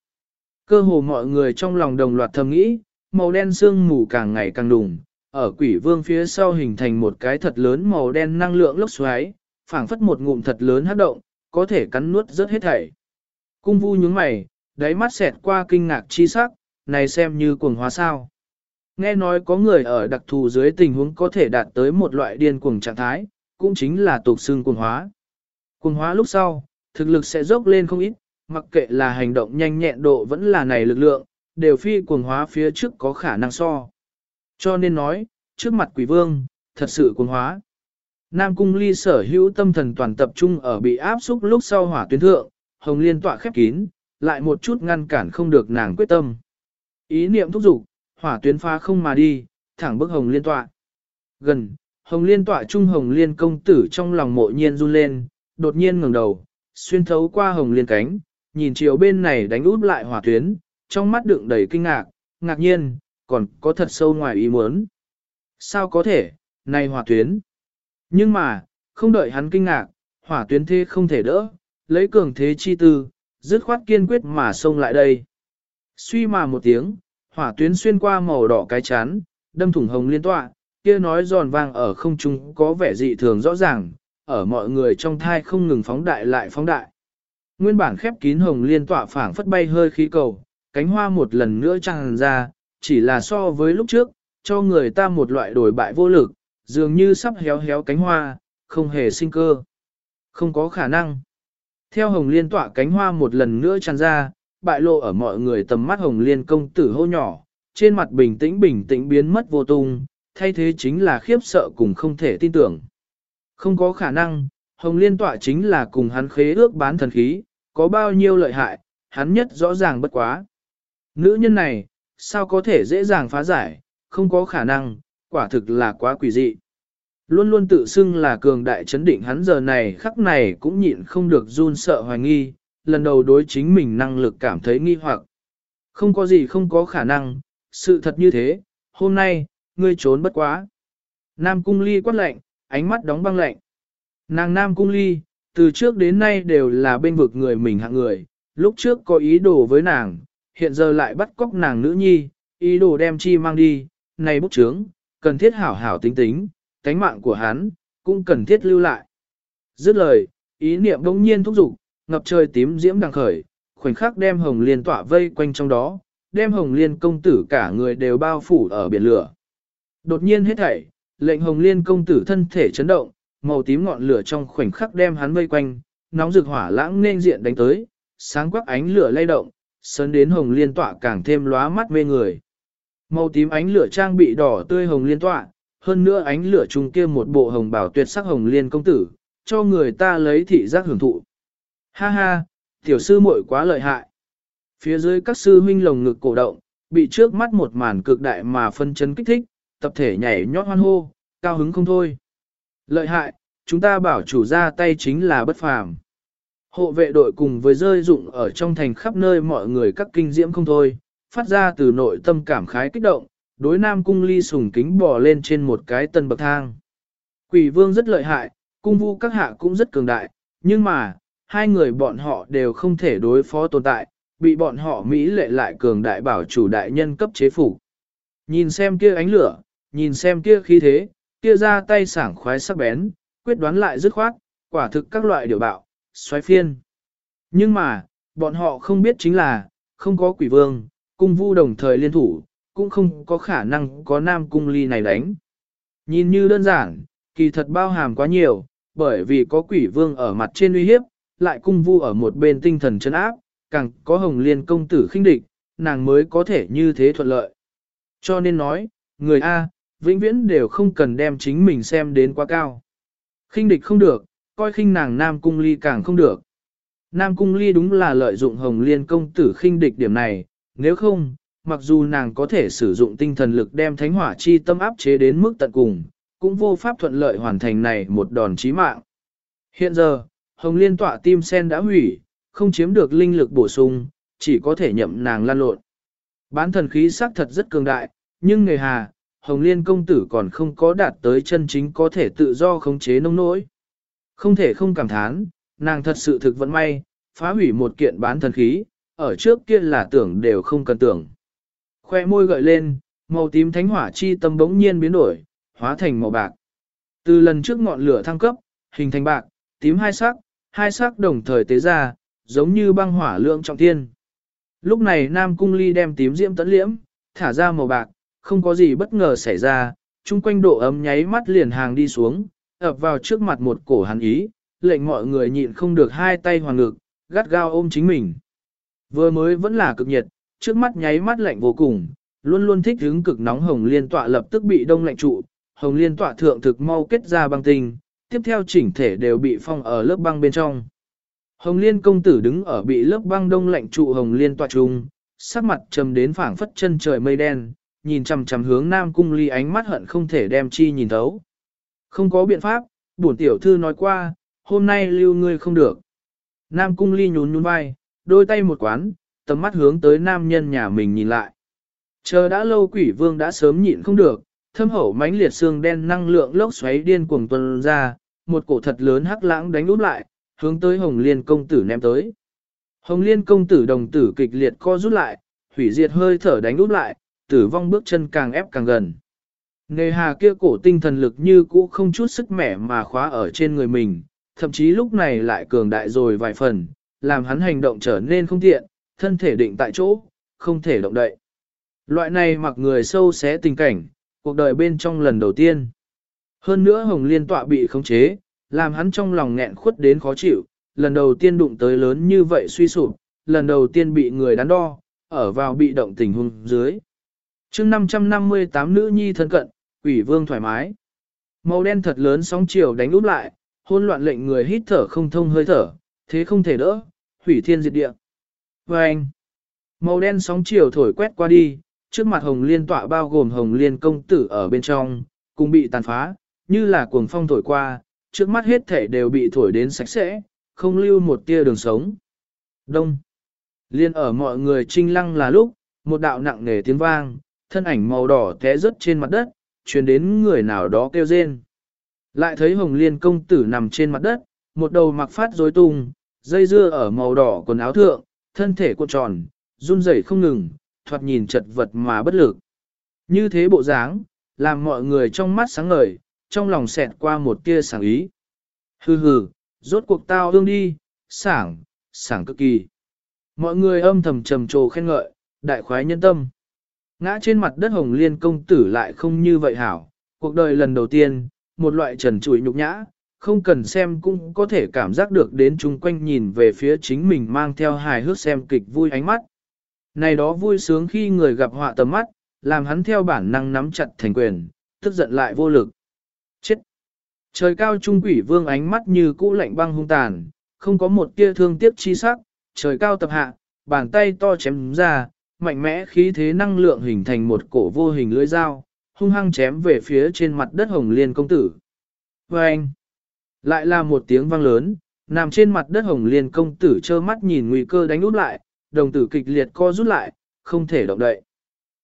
Cơ hồ mọi người trong lòng đồng loạt thầm nghĩ, màu đen sương mù càng ngày càng đùng, ở quỷ vương phía sau hình thành một cái thật lớn màu đen năng lượng lốc xoáy, phảng phất một ngụm thật lớn hát động, có thể cắn nuốt rớt hết thảy. Cung vu nhướng mày, đáy mắt xẹt qua kinh ngạc chi sắc, này xem như cuồng hóa sao. Nghe nói có người ở đặc thù dưới tình huống có thể đạt tới một loại điên cuồng trạng thái, cũng chính là tục xương cuồng hóa. Cuồng hóa lúc sau, thực lực sẽ dốc lên không ít, mặc kệ là hành động nhanh nhẹn độ vẫn là này lực lượng, đều phi cuồng hóa phía trước có khả năng so. Cho nên nói, trước mặt quỷ vương, thật sự cuồng hóa. Nam cung ly sở hữu tâm thần toàn tập trung ở bị áp xúc lúc sau hỏa tuyến thượng, hồng liên tọa khép kín, lại một chút ngăn cản không được nàng quyết tâm. Ý niệm thúc giục, hỏa tuyến phá không mà đi, thẳng bức hồng liên tọa. Gần, hồng liên tọa trung hồng liên công tử trong lòng mộ nhiên run lên, đột nhiên ngẩng đầu, xuyên thấu qua hồng liên cánh, nhìn chiều bên này đánh út lại hỏa tuyến, trong mắt đựng đầy kinh ngạc, ngạc nhiên, còn có thật sâu ngoài ý muốn. Sao có thể, này hỏa tuyến. Nhưng mà, không đợi hắn kinh ngạc, hỏa tuyến thế không thể đỡ, lấy cường thế chi tư, dứt khoát kiên quyết mà xông lại đây. Suy mà một tiếng, hỏa tuyến xuyên qua màu đỏ cái chán, đâm thủng hồng liên tọa, kia nói giòn vang ở không trung có vẻ dị thường rõ ràng, ở mọi người trong thai không ngừng phóng đại lại phóng đại. Nguyên bản khép kín hồng liên tọa phảng phất bay hơi khí cầu, cánh hoa một lần nữa tràn ra, chỉ là so với lúc trước, cho người ta một loại đổi bại vô lực, dường như sắp héo héo cánh hoa, không hề sinh cơ. Không có khả năng. Theo hồng liên tọa cánh hoa một lần nữa tràn ra, bại lộ ở mọi người tầm mắt hồng liên công tử hô nhỏ, trên mặt bình tĩnh bình tĩnh biến mất vô tung, thay thế chính là khiếp sợ cùng không thể tin tưởng. Không có khả năng, hồng liên tọa chính là cùng hắn khế ước bán thần khí, có bao nhiêu lợi hại, hắn nhất rõ ràng bất quá. Nữ nhân này, sao có thể dễ dàng phá giải, không có khả năng, quả thực là quá quỷ dị. Luôn luôn tự xưng là cường đại chấn định hắn giờ này khắc này cũng nhịn không được run sợ hoài nghi, lần đầu đối chính mình năng lực cảm thấy nghi hoặc. Không có gì không có khả năng, sự thật như thế, hôm nay, ngươi trốn bất quá. Nam cung ly quát lạnh, ánh mắt đóng băng lạnh. Nàng Nam cung ly, từ trước đến nay đều là bên vực người mình hạng người, lúc trước có ý đồ với nàng, hiện giờ lại bắt cóc nàng nữ nhi, ý đồ đem chi mang đi, này bút chướng, cần thiết hảo hảo tính tính, cánh mạng của hắn, cũng cần thiết lưu lại. Dứt lời, ý niệm đông nhiên thúc giục, ngập trời tím diễm đang khởi, khoảnh khắc đem hồng liên tỏa vây quanh trong đó, đem hồng liên công tử cả người đều bao phủ ở biển lửa. Đột nhiên hết thảy, lệnh hồng liên công tử thân thể chấn động, màu tím ngọn lửa trong khoảnh khắc đem hắn vây quanh, nóng rực hỏa lãng nên diện đánh tới, sáng quắc ánh lửa lay động, sơn đến hồng liên tọa càng thêm lóa mắt mê người. Màu tím ánh lửa trang bị đỏ tươi hồng liên tọa, hơn nữa ánh lửa trùng kia một bộ hồng bảo tuyệt sắc hồng liên công tử, cho người ta lấy thị giác hưởng thụ. Ha ha, tiểu sư muội quá lợi hại. Phía dưới các sư huynh lồng ngực cổ động, bị trước mắt một màn cực đại mà phân chấn kích thích, tập thể nhảy nhót hoan hô, cao hứng không thôi. Lợi hại, chúng ta bảo chủ ra tay chính là bất phàm. Hộ vệ đội cùng với rơi dụng ở trong thành khắp nơi mọi người các kinh diễm không thôi, phát ra từ nội tâm cảm khái kích động, đối nam cung ly sùng kính bò lên trên một cái tân bậc thang. Quỷ vương rất lợi hại, cung vu các hạ cũng rất cường đại, nhưng mà, hai người bọn họ đều không thể đối phó tồn tại, bị bọn họ Mỹ lệ lại cường đại bảo chủ đại nhân cấp chế phủ. Nhìn xem kia ánh lửa, nhìn xem kia khí thế, kia ra tay sảng khoái sắc bén, quyết đoán lại dứt khoát, quả thực các loại điều bạo, xoáy phiên. Nhưng mà, bọn họ không biết chính là, không có quỷ vương, cung vu đồng thời liên thủ, cũng không có khả năng có nam cung ly này đánh. Nhìn như đơn giản, kỳ thật bao hàm quá nhiều, bởi vì có quỷ vương ở mặt trên uy hiếp, lại cung vu ở một bên tinh thần chân áp, càng có hồng liên công tử khinh địch, nàng mới có thể như thế thuận lợi. Cho nên nói, người A, vĩnh viễn đều không cần đem chính mình xem đến quá cao. khinh địch không được, coi khinh nàng Nam Cung Ly càng không được. Nam Cung Ly đúng là lợi dụng Hồng Liên công tử khinh địch điểm này, nếu không, mặc dù nàng có thể sử dụng tinh thần lực đem thánh hỏa chi tâm áp chế đến mức tận cùng, cũng vô pháp thuận lợi hoàn thành này một đòn chí mạng. Hiện giờ, Hồng Liên tọa tim sen đã hủy, không chiếm được linh lực bổ sung, chỉ có thể nhậm nàng lan lộn. Bán thần khí sắc thật rất cường đại, nhưng người hà, Hồng Liên công tử còn không có đạt tới chân chính có thể tự do khống chế nông nỗi. Không thể không cảm thán, nàng thật sự thực vận may, phá hủy một kiện bán thần khí, ở trước kia là tưởng đều không cần tưởng. Khoe môi gợi lên, màu tím thánh hỏa chi tâm bỗng nhiên biến đổi, hóa thành màu bạc. Từ lần trước ngọn lửa thăng cấp, hình thành bạc, tím hai sắc, hai sắc đồng thời tế ra, giống như băng hỏa lượng trọng thiên. Lúc này Nam Cung Ly đem tím diễm tấn liễm, thả ra màu bạc, không có gì bất ngờ xảy ra, chung quanh độ ấm nháy mắt liền hàng đi xuống, ập vào trước mặt một cổ hắn ý, lệnh mọi người nhịn không được hai tay hoàng ngực, gắt gao ôm chính mình. Vừa mới vẫn là cực nhiệt, trước mắt nháy mắt lạnh vô cùng, luôn luôn thích hứng cực nóng hồng liên tọa lập tức bị đông lạnh trụ, hồng liên tọa thượng thực mau kết ra băng tinh, tiếp theo chỉnh thể đều bị phong ở lớp băng bên trong. Hồng liên công tử đứng ở bị lớp băng đông lạnh trụ hồng liên tọa trung, sắc mặt trầm đến phảng phất chân trời mây đen, nhìn chằm chằm hướng nam cung ly ánh mắt hận không thể đem chi nhìn thấu. Không có biện pháp, bổn tiểu thư nói qua, hôm nay lưu ngươi không được. Nam cung ly nhún nhún vai, đôi tay một quán, tầm mắt hướng tới nam nhân nhà mình nhìn lại. Chờ đã lâu quỷ vương đã sớm nhịn không được, thâm hậu mãnh liệt xương đen năng lượng lốc xoáy điên cuồng tuần ra, một cổ thật lớn hắc lãng đánh úp lại, hướng tới hồng liên công tử ném tới. Hồng liên công tử đồng tử kịch liệt co rút lại, hủy diệt hơi thở đánh úp lại, tử vong bước chân càng ép càng gần. Nề hà kia cổ tinh thần lực như cũ không chút sức mẻ mà khóa ở trên người mình, thậm chí lúc này lại cường đại rồi vài phần, làm hắn hành động trở nên không tiện, thân thể định tại chỗ, không thể động đậy. Loại này mặc người sâu xé tình cảnh, cuộc đời bên trong lần đầu tiên. Hơn nữa hồng liên tọa bị khống chế, làm hắn trong lòng nghẹn khuất đến khó chịu, lần đầu tiên đụng tới lớn như vậy suy sụp, lần đầu tiên bị người đắn đo, ở vào bị động tình huống dưới chương 558 nữ nhi thân cận, quỷ vương thoải mái. Màu đen thật lớn sóng chiều đánh úp lại, hôn loạn lệnh người hít thở không thông hơi thở, thế không thể đỡ, hủy thiên diệt địa. Và anh, màu đen sóng chiều thổi quét qua đi, trước mặt hồng liên tọa bao gồm hồng liên công tử ở bên trong, cũng bị tàn phá, như là cuồng phong thổi qua, trước mắt hết thể đều bị thổi đến sạch sẽ, không lưu một tia đường sống. Đông. Liên ở mọi người trinh lăng là lúc, một đạo nặng nề tiếng vang, thân ảnh màu đỏ té rớt trên mặt đất, truyền đến người nào đó kêu rên. Lại thấy hồng liên công tử nằm trên mặt đất, một đầu mặc phát rối tung, dây dưa ở màu đỏ quần áo thượng, thân thể cuộn tròn, run rẩy không ngừng, thoạt nhìn chật vật mà bất lực. Như thế bộ dáng, làm mọi người trong mắt sáng ngời, trong lòng xẹt qua một tia sáng ý. Hừ hừ, rốt cuộc tao ương đi, sảng, sảng cực kỳ. Mọi người âm thầm trầm trồ khen ngợi, đại khoái nhân tâm. Ngã trên mặt đất hồng liên công tử lại không như vậy hảo, cuộc đời lần đầu tiên, một loại trần trụi nhục nhã, không cần xem cũng có thể cảm giác được đến chung quanh nhìn về phía chính mình mang theo hài hước xem kịch vui ánh mắt. Này đó vui sướng khi người gặp họa tầm mắt, làm hắn theo bản năng nắm chặt thành quyền, tức giận lại vô lực. Chết! Trời cao trung quỷ vương ánh mắt như cũ lạnh băng hung tàn, không có một tia thương tiếc chi sắc, trời cao tập hạ, bàn tay to chém ra, mạnh mẽ khí thế năng lượng hình thành một cổ vô hình lưỡi dao, hung hăng chém về phía trên mặt đất hồng liên công tử. Và anh, lại là một tiếng vang lớn, Nằm trên mặt đất hồng liên công tử trơ mắt nhìn nguy cơ đánh út lại, đồng tử kịch liệt co rút lại, không thể động đậy.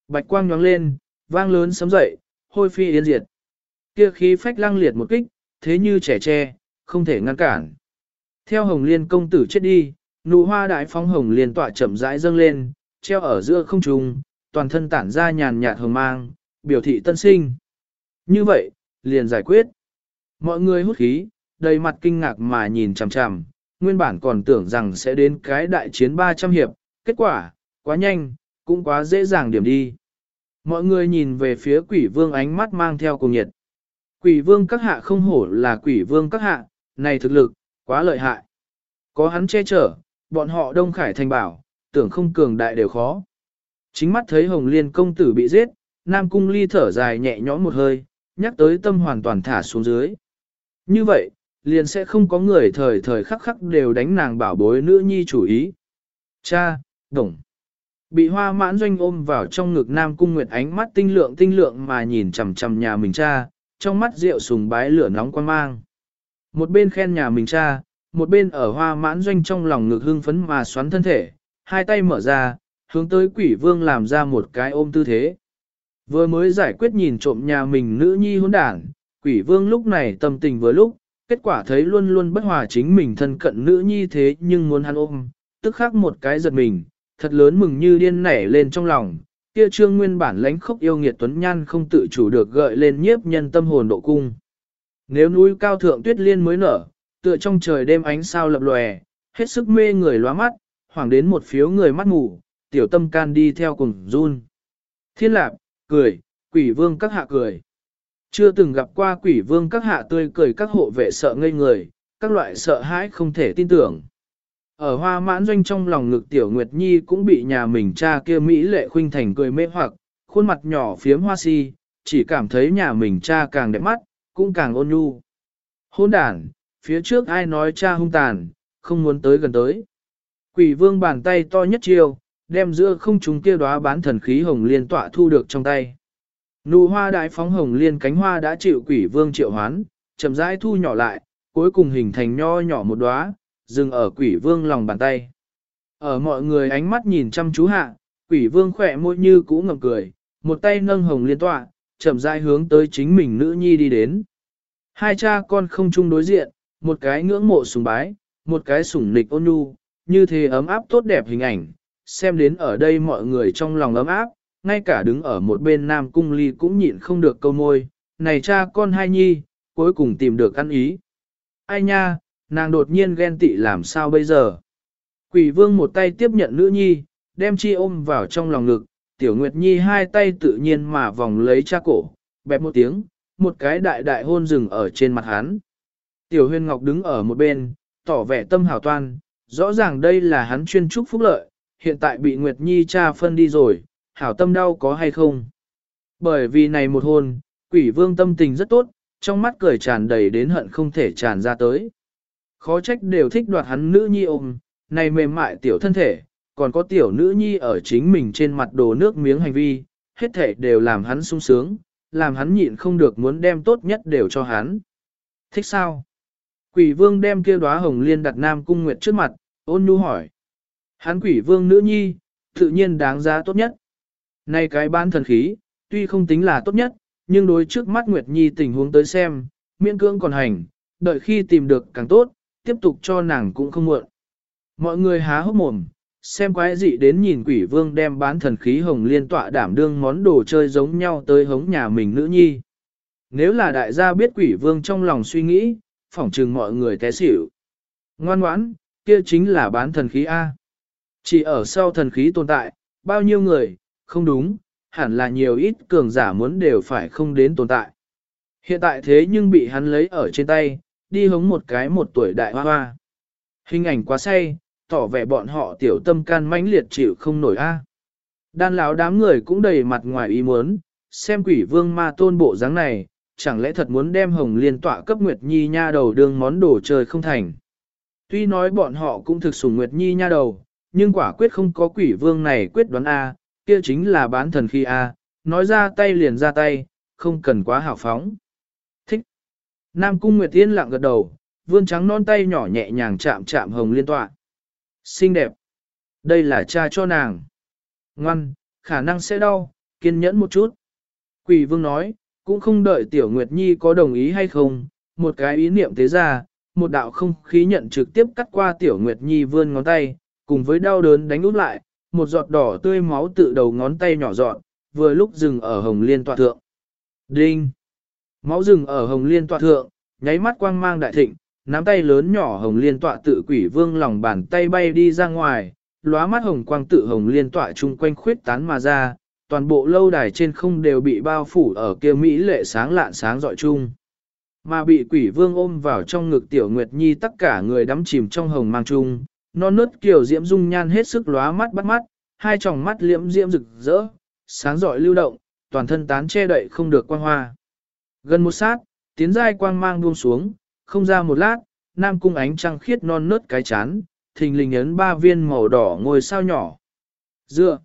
Bạch quang nhóng lên, vang lớn sấm dậy, hôi phi yên diệt. Kia khí phách lăng liệt một kích, thế như trẻ tre, không thể ngăn cản. Theo hồng liên công tử chết đi, nụ hoa đại phóng hồng liên tỏa chậm rãi dâng lên, treo ở giữa không trung, toàn thân tản ra nhàn nhạt hồng mang, biểu thị tân sinh. Như vậy, liền giải quyết. Mọi người hút khí, đầy mặt kinh ngạc mà nhìn chằm chằm, nguyên bản còn tưởng rằng sẽ đến cái đại chiến 300 hiệp, kết quả, quá nhanh, cũng quá dễ dàng điểm đi. Mọi người nhìn về phía quỷ vương ánh mắt mang theo cùng nhiệt. Quỷ vương các hạ không hổ là quỷ vương các hạ, này thực lực, quá lợi hại. Có hắn che chở, bọn họ đông khải thành bảo, tưởng không cường đại đều khó. Chính mắt thấy hồng liên công tử bị giết, nam cung ly thở dài nhẹ nhõm một hơi, nhắc tới tâm hoàn toàn thả xuống dưới. Như vậy, liền sẽ không có người thời thời khắc khắc đều đánh nàng bảo bối nữ nhi chủ ý. Cha, đồng. Bị hoa mãn doanh ôm vào trong ngực nam cung nguyệt ánh mắt tinh lượng tinh lượng mà nhìn chằm chằm nhà mình cha, trong mắt rượu sùng bái lửa nóng quan mang. Một bên khen nhà mình cha, một bên ở hoa mãn doanh trong lòng ngực hưng phấn mà xoắn thân thể, hai tay mở ra, hướng tới quỷ vương làm ra một cái ôm tư thế. Vừa mới giải quyết nhìn trộm nhà mình nữ nhi hôn đảng, quỷ vương lúc này tâm tình vừa lúc, kết quả thấy luôn luôn bất hòa chính mình thân cận nữ nhi thế nhưng muốn hắn ôm, tức khắc một cái giật mình, thật lớn mừng như điên nảy lên trong lòng, kia trương nguyên bản lãnh khốc yêu nghiệt tuấn nhan không tự chủ được gợi lên nhiếp nhân tâm hồn độ cung. Nếu núi cao thượng tuyết liên mới nở, tựa trong trời đêm ánh sao lập lòe, hết sức mê người lóa mắt, hoàng đến một phiếu người mắt ngủ tiểu tâm can đi theo cùng run. Thiên lạp, cười, quỷ vương các hạ cười. Chưa từng gặp qua quỷ vương các hạ tươi cười các hộ vệ sợ ngây người, các loại sợ hãi không thể tin tưởng. Ở hoa mãn doanh trong lòng ngực tiểu Nguyệt Nhi cũng bị nhà mình cha kia Mỹ lệ khuynh thành cười mê hoặc, khuôn mặt nhỏ phiếm hoa si, chỉ cảm thấy nhà mình cha càng đẹp mắt, cũng càng ôn nhu. Hôn đàn, phía trước ai nói cha hung tàn, không muốn tới gần tới. Quỷ vương bàn tay to nhất chiêu, đem giữa không chúng kia đóa bán thần khí hồng liên tọa thu được trong tay. Nụ hoa đại phóng hồng liên cánh hoa đã chịu quỷ vương triệu hoán, chậm rãi thu nhỏ lại, cuối cùng hình thành nho nhỏ một đóa, dừng ở quỷ vương lòng bàn tay. Ở mọi người ánh mắt nhìn chăm chú hạ, quỷ vương khỏe môi như cũ ngậm cười, một tay nâng hồng liên tọa, chậm rãi hướng tới chính mình nữ nhi đi đến. Hai cha con không chung đối diện, một cái ngưỡng mộ sùng bái, một cái sủng nịch ôn nhu, như thế ấm áp tốt đẹp hình ảnh, xem đến ở đây mọi người trong lòng ấm áp, ngay cả đứng ở một bên Nam Cung Ly cũng nhịn không được câu môi, này cha con hai nhi, cuối cùng tìm được ăn ý. Ai nha, nàng đột nhiên ghen tị làm sao bây giờ? Quỷ vương một tay tiếp nhận nữ nhi, đem chi ôm vào trong lòng ngực, tiểu nguyệt nhi hai tay tự nhiên mà vòng lấy cha cổ, bẹp một tiếng, một cái đại đại hôn rừng ở trên mặt hắn. Tiểu Huyên ngọc đứng ở một bên, tỏ vẻ tâm hảo toan, rõ ràng đây là hắn chuyên trúc phúc lợi, hiện tại bị Nguyệt Nhi cha phân đi rồi, hảo tâm đau có hay không? Bởi vì này một hôn, quỷ vương tâm tình rất tốt, trong mắt cười tràn đầy đến hận không thể tràn ra tới. Khó trách đều thích đoạt hắn nữ nhi ôm, này mềm mại tiểu thân thể, còn có tiểu nữ nhi ở chính mình trên mặt đồ nước miếng hành vi, hết thể đều làm hắn sung sướng, làm hắn nhịn không được muốn đem tốt nhất đều cho hắn. Thích sao? Quỷ vương đem kia đóa hồng liên đặt Nam Cung Nguyệt trước mặt, ôn nhu hỏi. Hắn quỷ vương nữ nhi, tự nhiên đáng giá tốt nhất. Này cái ban thần khí, tuy không tính là tốt nhất, nhưng đối trước mắt Nguyệt Nhi tình huống tới xem, miễn cưỡng còn hành, đợi khi tìm được càng tốt, tiếp tục cho nàng cũng không muộn. Mọi người há hốc mồm, xem quái dị đến nhìn quỷ vương đem bán thần khí hồng liên tọa đảm đương món đồ chơi giống nhau tới hống nhà mình nữ nhi. Nếu là đại gia biết quỷ vương trong lòng suy nghĩ, phỏng trừng mọi người té xỉu. Ngoan ngoãn, kia chính là bán thần khí A. Chỉ ở sau thần khí tồn tại, bao nhiêu người, không đúng, hẳn là nhiều ít cường giả muốn đều phải không đến tồn tại. Hiện tại thế nhưng bị hắn lấy ở trên tay, đi hống một cái một tuổi đại hoa hoa. Hình ảnh quá say, tỏ vẻ bọn họ tiểu tâm can mãnh liệt chịu không nổi a. Đan lão đám người cũng đầy mặt ngoài ý muốn, xem quỷ vương ma tôn bộ dáng này, chẳng lẽ thật muốn đem hồng liên tọa cấp Nguyệt Nhi nha đầu đương món đồ chơi không thành. Tuy nói bọn họ cũng thực sủng Nguyệt Nhi nha đầu, nhưng quả quyết không có quỷ vương này quyết đoán A, kia chính là bán thần khi A, nói ra tay liền ra tay, không cần quá hào phóng. Thích. Nam Cung Nguyệt Tiên lặng gật đầu, vươn trắng non tay nhỏ nhẹ nhàng chạm chạm hồng liên tọa. Xinh đẹp. Đây là cha cho nàng. Ngoan, khả năng sẽ đau, kiên nhẫn một chút. Quỷ vương nói, cũng không đợi tiểu Nguyệt Nhi có đồng ý hay không, một cái ý niệm thế ra, một đạo không khí nhận trực tiếp cắt qua tiểu Nguyệt Nhi vươn ngón tay, cùng với đau đớn đánh út lại, một giọt đỏ tươi máu tự đầu ngón tay nhỏ giọt, vừa lúc dừng ở hồng liên tọa thượng. Đinh! Máu dừng ở hồng liên tọa thượng, nháy mắt quang mang đại thịnh, nắm tay lớn nhỏ hồng liên tọa tự quỷ vương lòng bàn tay bay đi ra ngoài, lóa mắt hồng quang tự hồng liên tọa chung quanh khuyết tán mà ra, toàn bộ lâu đài trên không đều bị bao phủ ở kia Mỹ lệ sáng lạn sáng dọi chung. Mà bị quỷ vương ôm vào trong ngực tiểu nguyệt nhi tất cả người đắm chìm trong hồng mang chung, non nớt kiểu diễm dung nhan hết sức lóa mắt bắt mắt, hai tròng mắt liễm diễm rực rỡ, sáng rọi lưu động, toàn thân tán che đậy không được quang hoa. Gần một sát, tiến giai quang mang buông xuống, không ra một lát, nam cung ánh trăng khiết non nớt cái chán, thình lình ấn ba viên màu đỏ ngồi sao nhỏ. Dựa,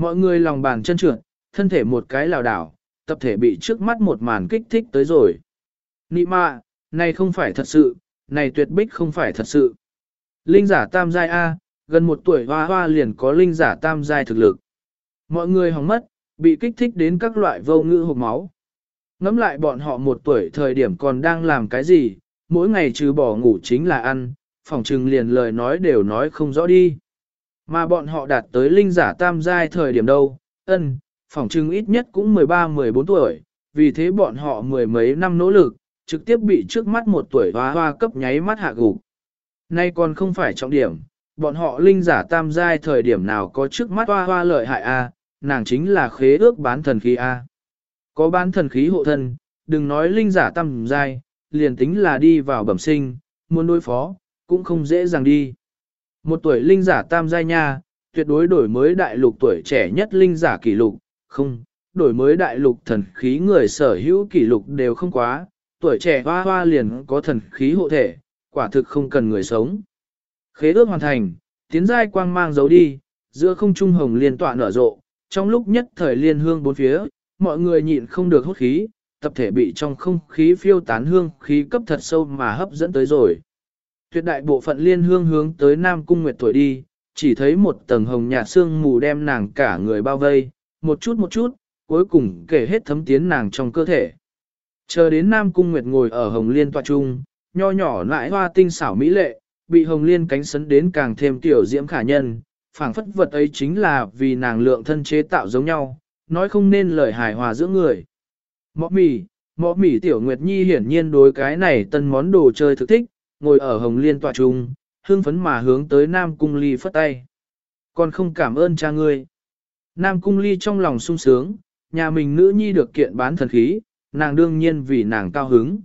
mọi người lòng bàn chân trượt, thân thể một cái lảo đảo, tập thể bị trước mắt một màn kích thích tới rồi. Nị mạ, này không phải thật sự, này tuyệt bích không phải thật sự. Linh giả tam giai A, gần một tuổi hoa hoa liền có linh giả tam giai thực lực. Mọi người hóng mất, bị kích thích đến các loại vô ngữ hộp máu. Ngắm lại bọn họ một tuổi thời điểm còn đang làm cái gì, mỗi ngày trừ bỏ ngủ chính là ăn, phòng trừng liền lời nói đều nói không rõ đi. Mà bọn họ đạt tới linh giả tam giai thời điểm đâu, ân, phỏng chừng ít nhất cũng 13-14 tuổi, vì thế bọn họ mười mấy năm nỗ lực, trực tiếp bị trước mắt một tuổi hoa hoa cấp nháy mắt hạ gục. Nay còn không phải trọng điểm, bọn họ linh giả tam giai thời điểm nào có trước mắt hoa hoa lợi hại a, nàng chính là khế ước bán thần khí a. Có bán thần khí hộ thân, đừng nói linh giả tam giai, liền tính là đi vào bẩm sinh, muốn đối phó, cũng không dễ dàng đi. Một tuổi linh giả tam giai nha, tuyệt đối đổi mới đại lục tuổi trẻ nhất linh giả kỷ lục, không, đổi mới đại lục thần khí người sở hữu kỷ lục đều không quá, tuổi trẻ hoa hoa liền có thần khí hộ thể, quả thực không cần người sống. Khế ước hoàn thành, tiến giai quang mang giấu đi, giữa không trung hồng liên tọa nở rộ, trong lúc nhất thời liên hương bốn phía, mọi người nhịn không được hút khí, tập thể bị trong không khí phiêu tán hương khí cấp thật sâu mà hấp dẫn tới rồi. Tuyệt đại bộ phận liên hương hướng tới Nam Cung Nguyệt tuổi đi, chỉ thấy một tầng hồng nhạt sương mù đem nàng cả người bao vây, một chút một chút, cuối cùng kể hết thấm tiến nàng trong cơ thể. Chờ đến Nam Cung Nguyệt ngồi ở hồng liên tọa trung, nho nhỏ lại hoa tinh xảo mỹ lệ, bị hồng liên cánh sấn đến càng thêm tiểu diễm khả nhân, phảng phất vật ấy chính là vì nàng lượng thân chế tạo giống nhau, nói không nên lời hài hòa giữa người. Mọ mì, mọ mì tiểu nguyệt nhi hiển nhiên đối cái này tân món đồ chơi thực thích, ngồi ở hồng liên tọa trung, hương phấn mà hướng tới Nam Cung Ly phất tay. Còn không cảm ơn cha ngươi. Nam Cung Ly trong lòng sung sướng, nhà mình nữ nhi được kiện bán thần khí, nàng đương nhiên vì nàng cao hứng.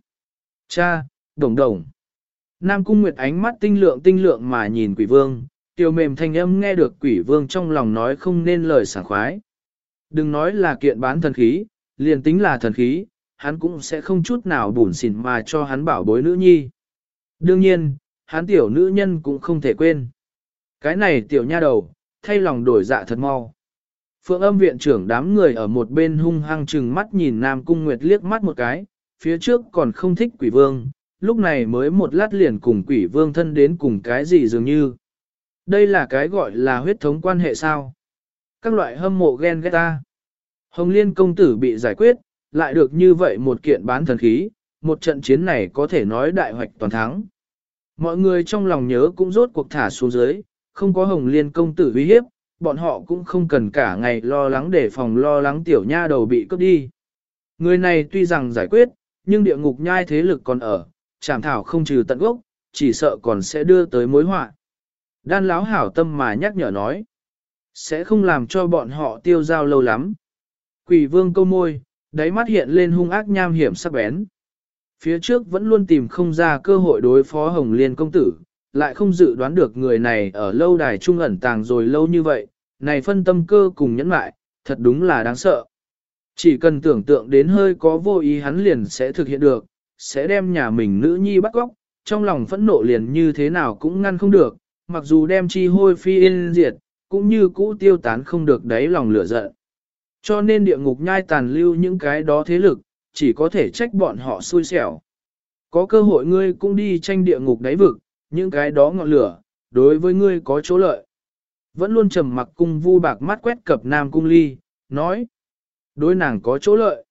Cha, đồng đồng. Nam Cung Nguyệt ánh mắt tinh lượng tinh lượng mà nhìn quỷ vương, tiêu mềm thanh âm nghe được quỷ vương trong lòng nói không nên lời sảng khoái. Đừng nói là kiện bán thần khí, liền tính là thần khí, hắn cũng sẽ không chút nào bùn xỉn mà cho hắn bảo bối nữ nhi. Đương nhiên, hắn tiểu nữ nhân cũng không thể quên. Cái này tiểu nha đầu, thay lòng đổi dạ thật mau. Phượng âm viện trưởng đám người ở một bên hung hăng chừng mắt nhìn Nam Cung Nguyệt liếc mắt một cái, phía trước còn không thích quỷ vương, lúc này mới một lát liền cùng quỷ vương thân đến cùng cái gì dường như. Đây là cái gọi là huyết thống quan hệ sao? Các loại hâm mộ ghen ghét ta. Hồng Liên công tử bị giải quyết, lại được như vậy một kiện bán thần khí, một trận chiến này có thể nói đại hoạch toàn thắng. Mọi người trong lòng nhớ cũng rốt cuộc thả xuống dưới, không có Hồng Liên công tử uy hiếp, bọn họ cũng không cần cả ngày lo lắng để phòng lo lắng tiểu nha đầu bị cướp đi. Người này tuy rằng giải quyết, nhưng địa ngục nhai thế lực còn ở, chảm thảo không trừ tận gốc, chỉ sợ còn sẽ đưa tới mối họa. Đan láo hảo tâm mà nhắc nhở nói, sẽ không làm cho bọn họ tiêu giao lâu lắm. Quỷ vương câu môi, đáy mắt hiện lên hung ác nham hiểm sắc bén. Phía trước vẫn luôn tìm không ra cơ hội đối phó Hồng Liên công tử, lại không dự đoán được người này ở lâu đài trung ẩn tàng rồi lâu như vậy, này phân tâm cơ cùng nhẫn lại, thật đúng là đáng sợ. Chỉ cần tưởng tượng đến hơi có vô ý hắn liền sẽ thực hiện được, sẽ đem nhà mình nữ nhi bắt góc, trong lòng phẫn nộ liền như thế nào cũng ngăn không được, mặc dù đem chi hôi phi yên diệt, cũng như cũ tiêu tán không được đáy lòng lửa giận. Cho nên địa ngục nhai tàn lưu những cái đó thế lực, chỉ có thể trách bọn họ xui xẻo. có cơ hội ngươi cũng đi tranh địa ngục đáy vực, những cái đó ngọn lửa, đối với ngươi có chỗ lợi. Vẫn luôn trầm mặc cung vu bạc mắt quét cập nam cung ly, nói, đối nàng có chỗ lợi.